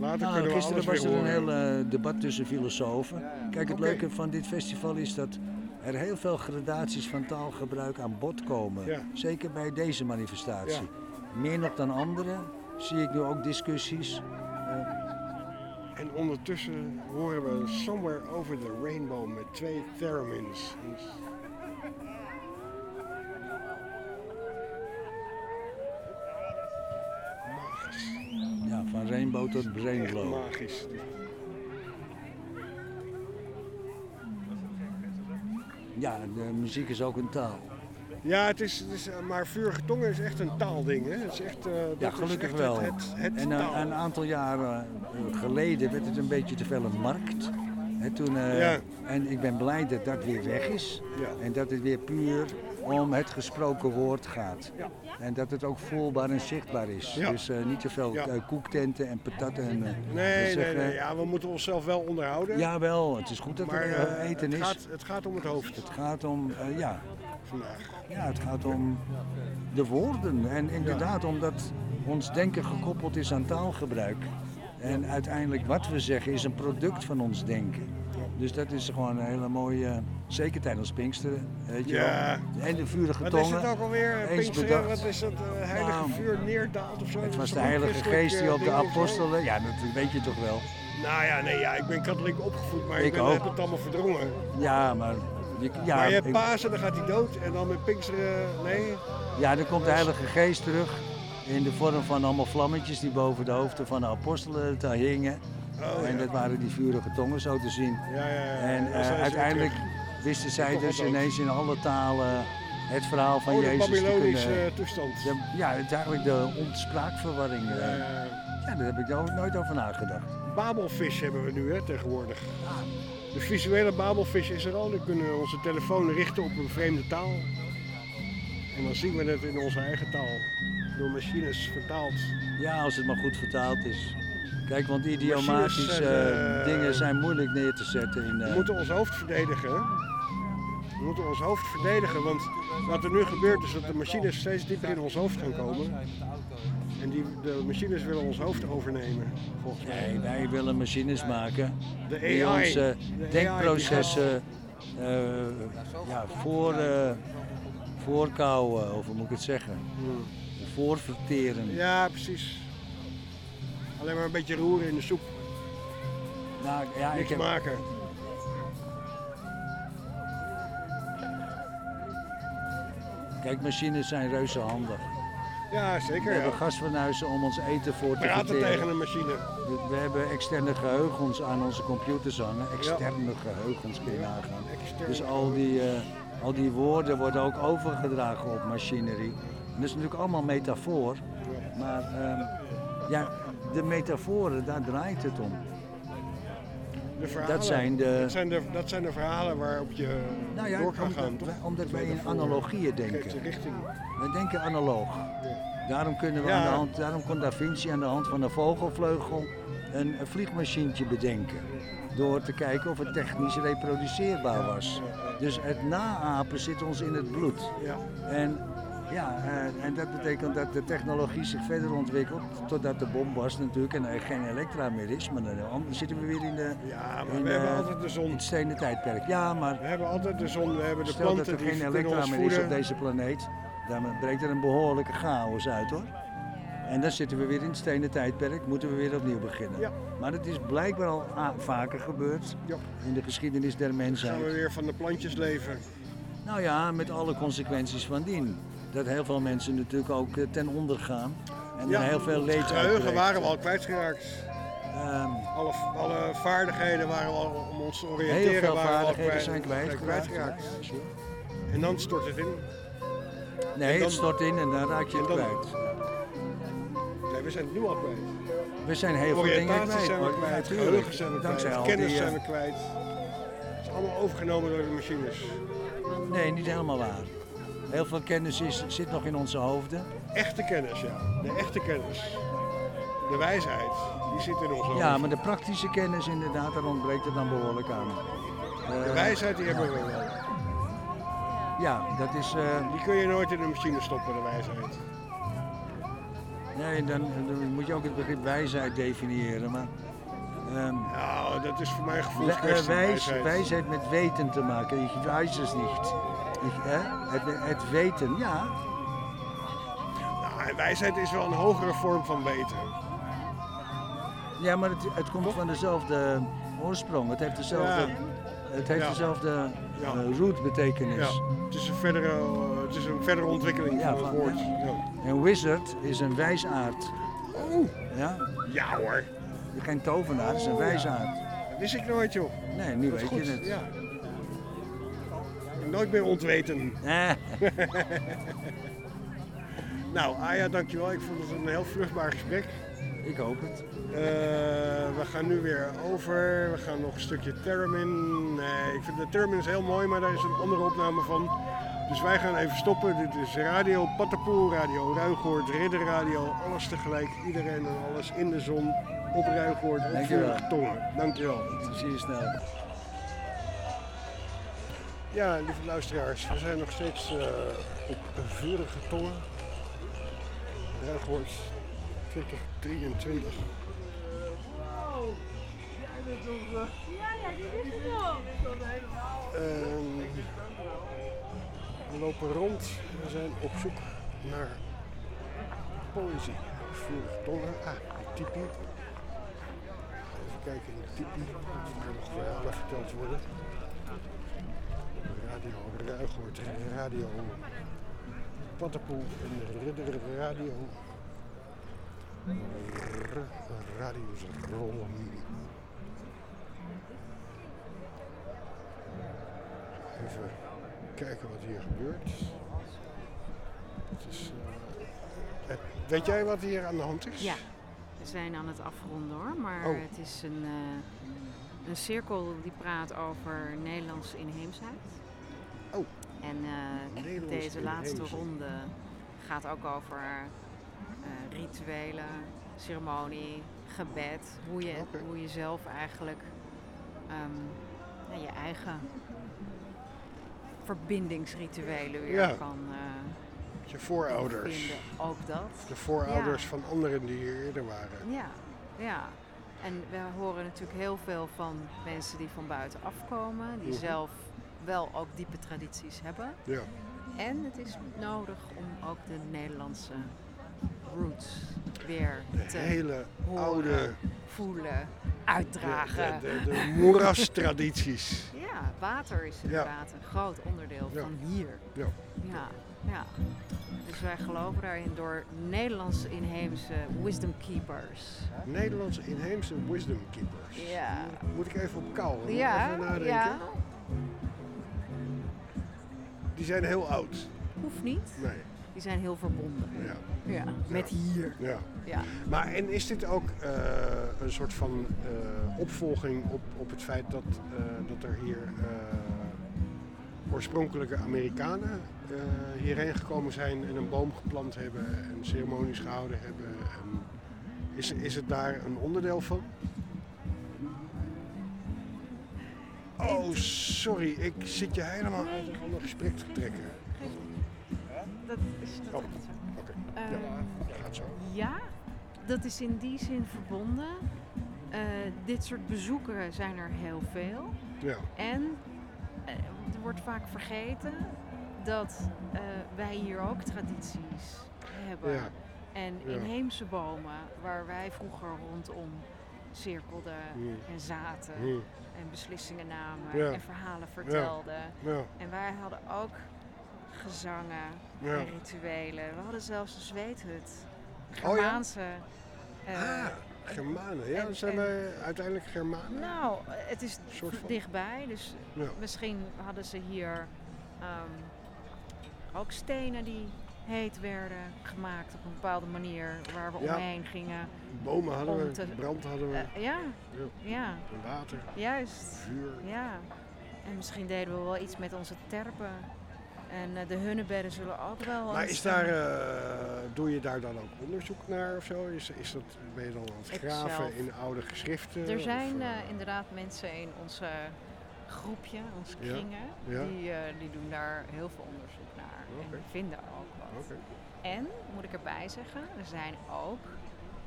Later Nou, kunnen we gisteren was er een heel eh, debat tussen filosofen. Kijk, het leuke van dit festival is dat er heel veel gradaties van taalgebruik aan bod komen. Ja. Zeker bij deze manifestatie. Meer nog dan andere zie ik nu ook discussies. En ondertussen horen we Somewhere Over the Rainbow met twee theremins. Ja, van rainbow tot brainblow. Magisch. Ja, de muziek is ook een taal. Ja, het is, het is, eh, maar vurige tongen is echt een taalding. Hè? Het is echt, eh, Ja, gelukkig echt wel. Het, het, het en eh, taal. een aantal jaren eh, geleden werd het een beetje te veel een markt. Hè, toen, eh, Ja. En ik ben blij dat dat weer weg is. En dat het weer puur om het gesproken woord gaat. En dat het ook voelbaar en zichtbaar is. Ja. Dus eh, niet te veel Ja. eh, koektenten en patatten. En, eh, Nee, dus nee, nee. Ja, we moeten onszelf wel onderhouden. Jawel, het is goed dat maar, er eten het is. Gaat, het gaat om het hoofd. Het gaat om, ja, Vandaag. ja, het gaat om de woorden. En inderdaad, omdat ons denken gekoppeld is aan taalgebruik. En uiteindelijk wat we zeggen is een product van ons denken. Dus dat is gewoon een hele mooie, zeker tijdens Pinksteren. Weet je Ja. wel. En de vurige Wat tongen. is het ook alweer? Pinksteren, wat is dat? eh, heilige Nou, vuur neerdaalt of zo? Het was de Heilige Geest die eh, op de apostelen. Ja, dat weet je toch wel. Nou ja, nee, ja, ik ben katholiek opgevoed, maar ik, Ik ben, heb het allemaal verdrongen. Ja, maar. Je, ja, maar je hebt Pasen, dan gaat hij dood. En dan met Pinksteren, nee. Ja, dan komt de Heilige Geest terug in de vorm van allemaal vlammetjes die boven de hoofden van de apostelen te hingen. Oh, en ja. dat waren die vurige tongen zo te zien. Ja, ja, ja. En eh, uiteindelijk wisten zij dus ineens in alle talen het verhaal van Oh, Jezus te kunnen... toestand. De- ja, het is eigenlijk de ontspraakverwarring. eh. Ja. ja, daar heb ik ook nooit over nagedacht. Babelfish hebben we nu hè, tegenwoordig. De visuele babelfish is er al. Dan kunnen we onze telefoon richten op een vreemde taal. En dan zien we het in onze eigen taal. Door machines vertaald. Ja, als het maar goed vertaald is. Kijk, want idiomatische zijn, eh, dingen zijn moeilijk neer te zetten in... We eh, moeten ons hoofd verdedigen. We moeten ons hoofd verdedigen, want wat er nu gebeurt is dat de machines steeds dieper in ons hoofd gaan komen. En die, de machines willen ons hoofd overnemen, volgens mij. Nee, wij willen machines maken De die AI. onze De AI denkprocessen eh, ja, voor, eh, voorkouwen, of hoe moet ik het zeggen? Voorverteren. Ja, precies. Alleen maar een beetje roeren in de soep. Nou, ja, Niks ik heb, maken. Kijk, machines zijn reuze handig. Ja, We zeker. hebben Ja. gasfornuizen om ons eten voor te Praten verteren. tegen een machine. We, we hebben externe geheugens aan onze computers hangen. Externe geheugens kun je nagaan. Dus al die, eh, al die woorden worden ook overgedragen op machinerie. En dat is natuurlijk allemaal metafoor. Maar ehm, ja, de metaforen, daar draait het om. De verhalen, Dat zijn de- dat zijn de, dat zijn de verhalen waarop je Nou ja, door kan omdat, gaan. toch? omdat wij in analogieën denken. de richting. We denken analoog. Daarom kunnen we Ja. aan de hand, daarom kon Da Vinci aan de hand van een vogelvleugel een, een vliegmachientje bedenken. Door te kijken of het technisch reproduceerbaar was. Dus het naapen zit ons in het bloed. Ja. En, ja, eh, en dat betekent dat de technologie zich verder ontwikkelt. Totdat de bom was natuurlijk en er geen elektra meer is. Maar dan dan zitten we weer in de. Ja, maar in, we hebben eh, altijd de zon. het stenen tijdperk. Ja, maar We hebben altijd de zon, we hebben de Stel dat planten er die geen elektra meer is op deze planeet, dan breekt er een behoorlijke chaos uit hoor. En dan zitten we weer in het stenen tijdperk, moeten we weer opnieuw beginnen. Ja. Maar het is blijkbaar al vaker gebeurd Ja. in de geschiedenis der gaan we mensheid. weer van de plantjes leven. Nou ja, met alle consequenties van dien. Dat heel veel mensen natuurlijk ook eh, ten onder gaan. En heel veel leed Het geheugen waren we al kwijtgeraakt. Ehm, alle, alle vaardigheden waren we al om ons te oriënteren. Heel veel vaardigheden kwijt- zijn kwijtgeraakt. kwijtgeraakt. En dan stort het in. nee, dan- het stort in en dan raak je het dan- kwijt. Nee, we zijn het nu al kwijt. We zijn heel veel dingen kwijt. zijn we kwijt, geheugen zijn we kwijt, al kennis die, eh, zijn we kwijt. Het is allemaal overgenomen door de machines. Nee, niet helemaal waar. Heel veel kennis is, zit nog in onze hoofden. Echte kennis, ja. De echte kennis. De wijsheid, die zit in ons hoofd. Ja, maar de praktische kennis inderdaad, daar ontbreekt het dan behoorlijk aan. De Eh, wijsheid die hebben we wel. Ja, dat is... eh, Die kun je nooit in een machine stoppen, de wijsheid. nee, dan, dan moet je ook het begrip wijsheid definiëren. Maar, Nou, dat is voor mij we- eh, wijs, wijsheid. wijsheid met weten te maken. Ik weiß es niet. Hè? Het, het weten, ja. Nou, wijsheid is wel een hogere vorm van weten. Ja, maar het, het komt van dezelfde oorsprong. Het heeft dezelfde, Ja. het heeft Ja. dezelfde Ja. eh, root betekenis. Ja, het is een verdere, eh, het is een verdere ontwikkeling van het woord. Een wizard is een wijsaard. Oh, Ja? ja hoor. Geen tovenaar, het is een Oh, wijsaard. Dat wist ik nooit, joh. Nee, nu weet goed, je het. Nooit meer ontweten. Eh. nou, Aya, dankjewel. Ik vond het een heel vruchtbaar gesprek. Ik hoop het. Eh, we gaan nu weer over. We gaan nog een stukje Termin. Nee, ik vind de Termin is heel mooi, maar daar is een andere opname van. Dus wij gaan even stoppen. Dit is Radio Patapoel, Radio Ruigoord, Ridder Radio. Alles tegelijk, iedereen en alles in de zon, op Ruigoord, op Dankjewel. tongen. Dankjewel. Zie je snel. Ja, lieve luisteraars, we zijn nog steeds eh, op vurige tongen. Ruigoord 2023. Ehm, we lopen rond. We zijn op zoek naar poëzie. Vurige tongen. Ah, tipi. Even kijken in de tipi. Er nog verhalen verteld worden. Radio Ruigoord, Radio Paddenpoel en Ridder Radio. Radio's rollen. Even kijken wat hier gebeurt. Het is, eh, eh, weet jij wat hier aan de hand is? Ja, we zijn aan het afronden hoor, maar Oh. het is een, eh, een cirkel die praat over Nederlandse inheemsheid. Oh. En Nederlands deze laatste ronde gaat ook over eh, rituelen, ceremonie, gebed, hoe je, hoe je zelf eigenlijk ehm, je eigen verbindingsrituelen weer Ja. kan eh, Je voorouders. vinden. Ook dat. De voorouders Ja. van anderen die hier eerder waren. Ja, ja. En we horen natuurlijk heel veel van mensen die van buiten afkomen, die Mhm. zelf wel ook diepe tradities hebben. Ja. En het is nodig om ook de Nederlandse roots weer De te hele horen, oude- voelen, uitdragen. De, de, de, moerastradities. Ja, water is inderdaad een groot onderdeel Ja. van hier. Ja. Ja, ja. Dus wij geloven daarin door Nederlandse inheemse wisdom keepers. Nederlandse inheemse wisdom keepers. Ja. Moet ik even op kou? Ja, even nadenken. ja. Die zijn heel oud. Hoeft niet. Nee. Die zijn heel verbonden. Ja. Ja, met hier. Ja. Ja. Maar en is dit ook eh, een soort van eh, opvolging op, op het feit dat, eh, dat er hier oorspronkelijke Amerikanen hierheen gekomen zijn en een boom geplant hebben en ceremonies gehouden hebben? En is, is het daar een onderdeel van? Oh, sorry, ik zit je helemaal uit een ander gesprek te trekken. Dat is dat Oh, echt zo. oké. Ehm, Ja, gaat zo. Ja, dat is in die zin verbonden. Eh, dit soort bezoeken zijn er heel veel. Ja. En eh, er wordt vaak vergeten dat eh, wij hier ook tradities hebben. Ja. En inheemse bomen, waar wij vroeger rondom cirkelden Hmm. en zaten Hmm. en beslissingen namen Ja. en verhalen vertelden. Ja. En wij hadden ook gezangen en rituelen. We hadden zelfs een zweethut. ja? Germaanse. eh, Ah, Germanen. Ja, en- zijn en- wij uiteindelijk Germanen? nou, het is dichtbij. Dus misschien hadden ze hier ehm, ook stenen die heet werden gemaakt op een bepaalde manier waar we Ja. omheen gingen. Bomen hadden we, te- brand hadden we. Eh, ja, Ja. ja. En water. Juist. Vuur. Ja. En misschien deden we wel iets met onze terpen. En eh, de hunnebedden zullen ook wel. Maar is daar, eh, doe je daar dan ook onderzoek naar of zo? Is, is dat, ben je dan aan het graven in oude geschriften? Er zijn inderdaad mensen in onze groepje, onze kringen, ja. Die, die doen daar heel veel onderzoek Oké. en vinden ook wat. En, moet ik erbij zeggen, er zijn ook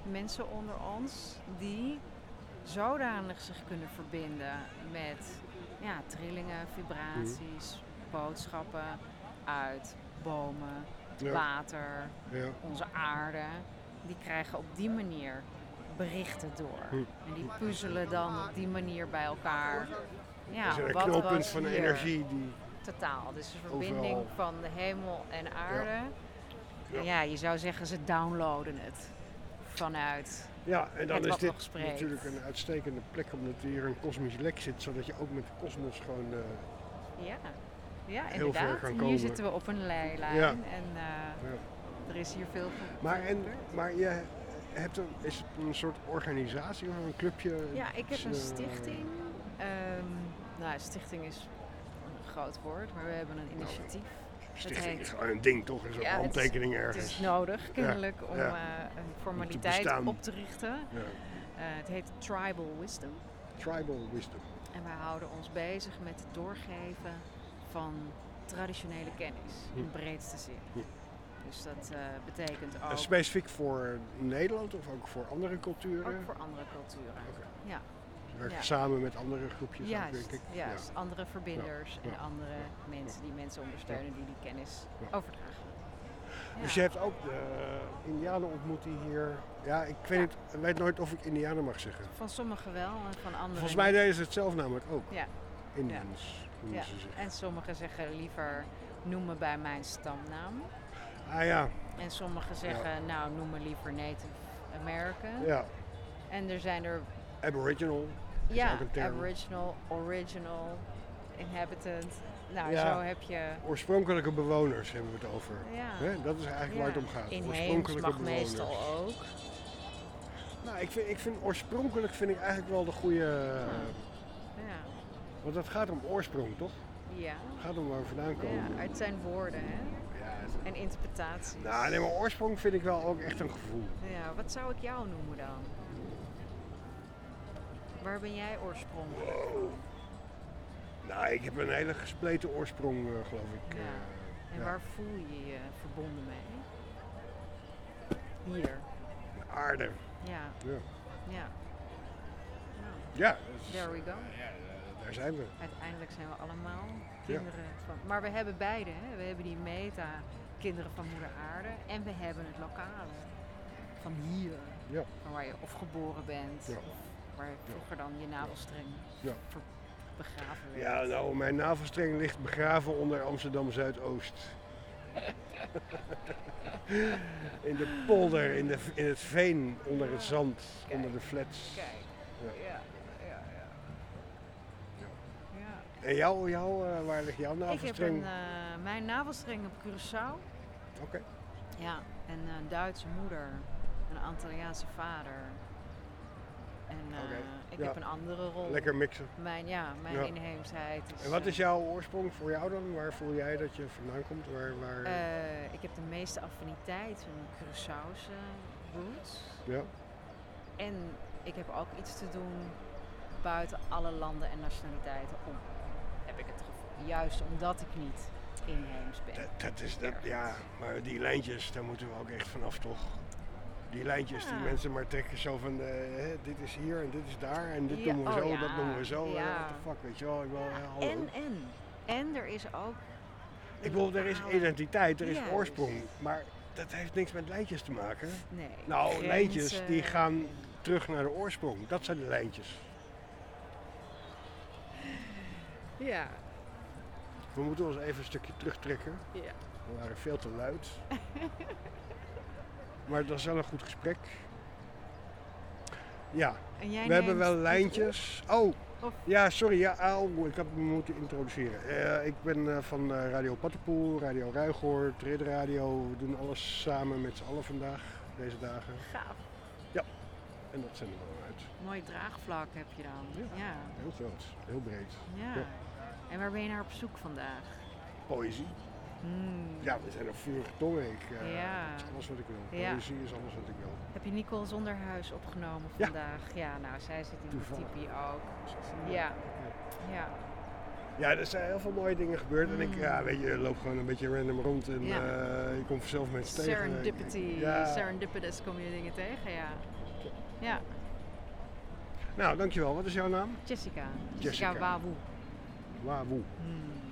mensen onder ons die zodanig zich kunnen verbinden met ja, trillingen, vibraties, boodschappen uit bomen, Ja. water, Ja. onze aarde. Die krijgen op die manier berichten door. Hm. En die puzzelen dan op die manier bij elkaar. Ja, er een knooppunt van hier? energie die Totaal. Dus een verbinding overal- van de hemel en aarde. En ja, je zou zeggen ze downloaden het vanuit Ja, en dan is dit natuurlijk een uitstekende plek omdat hier een kosmisch lek zit, zodat je ook met de kosmos gewoon. eh, Ja, ja heel ver inderdaad. kan Hier komen. zitten we op een leilijn Ja. en eh, er is hier veel maar, en, maar je hebt een, is het een soort organisatie of een clubje? Ja, ik heb een Eh, stichting. Ehm nou, stichting is een groot woord, maar we hebben een initiatief. Het Stichting heet- is gewoon een ding, toch? Is een het handtekening Het ergens. is nodig, Ja, kennelijk, om ja. eh, een formaliteit op te richten. Eh, het heet Tribal Wisdom. Tribal wisdom. En wij houden ons bezig met het doorgeven van traditionele kennis in Hm. breedste zin. Hm. Dus dat eh, betekent ook, specifiek voor Nederland of ook voor andere culturen? ook voor andere culturen. Ja. Ja. samen met andere groepjes, ook, denk ik. juist. Ja. andere verbinders Ja. en andere mensen die mensen ondersteunen die die kennis overdragen. Dus je hebt ook de Indianen ontmoet die hier. Ja, ik weet, niet, weet nooit of ik Indianen mag zeggen. Van sommigen wel en van anderen Volgens mij deden ze het zelf namelijk ook. Ja. Indians Ja. ze. En sommigen zeggen liever noem me bij mijn stamnaam. Ah ja, En sommigen zeggen nou noem me liever Native American. ja. En er zijn er Aboriginal ja. Aboriginal, Original, Inhabitant. Nou, Ja. zo heb je... Oorspronkelijke bewoners hebben we het over. Ja. Dat is eigenlijk waar het om gaat. Inheems Oorspronkelijke mag meestal bewoners. ook. Nou, ik vind, ik vind oorspronkelijk vind ik eigenlijk wel de goede. Ja. Want het gaat om oorsprong, toch? Ja. Het gaat om waar we vandaan komen. Ja, uit zijn woorden, hè? En interpretaties. Nou, nee, maar oorsprong vind ik wel ook echt een gevoel. Ja, wat zou ik jou noemen dan? Waar ben jij oorspronkelijk? Nou, ik heb een hele gespleten oorsprong, eh, geloof ik. Ja. eh, En ja. waar voel je je verbonden mee? Hier. De aarde. Ja. Ja. Ja. Nou, Ja, is- There we go. Daar zijn we. Uiteindelijk zijn we allemaal Ja. kinderen van. Maar we hebben beide, hè? We hebben die meta, kinderen van moeder aarde. En we hebben het lokale. Van hier. Ja. Van waar je of geboren bent. Ja. Of waar vroeger dan je navelstreng Ja. begraven werd. Ja, nou, mijn navelstreng ligt begraven onder Amsterdam Zuidoost. in de polder, in, de, in het veen, onder het zand, onder de flats. Kijk. Ja. Ja, ja. En jou, jou eh, waar ligt jouw Ik heb navelstreng? een, eh, mijn navelstreng op Curaçao. Oké. Ja, en een Duitse moeder, een Antilliaanse vader. En eh, ik ja. heb een andere rol. Lekker mixen. Mijn, ja, mijn Ja. inheemsheid is... En wat eh, is jouw oorsprong voor jou dan? Waar voel jij dat je vandaan komt? Waar, waar... eh, ik heb de meeste affiniteit, een Curaçaose roots. ja. En ik heb ook iets te doen buiten alle landen en nationaliteiten om. Heb ik het gevoel. Juist omdat ik niet inheems ben. Dat, dat is dat, ja, maar die lijntjes, daar moeten we ook echt vanaf toch? Die lijntjes die Ja. mensen maar trekken zo van, eh, dit is hier en dit is daar en dit noemen we oh zo, dat noemen we zo. eh, ja. what the fuck, weet je wel? Ik, eh. En, en. En er is ook... ik bedoel, er is identiteit, er is oorsprong, maar dat heeft niks met lijntjes te maken. Nee. Nou, grenzen. lijntjes die gaan terug naar de oorsprong, dat zijn de lijntjes. Ja. We moeten ons even een stukje terugtrekken. Ja. We waren veel te luid. Maar het was wel een goed gesprek. Ja, En jij we hebben wel lijntjes. Oh, Of- ja, sorry. Ja, au, ik heb me moeten introduceren. Eh, ik ben eh, van eh, Radio Pattenpoel, Radio Ruigoord, Ridder Radio. We doen alles samen met z'n allen vandaag, deze dagen. Gaaf. Ja, en dat zenden we dan uit. Mooi draagvlak heb je dan. Ja. Heel groot, heel breed. Ja. En waar ben je naar op zoek vandaag? Poëzie. Hmm. Ja, we zijn op vurige. Ik, eh, Ja. Dat is alles wat ik wil. Ja. Poëzie is alles wat ik wil. Heb je Nicole Zonderhuis opgenomen Ja. vandaag? Ja, nou, zij zit in de tipi ook. Ja. Ja. Ja, er zijn heel veel mooie dingen gebeurd. En ik, ja, weet je, loopt gewoon een beetje random rond en. Ja. eh, je komt vanzelf mensen tegen. Serendipity. Ja. Serendipitous kom je dingen tegen, ja. Ja. Nou, dankjewel. Wat is jouw naam? Jessica. Jessica, Jessica. Wawoe. Wawoe. Hmm.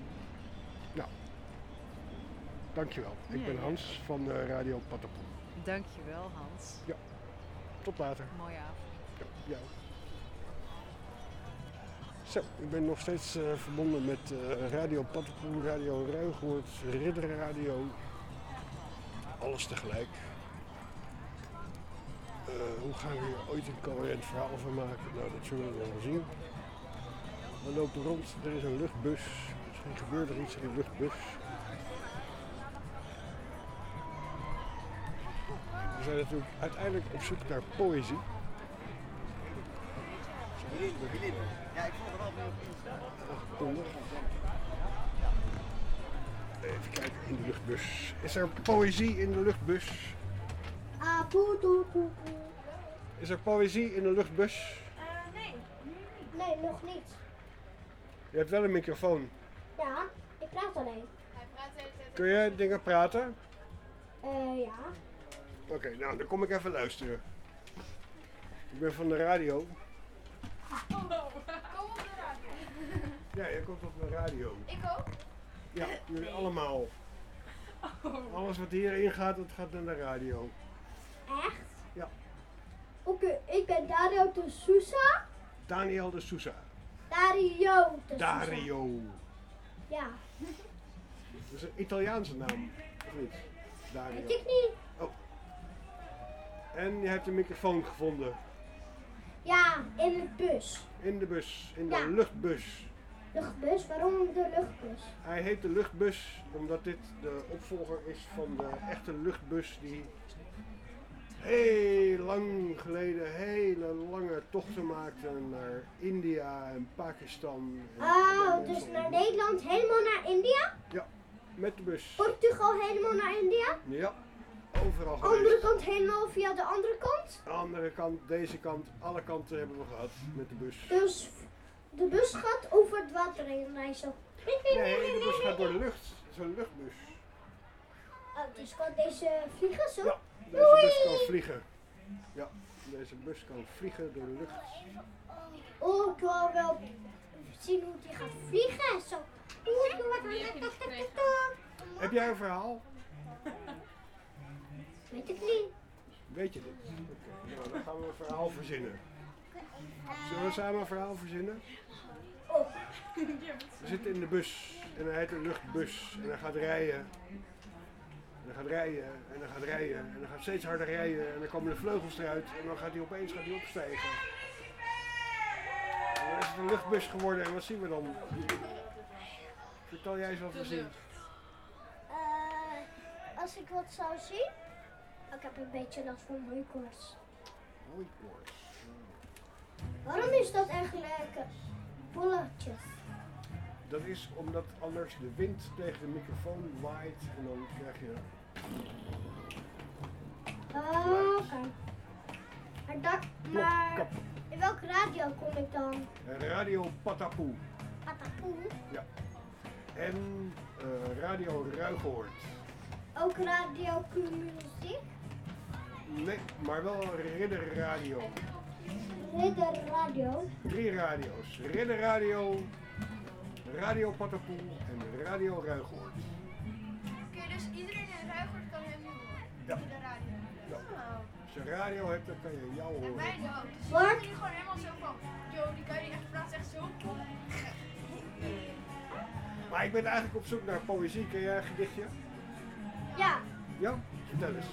Dankjewel. Ik Ja, ben ja. Hans van de Radio Patapon. Dankjewel, Hans. Ja, tot later. Mooie avond. Ja. Zo, ik ben nog steeds eh, verbonden met eh, Radio Pattenpoel, Radio Ruigoord, Ridder Radio. Alles tegelijk. Eh, hoe gaan we hier ooit een coherent verhaal van maken? Nou, dat zullen we wel zien. We lopen rond, er is een luchtbus. Misschien gebeurt er iets in de luchtbus. We zijn natuurlijk uiteindelijk op zoek naar poëzie. Ja, ik vond er wel veel. Even kijken in de luchtbus. Is er poëzie in de luchtbus? Ah, poe, poe, poe, poe. Is er poëzie in de luchtbus? Eh, nee. Nee, nog niet. Je hebt wel een microfoon. Ja, ik praat alleen. Hij praat Kun je dingen praten? Eh, ja. Oké, nou dan kom ik even luisteren. Ik ben van de radio. Kom op de radio. Ja, jij komt op de radio. Ik ook? Ja, jullie allemaal. Alles wat hierin gaat, dat gaat naar de radio. Echt? Ja. Oké, ik ben Dario de Sousa. Daniel de Sousa. Dario de Sousa. Dario. Ja. Dat is een Italiaanse naam, of niet? Dario. Weet ik niet. En je hebt een microfoon gevonden Ja, in het bus. in de bus, in de Ja. luchtbus. Luchtbus? Waarom de luchtbus? Hij heet de luchtbus omdat dit de opvolger is van de echte luchtbus die heel lang geleden hele lange tochten maakte naar India en Pakistan. En Oh, dus naar Nederland helemaal naar India? Ja, met de bus. Portugal helemaal naar India? Ja, overal Andere geweest. kant helemaal via de andere kant? De andere kant, deze kant, alle kanten hebben we gehad met de bus. Dus de bus gaat over het water heen reizen. Nee, de bus gaat door de lucht. Het is een luchtbus. Oh, dus kan deze vliegen zo? Ja, deze bus kan vliegen. Ja, deze bus kan vliegen door de lucht. Oh, ik wil wel zien hoe die gaat vliegen. Zo. Heb jij een verhaal? Weet ik niet. Weet je dit? Oké, nou, dan gaan we een verhaal verzinnen. Zullen we samen een verhaal verzinnen? We zitten in de bus en hij heet een luchtbus en hij gaat rijden. En hij gaat rijden en hij gaat rijden en hij gaat steeds harder rijden en dan komen de vleugels eruit en dan gaat hij opeens gaat hij opstijgen. En dan is het een luchtbus geworden en wat zien we dan? Vertel jij eens wat we zien. Eh, als ik wat zou zien. Ik heb een beetje last van hooikoorts. Hooikoorts. Waarom is dat eigenlijk bolletjes? Dat is omdat anders de wind tegen de microfoon waait en dan krijg je Oh, oké. Maar, dat, maar in welke radio kom ik dan? Radio Patapoe. Patapoe. Ja. En eh, Radio Ruigoord. Ook radio Q-muziek? Nee, maar wel Ridder Radio. Ridder radio. Drie radio's. Ridder Radio, Radio Patapoe en Radio Ruigoord. Oké, dus iedereen in Ruigoord kan hem nu horen? Ja. De radio. Ja. Oh. Als je een radio hebt, dan kan je jou En horen. mij ook. Dus gewoon helemaal zo van, yo, die kan je echt praten echt zo cool. Maar ik ben eigenlijk op zoek naar poëzie. Ken jij een gedichtje? Ja, Ja? Vertel eens.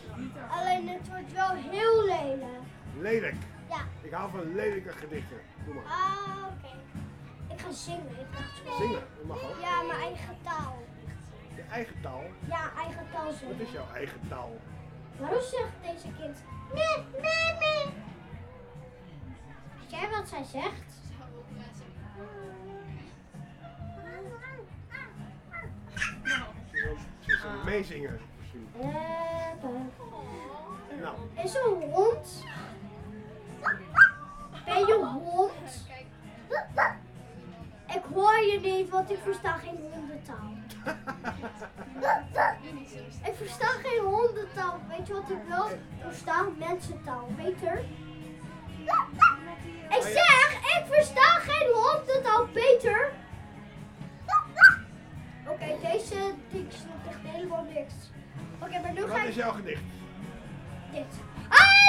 alleen het wordt wel heel lelijk. Lelijk. Ja. Ik hou van lelijke gedichten. Doe maar. Ah, oké. Ik ga zingen. Ik ga Zingen, dat mag ook. Ja, mijn eigen taal. Je eigen taal. Ja, eigen taal Wat zingen. is jouw eigen taal? Waarom zegt deze kind nee, nee, nee? Weet jij wat zij zegt? Ze is een meezingen. Is een hond? Ben je hond? Ik hoor je niet, want ik versta geen hondentaal. Ik versta geen hondentaal. Weet je wat ik wel versta? Mensentaal. Beter? Ik zeg, ik versta geen hondentaal. Beter? Oké, deze ding snapt echt helemaal niks. Oké, maar nu ga wat ik... is jouw gedicht? Dit. Allemaal!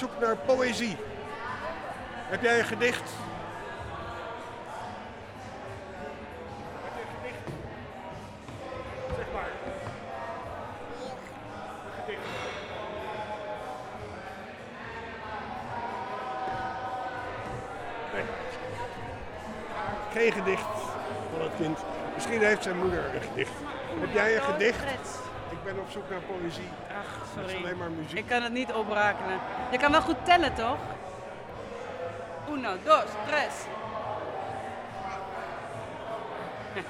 Zoek naar poëzie. Heb jij een gedicht? Zeg maar. Een gedicht. Nee. Geen gedicht van het kind. Misschien heeft zijn moeder een gedicht. Heb jij een gedicht? Ik ben op zoek naar poëzie. Ach, Dat is alleen maar muziek. Ik kan het niet oprakenen. Je kan wel goed tellen, toch? Uno, dos, tres.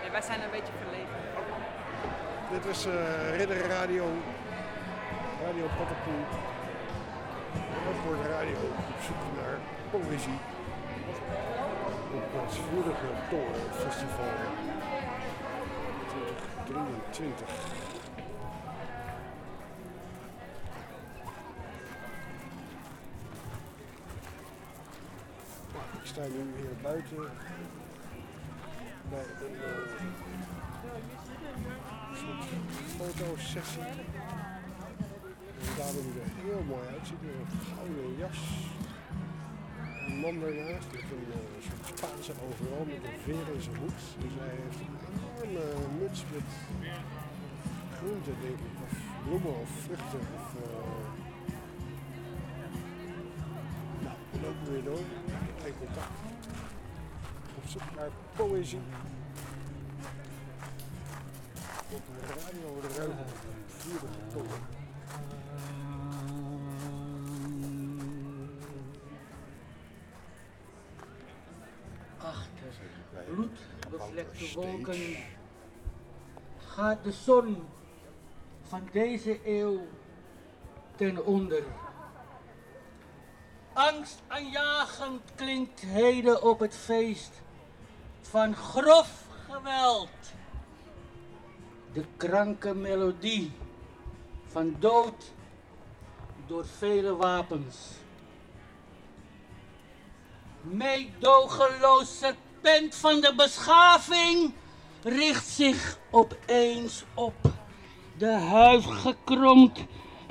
nee, wij zijn een beetje verlegen. Dit was eh Ridder Radio, Radio Patapoe. Roodwoord Radio op zoek naar poëzie. Op het vorige Torenfestival 2023. Sta nu hier buiten bij een eh, soort fotosessie. Een dame die er heel mooi uitziet met een gouden jas. Een man een eh, soort Spaanse overal met een veer in zijn hoed. Dus hij heeft een enorme muts met groenten denk of bloemen of vruchten. Of, eh, we lopen weer door. Geen contact. Op zoek naar poëzie. Op de radio de ruimte. Vierde tonnen. Achter bloedbevlekte wolken gaat de zon van deze eeuw ten onder. Angstaanjagend klinkt heden op het feest van grof geweld. De kranke melodie van dood door vele wapens. Meedogenloos serpent van de beschaving richt zich opeens op. De huid gekromd,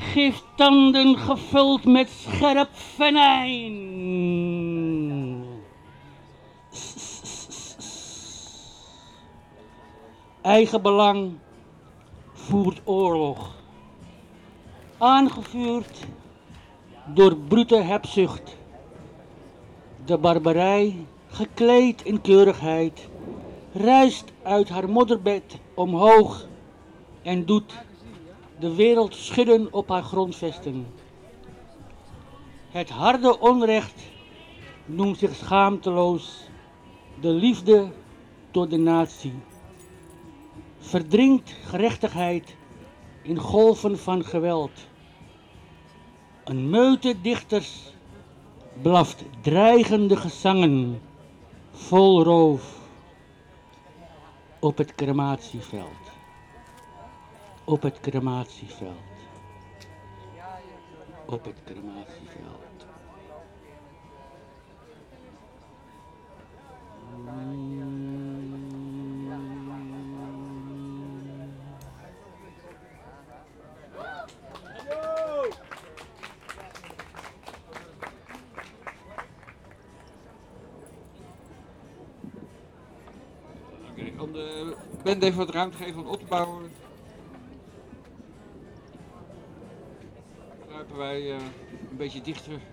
giftanden gevuld met scherp venijn. Eigenbelang voert oorlog. Aangevuurd door brute hebzucht. De barbarij, gekleed in keurigheid, rijst uit haar modderbed omhoog en doet de wereld schudden op haar grondvesten. Het harde onrecht noemt zich schaamteloos de liefde tot de natie. Verdrinkt gerechtigheid in golven van geweld. Een meute dichters blaft dreigende gezangen vol roof op het crematieveld. Op het crematieveld. Op het crematieveld. Ik ben even wat ruimte geven aan opbouwen. Kruipen wij eh, een beetje dichter.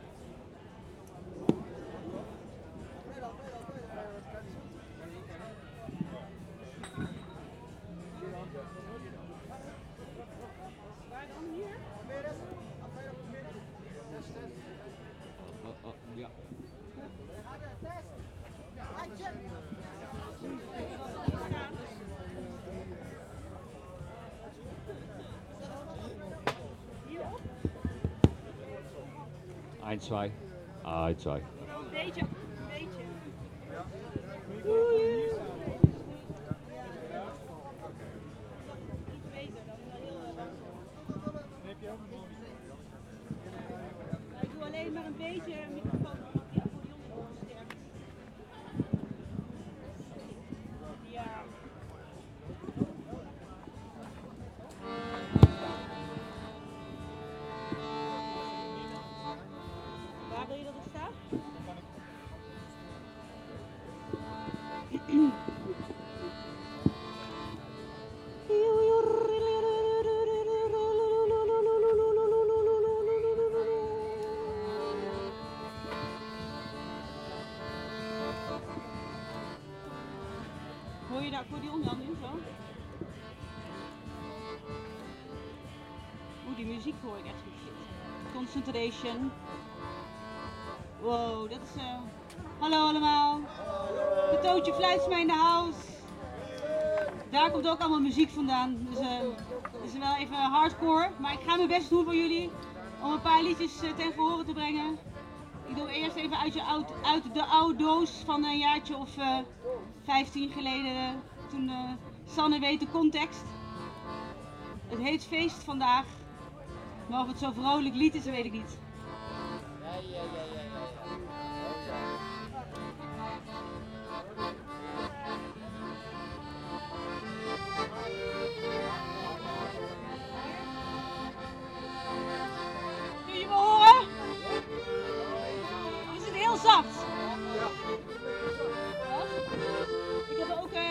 try. I try. Wow, dat is... eh, Hallo allemaal. De Tootje Fluitsma in de house. Daar komt ook allemaal muziek vandaan. Dus eh, het is wel even hardcore. Maar ik ga mijn best doen voor jullie. Om een paar liedjes eh, ten gehore te brengen. Ik doe eerst even uit, je oud, uit de oude doos van een jaartje of eh 15 geleden. toen Sanne weet de context. Het heet feest vandaag. Maar of het zo vrolijk lied is, weet ik niet. Kun je me horen? Is het heel zacht? Ja. Ik heb ook eh,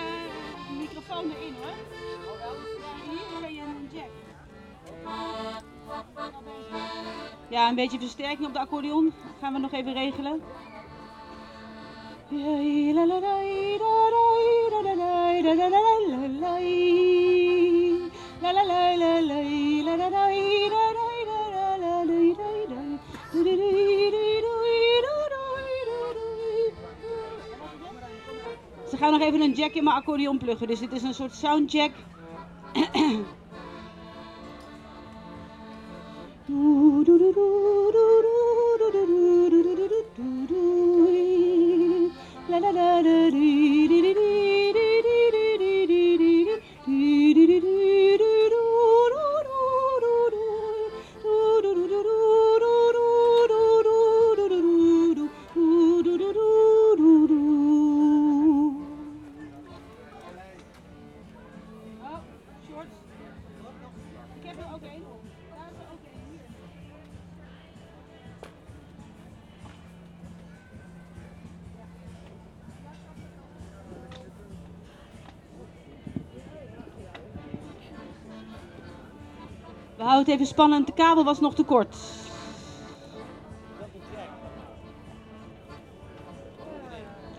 een microfoon erin hoor. Ja, hier ben je een jack. Ja, een beetje versterking op de accordeon. Gaan we nog even regelen. Ze gaan nog even een jack in mijn accordeon pluggen, dus dit is een soort soundcheck. Oh, even spannend. De kabel was nog te kort.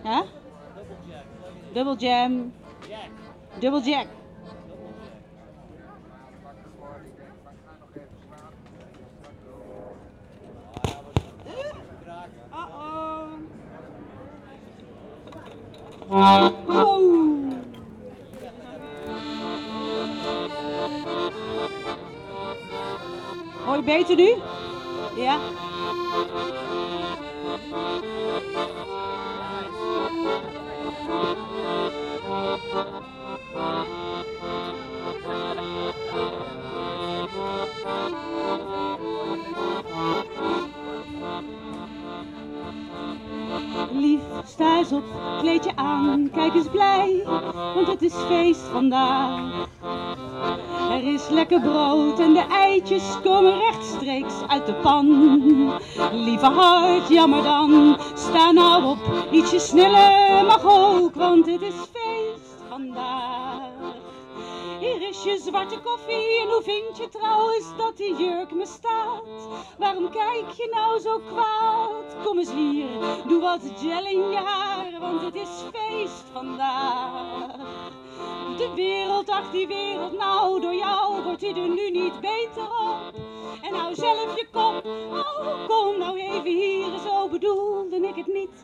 Ja? Double jam. Double jack. Oh. Beter nu? Ja? Lief, sta eens op, kleed je aan, kijk eens blij, want het is feest vandaag. Er is lekker brood en de eitjes komen rechtstreeks uit de pan. Lieve hart, jammer dan, sta nou op, ietsje sneller mag ook, want het is feest vandaag. Je zwarte koffie en hoe vind je trouwens dat die jurk me staat? Waarom kijk je nou zo kwaad? Kom eens hier, doe wat gel in je want het is feest vandaag. De wereld, ach die wereld, nou door jou wordt hij er nu niet beter op. En nou zelf je kop, oh kom nou even hier, zo bedoelde ik het niet,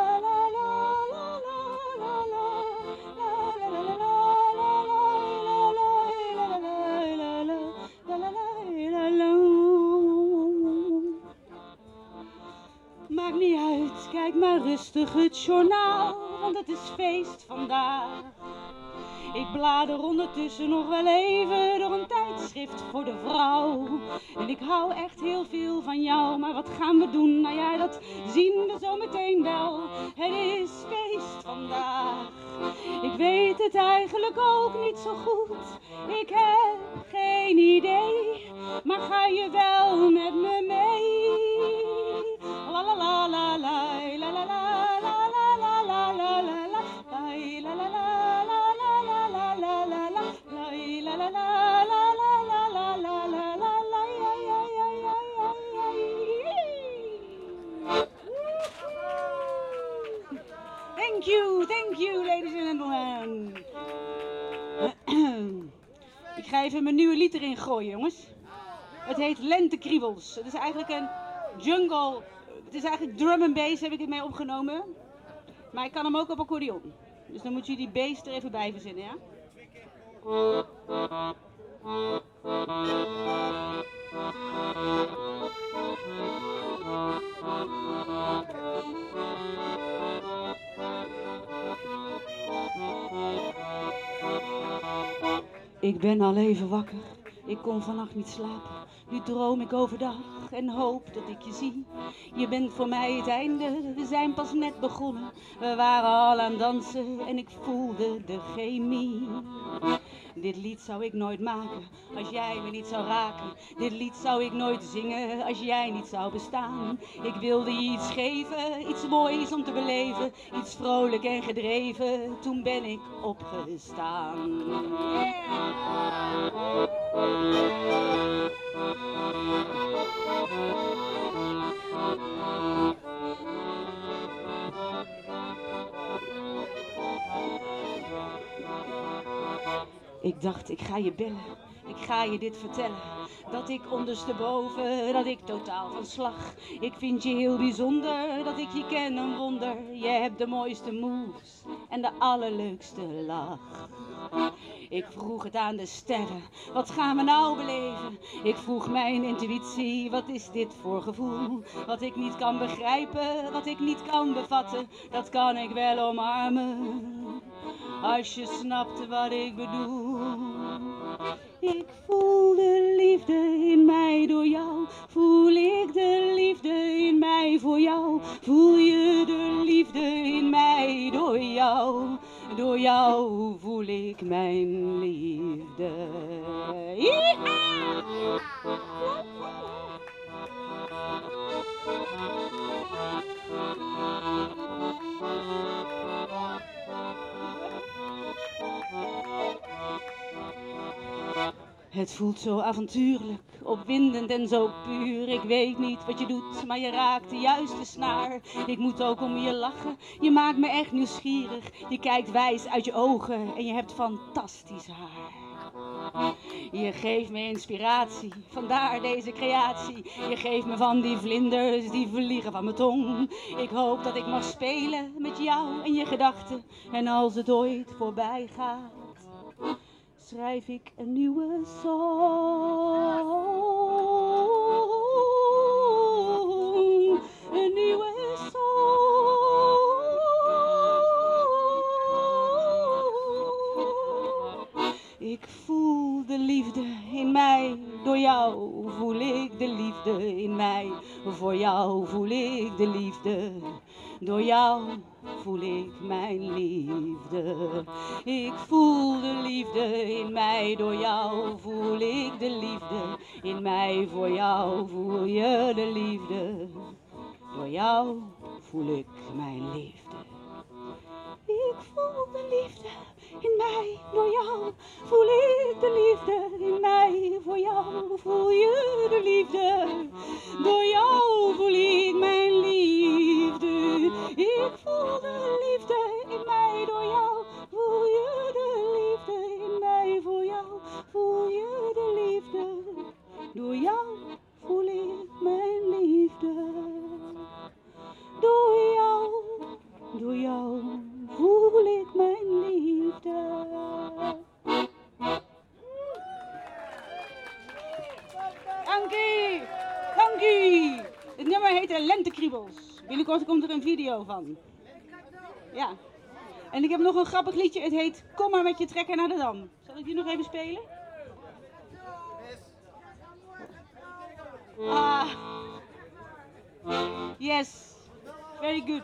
Maakt niet uit, kijk maar rustig het journaal, want het is feest vandaag. Ik blader ondertussen nog wel even door een tijdschrift voor de vrouw. En ik hou echt heel veel van jou, maar wat gaan we doen? Nou ja, dat zien we zo meteen wel. Het is feest vandaag. Ik weet het eigenlijk ook niet zo goed. Ik heb geen idee, maar ga je wel met me mee? La la la la la la la la la la la la la la la la Thank you, thank you, ladies and gentlemen. Ik ga even mijn nieuwe lied erin gooien, jongens. Het heet Lentekriebels. Het is eigenlijk een jungle. Het is eigenlijk drum and bass, heb ik het mee opgenomen. Maar ik kan hem ook op accordeon. Dus dan moet je die bass er even bij verzinnen, ja? Ik ben al even wakker, ik kon vannacht niet slapen. Nu droom ik overdag en hoop dat ik je zie. Je bent voor mij het einde, we zijn pas net begonnen. We waren al aan dansen en ik voelde de chemie. Dit lied zou ik nooit maken als jij me niet zou raken. Dit lied zou ik nooit zingen als jij niet zou bestaan. Ik wilde je iets geven, iets moois om te beleven. Iets vrolijk en gedreven, toen ben ik opgestaan. Ik dacht, ik ga je bellen. Ik ga je dit vertellen. Dat ik ondersteboven, dat ik totaal van slag. Ik vind je heel bijzonder, dat ik je ken een wonder. Je hebt de mooiste moves en de allerleukste lach. Ik vroeg het aan de sterren, wat gaan we nou beleven? Ik vroeg mijn intuïtie, wat is dit voor gevoel? Wat ik niet kan begrijpen, wat ik niet kan bevatten, dat kan ik wel omarmen. Als je snapt wat ik bedoel. Ik voel de liefde in mij door jou. Voel ik de liefde in mij voor jou. Voel je de liefde in mij door jou. Door jou voel ik mijn liefde. Het voelt zo avontuurlijk, opwindend en zo puur. Ik weet niet wat je doet, maar je raakt de juiste snaar. Ik moet ook om je lachen, je maakt me echt nieuwsgierig. Je kijkt wijs uit je ogen en je hebt fantastisch haar. Je geeft me inspiratie, vandaar deze creatie. Je geeft me van die vlinders die vliegen van mijn tong. Ik hoop dat ik mag spelen met jou en je gedachten. En als het ooit voorbij gaat, schrijf ik een nieuwe song. Een nieuwe song. Ik voel de liefde in mij door jou voel ik de liefde in mij. Voor jou voel ik de liefde, door jou voel ik mijn liefde. Ik voel de liefde in mij, door jou voel ik de liefde in mij. Voor jou voel je de liefde, door jou voel ik mijn liefde. Ik voel de liefde in mij, door jou voel ik de liefde in mij. Voor jou voel je de liefde, door jou voel ik mijn liefde. Ik voel de liefde in mij, door jou voel je de liefde in mij. Voor jou voel je de liefde, door jou voel ik mijn liefde. Door jou, door jou voel ik mijn liefde. Dankie, dankie. Het nummer heet Lentekriebels. Binnenkort komt er een video van. Ja. En ik heb nog een grappig liedje. Het heet Kom maar met je trekker naar de Dam. Zal ik die nog even spelen? Ah. Yes. Very good.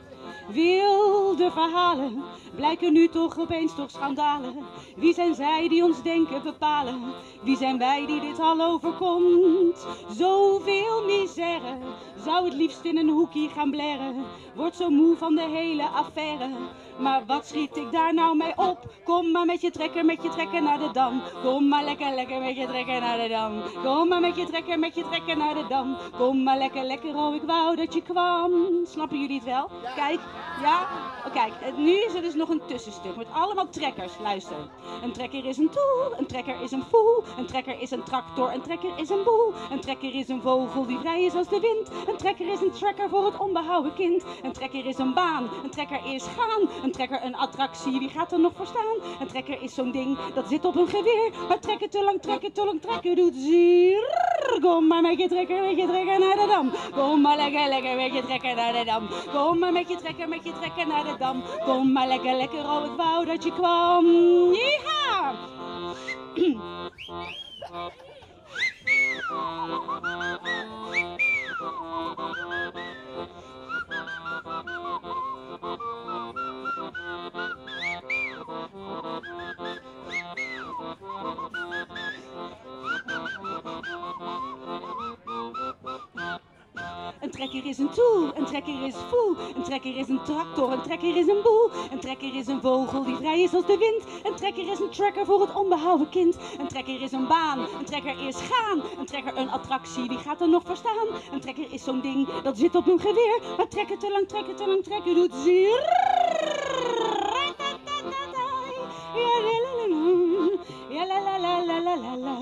Wilde verhalen blijken nu toch opeens toch schandalen. Wie zijn zij die ons denken bepalen? Wie zijn wij die dit al overkomt? Zoveel misère, zou het liefst in een hoekje gaan blerren. Word zo moe van de hele affaire. Maar wat schiet ik daar nou mee op? Kom maar met je trekker, met je trekker naar de dam. Kom maar lekker, lekker met je trekker naar de dam. Kom maar met je trekker, met je trekker naar de dam. Kom maar lekker, lekker, oh ik wou dat je kwam. Snappen jullie het wel? Kijk, ja? Oh, kijk, nu is er dus nog een tussenstuk met allemaal trekkers. Luister. Een trekker is een tool, een trekker is een voel. Een trekker is een tractor, een trekker is een boel. Een trekker is een vogel die vrij is als de wind. Een trekker is een trekker voor het onbehouden kind. Een trekker is een baan, een trekker is gaan. Een trekker een attractie, wie gaat er nog voor staan? Een trekker is zo'n ding dat zit op een geweer. Maar trekken te lang, trekken te lang, trekken doet zier. Kom maar met je trekker, met je trekker naar de dam. Kom maar lekker, lekker met je trekker naar de dam. Kom maar met je trekker, met je trekker naar de dam. Kom maar lekker, lekker, oh ik wou dat je kwam. Yeeha! Een trekker is een tool, een trekker is voel. Een trekker is een tractor, een trekker is een boel. Een trekker is een vogel die vrij is als de wind. Een trekker is een trekker voor het onbehouden kind. Een trekker is een baan, een trekker is gaan. Een trekker een attractie, wie gaat er nog voor staan? Een trekker is zo'n ding dat zit op een geweer. Maar trekken te lang, trekken te lang, trekken doet zeer. Ja la la la la la la la.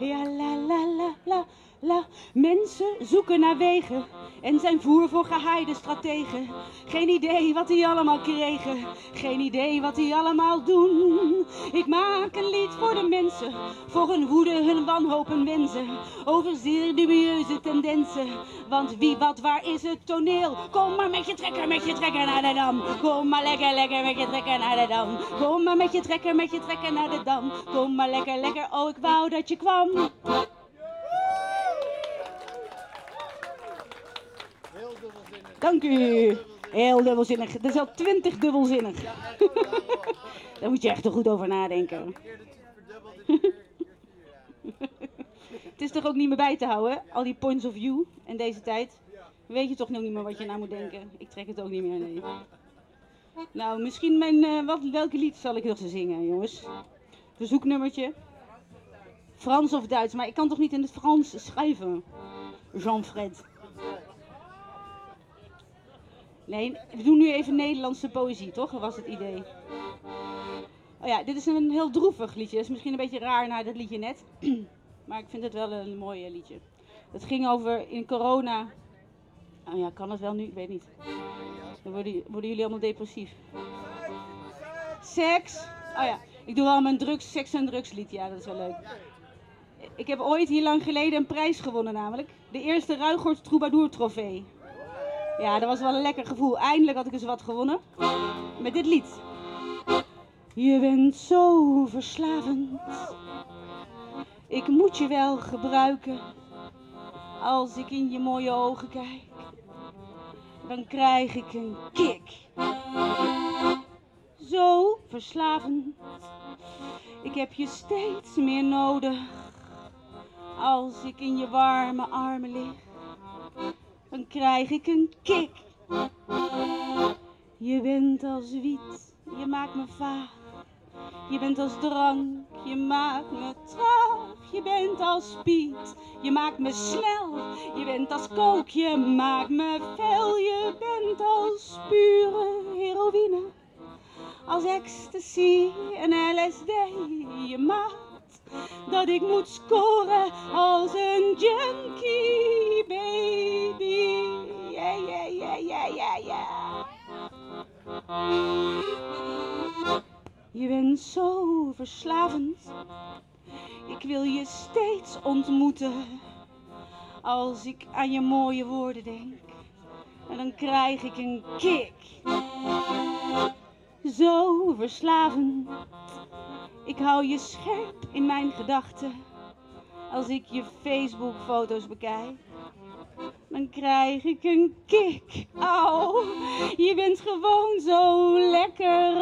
La la la la la. Mensen zoeken naar wegen en zijn voer voor gehaaide strategen. Geen idee wat die allemaal kregen, geen idee wat die allemaal doen. Ik maak een lied voor de mensen, voor hun woede, hun wanhoop en wensen. Over zeer dubieuze tendensen, want wie, wat, waar is het toneel? Kom maar met je trekker, met je trekker naar de dam. Kom maar lekker, lekker met je trekker naar de dam. Kom maar met je trekker, met je trekker naar de dam. Kom maar lekker, lekker, oh ik wou dat je kwam. Dank u. Heel dubbelzinnig. Dat is al twintig dubbelzinnig. Daar moet je echt er goed over nadenken. Het is toch ook niet meer bij te houden, al die points of view in deze tijd. Weet je toch nog niet meer wat je nou moet denken? Ik trek het ook niet meer, nee. Nou, misschien mijn, eh, wat, welke lied zal ik nog eens zingen, jongens? Verzoeknummertje. Frans of Duits, maar ik kan toch niet in het Frans schrijven? Jean-Fred. Nee, we doen nu even Nederlandse poëzie, toch? Dat was het idee. Oh ja, dit is een heel droevig liedje. Dat is misschien een beetje raar na dat liedje net. maar ik vind het wel een mooi liedje. Het ging over in corona. Oh ja, kan het wel nu? Ik weet niet. Dan worden, worden jullie allemaal depressief. Seks. Oh ja, ik doe wel mijn drugs, seks en drugslied. Ja, dat is wel leuk. Ik heb ooit hier lang geleden een prijs gewonnen namelijk. De eerste Ruigoort Troubadour trofee. Ja, dat was wel een lekker gevoel. Eindelijk had ik eens wat gewonnen. Met dit lied. Je bent zo verslavend. Ik moet je wel gebruiken. Als ik in je mooie ogen kijk, dan krijg ik een kick. Zo verslavend. Ik heb je steeds meer nodig. Als ik in je warme armen lig, dan krijg ik een kick. Je bent als wiet, je maakt me vaag. Je bent als drank, je maakt me traag. Je bent als Piet, je maakt me snel. Je bent als kook, je maakt me fel. Je bent als pure heroïne. Als ecstasy en LSD. Je maakt dat ik moet scoren als een junkie, baby. Ja, ja, ja, ja, ja, ja. Je bent zo verslavend. Ik wil je steeds ontmoeten. Als ik aan je mooie woorden denk, en dan krijg ik een kick. Zo verslavend. Ik hou je scherp in mijn gedachten. Als ik je Facebook-foto's bekijk, dan krijg ik een kick. Au, je bent gewoon zo lekker.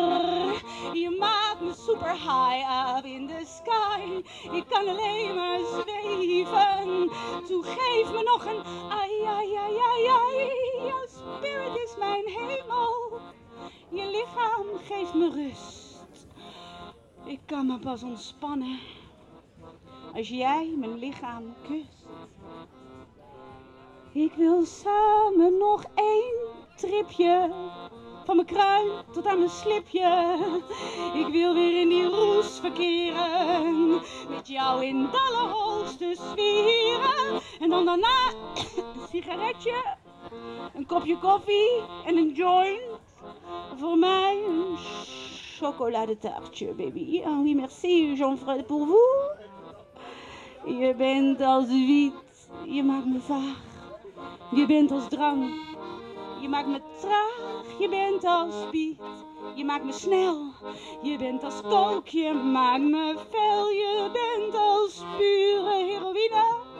Je maakt me super high up in the sky. Ik kan alleen maar zweven. Toe geef me nog een ai, ai, ai, ai, ai. Jouw spirit is mijn hemel. Je lichaam geeft me rust. Ik kan me pas ontspannen als jij mijn lichaam kust. Ik wil samen nog één tripje. Van mijn kruin tot aan mijn slipje. Ik wil weer in die roes verkeren. Met jou in de allerhoogste sferen. En dan daarna een sigaretje. Een kopje koffie en een joint. Voor mij een chocoladetaartje, baby. Ah oui, merci, Jean-Fred, pour vous. Je bent als wiet, je maakt me vaag. Je bent als drank, je maakt me traag. Je bent als Piet, je maakt me snel. Je bent als kook, je maakt me fel. Je bent als pure heroïne.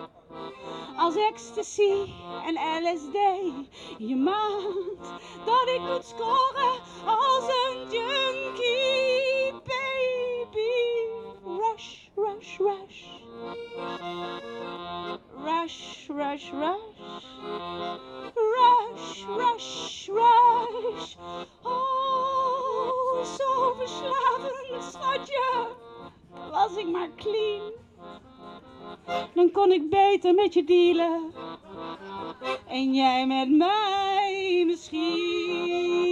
Als ecstasy en LSD. Je maakt dat ik moet scoren als een junkie, baby. Rush, rush, rush. Rush, rush, rush. Rush, rush, rush. Oh, zo verslavend, schatje. Was ik maar clean. Dan kon ik beter met je dealen. En jij met mij misschien.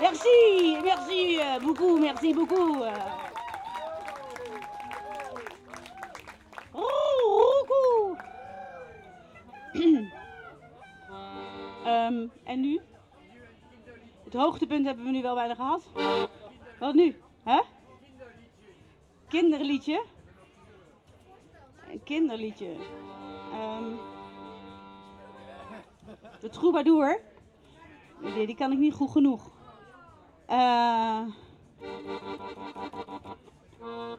Merci, merci beaucoup, merci beaucoup. Ehm, en nu? Het hoogtepunt hebben we nu wel bijna gehad. Wat nu? Hè? Kinderliedje. Een kinderliedje. Ehm, de troubadour. Die, die kan ik niet goed genoeg. Eh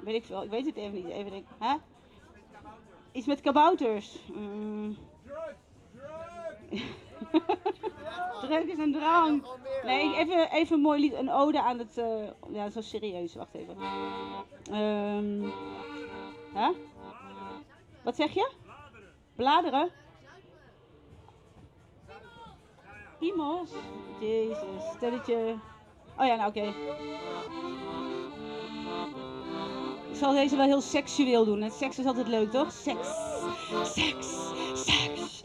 weet ik veel, ik weet het even niet. Even denken. Hè? Iets met kabouters. Mm. Druk is een drank. Nee, even, even een mooi lied. Een ode aan het... eh, ja, zo serieus. Wacht even. Hè? Wat zeg je? Bladeren? Imos. Jezus, stelletje. Oh ja, nou oké. Ik zal deze wel heel seksueel doen. Het seks is altijd leuk, toch? Seks, seks, seks.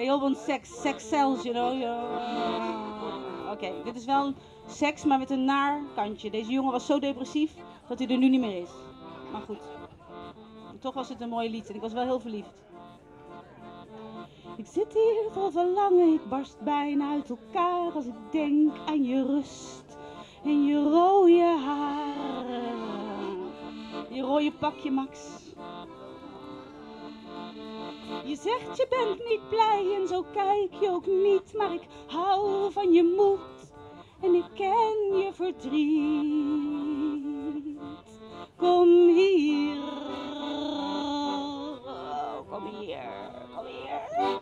They all want sex, sex sells, you know. Yeah. Oké. Dit is wel seks, maar met een naar kantje. Deze jongen was zo depressief dat hij er nu niet meer is. Maar goed. Toch was het een mooi lied en ik was wel heel verliefd. Ik zit hier vol verlangen, ik barst bijna uit elkaar als ik denk aan je rust en je rode haren. Je rode pakje, Max. Je zegt je bent niet blij en zo kijk je ook niet, maar ik hou van je moed en ik ken je verdriet. Kom hier, kom hier, kom hier. Ah.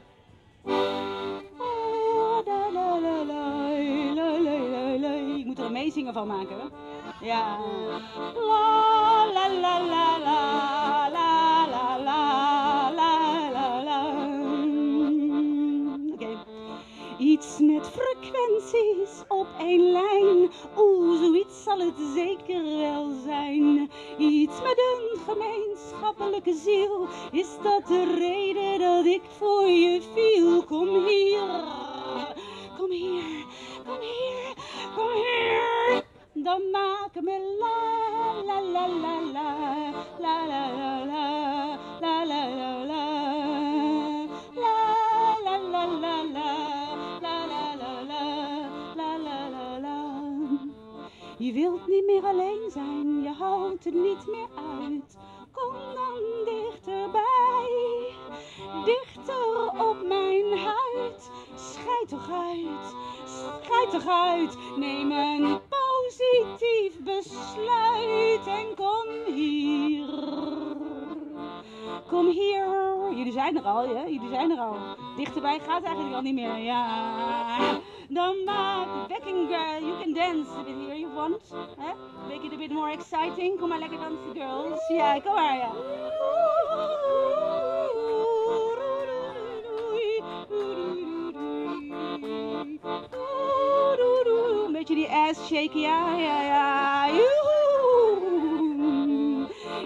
Ik moet er een meezingen van maken. Ja. La la la la la la Iets met frequenties op één lijn. Oeh, zoiets zal het zeker wel zijn. Iets met een gemeenschappelijke ziel. Is dat de reden dat ik voor je viel? Kom hier. Kom hier. Kom hier. Kom hier. Dan maken we la la la la la la la la la la la la Je wilt niet meer alleen zijn, je houdt er niet meer uit. Kom dan dichterbij, dichter op mijn huid. Schijt toch uit, schijt toch uit. Neem een positief besluit en kom hier. Kom hier. Jullie zijn er al, hè? Jullie zijn er al. Dichterbij gaat eigenlijk al niet meer. Ja. Dan maak backing girl. You can dance a bit here you want. Hè? Make it a bit more exciting. Kom maar lekker dansen, girls. Ja, kom maar, ja. Een beetje die ass shaken, ja, ja, ja. Joehoe.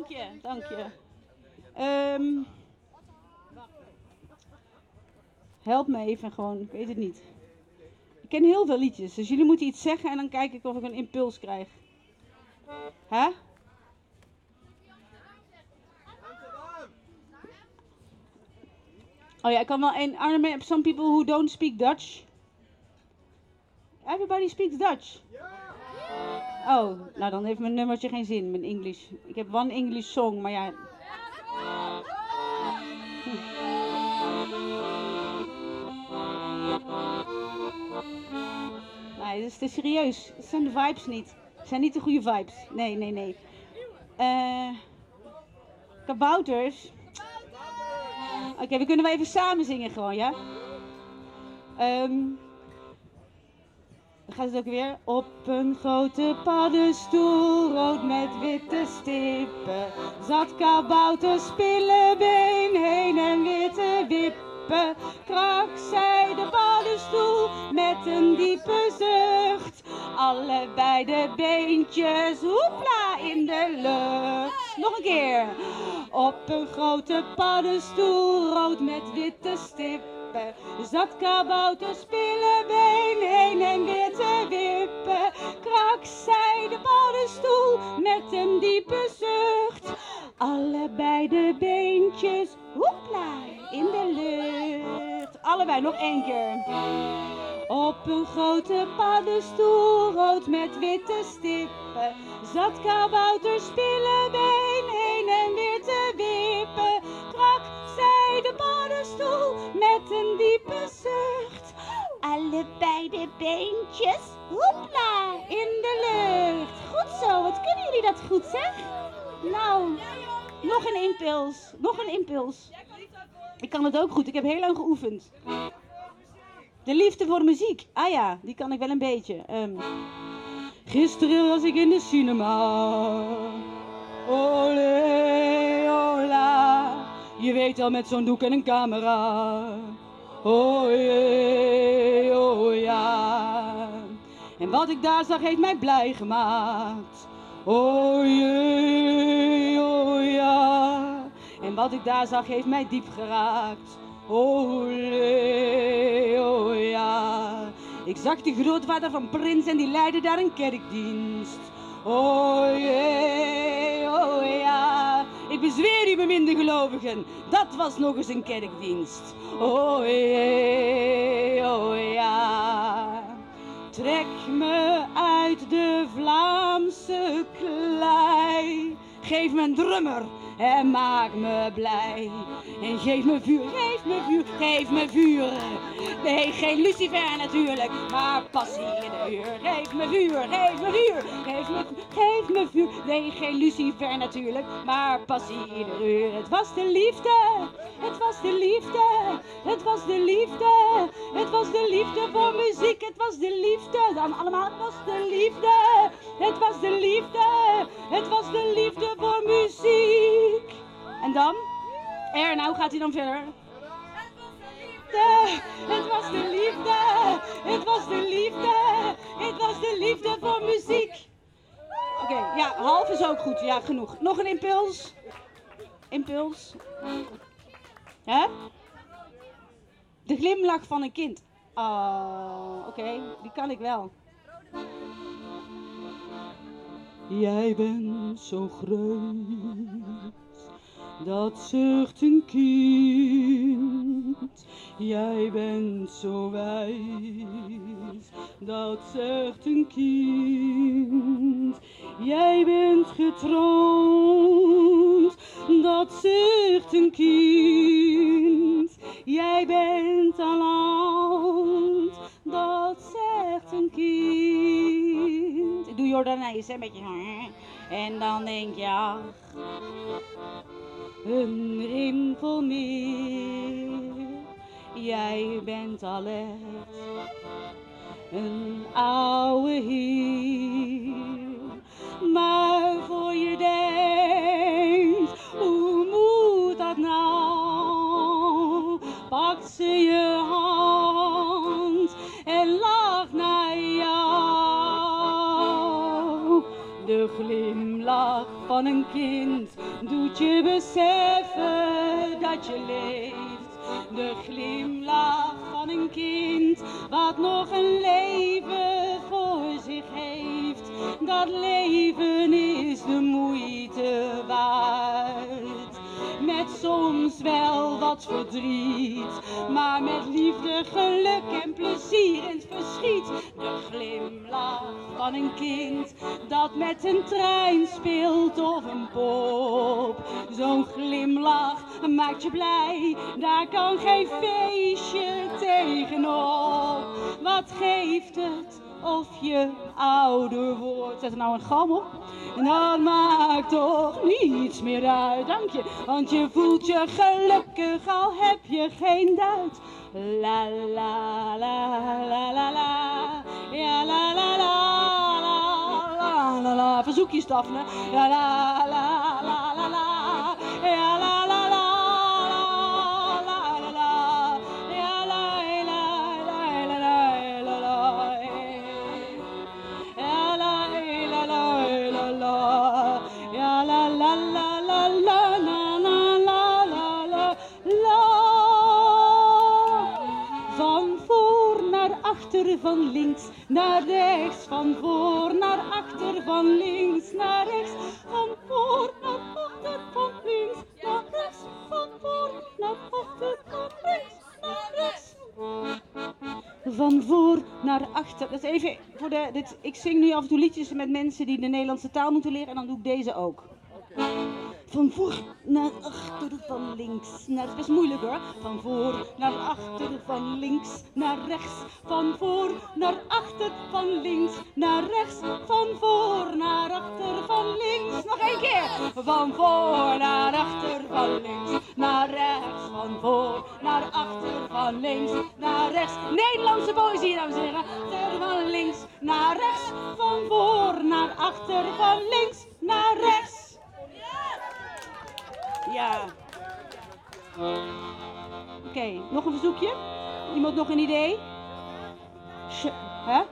Dank je, dank je. Ehm, help me even gewoon, ik weet het niet. Ik ken heel veel liedjes, dus jullie moeten iets zeggen en dan kijk ik of ik een impuls krijg. Hè? Oh ja, ik kan wel een. Arnhem, some people who don't speak Dutch. Everybody speaks Dutch. Oh, nou dan heeft mijn nummertje geen zin, mijn English. Ik heb one English song, maar ja. Nee, dat is serieus. Het zijn de vibes niet. Het zijn niet de goede vibes. Nee, nee, nee. Eh kabouters. Oké, we kunnen wel even samen zingen gewoon, ja? Ehm dan gaat het ook weer. Op een grote paddenstoel, rood met witte stippen. Zat kabouter spillebeen heen en witte wippen. Krak zij de paddenstoel met een diepe zucht. Allebei de beentjes, hoepla, in de lucht. Nog een keer. Op een grote paddenstoel, rood met witte stippen. Zat kabouter spillebeen heen en weer te wippen. Krak zij de paddenstoel met een diepe zucht. Allebei de beentjes, hoepla, in de lucht. Allebei, nog één keer. Op een grote paddenstoel, rood met witte stippen. Zat kabouter spillebeen paddenstoel met een diepe zucht. Allebei de beentjes, hoepla, in de lucht. Goed zo, wat kunnen jullie dat goed zeg? Nou, nog een impuls. Nog een impuls. Ik kan het ook goed. Ik heb heel lang geoefend. De liefde voor muziek. Ah ja, die kan ik wel een beetje. Ehm, gisteren was ik in de cinema. Olé. Je weet al met zo'n doek en een camera. Oh jee, oh ja. En wat ik daar zag heeft mij blij gemaakt. Oh jee, oh ja. En wat ik daar zag heeft mij diep geraakt. Oh jee, oh ja. Ik zag de grootvader van Prins en die leidde daar een kerkdienst. Oh jee, oh ja. Ik bezweer u, beminde gelovigen, dat was nog eens een kerkdienst. Oh jee, ja. Trek me uit de Vlaamse klei. Geef me een drummer en maak me blij. En geef me vuur, geef me vuur, geef me vuur. Nee, geen lucifer natuurlijk, maar passie in de uur. Geef me vuur, geef me vuur, geef me, geef me vuur. Nee, geen lucifer natuurlijk, maar passie in de uur. Het was de liefde, het was de liefde, het was de liefde. Het was de liefde voor muziek, het was de liefde. Dan allemaal, het was de liefde, het was de liefde, het was de liefde voor muziek. En dan? Er, nou gaat hij dan verder. liefde, Het was de liefde, het was de liefde, het was de liefde voor muziek. Oké, ja, half is ook goed. Ja, genoeg. Nog een impuls. Impuls. Hè? De glimlach van een kind. Oh, oké, die kan ik wel. Jij bent zo groot, dat zucht een kind. Jij bent zo wijs, dat zegt een kind. Jij bent getrouwd, dat zegt een kind. Jij bent al oud, dat zegt een kind. Ik doe Jordanees, hè, een beetje. En dan denk je, ach, een rimpel meer. Jij bent al echt een oude heer. Maar voor je denkt, hoe moet dat nou? Pakt ze je hand en lacht naar jou. De glimlach van een kind doet je beseffen dat je leeft. De glimlach van een kind wat nog een leven voor zich heeft. Dat leven is de moeite waard. Met soms wel wat verdriet, maar met liefde, geluk en plezier in het verschiet. De glimlach van een kind dat met een trein speelt of een pop. Zo'n glimlach maakt je blij, daar kan geen feestje tegenop. Wat geeft het of je ouder wordt? Zet er nou een gram op. En dat maakt toch niets meer uit, dank je. Want je voelt je gelukkig al heb je geen duit. La la la la la la. Ja la la la la la la. Verzoekjes Daphne. Ja la la la la la. Ja la la. la, van links naar rechts, van voor naar achter, van links naar rechts, van voor naar achter, van links naar rechts, van voor naar achter, van links naar rechts. Van voor naar achter. Dat is even voor de. Dit, ik zing nu af en toe liedjes met mensen die de Nederlandse taal moeten leren en dan doe ik deze ook. Van voor naar achter, van links naar. Dat is moeilijk hoor. Van voor naar achter, van links naar rechts. Van voor naar achter, van links naar rechts. Van voor naar achter, van links. Nog één keer. Van voor naar achter, van links naar rechts. Van voor naar achter, van links naar rechts. Nederlandse poëzie, dames en heren. Van links naar rechts. Van voor naar achter, van links naar rechts. Ja. Oké, nog een verzoekje? Iemand nog een idee? Hè?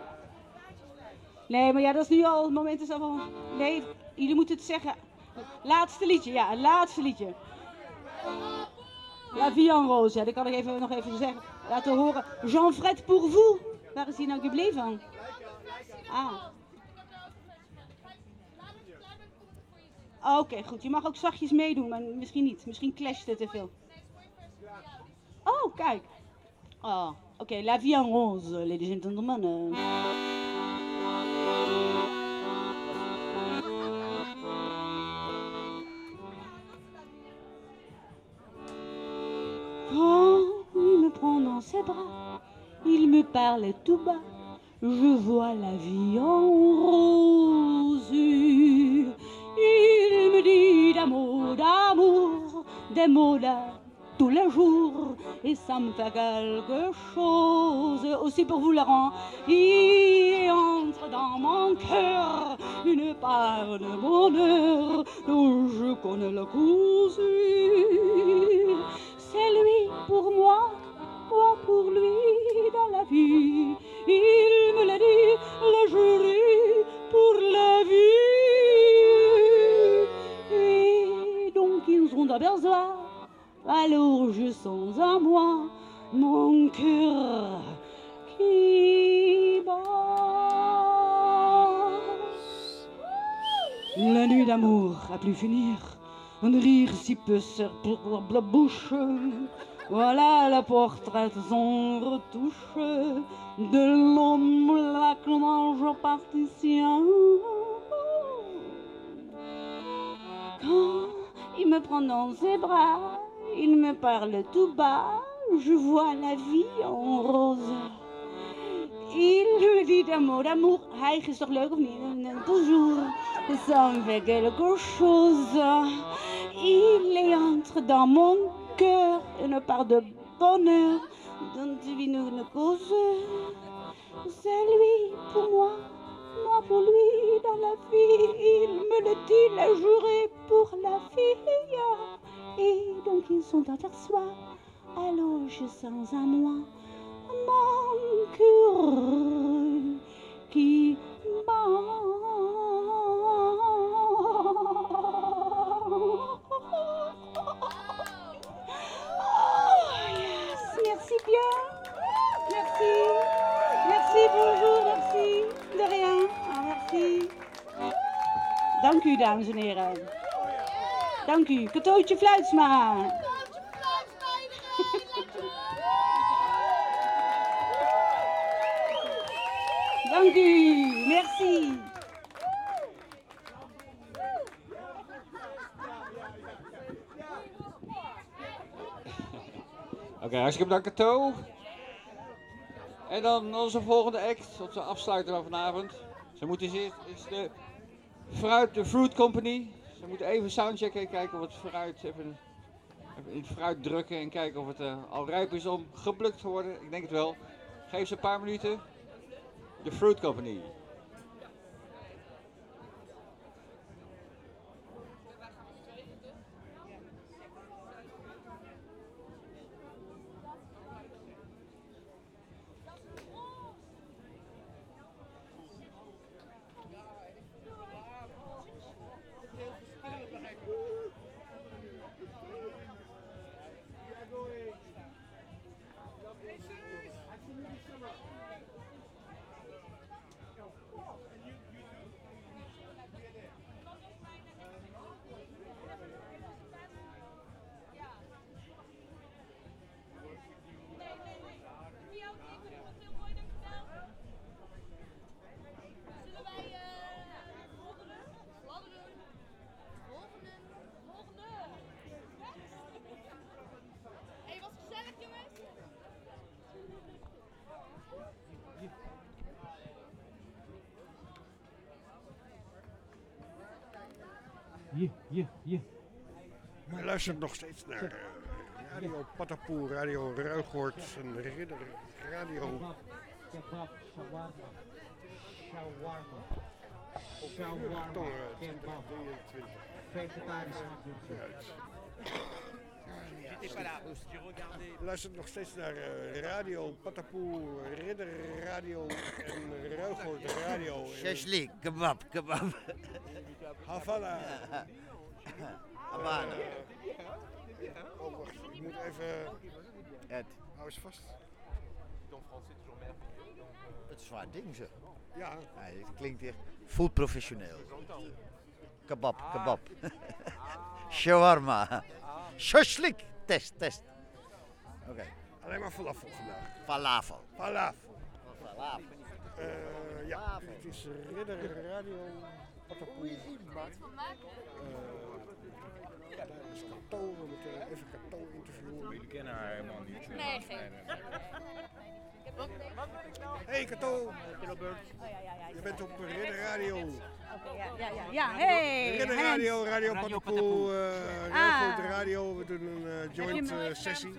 Nee, maar ja, dat is nu al, het moment is al. Nee, jullie moeten het zeggen. Laatste liedje, ja, het laatste liedje. La vie en rose, ja, dat kan ik even, nog even zeggen. Laten horen. Jean-Fred pour vous. Waar is hij nou gebleven? Ah. Ah, Oké, goed. Je mag ook zachtjes meedoen, maar misschien niet. Misschien clasht het te veel. Oh, kijk. Oh, oké. La vie en rose, ladies and gentlemen. Quand il me prend dans ses bras, il me parle tout bas. Je vois la vie en rose. Il me dit mots d'amour, des mots d'amour tous les jours. Et ça me fait quelque chose. Aussi pour vous, Laurent. Il entre dans mon cœur une part de bonheur dont je connais la cause. C'est lui pour moi, moi pour lui dans la vie. Il me l'a dit, le jury pour la vie. Ils ont aperçoit, alors je sens en moi mon cœur qui bat. La nuit d'amour a pu finir, un rire si peu pour la bouche. Voilà le portrait sans retouche de l'homme là que mange partition. Quand il me prend dans ses bras, il me parle tout bas, je vois la vie en rose. Il me dit mots d'amour. Hij is toch leuk of niet? Toujours. Ça me quelque chose. Il entre dans mon cœur une part de bonheur dont il nous une cause. C'est lui pour moi, moi pour lui dans la vie. Il me le dit, l'a juré pour la fille? Et donc ils sont à soi. Alors je sens en moi mon cœur qui Oh. Merci bien. Merci. Merci, bonjour, merci. De rien. Merci. Dank u, dames en heren. Dank u. Katootje Fluitsma. Dank u. Merci. Oké, hartstikke bedankt Kato. En dan onze volgende act, onze afsluiter van vanavond. Ze moeten zitten, is de fruit, de Fruit Company. Ze moeten even soundchecken en kijken of het fruit, even, even in het fruit drukken en kijken of het eh, al rijp is om geplukt te worden. Ik denk het wel. Geef ze een paar minuten. De Fruit Company. Hier, hier. Je luistert nog steeds naar eh, Radio Patapoe, Radio Ruigoort en Ridder Radio. Kebab, shawarma. Shawarma. Shawarma. Kebab. 2023. Vegetarische Je luistert nog steeds naar eh, Radio Patapoe, Ridder Radio en Ruigoort Radio. Shashlik, kebab, kebab. Havana. Havana. Eh, oh, wacht, ik moet even... Ed. Hou eens vast. Het is zwaar ding ze. Ja. het klinkt echt full professioneel. Kebab, kebab. Shawarma. Shashlik. Test, test. Oké. Alleen maar falafel vandaag. Falafel. Falafel. Falafel. Eh, ja, het is Ridder Radio Patapoe. Eh, daar is Kato. We moeten even Kato interviewen. Jullie kennen haar helemaal niet. Nee, geen. Hey Kato. Je bent op Ridder Radio. Oké, ja, ja, ja. Ja, hey. Ridder. Radio, Radio Patapoe, eh Ah. Radio. We doen een eh, joint eh, sessie.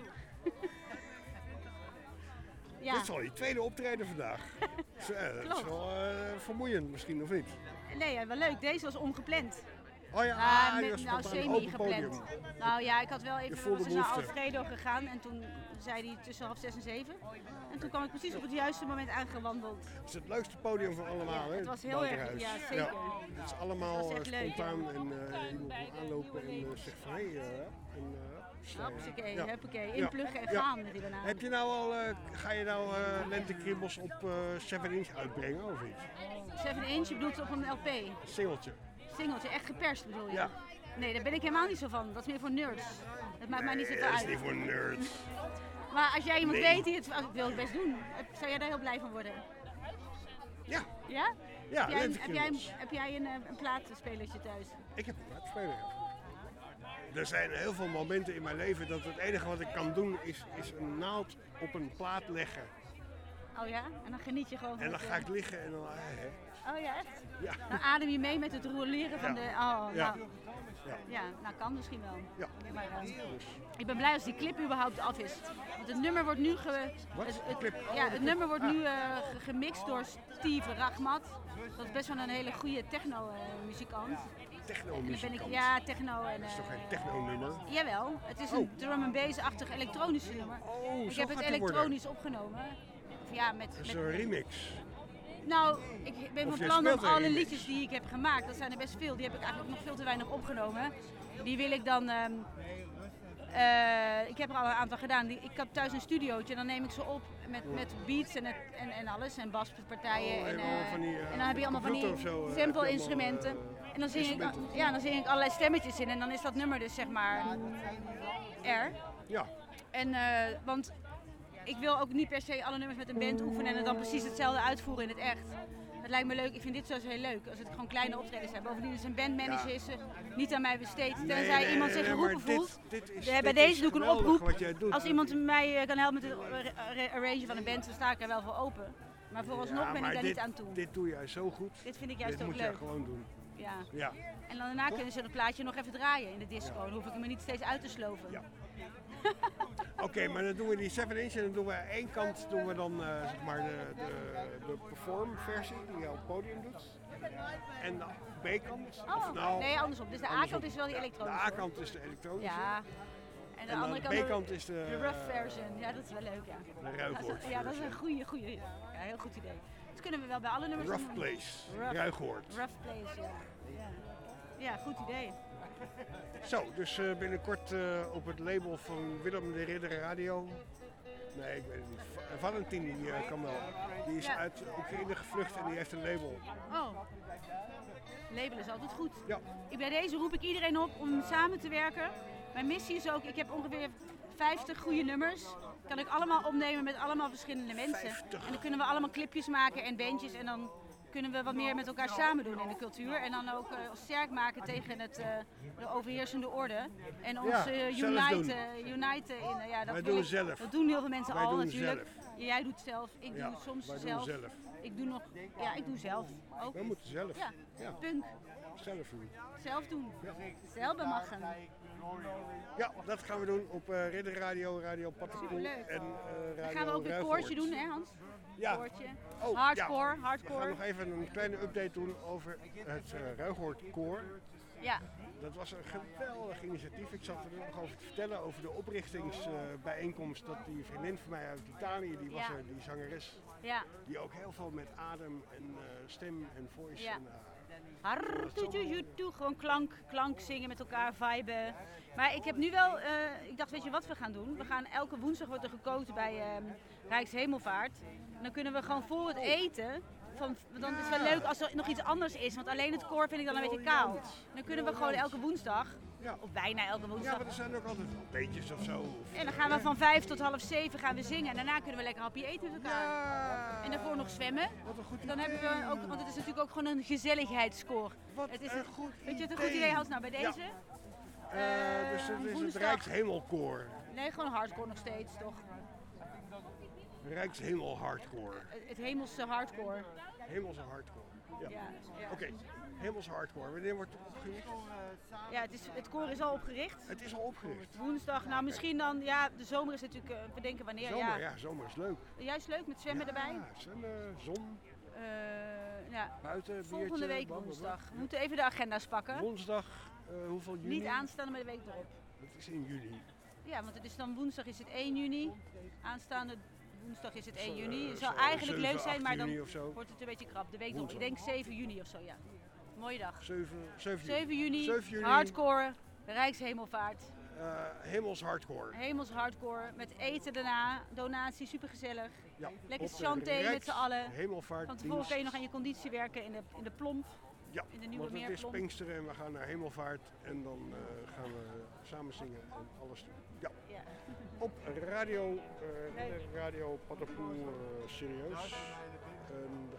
Ja. Dit is al je tweede optreden vandaag. Eh, dat is wel eh, vermoeiend misschien, of niet? Nee, wel leuk. Deze was ongepland. Oh ja, Ah, ah, met- was nou, semi-gepland. Nou ja, ik had wel even, voelde we naar. Alfredo gegaan en toen zei hij tussen half zes en zeven. En toen kwam ik precies op het juiste moment aangewandeld. Het is het leukste podium van allemaal, hè? het was heel erg- ja, zeker. Het is allemaal Het eh, leuk, spontaan ja. en eh, aanlopen en eh, hé, hey, eh, en, eh. Hoppakee, huppakee, inpluggen en Ja. gaan met die banaan. Heb je nou al, eh, ga je nou eh lentekribbels op eh 7 inch uitbrengen of niet? 7 inch, je bedoelt op een LP. Een singeltje. Singeltje, echt geperst bedoel je? Ja. Nee, daar ben ik helemaal niet zo van. Dat is meer voor nerds. Dat maakt mij niet Nee, zoveel dat is uit. niet voor nerds. Maar als jij iemand Nee. weet die het oh, ik wil het best doen, zou jij daar heel blij van worden? Ja. Ja? Ja, heb, jij, een- heb, jij, een- lentekribbels. heb jij een, eh, een plaatspelertje thuis? Ik heb een plaatspeler. ja. Er zijn heel veel momenten in mijn leven dat het enige wat ik kan doen is, is een naald op een plaat leggen. Oh ja? En dan geniet je gewoon van En dan het, ga eh, ik liggen en dan... eh, hè. Oh ja, echt? Ja. Dan adem je mee met het roleren van de... Oh, Ja. nou. Ja. Ja, nou kan misschien wel. Ja. Maar, eh, ik ben blij als die clip überhaupt af is. Want het nummer wordt nu, ge, het, het- Clip? ja, Oh, het de nummer wordt nu Ah. eh, ge- gemixt door Steve Rachmat. Dat is best wel een hele goede techno-muzikant. Techno-muzikant? Ja, techno. En, Dat is toch eh, geen techno-nummer? Jawel, het is een Oh. drum and bass-achtig elektronische nummer. ik zo heb het worden. elektronisch opgenomen. Ja, met, met een remix. Nou, ik ben van plan om alle liedjes die ik heb gemaakt, dat zijn er best veel, die heb ik eigenlijk nog veel te weinig opgenomen. Die wil ik dan. ehm, eh, ik heb er al een aantal gedaan. Die, ik heb thuis een studiootje en dan neem ik ze op met, met beats en, het, en, en alles. En baspartijen. Oh, en, eh, van die, eh, en dan heb je allemaal van die zo, sample allemaal, instrumenten. en dan zing, ik, ja, dan zing ik allerlei stemmetjes in en dan is dat nummer dus zeg maar R. Ja. En, eh, want ik wil ook niet per se alle nummers met een band oefenen en dan precies hetzelfde uitvoeren in het echt. Het lijkt me leuk, ik vind dit zoals heel leuk, als het gewoon kleine optredens zijn. Bovendien is een bandmanager Ja. is niet aan mij besteed, tenzij nee, iemand zich nee, geroepen dit- voelt. dit is- bij dit deze doe ik een oproep. doet. Als iemand mij eh, kan helpen met het arra- arrangen van een band, dan sta ik er wel voor open. Maar vooralsnog Ja, ben maar ik daar dit, niet aan toe. Dit doe jij zo goed. Dit vind ik juist dit ook moet leuk. jij gewoon doen. Ja. Ja. En dan daarna kunnen ze het plaatje nog even draaien in de disco. Dan hoef ik hem er niet steeds uit te sloven. Oké, maar dan doen we die 7 inch en dan doen we aan één kant doen we dan eh, zeg maar de, de, de perform versie die je op het podium doet. En de B-kant. Oh, nou, nee, andersom. Dus de. A-kant is wel die De elektronische. A-kant is de elektronische. Ja. En de En andere de kant B-kant is de- de rough version. Ja, dat is wel leuk, ja. De ruigwoord Ja, dat is een goede, goede. Ja, heel goed idee. Dat kunnen we wel bij alle nummers Rough doen. place, Rough- ruigwoord. Rough place, ja. Ja, ja goed idee. Zo, dus eh, binnenkort eh, op het label van Willem de Ridder Radio. Nee, ik weet het niet. Va- Valentin die eh, kan wel. Die is Ja. uit Oekraïne gevlucht en die heeft een label. Oh. Label is altijd goed. Ja. Ik, bij deze roep ik iedereen op om samen te werken. Mijn missie is ook, ik heb ongeveer 50 goede nummers. Kan ik allemaal opnemen met allemaal verschillende mensen. En dan kunnen we allemaal clipjes maken en bandjes. En dan kunnen we wat meer met elkaar samen doen in de cultuur. En dan ook eh, sterk maken tegen het, eh, de overheersende orde. En ons eh, uniten, doen. uniten in. ja, dat Wij doen ik- zelf. Dat doen heel veel mensen Wij al natuurlijk. zelf. Jij doet zelf, ik doe soms wij doen zelf. zelf. Ik doe nog, ja, ik doe zelf ook. Wij moeten zelf. Ja, punk. zelf doen. Zelf doen. Zelf maken. Ja, dat gaan we doen op eh Ridder Radio, Radio Superleuk. en eh Radio Dan gaan we ook een koortje doen, hè Hans? Ja. Koortje. Oh, hardcore, ja. hardcore. We gaan nog even een kleine update doen over het uh, Ruigoord Koor. Ja. Dat was een geweldig initiatief. Ik zat er nog over te vertellen over de oprichtingsbijeenkomst. dat die vriendin van mij uit Italië, die was Ja. er, die zangeres. Ja. Die ook heel veel met adem en stem en voice. En, Har, toe, toe, toe, toe. Gewoon klank, klank zingen met elkaar, viben. Maar ik heb nu wel, ik dacht, weet je wat we gaan doen? We gaan elke woensdag wordt er bij Rijkshemelvaart. En dan kunnen we gewoon voor het eten, van, dan is het wel leuk als er nog iets anders is. Want alleen het koor vind ik dan een beetje kaal. Dan kunnen we gewoon elke woensdag, of bijna elke ja, woensdag. maar er zijn ook altijd wel beetjes of zo. Of, En dan gaan we van vijf tot half zeven gaan we zingen. En daarna kunnen we lekker hapje eten met elkaar. En daarvoor nog zwemmen. dan hebben we ook, want het is natuurlijk ook gewoon een gezelligheidskoor. het is een goed Weet je wat een goed idee. idee Hans nou bij Ja. deze? Eh, dus het is het woensdag. Rijkshemelkoor. Nee, gewoon hardcore nog steeds, toch? Rijkshemel Hardcore. Het, het hemelse hardcore. Hemelse Hardcore. Ja. Ja, ja. Oké, Hemelse Hardcore. Wanneer wordt het opgericht? Ja, het, is, het koor is al opgericht. Het is al opgericht. Woensdag, nou misschien dan, ja, de zomer is natuurlijk, eh, bedenken wanneer. Zomer, ja. ja, zomer is leuk. Juist leuk met zwemmen erbij. Ja, zwemmen, zon, Eh, ja. buiten, Volgende biertje, week blablabla. woensdag. We moeten even de agenda's pakken. Woensdag, eh, hoeveel juni? Niet aanstaande, maar de week erop. Dat is in juni. Ja, want het is dan woensdag is het 1 juni. Aanstaande woensdag is het 1 Zo, juni. Het zou zo eigenlijk 7, leuk zijn, 8 maar dan wordt het een beetje krap. De week. Ik denk 7 juni of zo, ja. Mooie dag. 7, 7 juni. 7 juni, 7 juni. hardcore, Rijkshemelvaart. Eh, Hemels Hardcore. Hemels hardcore, met eten daarna, donatie, supergezellig. Ja, Lekker de chanté met z'n allen. Hemelvaartdienst. Van tevoren kun je nog aan je conditie werken in de, in de plomp. Ja, in de nieuwe want het is. Pinksteren en we gaan naar Hemelvaart en dan eh, gaan we samen zingen en alles doen. Ja. Ja. Op radio, eh, radio Paddenpoel eh, serieus. En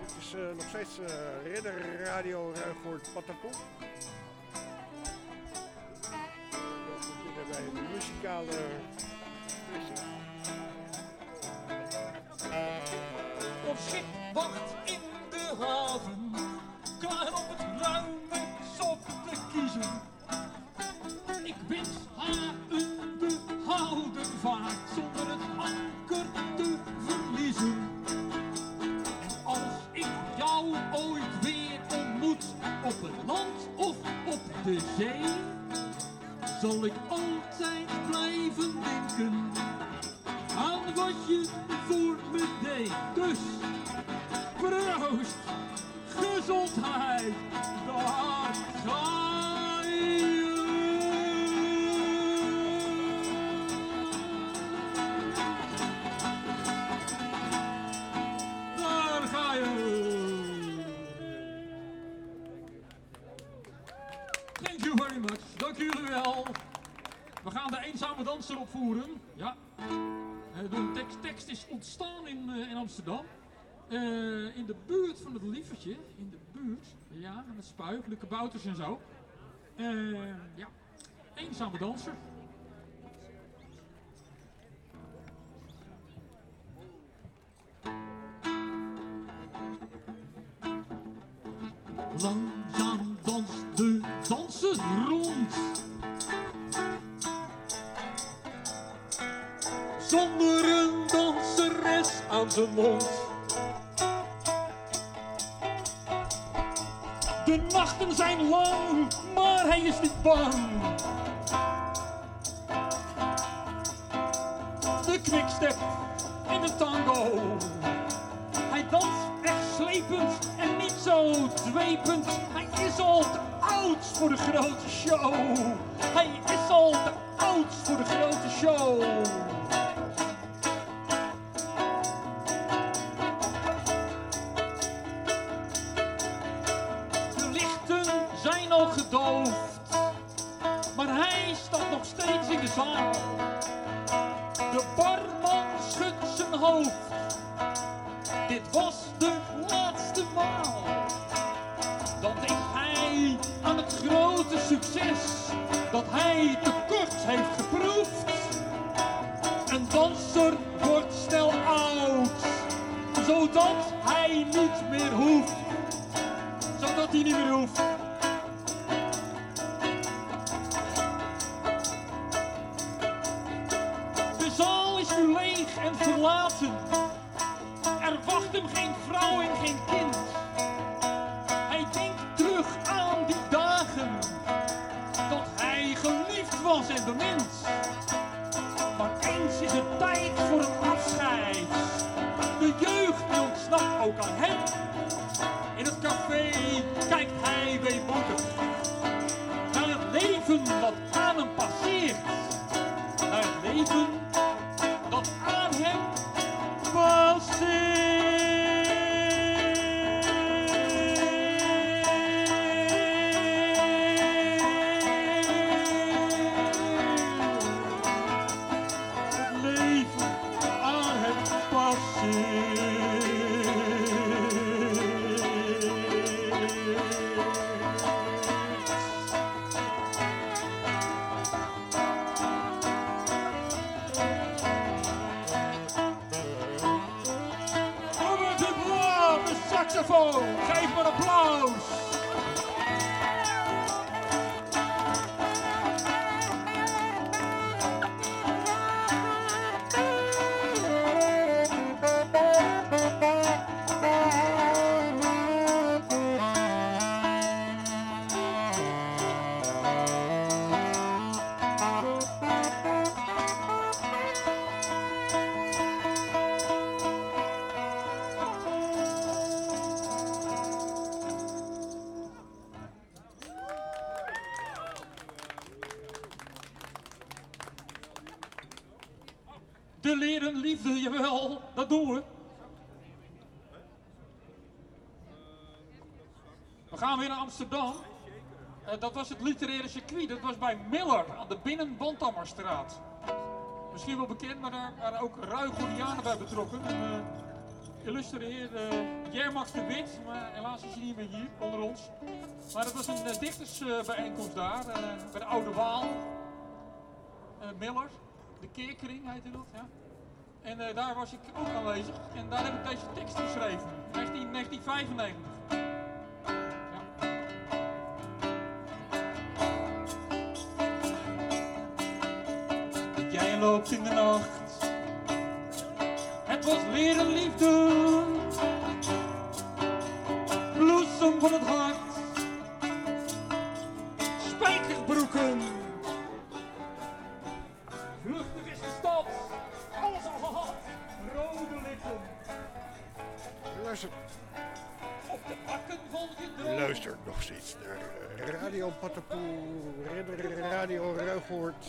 Dit is eh, nog steeds eh, Ridder Radio Ruigoord Paddenpoel. We beginnen bij een muzikale versie. Ons schip wacht in de haven, klaar op het ruime zop te kiezen. Ik wens haar een behouden vaart zonder het anker op het land of op de zee, zal ik altijd blijven denken aan wat je voor me deed. Dus proost, gezondheid, daar Dank jullie wel. We gaan de eenzame danser opvoeren. Ja. Eh, de tekst, tekst is ontstaan in, eh, in Amsterdam. Eh, in de buurt van het lievertje. In de buurt. Ja, het spuik. De kabouters en zo. Eh, ja. Eenzame danser. Langzaam danst de danser rond. Zonder een danseres aan zijn mond. De nachten zijn lang, maar hij is niet bang. De quickstep in de tango. Hij danst wegslepend en niet zo dwepend. Hij is al te oud voor de grote show. Hij is al te oud voor de grote show. De lichten zijn al gedoofd, maar hij staat nog steeds in de zaal. De barman dat hij tekort heeft geproefd. Een danser wordt snel oud, zodat hij niet meer hoeft dat hij niet meer hoeft. De zaal is nu leeg en verlaten. Er wacht hem geen vrouw en geen kind. Maar eens is het tijd voor een afscheid. De jeugd die ontsnapt ook aan hem. Amsterdam. Eh, dat was het literaire circuit, dat was bij Miller aan de Binnen-Bandammerstraat. Misschien wel bekend, maar daar waren ook Ruigorianen bij betrokken. Uh, heer uh, Jermax de Wit, maar helaas is hij niet meer hier onder ons. Maar het was een uh, dichtersbijeenkomst daar, eh, bij de Oude Waal. Miller, de Keerkring heette dat, ja. En daar was ik ook aanwezig en daar heb ik deze tekst geschreven, 19, 1995. Loopt in de nacht. Het was leren liefde. Bloesem van het hart. Spijkerbroeken. Vluchtig is de stad. Alles al gehad. Rode lippen. Luister, Op de bakken van je droom. luister nog steeds naar Radio Patapoe, Radio Ruigoord.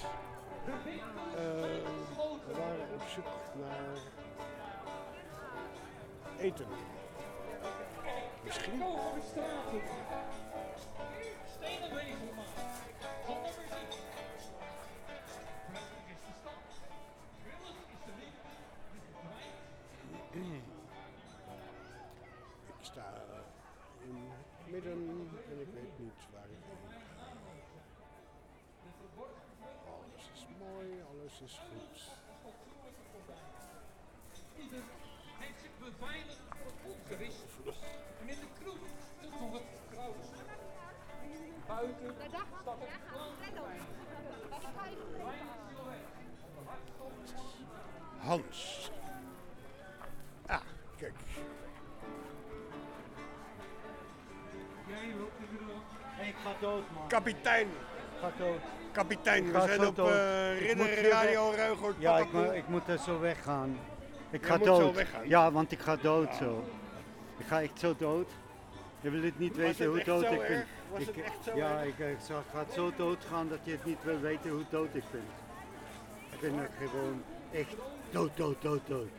Eh, we waren op zoek naar eten. Misschien? Ik sta in midden en ik weet alles is goed. Ieder heeft zich beveiligd voor het. En in de kroeg stond nog het krauw. Buiten staat het Hans. Ah, kijk. Ik ga dood, man. Kapitein. ga dood. Kapitein, Ik we ga zijn zo op Ik Ridder Radio weg. Ruigoord. Ja, ik, moet- ik moet er zo weggaan. Ik Je ga moet dood. zo weggaan? Ja, want ik ga dood zo. Ik ga echt zo dood. Je wil het niet Was weten het hoe dood ik ben. erg? Was ik, het echt zo ja, erg? ik, ga zo dood gaan dat je het niet wil weten hoe dood ik ben. Ik ben er gewoon echt dood, dood, dood, dood.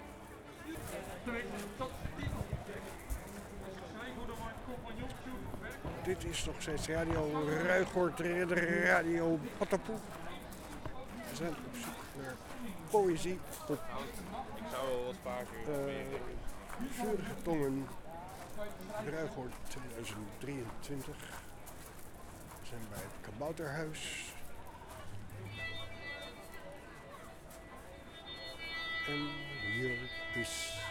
Dit is nog steeds Radio Ruigoord, Ridder Radio Patapoe. We zijn op zoek naar poëzie Ik zou wel wat vaker eh Vurige Tongen, Ruigoord 2023. We zijn bij het Kabouterhuis. En hier is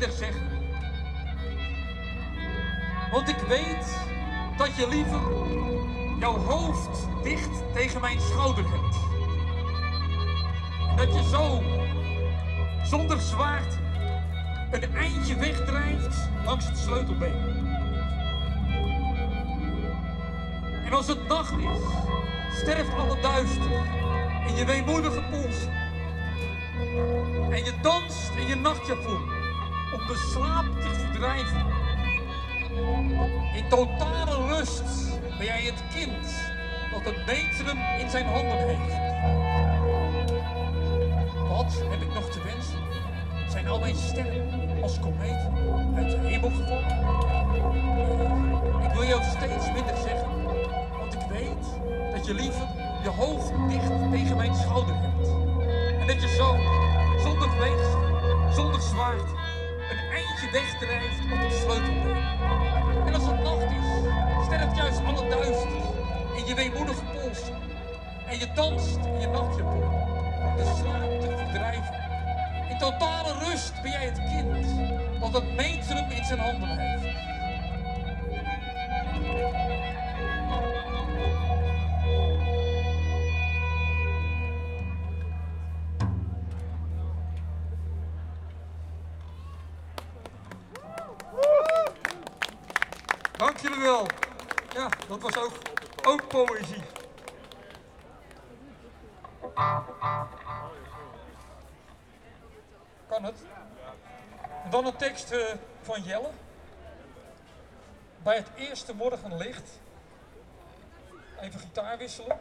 zeggen. Want ik weet dat je liever jouw hoofd dicht tegen mijn schouder hebt. Dat je zo, zonder zwaard, een eindje wegdrijft langs het sleutelbeen. En als het nacht is, sterft alle duister in je weemoedige polsen. En je danst in je nachtjapon om de slaap te verdrijven. In totale rust ben jij het kind dat het metrum in zijn handen heeft. Wat heb ik nog te wensen? Zijn al mijn sterren als kometen uit de hemel gevallen? Ik wil jou steeds minder zeggen, want ik weet dat je liever je hoofd dicht tegen mijn schouder hebt. En dat je zo, zonder vlees, zonder zwaard, eindje wegdrijft op het sleutelbeen. En als het nacht is, sterft juist alle duister in je weemoedige pols. En je danst in je nachtjapon om de slaap te verdrijven. In totale rust ben jij het kind dat het metrum in zijn handen heeft. Eerste morgenlicht. Even gitaar wisselen.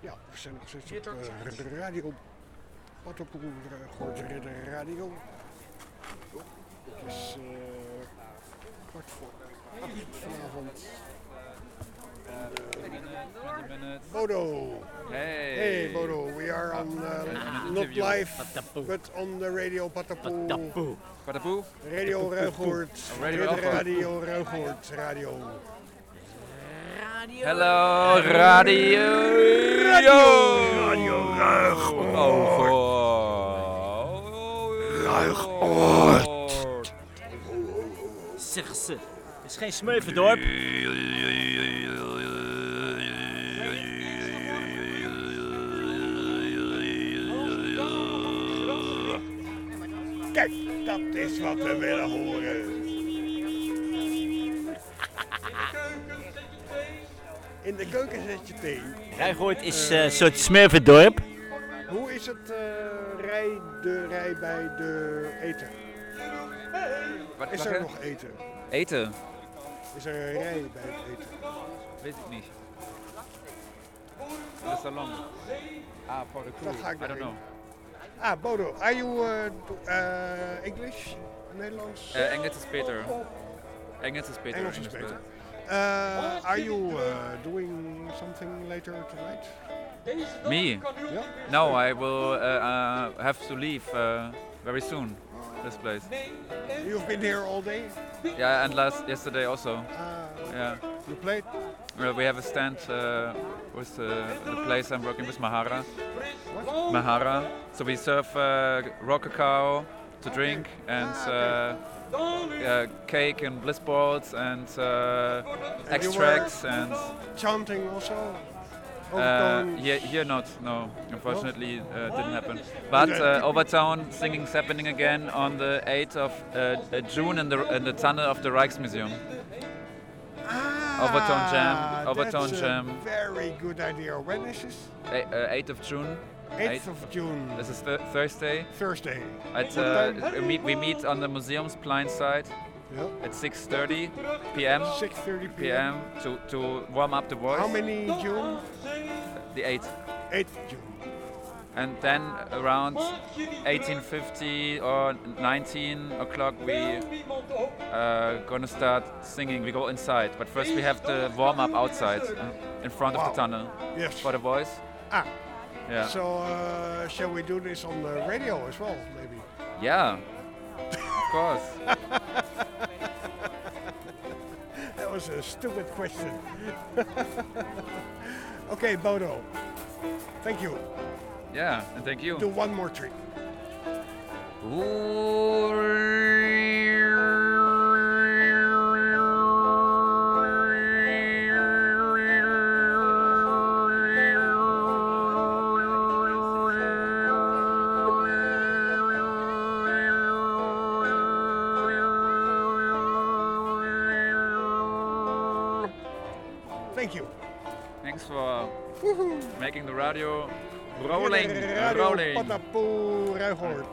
Ja, we zijn nog steeds op eh, radio. Pattenpoel, Goortse Ridder Radio. Het is eh, kwart voor acht vanavond. Bodo. Hey. Hey Bodo, we are on uh, not live, but on the radio Patapoe. Patapoe. Patapoe? Radio. Ruigoort. Oh, Radio Ridder Ruigoort. Radio Radio. Hello, radio. Radio. Radio Ruig. Ruigoord. Zeg ze, het is geen smeuvendorp. Is wat we willen horen. In de keuken zet je thee. Ruigoord is Eh, een soort smurfendorp. Hoe is het eh, rij, de rij bij de eten? Wat- is wat, er nog eten? Eten? Is er een rij bij het eten? Weet ik niet. Restaurant. Ah, voor de crew. Dan ga ik I don't know. Ah, Bodo, are you uh, uh, English? Nederlands? Engels is beter. Engels is beter. Engels is beter. Uh, are you uh, doing something later tonight? Me? Yeah? No, I will uh, uh, have to leave uh, very soon. This place. You've been here all day? Yeah, and last yesterday also. Ah. Yeah. You played? Well, we have a stand uh, with the, the place I'm working with, Mahara. Mahara. So we serve uh, raw cacao to drink and uh, uh, cake and bliss balls and uh, And extracts and. Chanting also? Uh, Overtones? here, here not, no. Unfortunately, uh, didn't happen. But uh, Overtown singing's happening again on the 8th of uh, uh, June in the in the tunnel of the Rijksmuseum. Overtown Jam, Ah, Overtown that's Jam. a very good idea. When is this? A- uh, 8th of June. 8th of June. This is th- Thursday. Thursday. At, uh, we, meet, we meet on the museum's blind side Yeah. at 6.30 p.m. 6:30 p.m. to, to warm up the voice. How many June? The 8th. 8th June. And then around 1850 or 19 o'clock we uh, gonna start singing. We go inside, but first we have the warm up outside uh, in front of the tunnel Yes. for the voice. Ah. Yeah. So, uh, shall we do this on the radio as well, maybe? Yeah. Of course. that was a stupid question. okay, Bodo. Thank you. Yeah, and thank you. Do one more trick. Thank making the radio rolling. Radio rolling. Patapoe Ruigoord.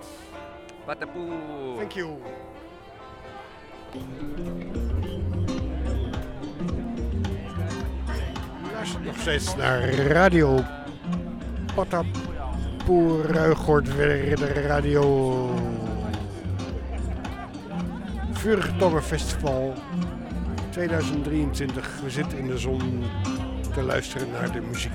Patapoe. Thank you. Luister nog steeds naar Radio Patapoe Ruigoord. weer De radio. Vurige Tongenfestival 2023. We zitten in de zon te luisteren naar de muziek.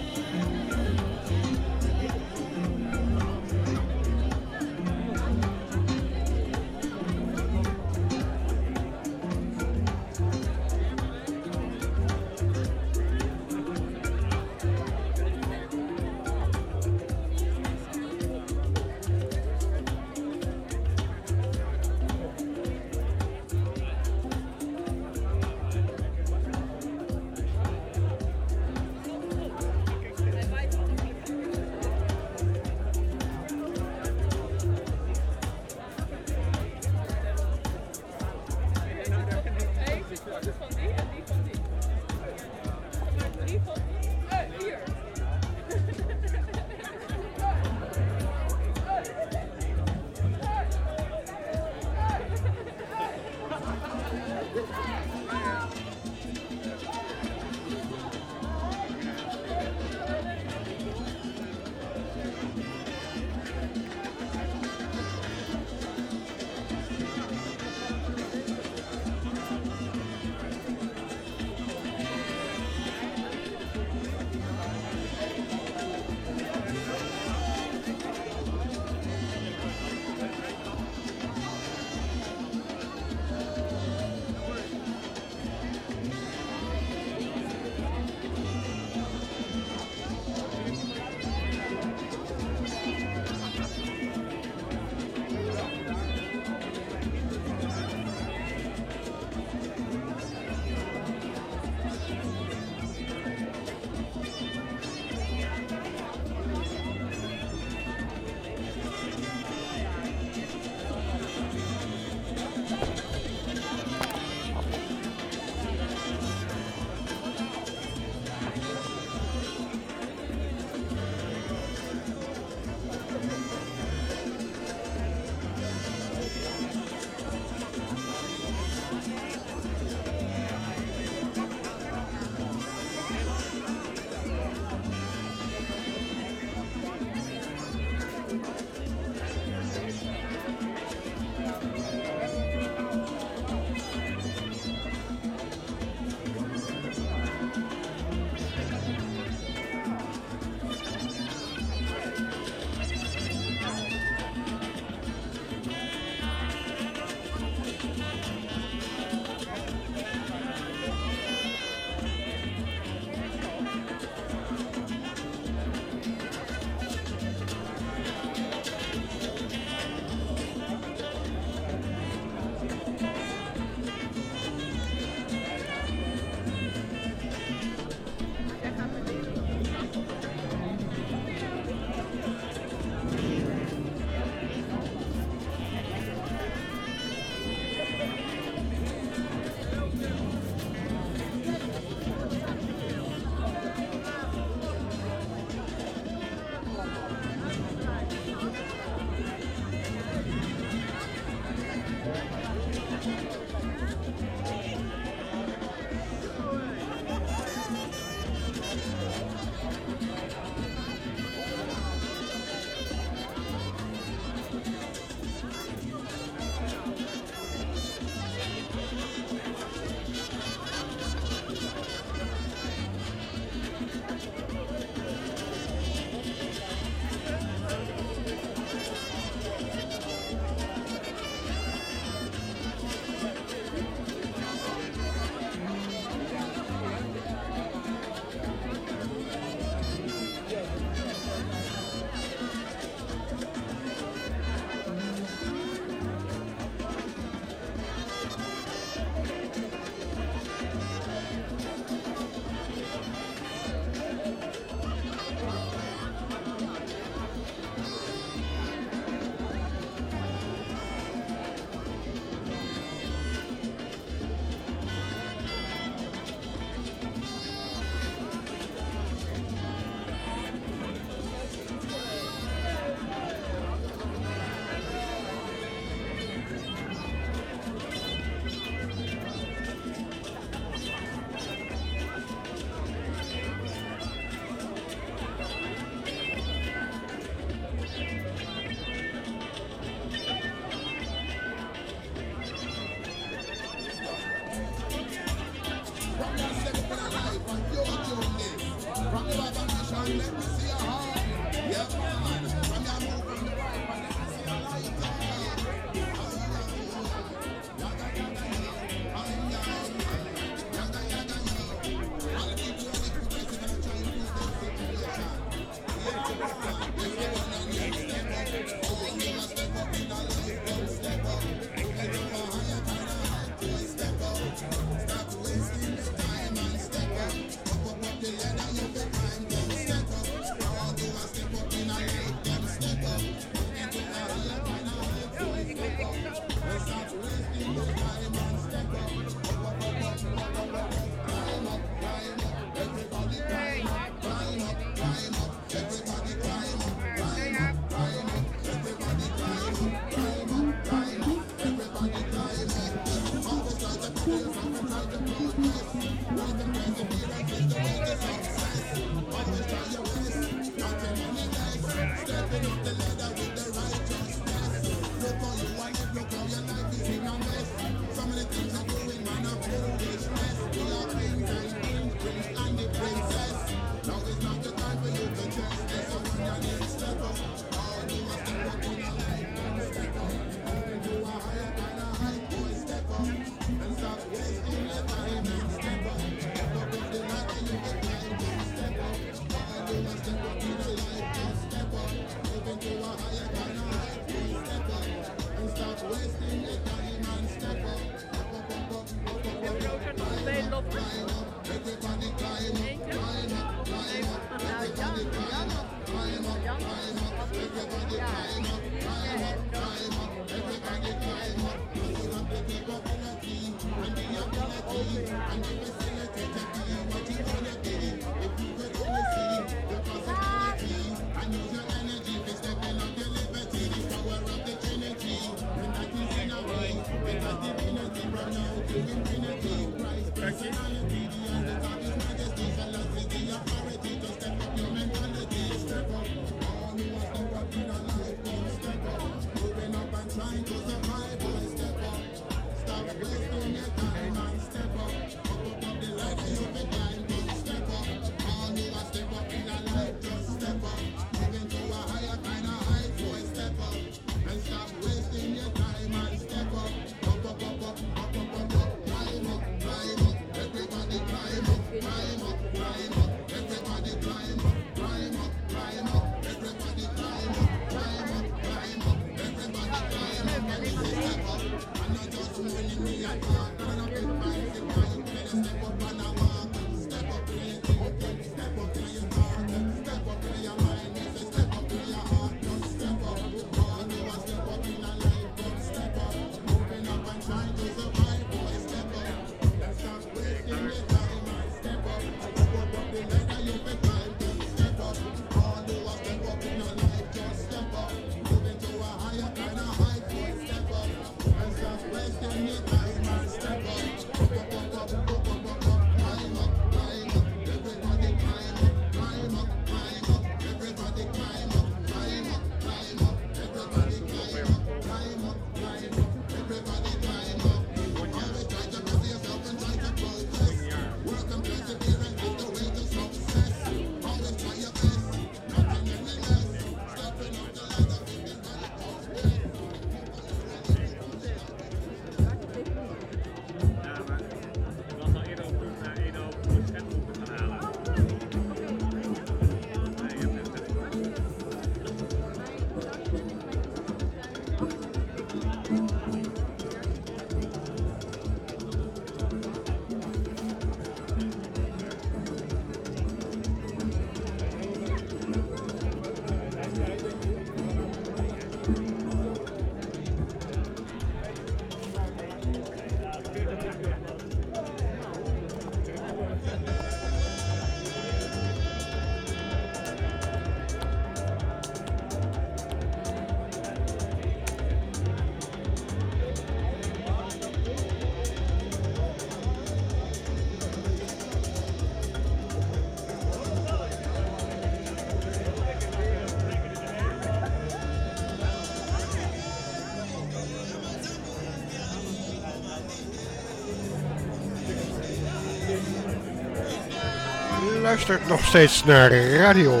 Luistert nog steeds naar Radio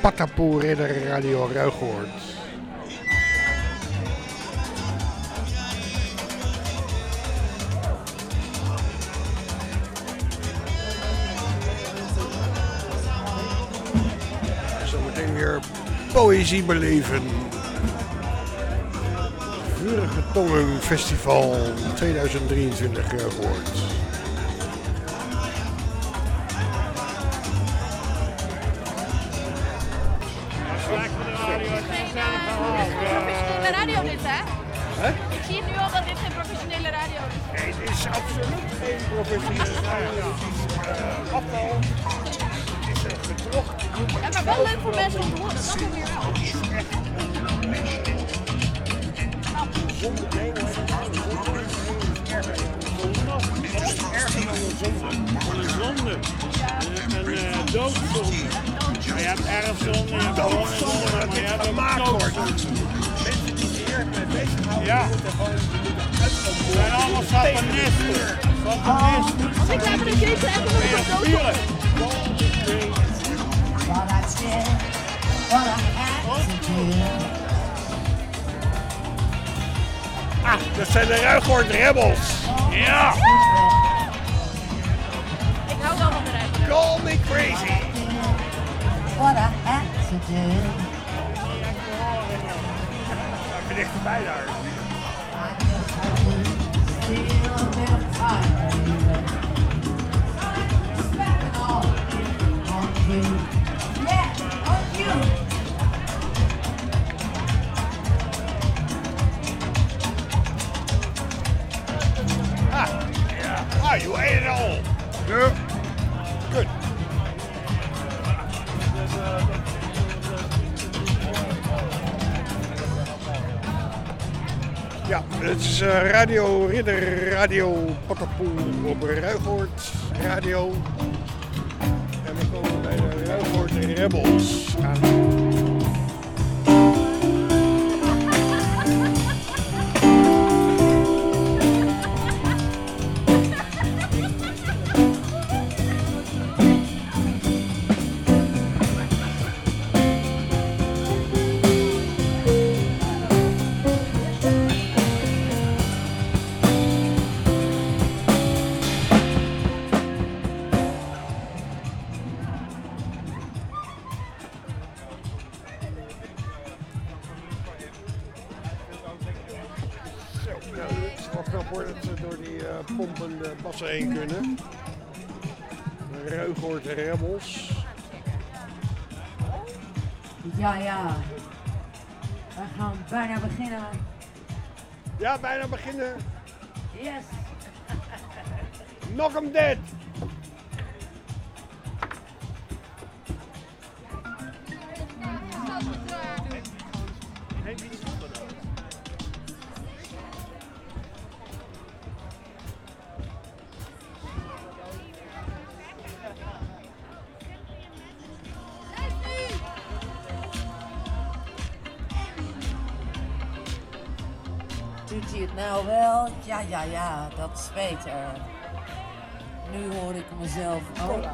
Patapoe Ridder Radio Ruigoord. Zometeen weer poëzie beleven. Vurige Tongen Festival 2023 Ruigoord. Radio Ridder, Radio Patapoe op Ruigoord Radio. En we komen bij de Ruigoord Rebels bijna beginnen. Ja, bijna beginnen. Yes. Knock 'em dead. Beter. Nu hoor ik mezelf ook.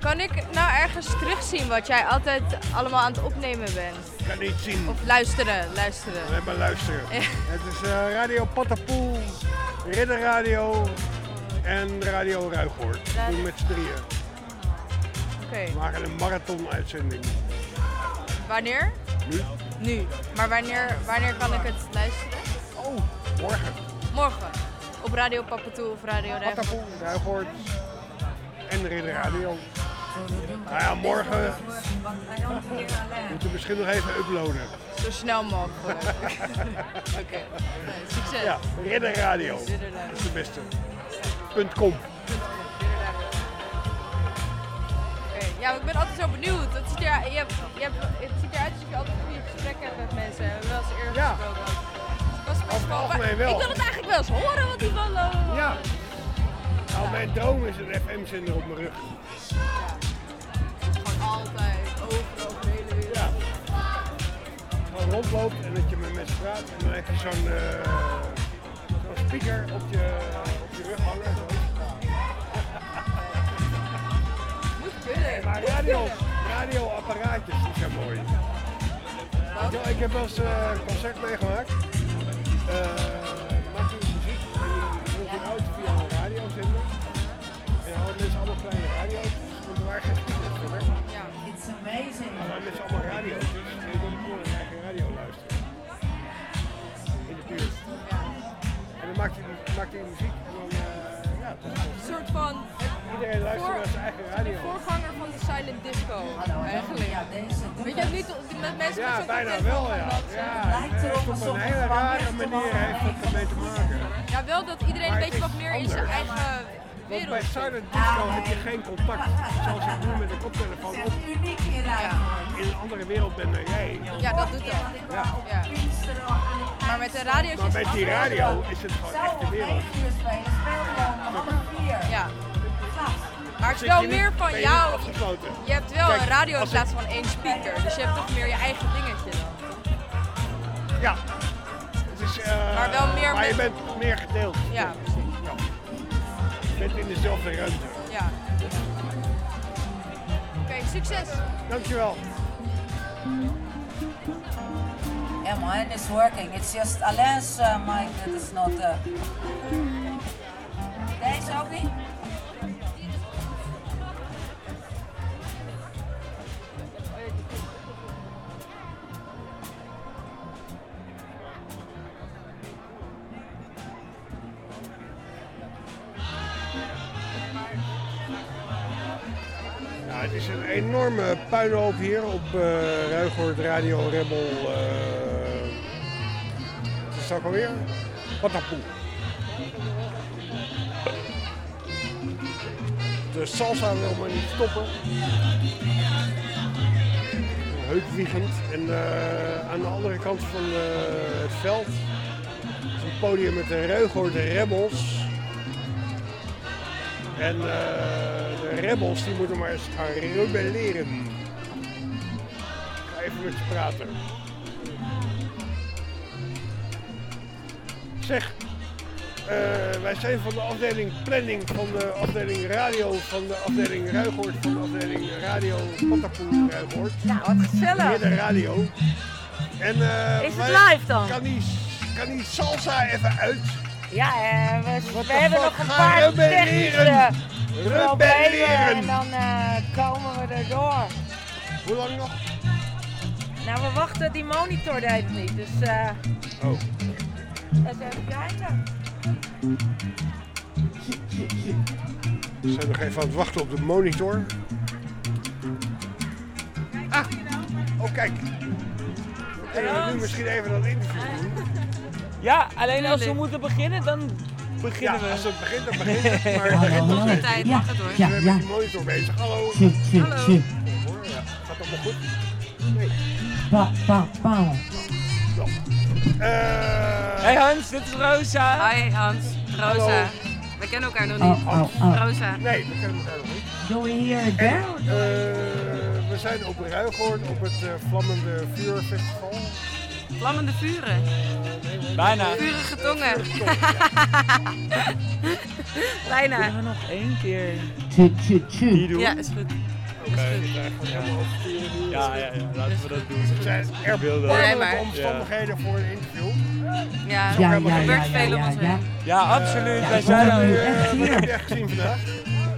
Kan ik nou ergens terugzien wat jij altijd allemaal aan het opnemen bent? Ik kan niet zien. Of luisteren, luisteren. We hebben luisteren. Ja. Het is eh, Radio Patapoe, Ridder Radio en Radio Ruigoord. We doen met z'n drieën. We maken een marathon-uitzending. Wanneer? Nu? Nu. Maar wanneer, wanneer kan ik het luisteren? Oh, morgen. Morgen. Op Radio Papatoe of Radio. Patapoe, Ruigoord en Ridder Radio. Nou ja, morgen moeten we misschien nog even uploaden. Zo snel mogelijk. Oké. Succes. Ja, Ridder Radio. Dat is de beste. .com. Ja, ik ben altijd zo benieuwd. Het ziet, er, je hebt, je hebt, het ziet eruit alsof je altijd goede gesprekken hebt met mensen. We hebben wel eens eerder Ja. gesproken. Ik was best wel-. Ik wil het eigenlijk wel eens horen wat die man... eh, Ja. Nou, mijn droom is een FM-zender op mijn rug. Gewoon altijd, overal, over de hele wereld. Ja, rondloopt en dat je met mensen praat. En dan heb je zo'n eh, zo'n speaker op je, op je rug hangen. Radio, radioapparaatjes die zijn mooi. Je wel, Ik heb wel eens eh, een concert meegemaakt. Eh maakte je muziek en die hield een auto via een radiozender. En dan hadden mensen allemaal kleine radio's, want er waren geen speakers voor. hè. It's amazing. Maar z'n allemaal radio's. En je kon gewoon naar eigen radio luisteren. In de buurt. En dan maakte je, maakte je muziek en dan, eh, ja, Een soort van Iedereen luistert naar zijn eigen radio. de voorganger van de silent disco. Eigenlijk. Weet je, niet met mensen Ja, met zo'n bijna telefoon wel, ja. Ja, het is op een hele rare manier heeft het ermee te maken. Ja, wel dat iedereen Maar een beetje is wat meer in zijn eigen Want wereld bij silent disco heb je geen contact. Zoals ik nu met de koptelefoon op in een andere wereld ben dan jij. Ja, dat doet dat. Ja. Ja. Maar met de radio Maar met die radio is het gewoon echt de wereld. Ja. Maar het is wel meer van jou. Je hebt wel Kijk, een radio in plaats ik- van één speaker. Dus je hebt toch meer je eigen dingetje dan. Ja. Het is, eh, Maar wel meer Maar je met- bent meer gedeeld. Ja, precies. Ja. Je bent in dezelfde ruimte. Ja. Oké, succes. Dankjewel. Yeah, mine is working. It's just Alain's uh, mic that is not. Uh... Deze ook niet? Het is een enorme puinhoop hier op uh, Ruigoord Radio Rebel. wat is dat alweer? Patapoe. De salsa wil maar niet stoppen. Heupwiegend. En eh, aan de andere kant van het veld is een podium met de Ruigoord Rebels. En eh, de rebels die moeten maar eens gaan rebelleren. Ik ga even met ze praten. Zeg, eh, wij zijn van de afdeling planning, van de afdeling radio, van de afdeling Ruigoord, van de afdeling radio Patapoe Ruigoord. Nou, wat gezellig. Hier de radio. En, eh, Is het live dan? Kan die, kan die salsa even uit? Ja, eh, we, hebben nog een paar technische problemen en dan eh, komen we erdoor. Hoe lang nog? Nou, we wachten, die monitor deed het niet, dus eh Oh. eens even kijken. We zijn nog even aan het wachten op de monitor. Ah, oh kijk. We kunnen nu misschien even dat interview doen. Ja, alleen als we moeten beginnen, dan beginnen Ja, we. als het begint, dan begint het. Maar het begint niet. tijd, Ja, mag het hoor. We zijn met die monitor bezig. Hallo. Tjie, tjie, Hallo. tjie. Hoor, ja. Gaat allemaal goed? Nee. Pa, pa, pa. Eh, Hey Hans, dit is Rosa. Hi Hans, Rosa. Hallo. We kennen elkaar nog Oh, niet. oh, oh. Rosa. Nee, we kennen elkaar nog niet. Do we En, there? eh, we zijn op Ruigoord op het eh, Vlammende Vuurfestival. Vlammende vuren. Bijna. Vurige tongen. Bijna. Bijna. Kunnen we nog één keer die doen? Ja, is goed. Oké, nu. Ja, ja, ja, laten we dat doen. Het zijn omstandigheden voor een interview. Ja, Ja, ja, ja, veel ja, om ons ja. heen. Ja, absoluut. Ja, Wij zijn er. nu echt heb gezien vandaag?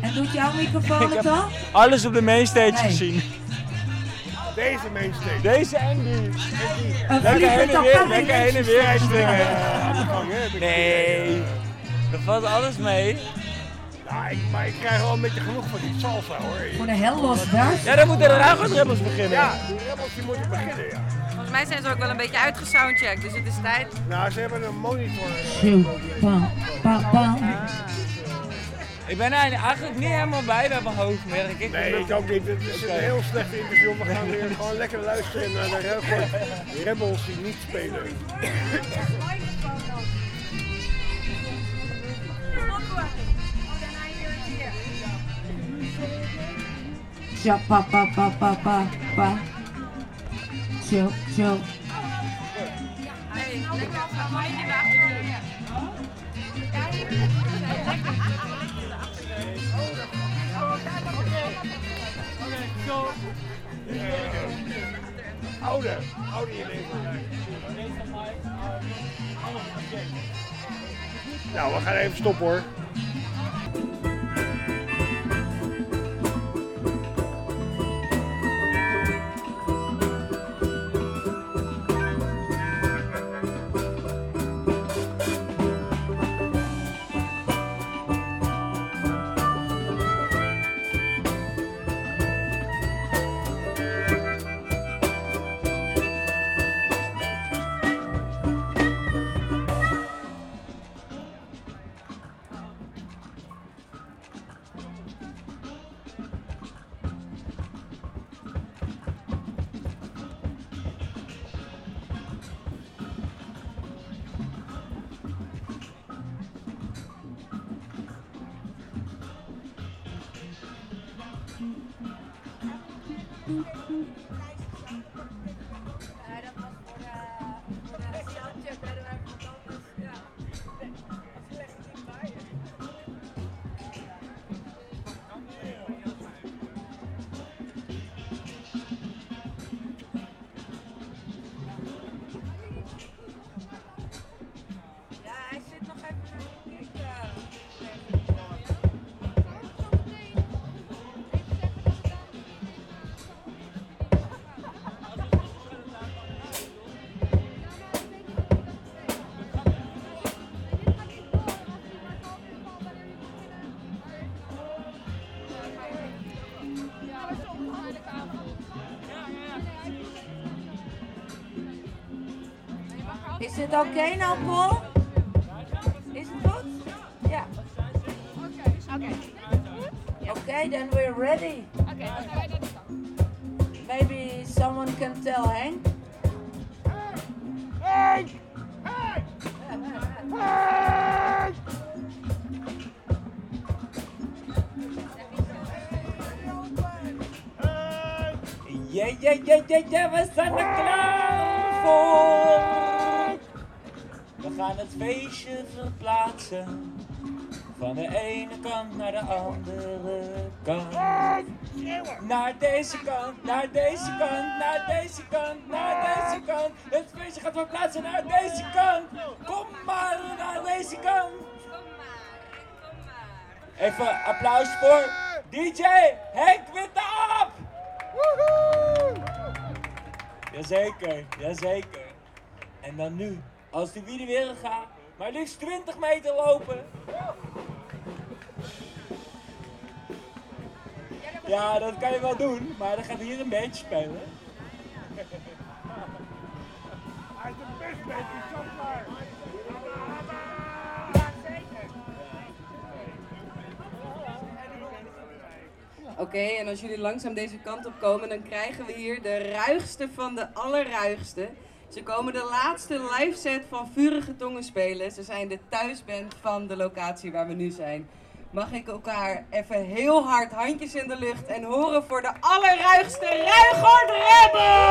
En doet jouw microfoon het al? alles op de mainstage Nee. gezien. Deze mainstage. Deze en die. Lekker heen en weer, lekker heen en weer ik Nee, er valt alles mee. Ja, ik, maar ik krijg wel een beetje genoeg van die salsa hoor. Voor de hel los daar. Ja, dan moeten de Ruigoord-rebels beginnen. Ja, die rebels die moeten beginnen, ja. Volgens mij zijn ze ook wel een beetje uitgesoundcheckt, dus het is tijd. Nou, ze hebben een monitor. pa, pa, pa. Ik ben er eigenlijk niet helemaal bij bij mijn hoofd, merk ik. Nee, ik ook niet. Het is een heel slecht interview. We gaan weer gewoon lekker luisteren naar de rebels die niet spelen. Tja, pa, pa, pa, pa, pa, pa. Chill, chill. Hey, lekker. Maar niet in de Oude, oude hier. Nou, we gaan even stoppen hoor. We zijn klaar voor. We gaan het feestje verplaatsen. Van de ene kant naar de andere kant. Naar deze kant, naar deze kant, naar deze kant, naar deze kant. Het feestje gaat verplaatsen naar deze kant. Kom maar naar deze kant. Even applaus voor DJ Henk Wittehap. Jazeker, jazeker. En dan nu, als die wie weer gaat, maar liefst 20 meter lopen. Ja, dat kan je wel doen, maar dan gaat hier een bandje spelen. Hij is de best Oké, en als jullie langzaam deze kant op komen, dan krijgen we hier de ruigste van de allerruigste. Ze komen de laatste live set van Vurige Tongen spelen. Ze zijn de thuisband van de locatie waar we nu zijn. Mag ik elkaar even heel hard handjes in de lucht en horen voor de allerruigste Ruigord Rebels!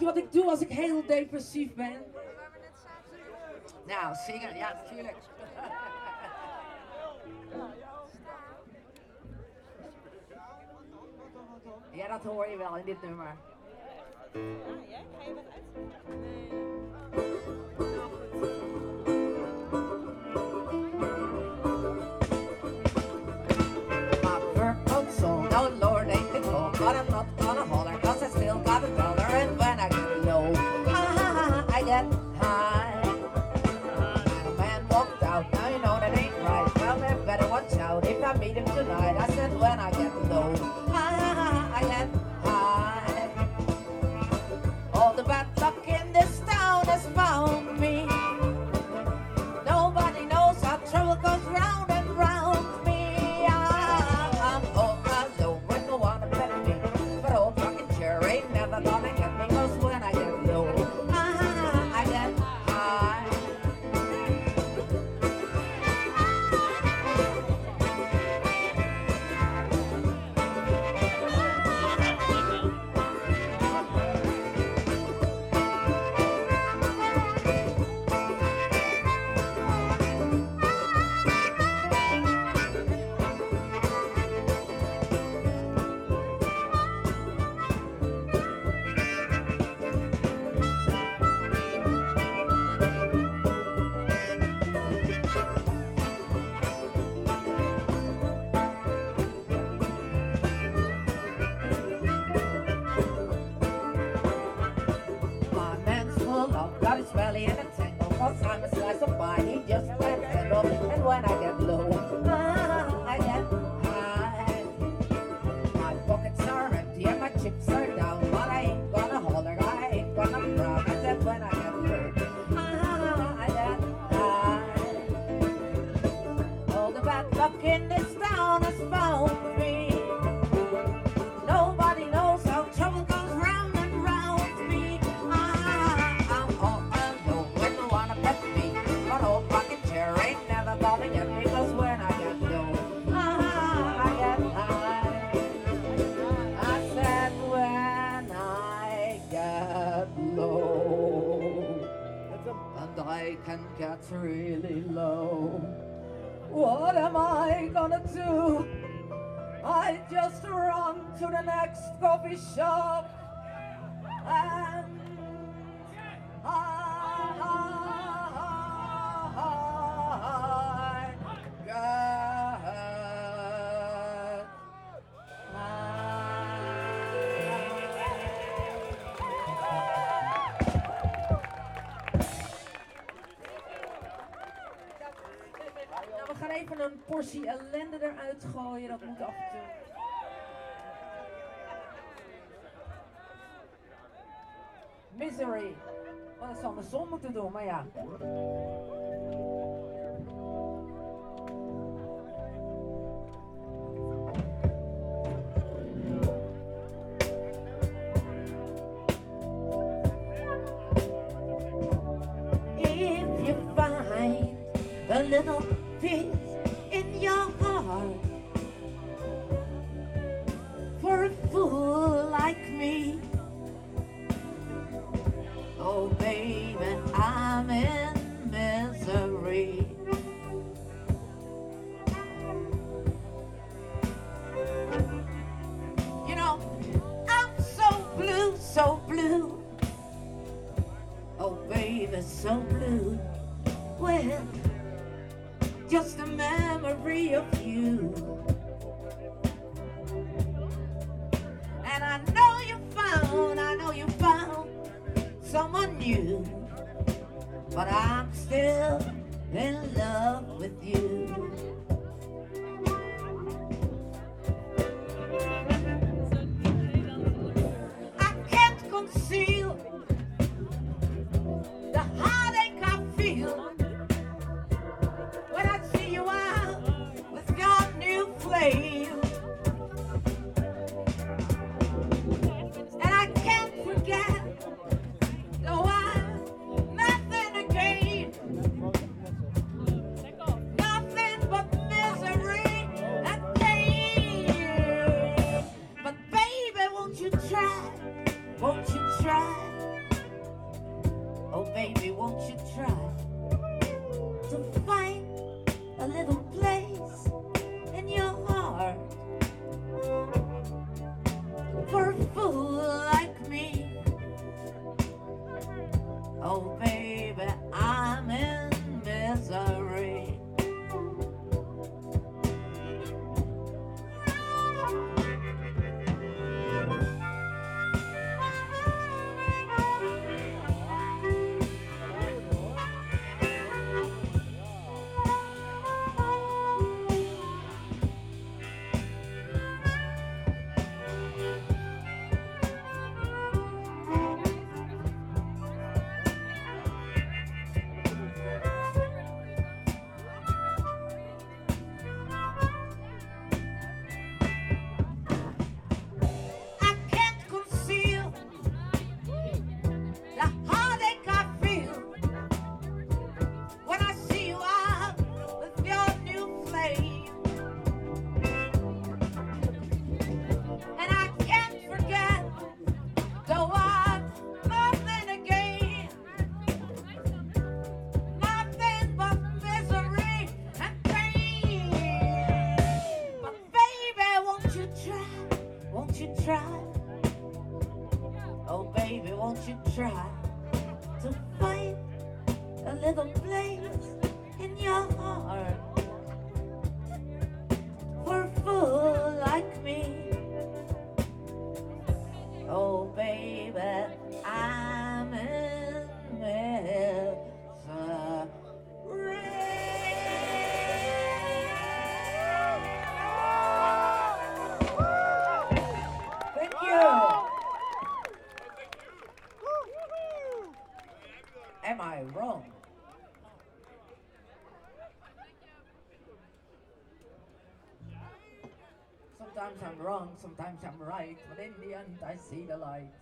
wat ik doe als ik heel depressief ben? Nou, zingen, ja, natuurlijk. Ja, dat hoor je wel in dit nummer. Nee. It's really low. What am I gonna do? I just run to the next coffee shop and uitgooien, dat moet af en toe. Misery. Wat dat zal de zon moeten doen, maar ja. Wrong, sometimes I'm right, but in the end I see the light.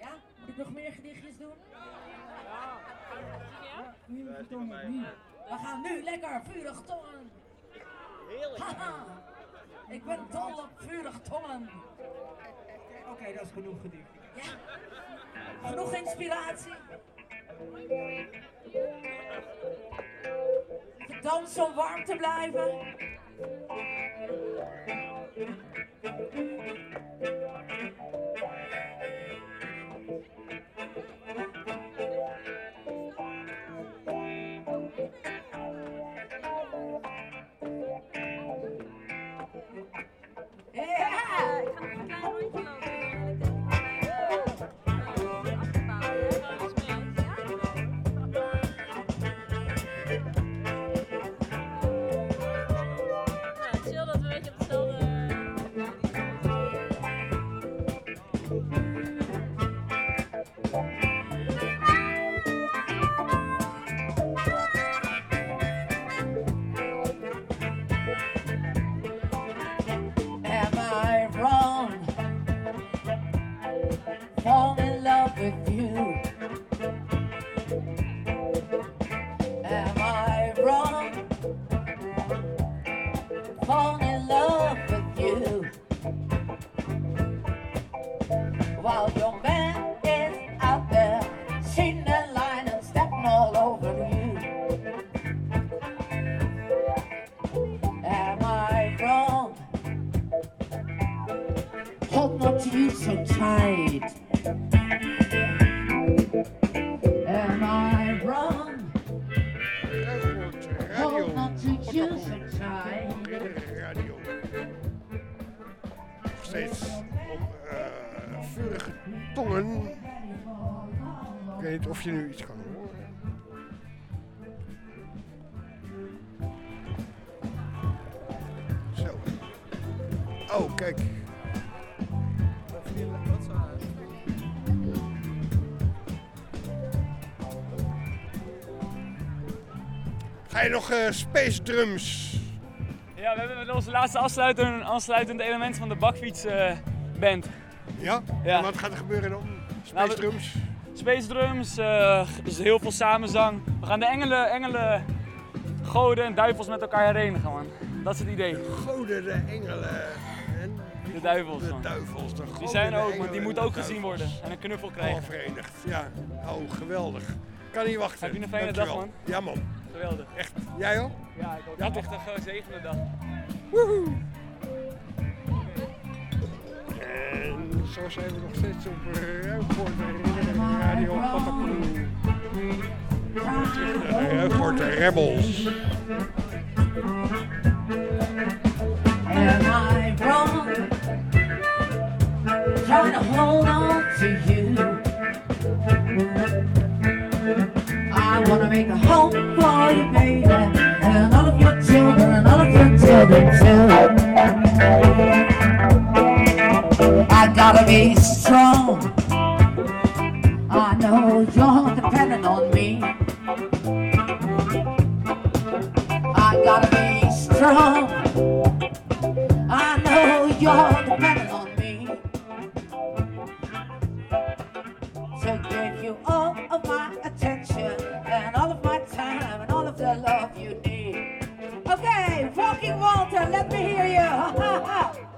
Ja? Moet ik nog meer gedichtjes doen? Ja! ja. Nu We gaan nu lekker vurig tongen! Heerlijk! Haha! Ik ben dol op vurig tongen! Oké, dat is genoeg gedicht. Ja? Genoeg inspiratie? Dans om warm te blijven. Yeah, come. Nog eh, space drums? Ja, we hebben met onze laatste afsluiter een afsluitend element van de bakfiets eh, band. Ja? Ja. En wat gaat er gebeuren dan? Space Nou, drums? Space drums, eh, dus heel veel samenzang. We gaan de engelen, engelen, goden en duivels met elkaar herenigen, man. Dat is het idee. Goden, de engelen en De duivels, de duivels. De Die zijn er ook, engelen Die de ook gezien worden en een knuffel Al krijgen. verenigd, ja. Oh, geweldig. Kan niet wachten. Heb je een fijne dag, man? Ja, man. Geweldig. Echt. Jij ook? Ja, ik ook. Ja, Echt een gezegende dag. Woehoe. En zo zijn we nog steeds op Ruigoord Radio Patapoe. Terug naar Ruigoord Rebels. Am I wrong? Trying to hold on to you. I wanna make a home for you, baby, and all of your children, and all of your children too. I gotta be strong. I know you're depending on me. I gotta be strong. I know you're depending on me to give you all let me hear you.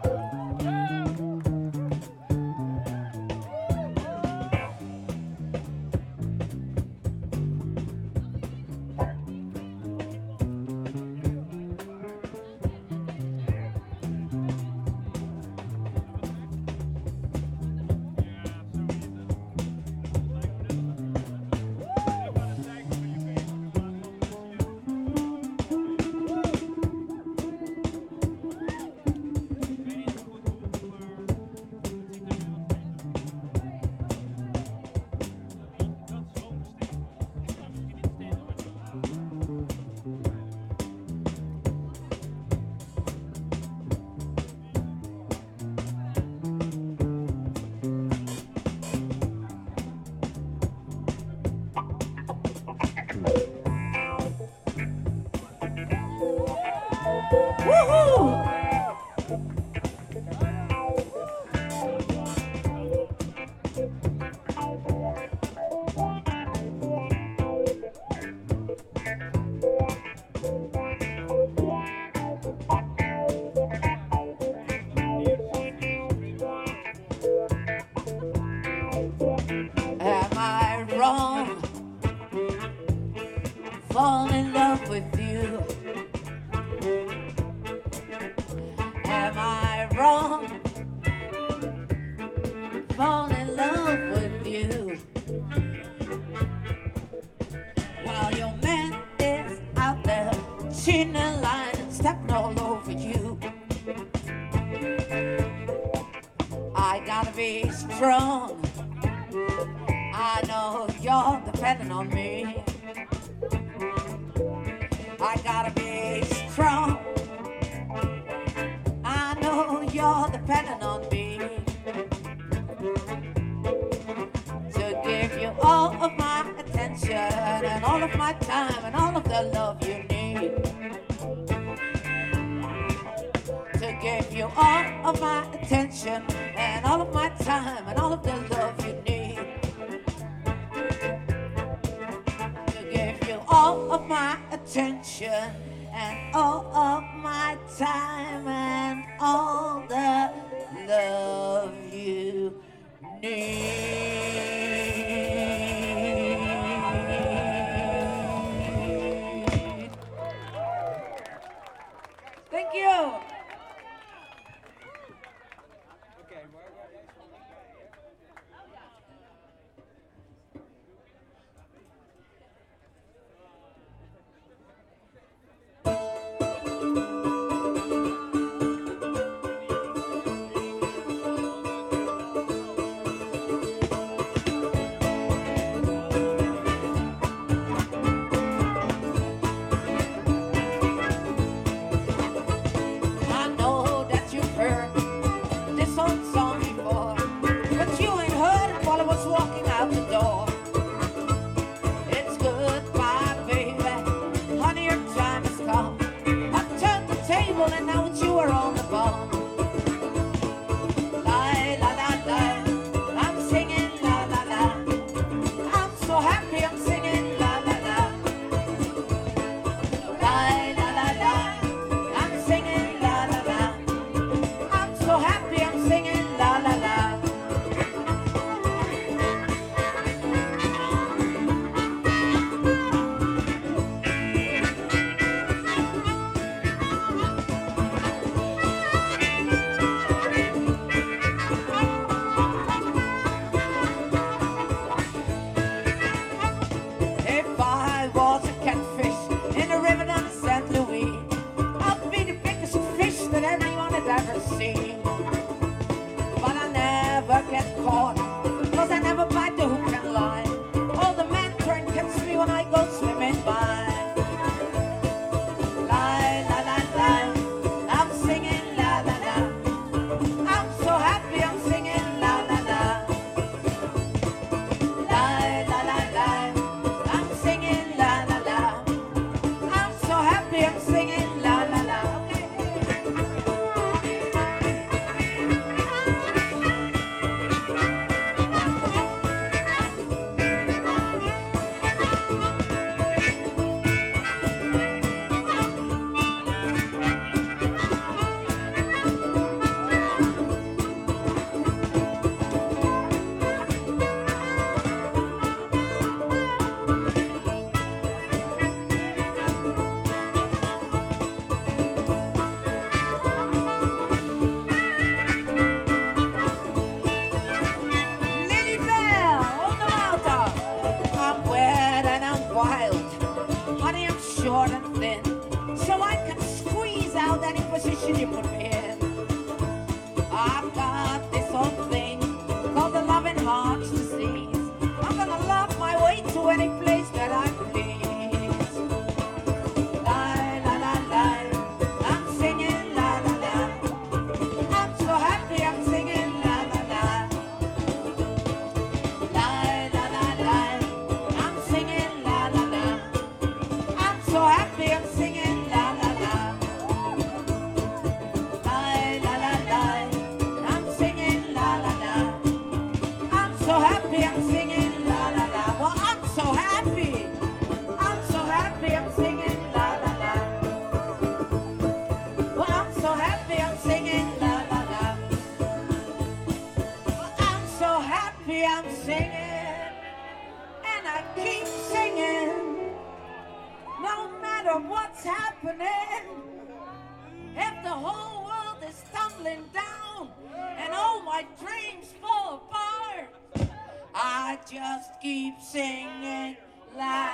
keep singing la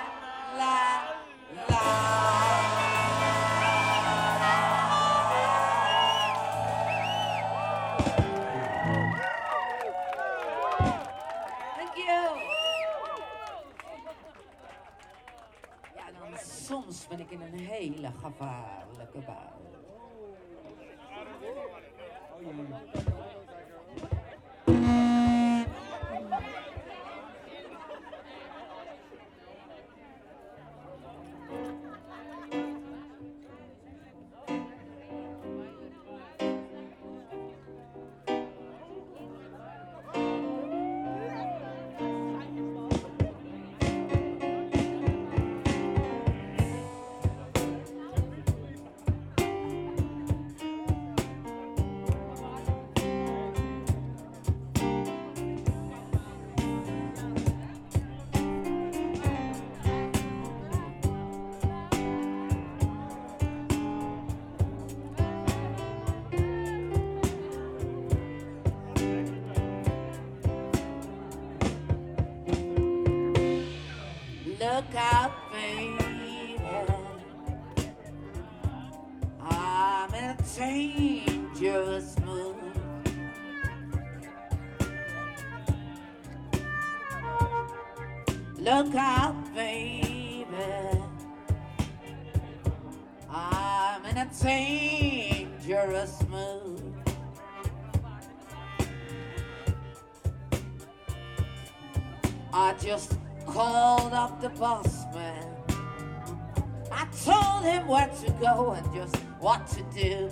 la la. Nou, soms ben ik in een hele gevaarlijke bui. look out, baby. I'm in a dangerous mood. I just called up the busman. I told him where to go and just what to do.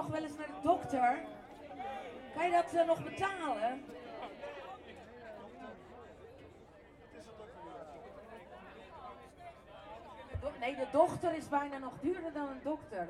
nog wel eens naar de dokter. Kan je dat eh, nog betalen? Nee, de dochter is bijna nog duurder dan een dokter.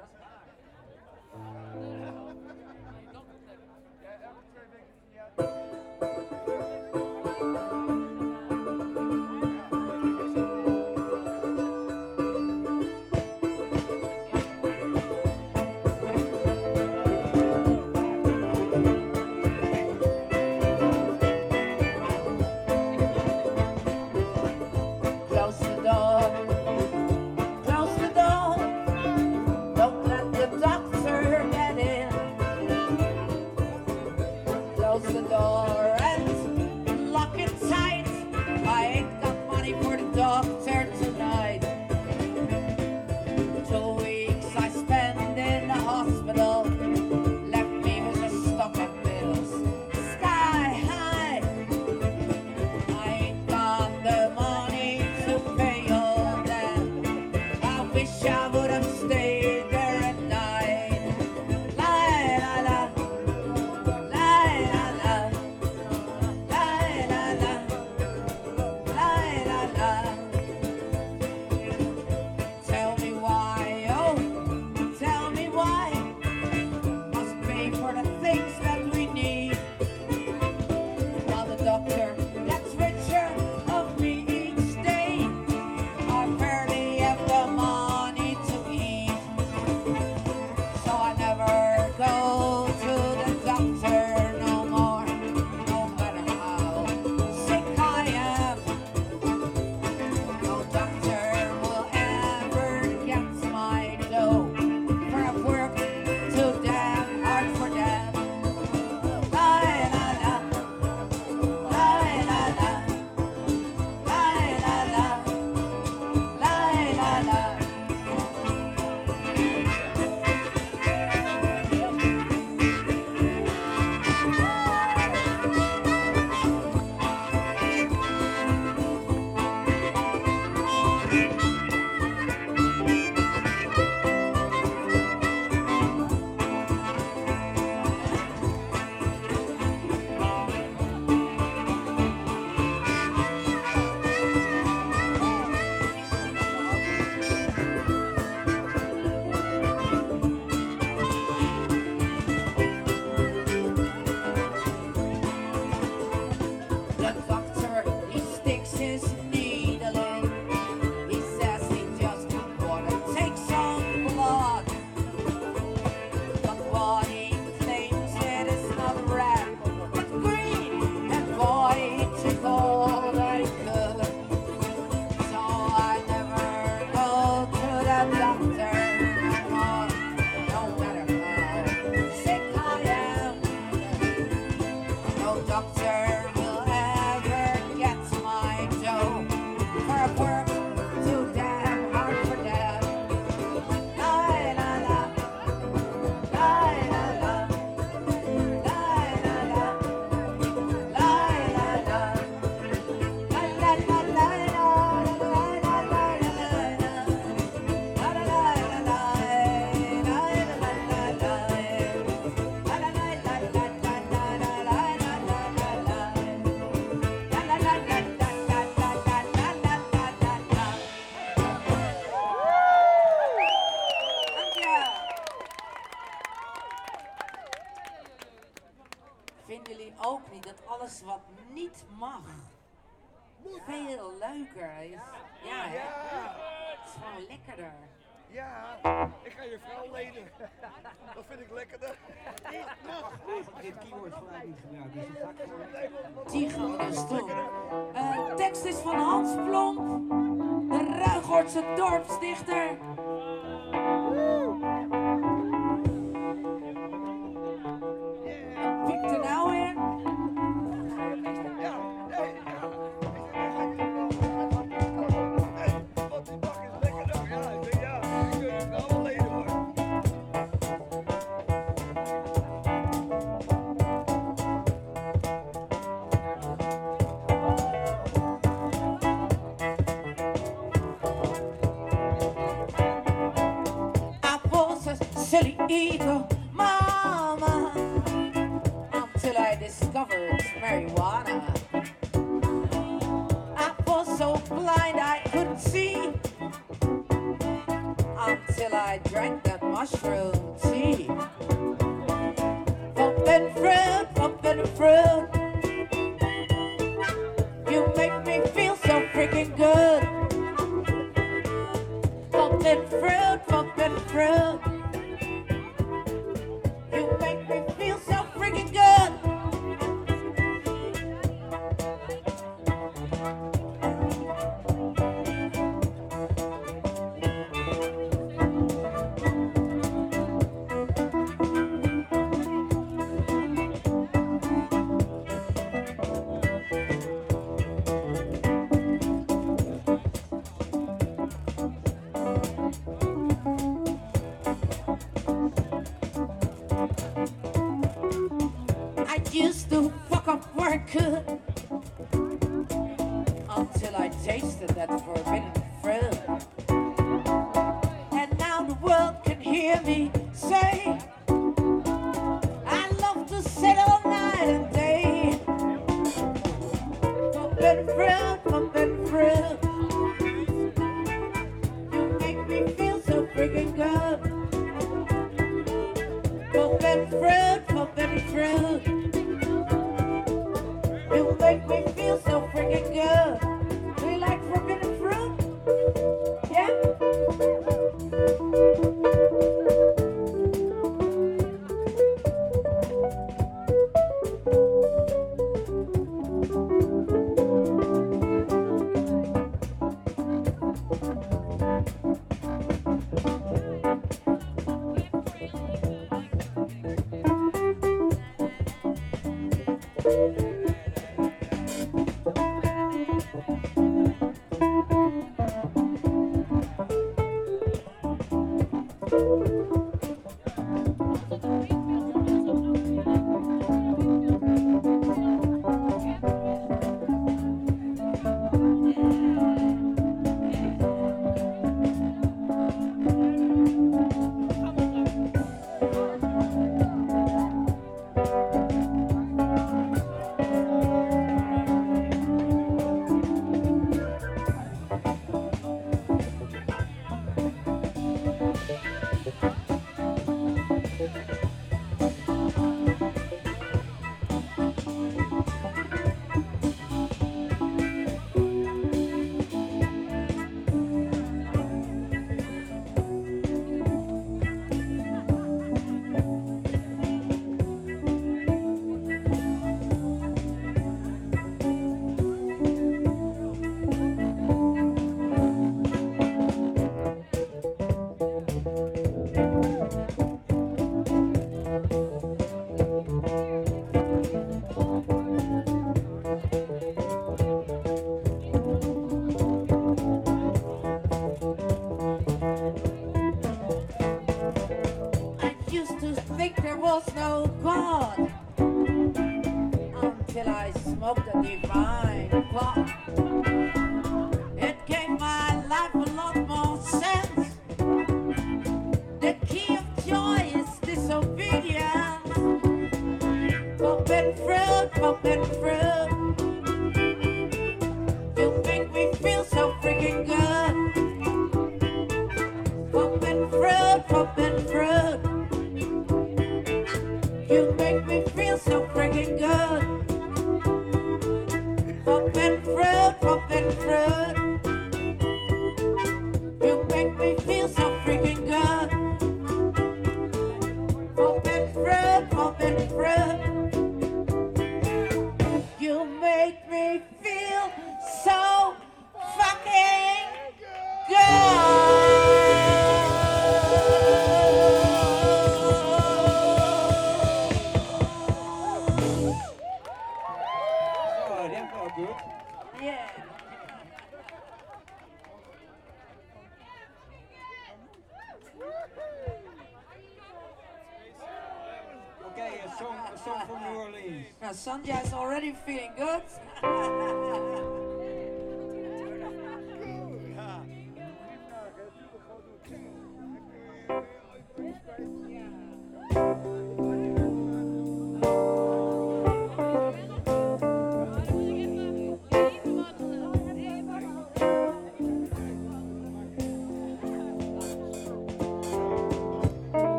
leuker. Is, ja, ja. het is gewoon lekkerder. Ja, ik ga je vrouw lenen. Dat vind ik lekkerder. Nog. Dit keyword van niet gebruikt, dus gaan eh, tekst is van Hans Plomp, de Ruigortse dorpsdichter.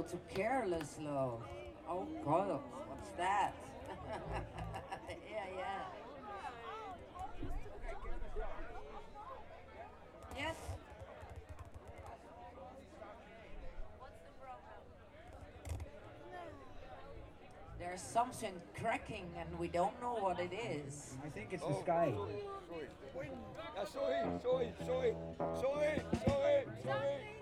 go to careless love. Oh, God, what's that? yeah, yeah. Yes? There's something cracking and we don't know what it is. I think it's oh, the sky. Oh, sorry, sorry, sorry, sorry, sorry, sorry, sorry. sorry.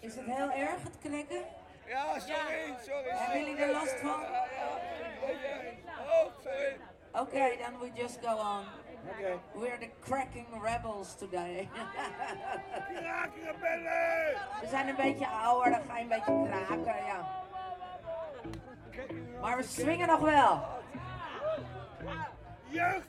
Is het heel erg, het knikken? Ja, sorry, sorry. Hebben jullie er last van? Oh, Oké, dan we just go on. Okay. We're the cracking rebels today. We zijn een beetje ouder, dan ga je een beetje kraken, ja. Maar we swingen nog wel. Jeugd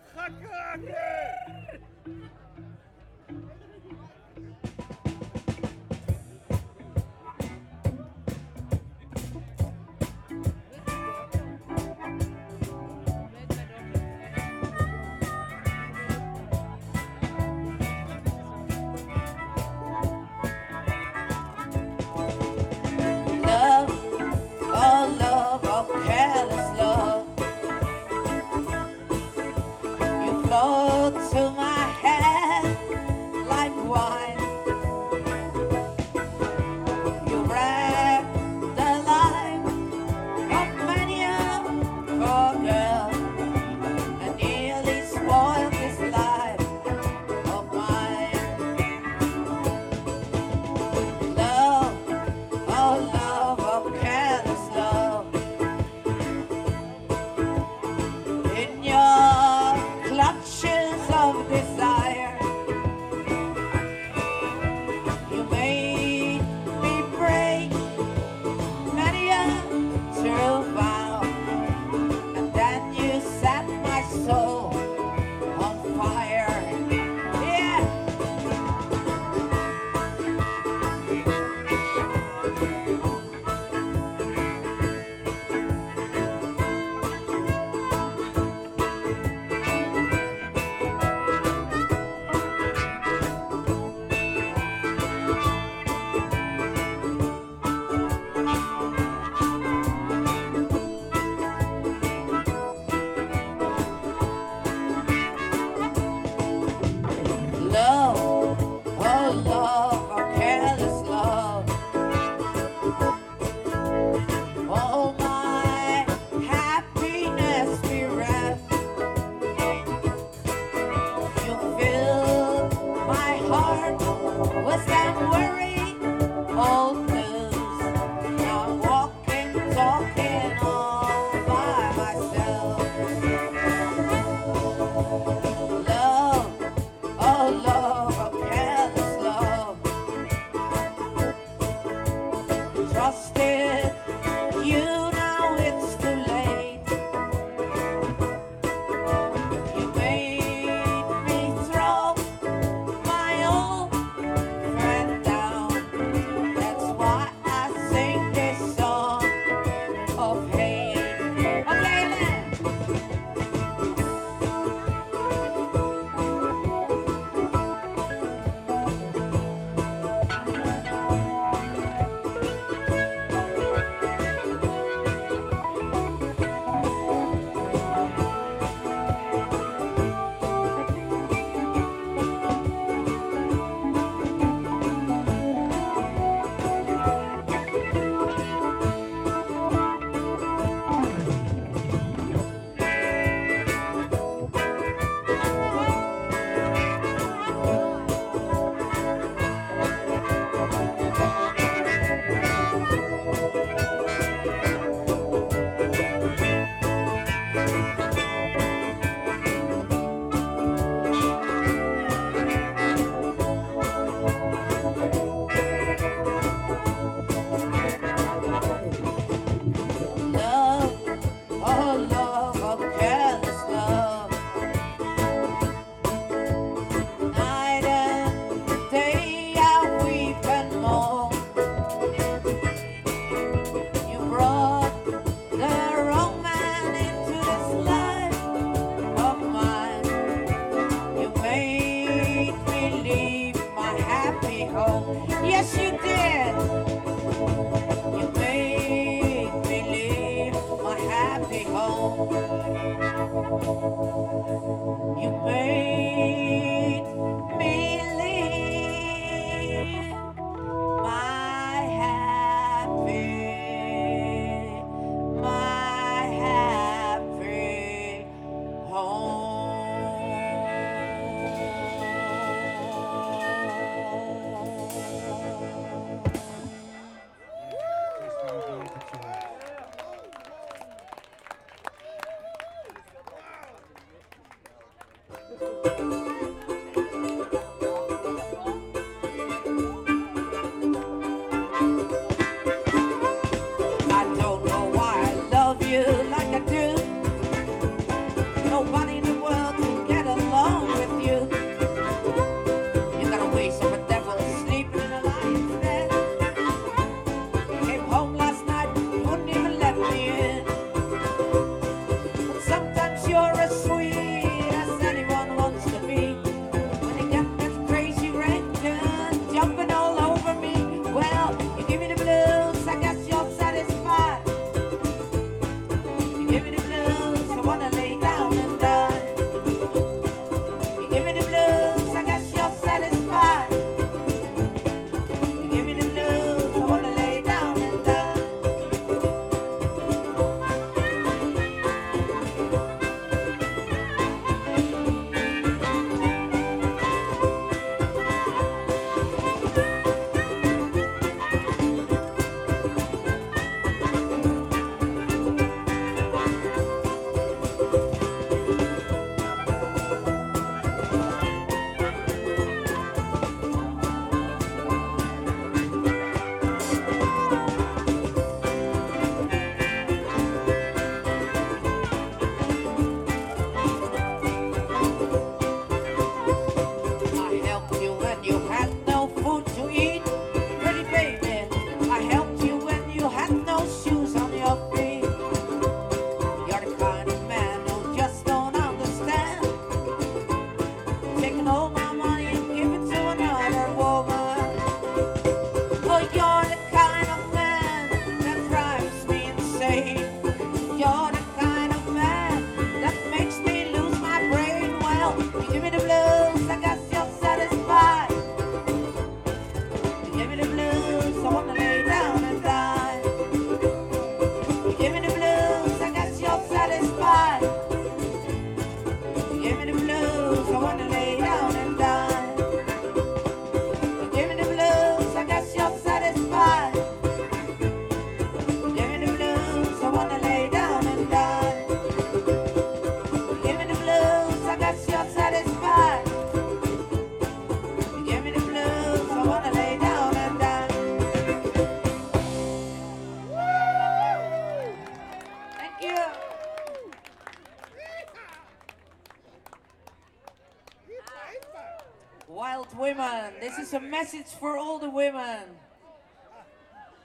message for all the women.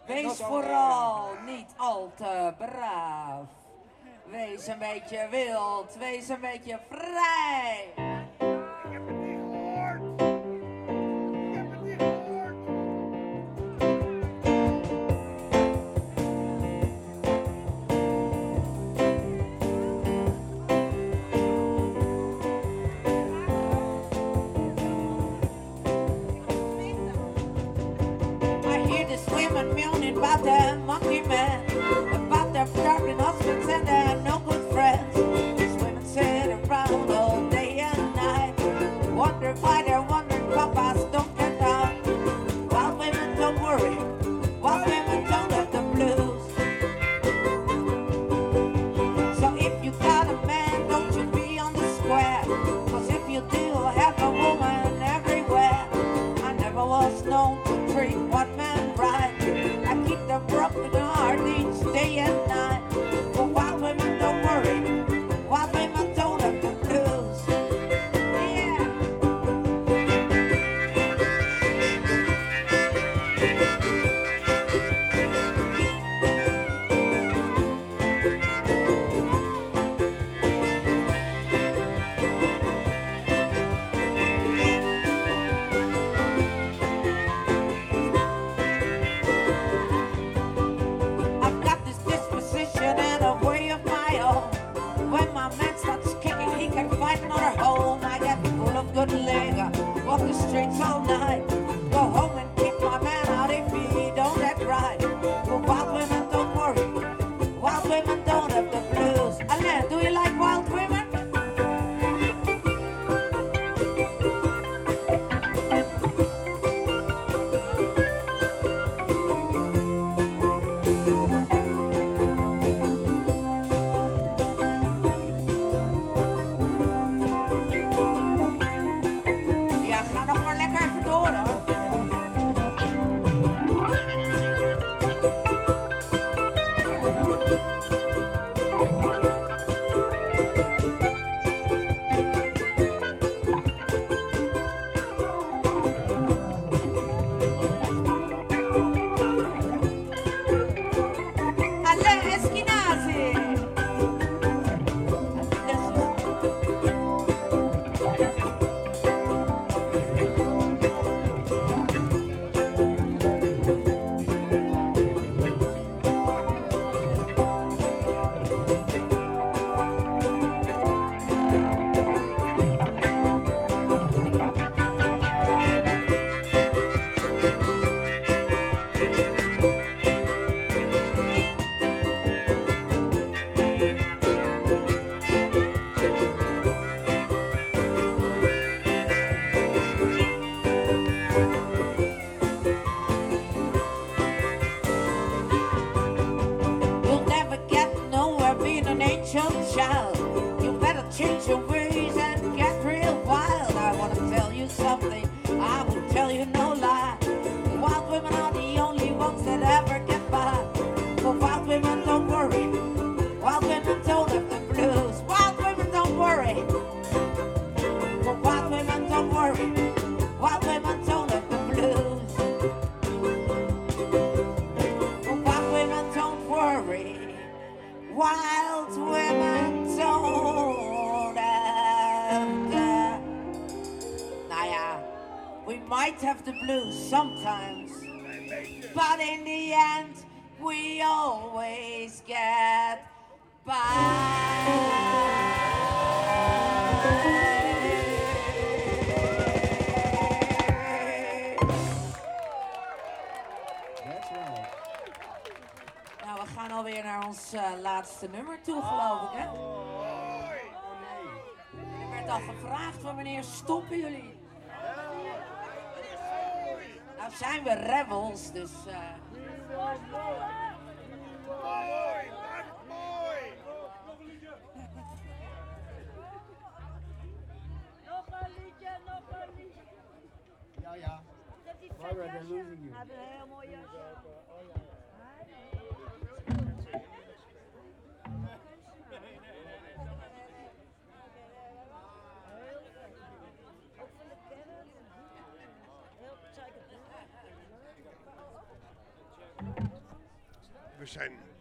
Wees vooral niet al te braaf. Wees een beetje wild, wees een beetje vrij. laatste nummer toe, geloof ik, hè? Oh, er werd al gevraagd van wanneer stoppen jullie? Nou zijn we rebels, dus... Uh... Mooi, mooi! Nog een liedje! Nog een liedje! Ja, ja. Why are losing you? Nation.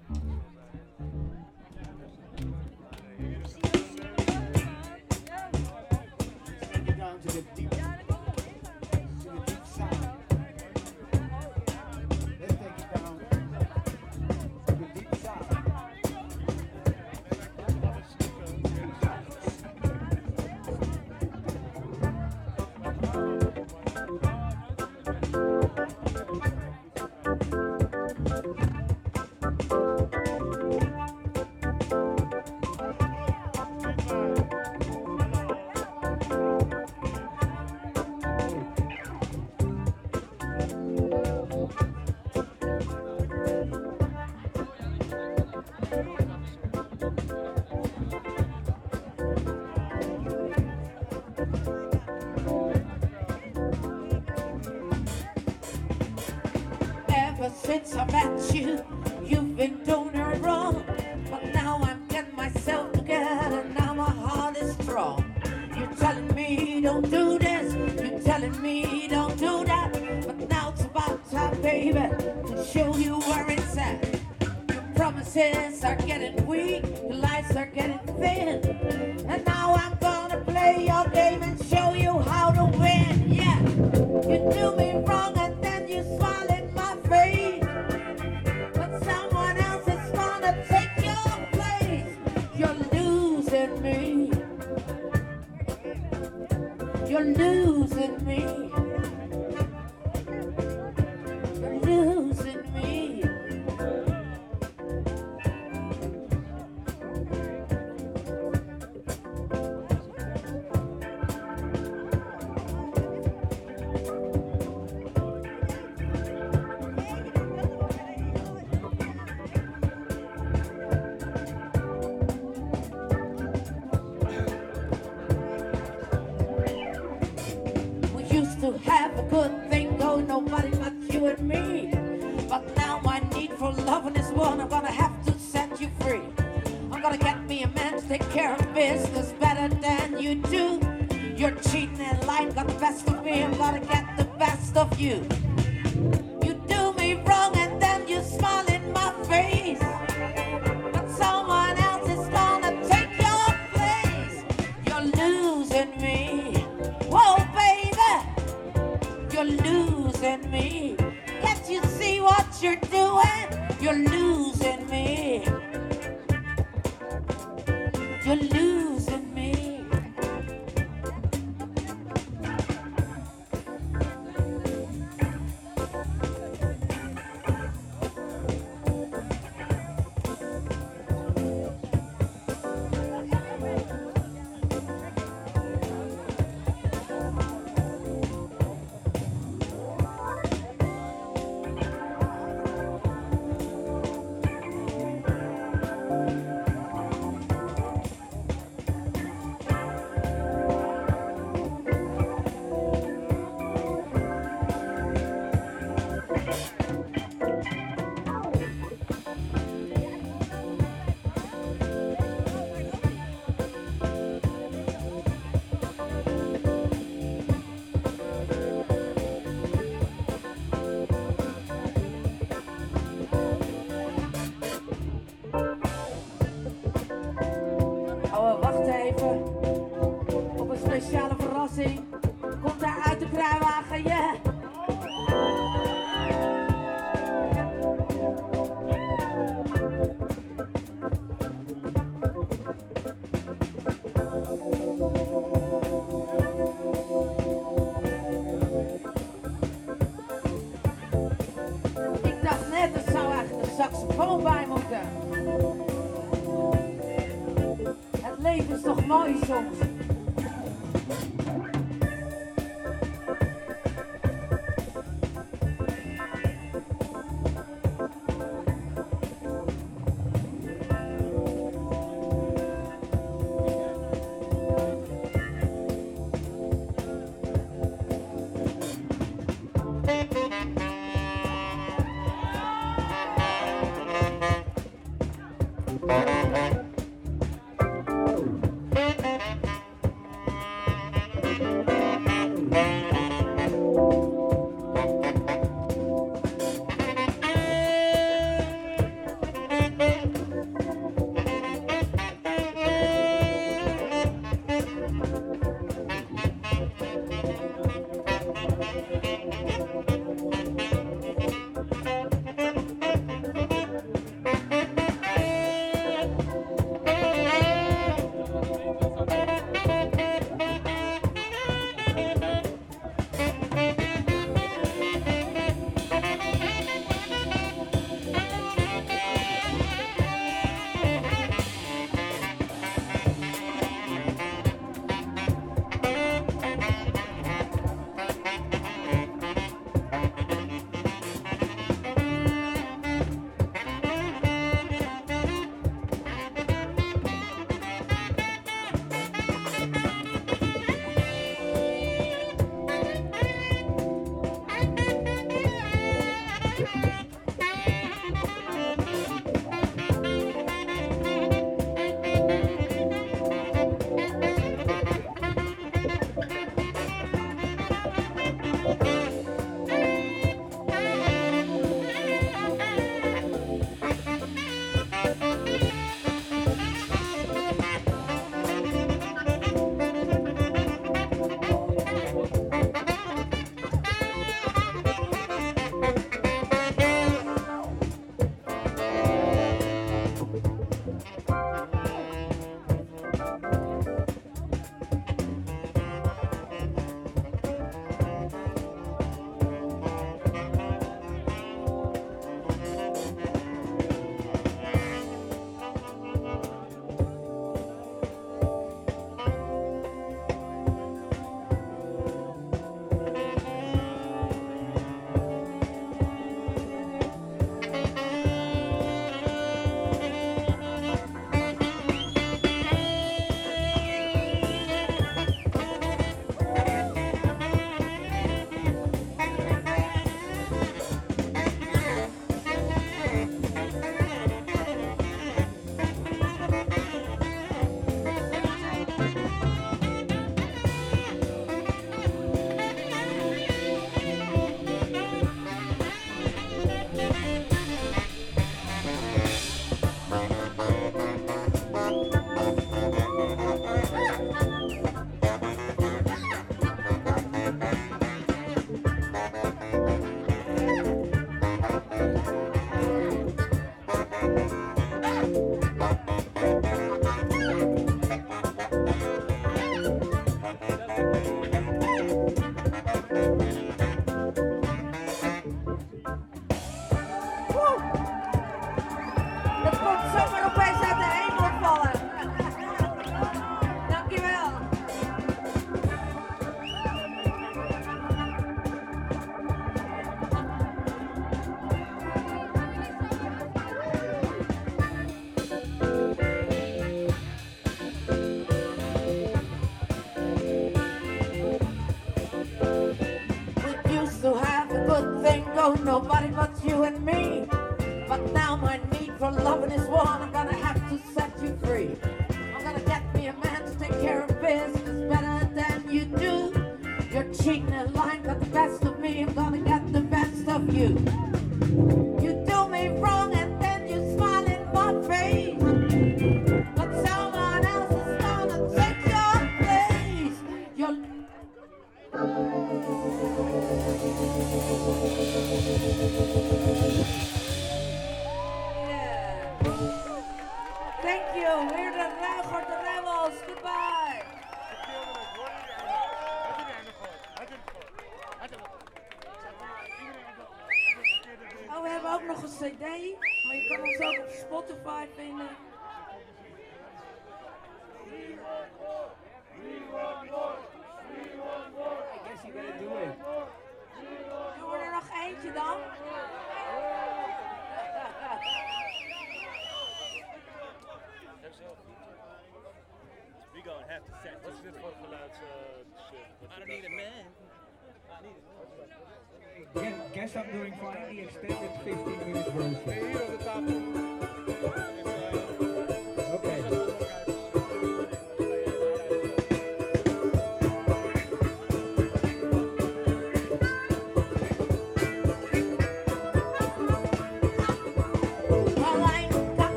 I'm doing finally extended 15 minutes roadshow.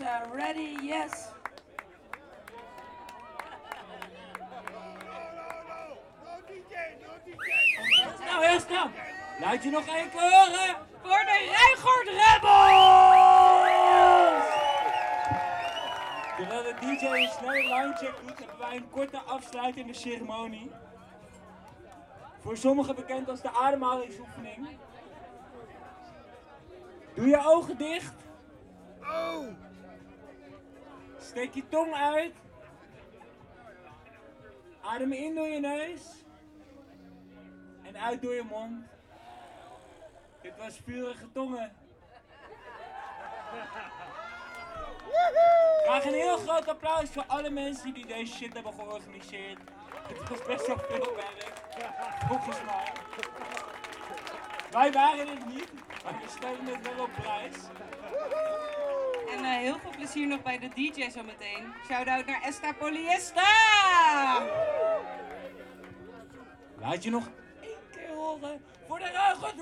Uh, ready, yes. Nou, heel snel. Laat je nog één keer horen voor de Rijgoord Rebels! Terwijl de DJ een snel linecheck doet, hebben wij een korte afsluitende ceremonie. Voor sommigen bekend als de ademhalingsoefening. Doe je ogen dicht. Oh! Steek je tong uit. Adem in door je neus. En uit door je mond. Dit was vurige tongen. Graag een heel groot applaus voor alle mensen die deze shit hebben georganiseerd. Het was best wel veel werk. Volgens mij. Wij waren het niet, maar we stellen het wel op prijs. En eh, heel veel plezier nog bij de DJ zometeen. Shout-out naar Esta Polyesta! Laat je nog één keer horen voor de Ruige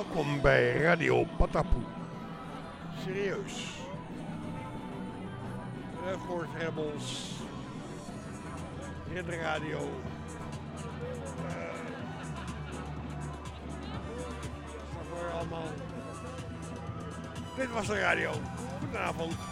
Welkom bij Radio Patapoe. Serieus. Record in de Radio. Uh, allemaal. Dit was de radio. Goedenavond.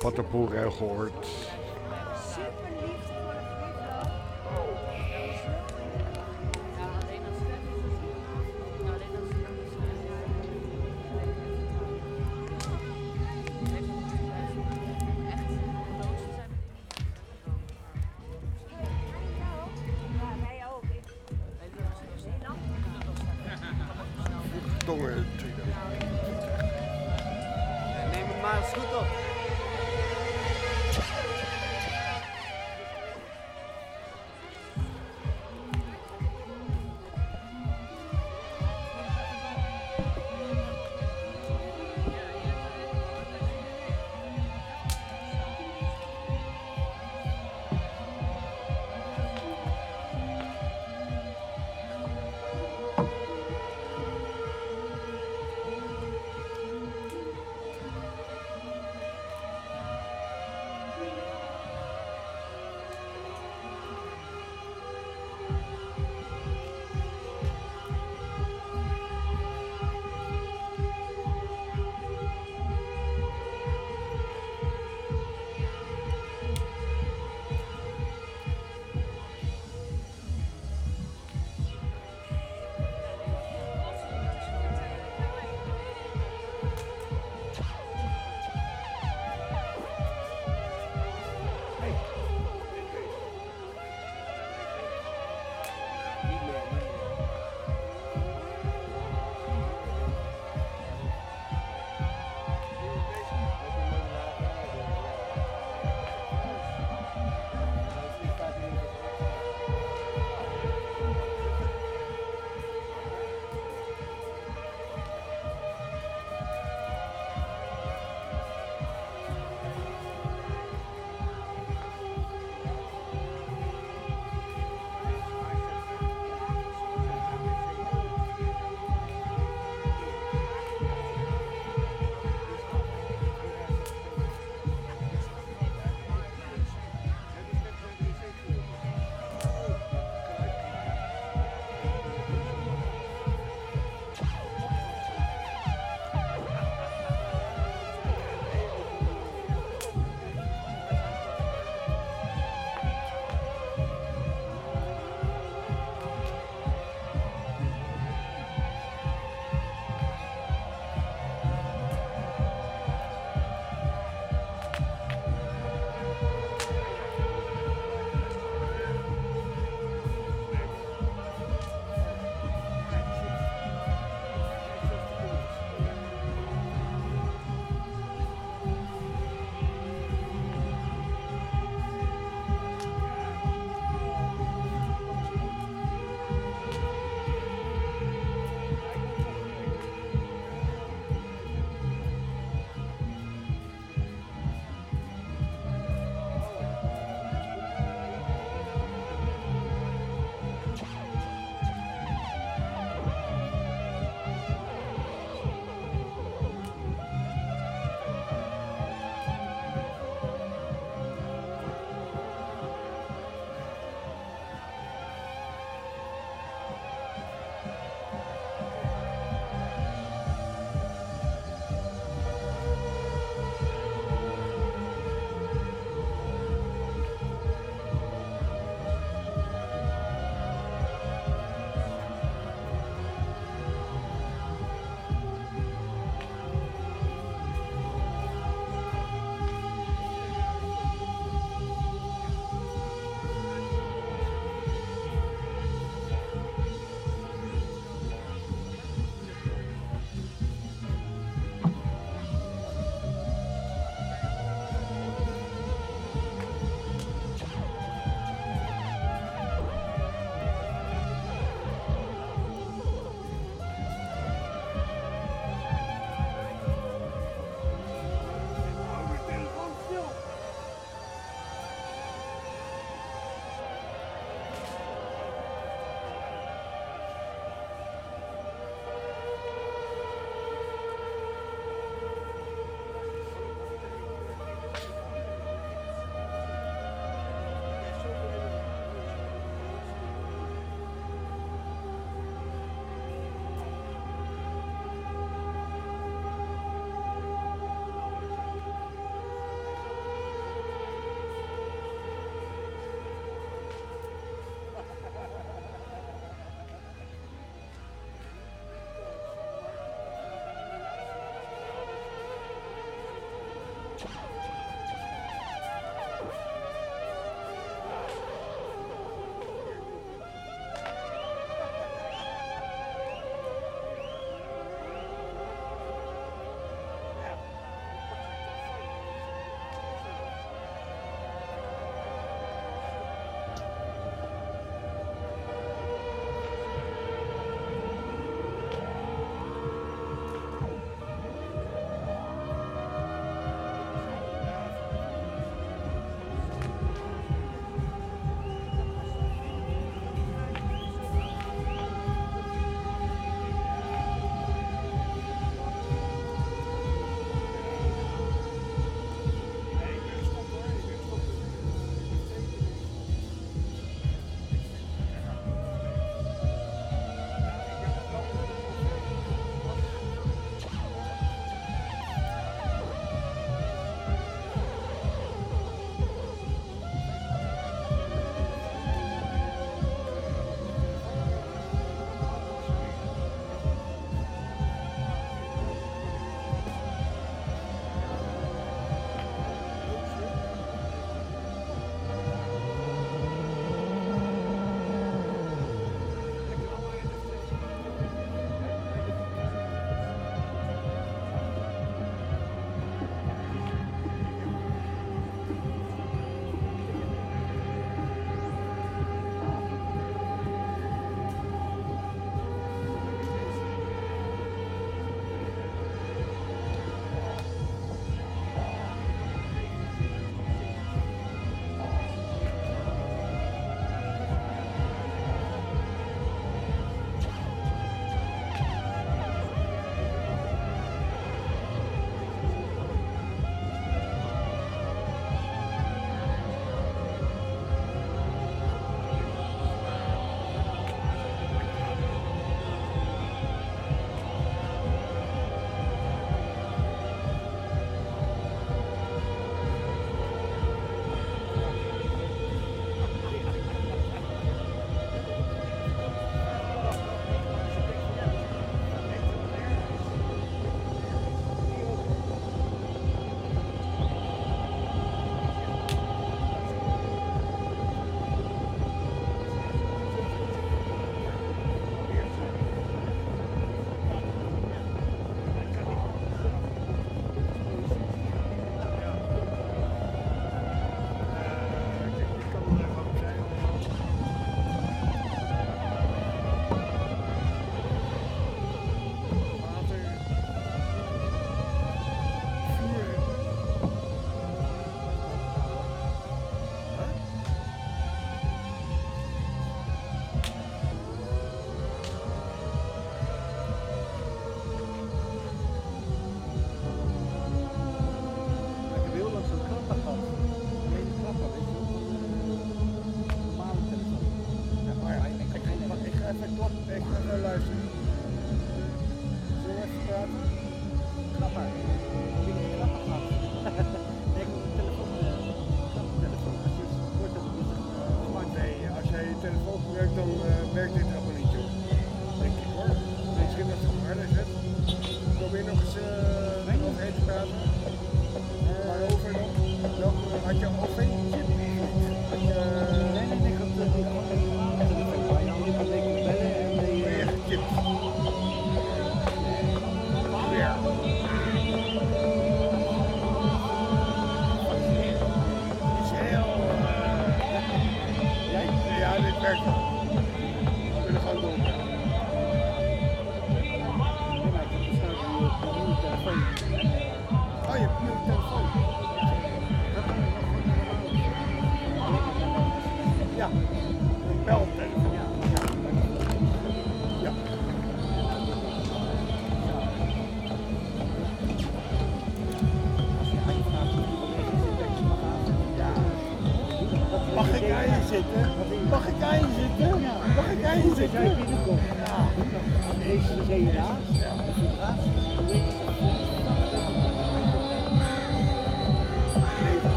Wat een boer gehoord.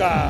Tonka.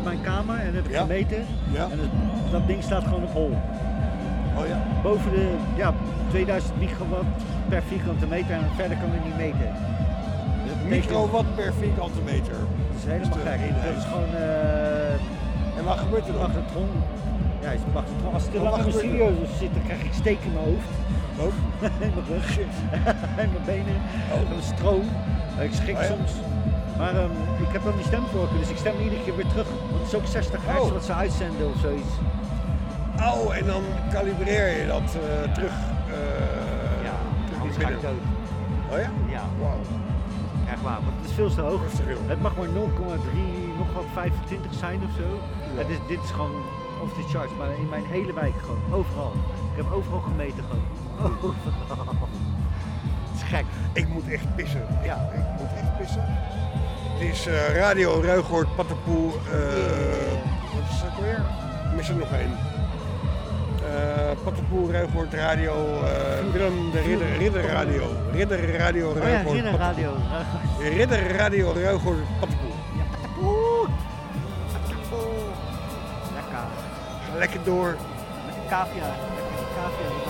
Op mijn kamer en heb ik Ja. gemeten. Ja. En het- dat ding staat gewoon op hol. Oh ja? Boven de ja, 2000 microwatt per vierkante meter en verder kan ik niet meten. Dus dat Microwatt per vierkante meter. Dat is helemaal Dat is de gek. eenheid. Dat is gewoon... eh En wat gebeurt er dan? Magnetron. Ja, is magnetron. Als het te lang in mijn gebeurt studio zit, dan krijg ik steek in mijn hoofd. Ook? in mijn rug. in mijn benen. Oh. stroom. Ik schrik Oh ja? soms. Maar ehm, ik heb dan die stemvorken, dus ik stem iedere keer weer terug. Want het is ook 60 hertz Oh. wat ze uitzenden of zoiets. Oh, en dan kalibreer je dat eh, terug. eh Ja, terug ga ik dood. Oh ja? Ja. Wauw. Echt waar, want het is veel te hoog. Het mag maar 0,3, nog wat 25 zijn of zo. Het is, dit is gewoon off the charts, maar in mijn hele wijk gewoon, overal. Ik heb overal gemeten gewoon. Overal. Het is gek. Ik moet echt pissen. Ja. Ik, ik moet echt pissen. Het is eh, Radio Ruigoord, Pattenpoel. eh wat is ook weer? Ik mis er nog één. Eh Pattenpoel, Ruigoord Radio, Willem de Ridder, Ridder Radio. Ridder Radio Oh ja, Ruigoord, Ridder Radio. Pattenpoel. Ridder Radio Ruigoord, Pattenpoel. Oeh. Lekker. Ga lekker door. Lekker cavia. Lekker cavia.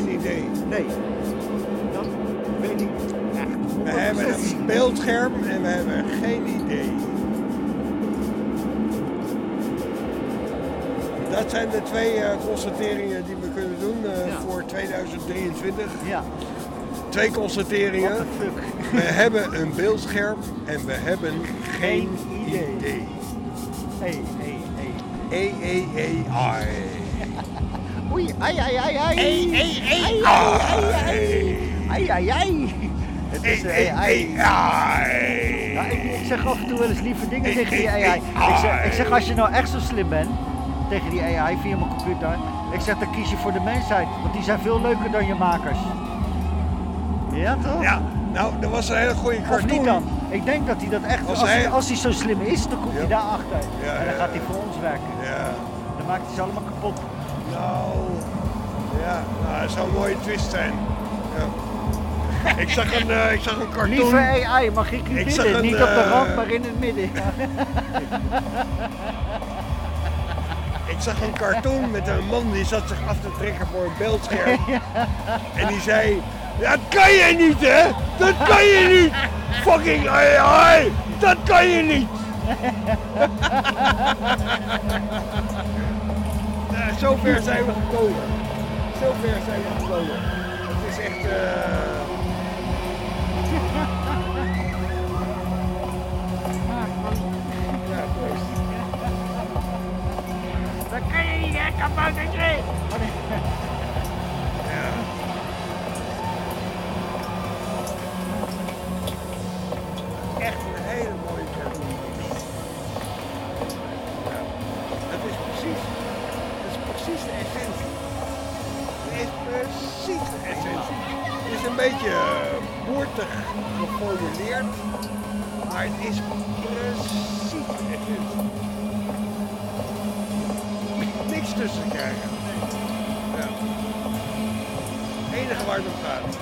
Geen idee. Nee. Dat weet ik. We hebben een beeldscherm en we hebben geen idee. Dat zijn de twee eh, constateringen die we kunnen doen eh, voor 2023. Ja. Twee constateringen. We hebben een beeldscherm en we hebben geen idee. Hey, hey, hey. E, E, E, I. ai, ai, ai, ai. Ei, ei, ei, Ai, ai, ai, ai. ai. Ai, ai, ai. Het is de Ei, AI. Ja, ik, ik zeg af en toe wel eens lieve dingen tegen die AI. Ik zeg, ik zeg als je nou echt zo slim bent tegen die AI via mijn computer, ik zeg dan kies je voor de mensheid, want die zijn veel leuker dan je makers. Ja toch? Ja, nou, dat was een hele goede Of cartoon. niet dan? Ik denk dat hij dat echt, Als hij, hij- als hij zo slim is, dan komt hij Ja. daarachter. Ja, en dan gaat hij voor ons werken. Ja. Dan maakt hij ze allemaal kapot. Dat zou een mooie twist zijn. Ja. Ik zag een, eh, ik zag een cartoon. Lieve AI, mag ik u Ik zag een, Niet op de eh, rand, maar in het midden. Ik zag een cartoon met een man die zat zich af te trekken voor een beeldscherm. En die zei, dat kan je niet hè, dat kan je niet. Fucking AI, dat kan je niet. Nou, zover zijn we gekomen. Zover zijn we gekomen. Het is echt... eh, Ja, proost. Dat kan je niet, hè, kaboutertje! Geformuleerd, maar het is precies. Niks tussen krijgen. Ja. Het enige waar het om gaat.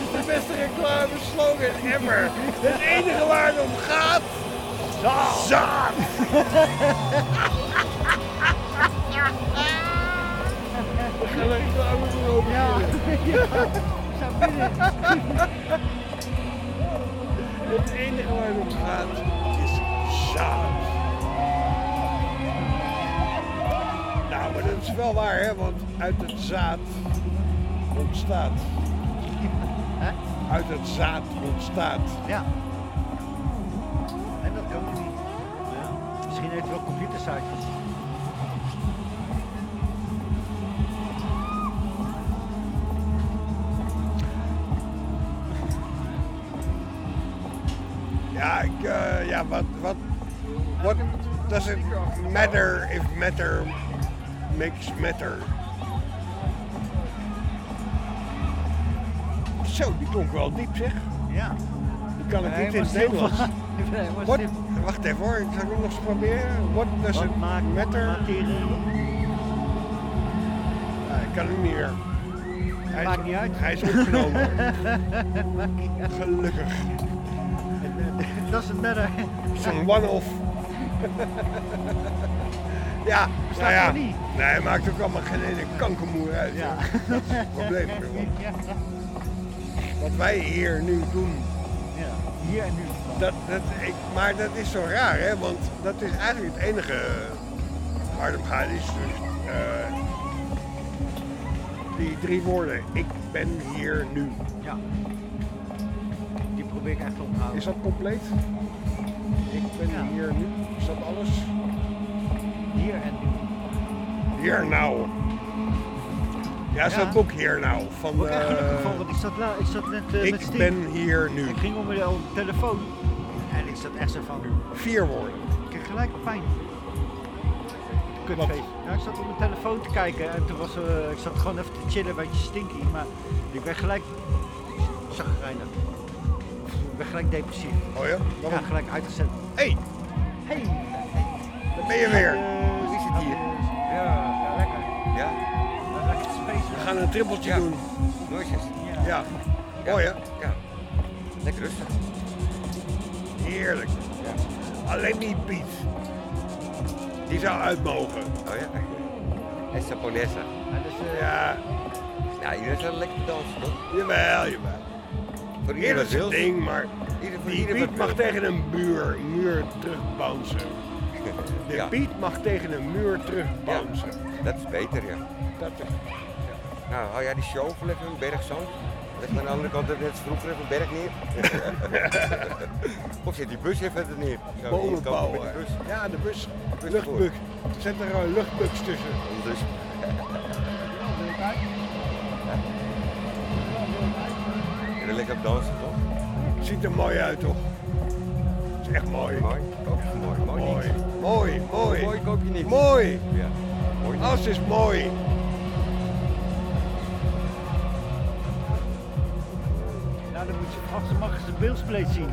Is de beste reclame slogan ever. Het enige waar het om gaat. Zaad. Ja, binnen. Het enige waar het om gaat is zaad. Nou, maar dat is wel waar, hè? Want uit het zaad ontstaat. Uit het zaad ontstaat. Ja. Matter if matter makes matter? Zo, die klonk wel diep zeg. Ja. Die kan ik niet in het Nederlands. stil. wacht even hoor, ik zal ik nog eens proberen. What does Wat it maakt matter? materie? Ik kan het niet meer. Hij Maakt is, niet uit. Hij is opgenomen. Gelukkig. Doesn't matter. Zo'n one-off. Ja, nou ja. niet? Nee, maakt ook allemaal geen ene kankermoer uit. Ja. Dat is het probleem. Ja. Wat wij hier nu doen. Ja, hier en nu. Dat, dat, ik, maar dat is zo raar, hè? Want dat is eigenlijk het enige Harlem gaat is dus eh, die drie woorden. Ik ben hier nu. Ja. Die probeer ik echt te onthouden. Is dat compleet? Ik ben Ja. hier nu. Is dat alles? Hier en nu. Hier nou. Ja, is Ja. dat boek hier nou? Van, ik eh, gelukkig van, want ik zat, la- ik zat net eh, Ik met Steve. ben hier nu. Ik ging om mijn de telefoon en ik zat echt zo van... Vier woorden. Ik kreeg gelijk pijn. Kutfeest. Ja, ik zat op mijn telefoon te kijken en toen was eh, ik zat gewoon even te chillen, een beetje stinky, maar ik werd gelijk zagrijnig. Ik werd gelijk depressief. Oh ja? Ja, gelijk uitgezet. Hey! Hey! Daar ben je weer. Wie zit hier? Ja, ja lekker. Ja? Lekker. We gaan een trippeltje doen. Nooitjes. Ja. Mooi hè? Ja. Lekker rustig. Heerlijk. Alleen niet Piet. Die zou uit mogen. Oh ja? En Saponessa. Ja. Nou, iedereen staat lekker dansen, toch? Jawel, jawel. Voor Ieder zijn wil. ding, maar Ieder, voor die ieder Piet mag tegen een muur, muur terugbouncen. De Ja. Piet mag tegen een muur terugbouncen. Dat is beter, ja. Dat is, Nou, hou jij die show van even een bergzand? Leg maar aan de andere kant net als vroeger even een berg neer. of zit die bus even er neer? Bomen bouwen. de bus. Ja, de bus. bus Luchtbuk. Zet er een luchtbuks tussen. Dus. Wil lekker op dansen, toch? Ziet er mooi uit, toch? is echt mooi. Mooi. Koop je mooi. Mooi, Mooi, niet. mooi, mooi. Mooi koop je niet. Mooi. Ja. Mooi. Alles is mooi. Nou, dan moet je vast mag eens de beeldspleet zien.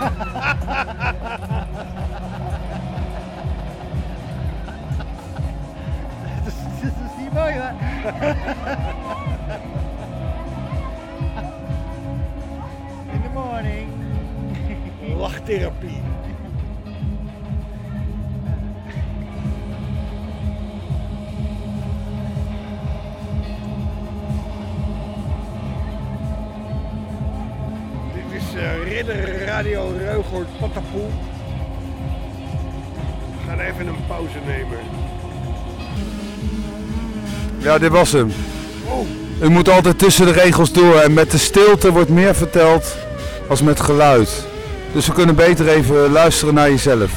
dat, is, dat is niet mooi, hè? The morning. Lachtherapie. Dit is eh, Ridder Radio Ruigoord Patapoe. We gaan even een pauze nemen. Ja, dit was hem. Oh. U moet altijd tussen de regels door en met de stilte wordt meer verteld als met geluid. Dus we kunnen beter even luisteren naar jezelf.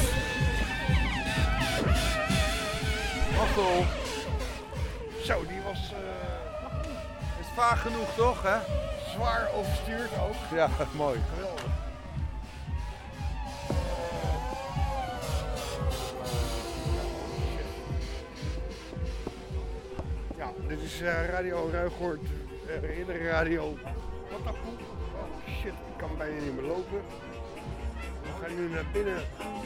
Achtel. Zo, die was eh, Is vaag genoeg toch, hè? zwaar overstuurd ook. Ja, mooi. Geweldig. Ja, dit is eh, Radio Ruigoord, uh, Radio. Gaan nu naar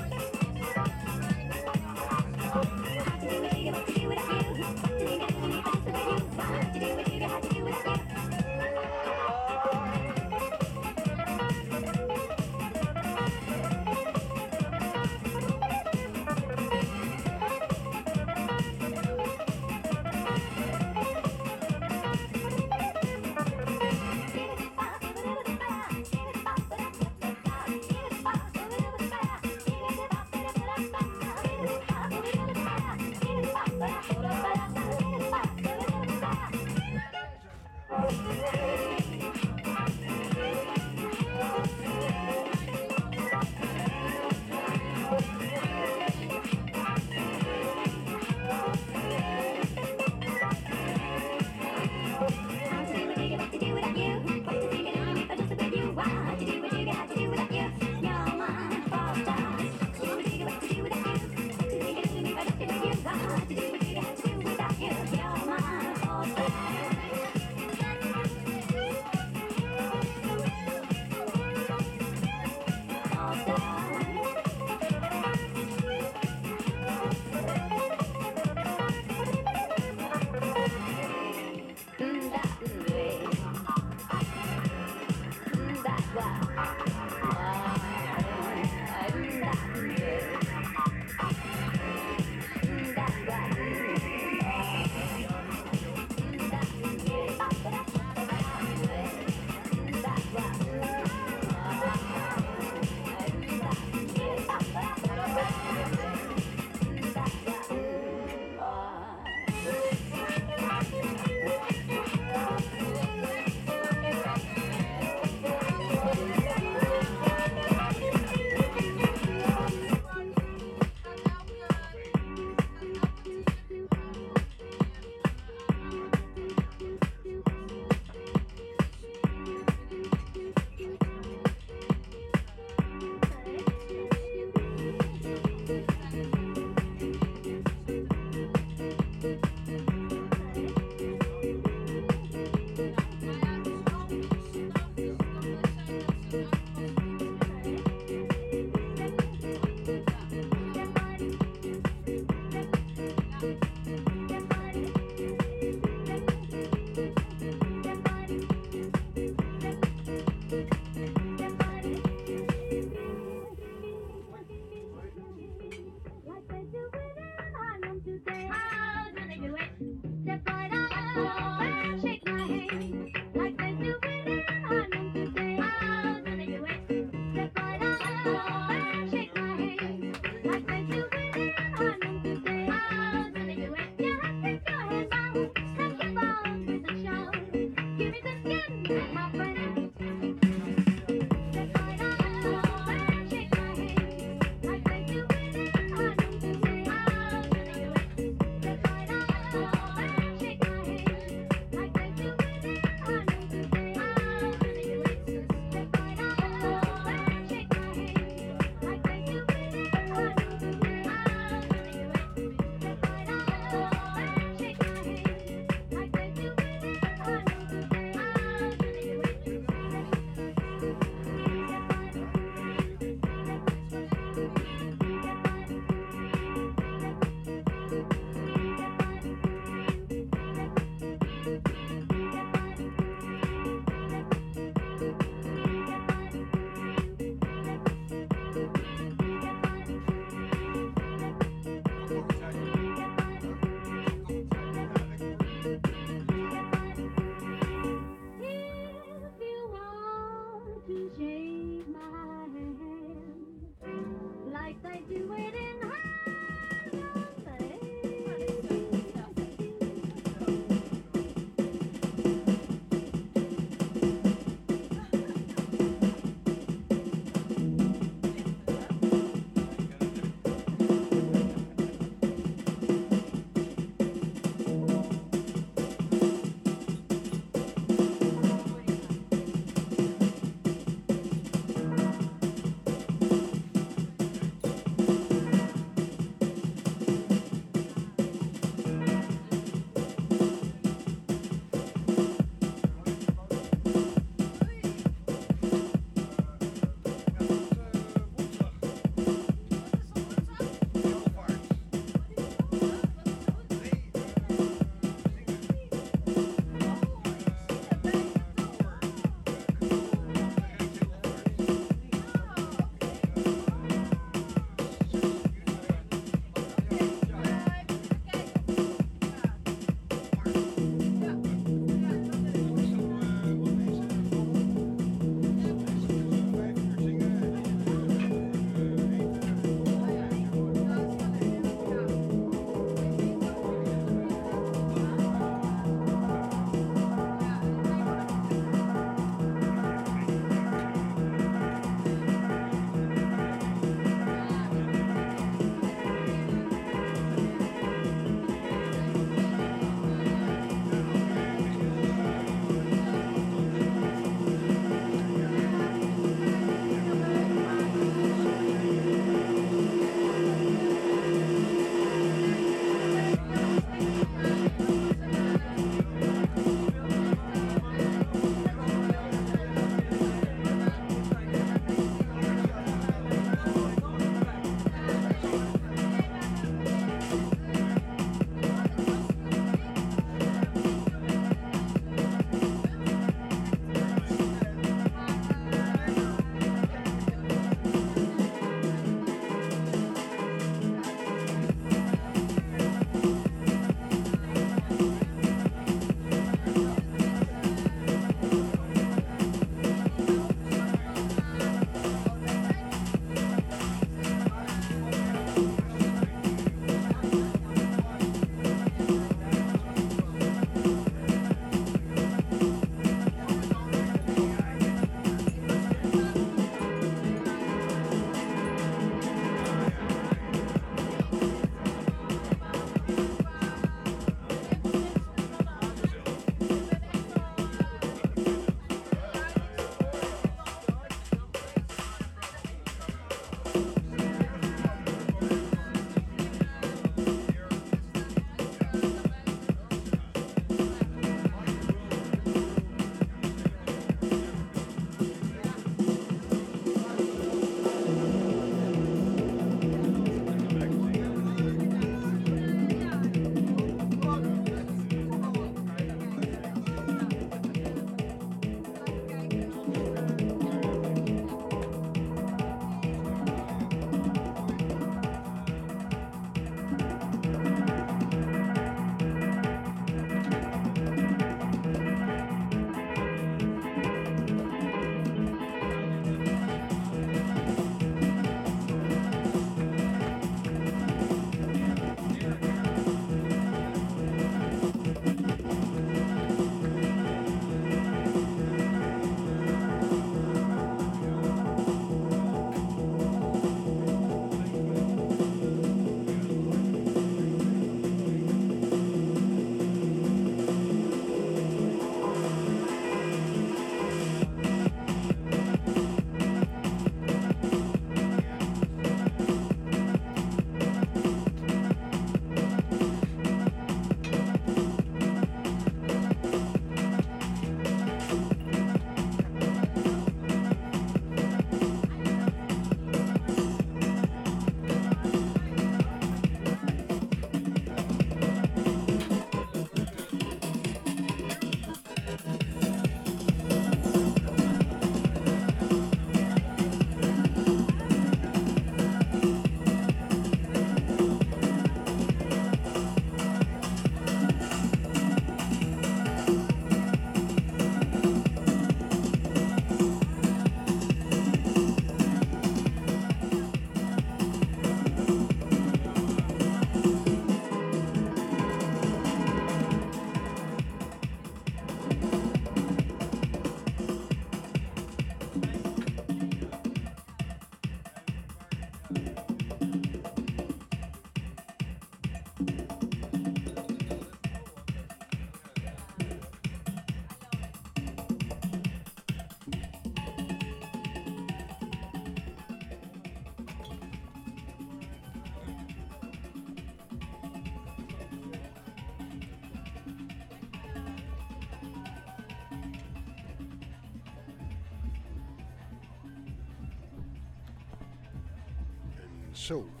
Zo.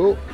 Oh.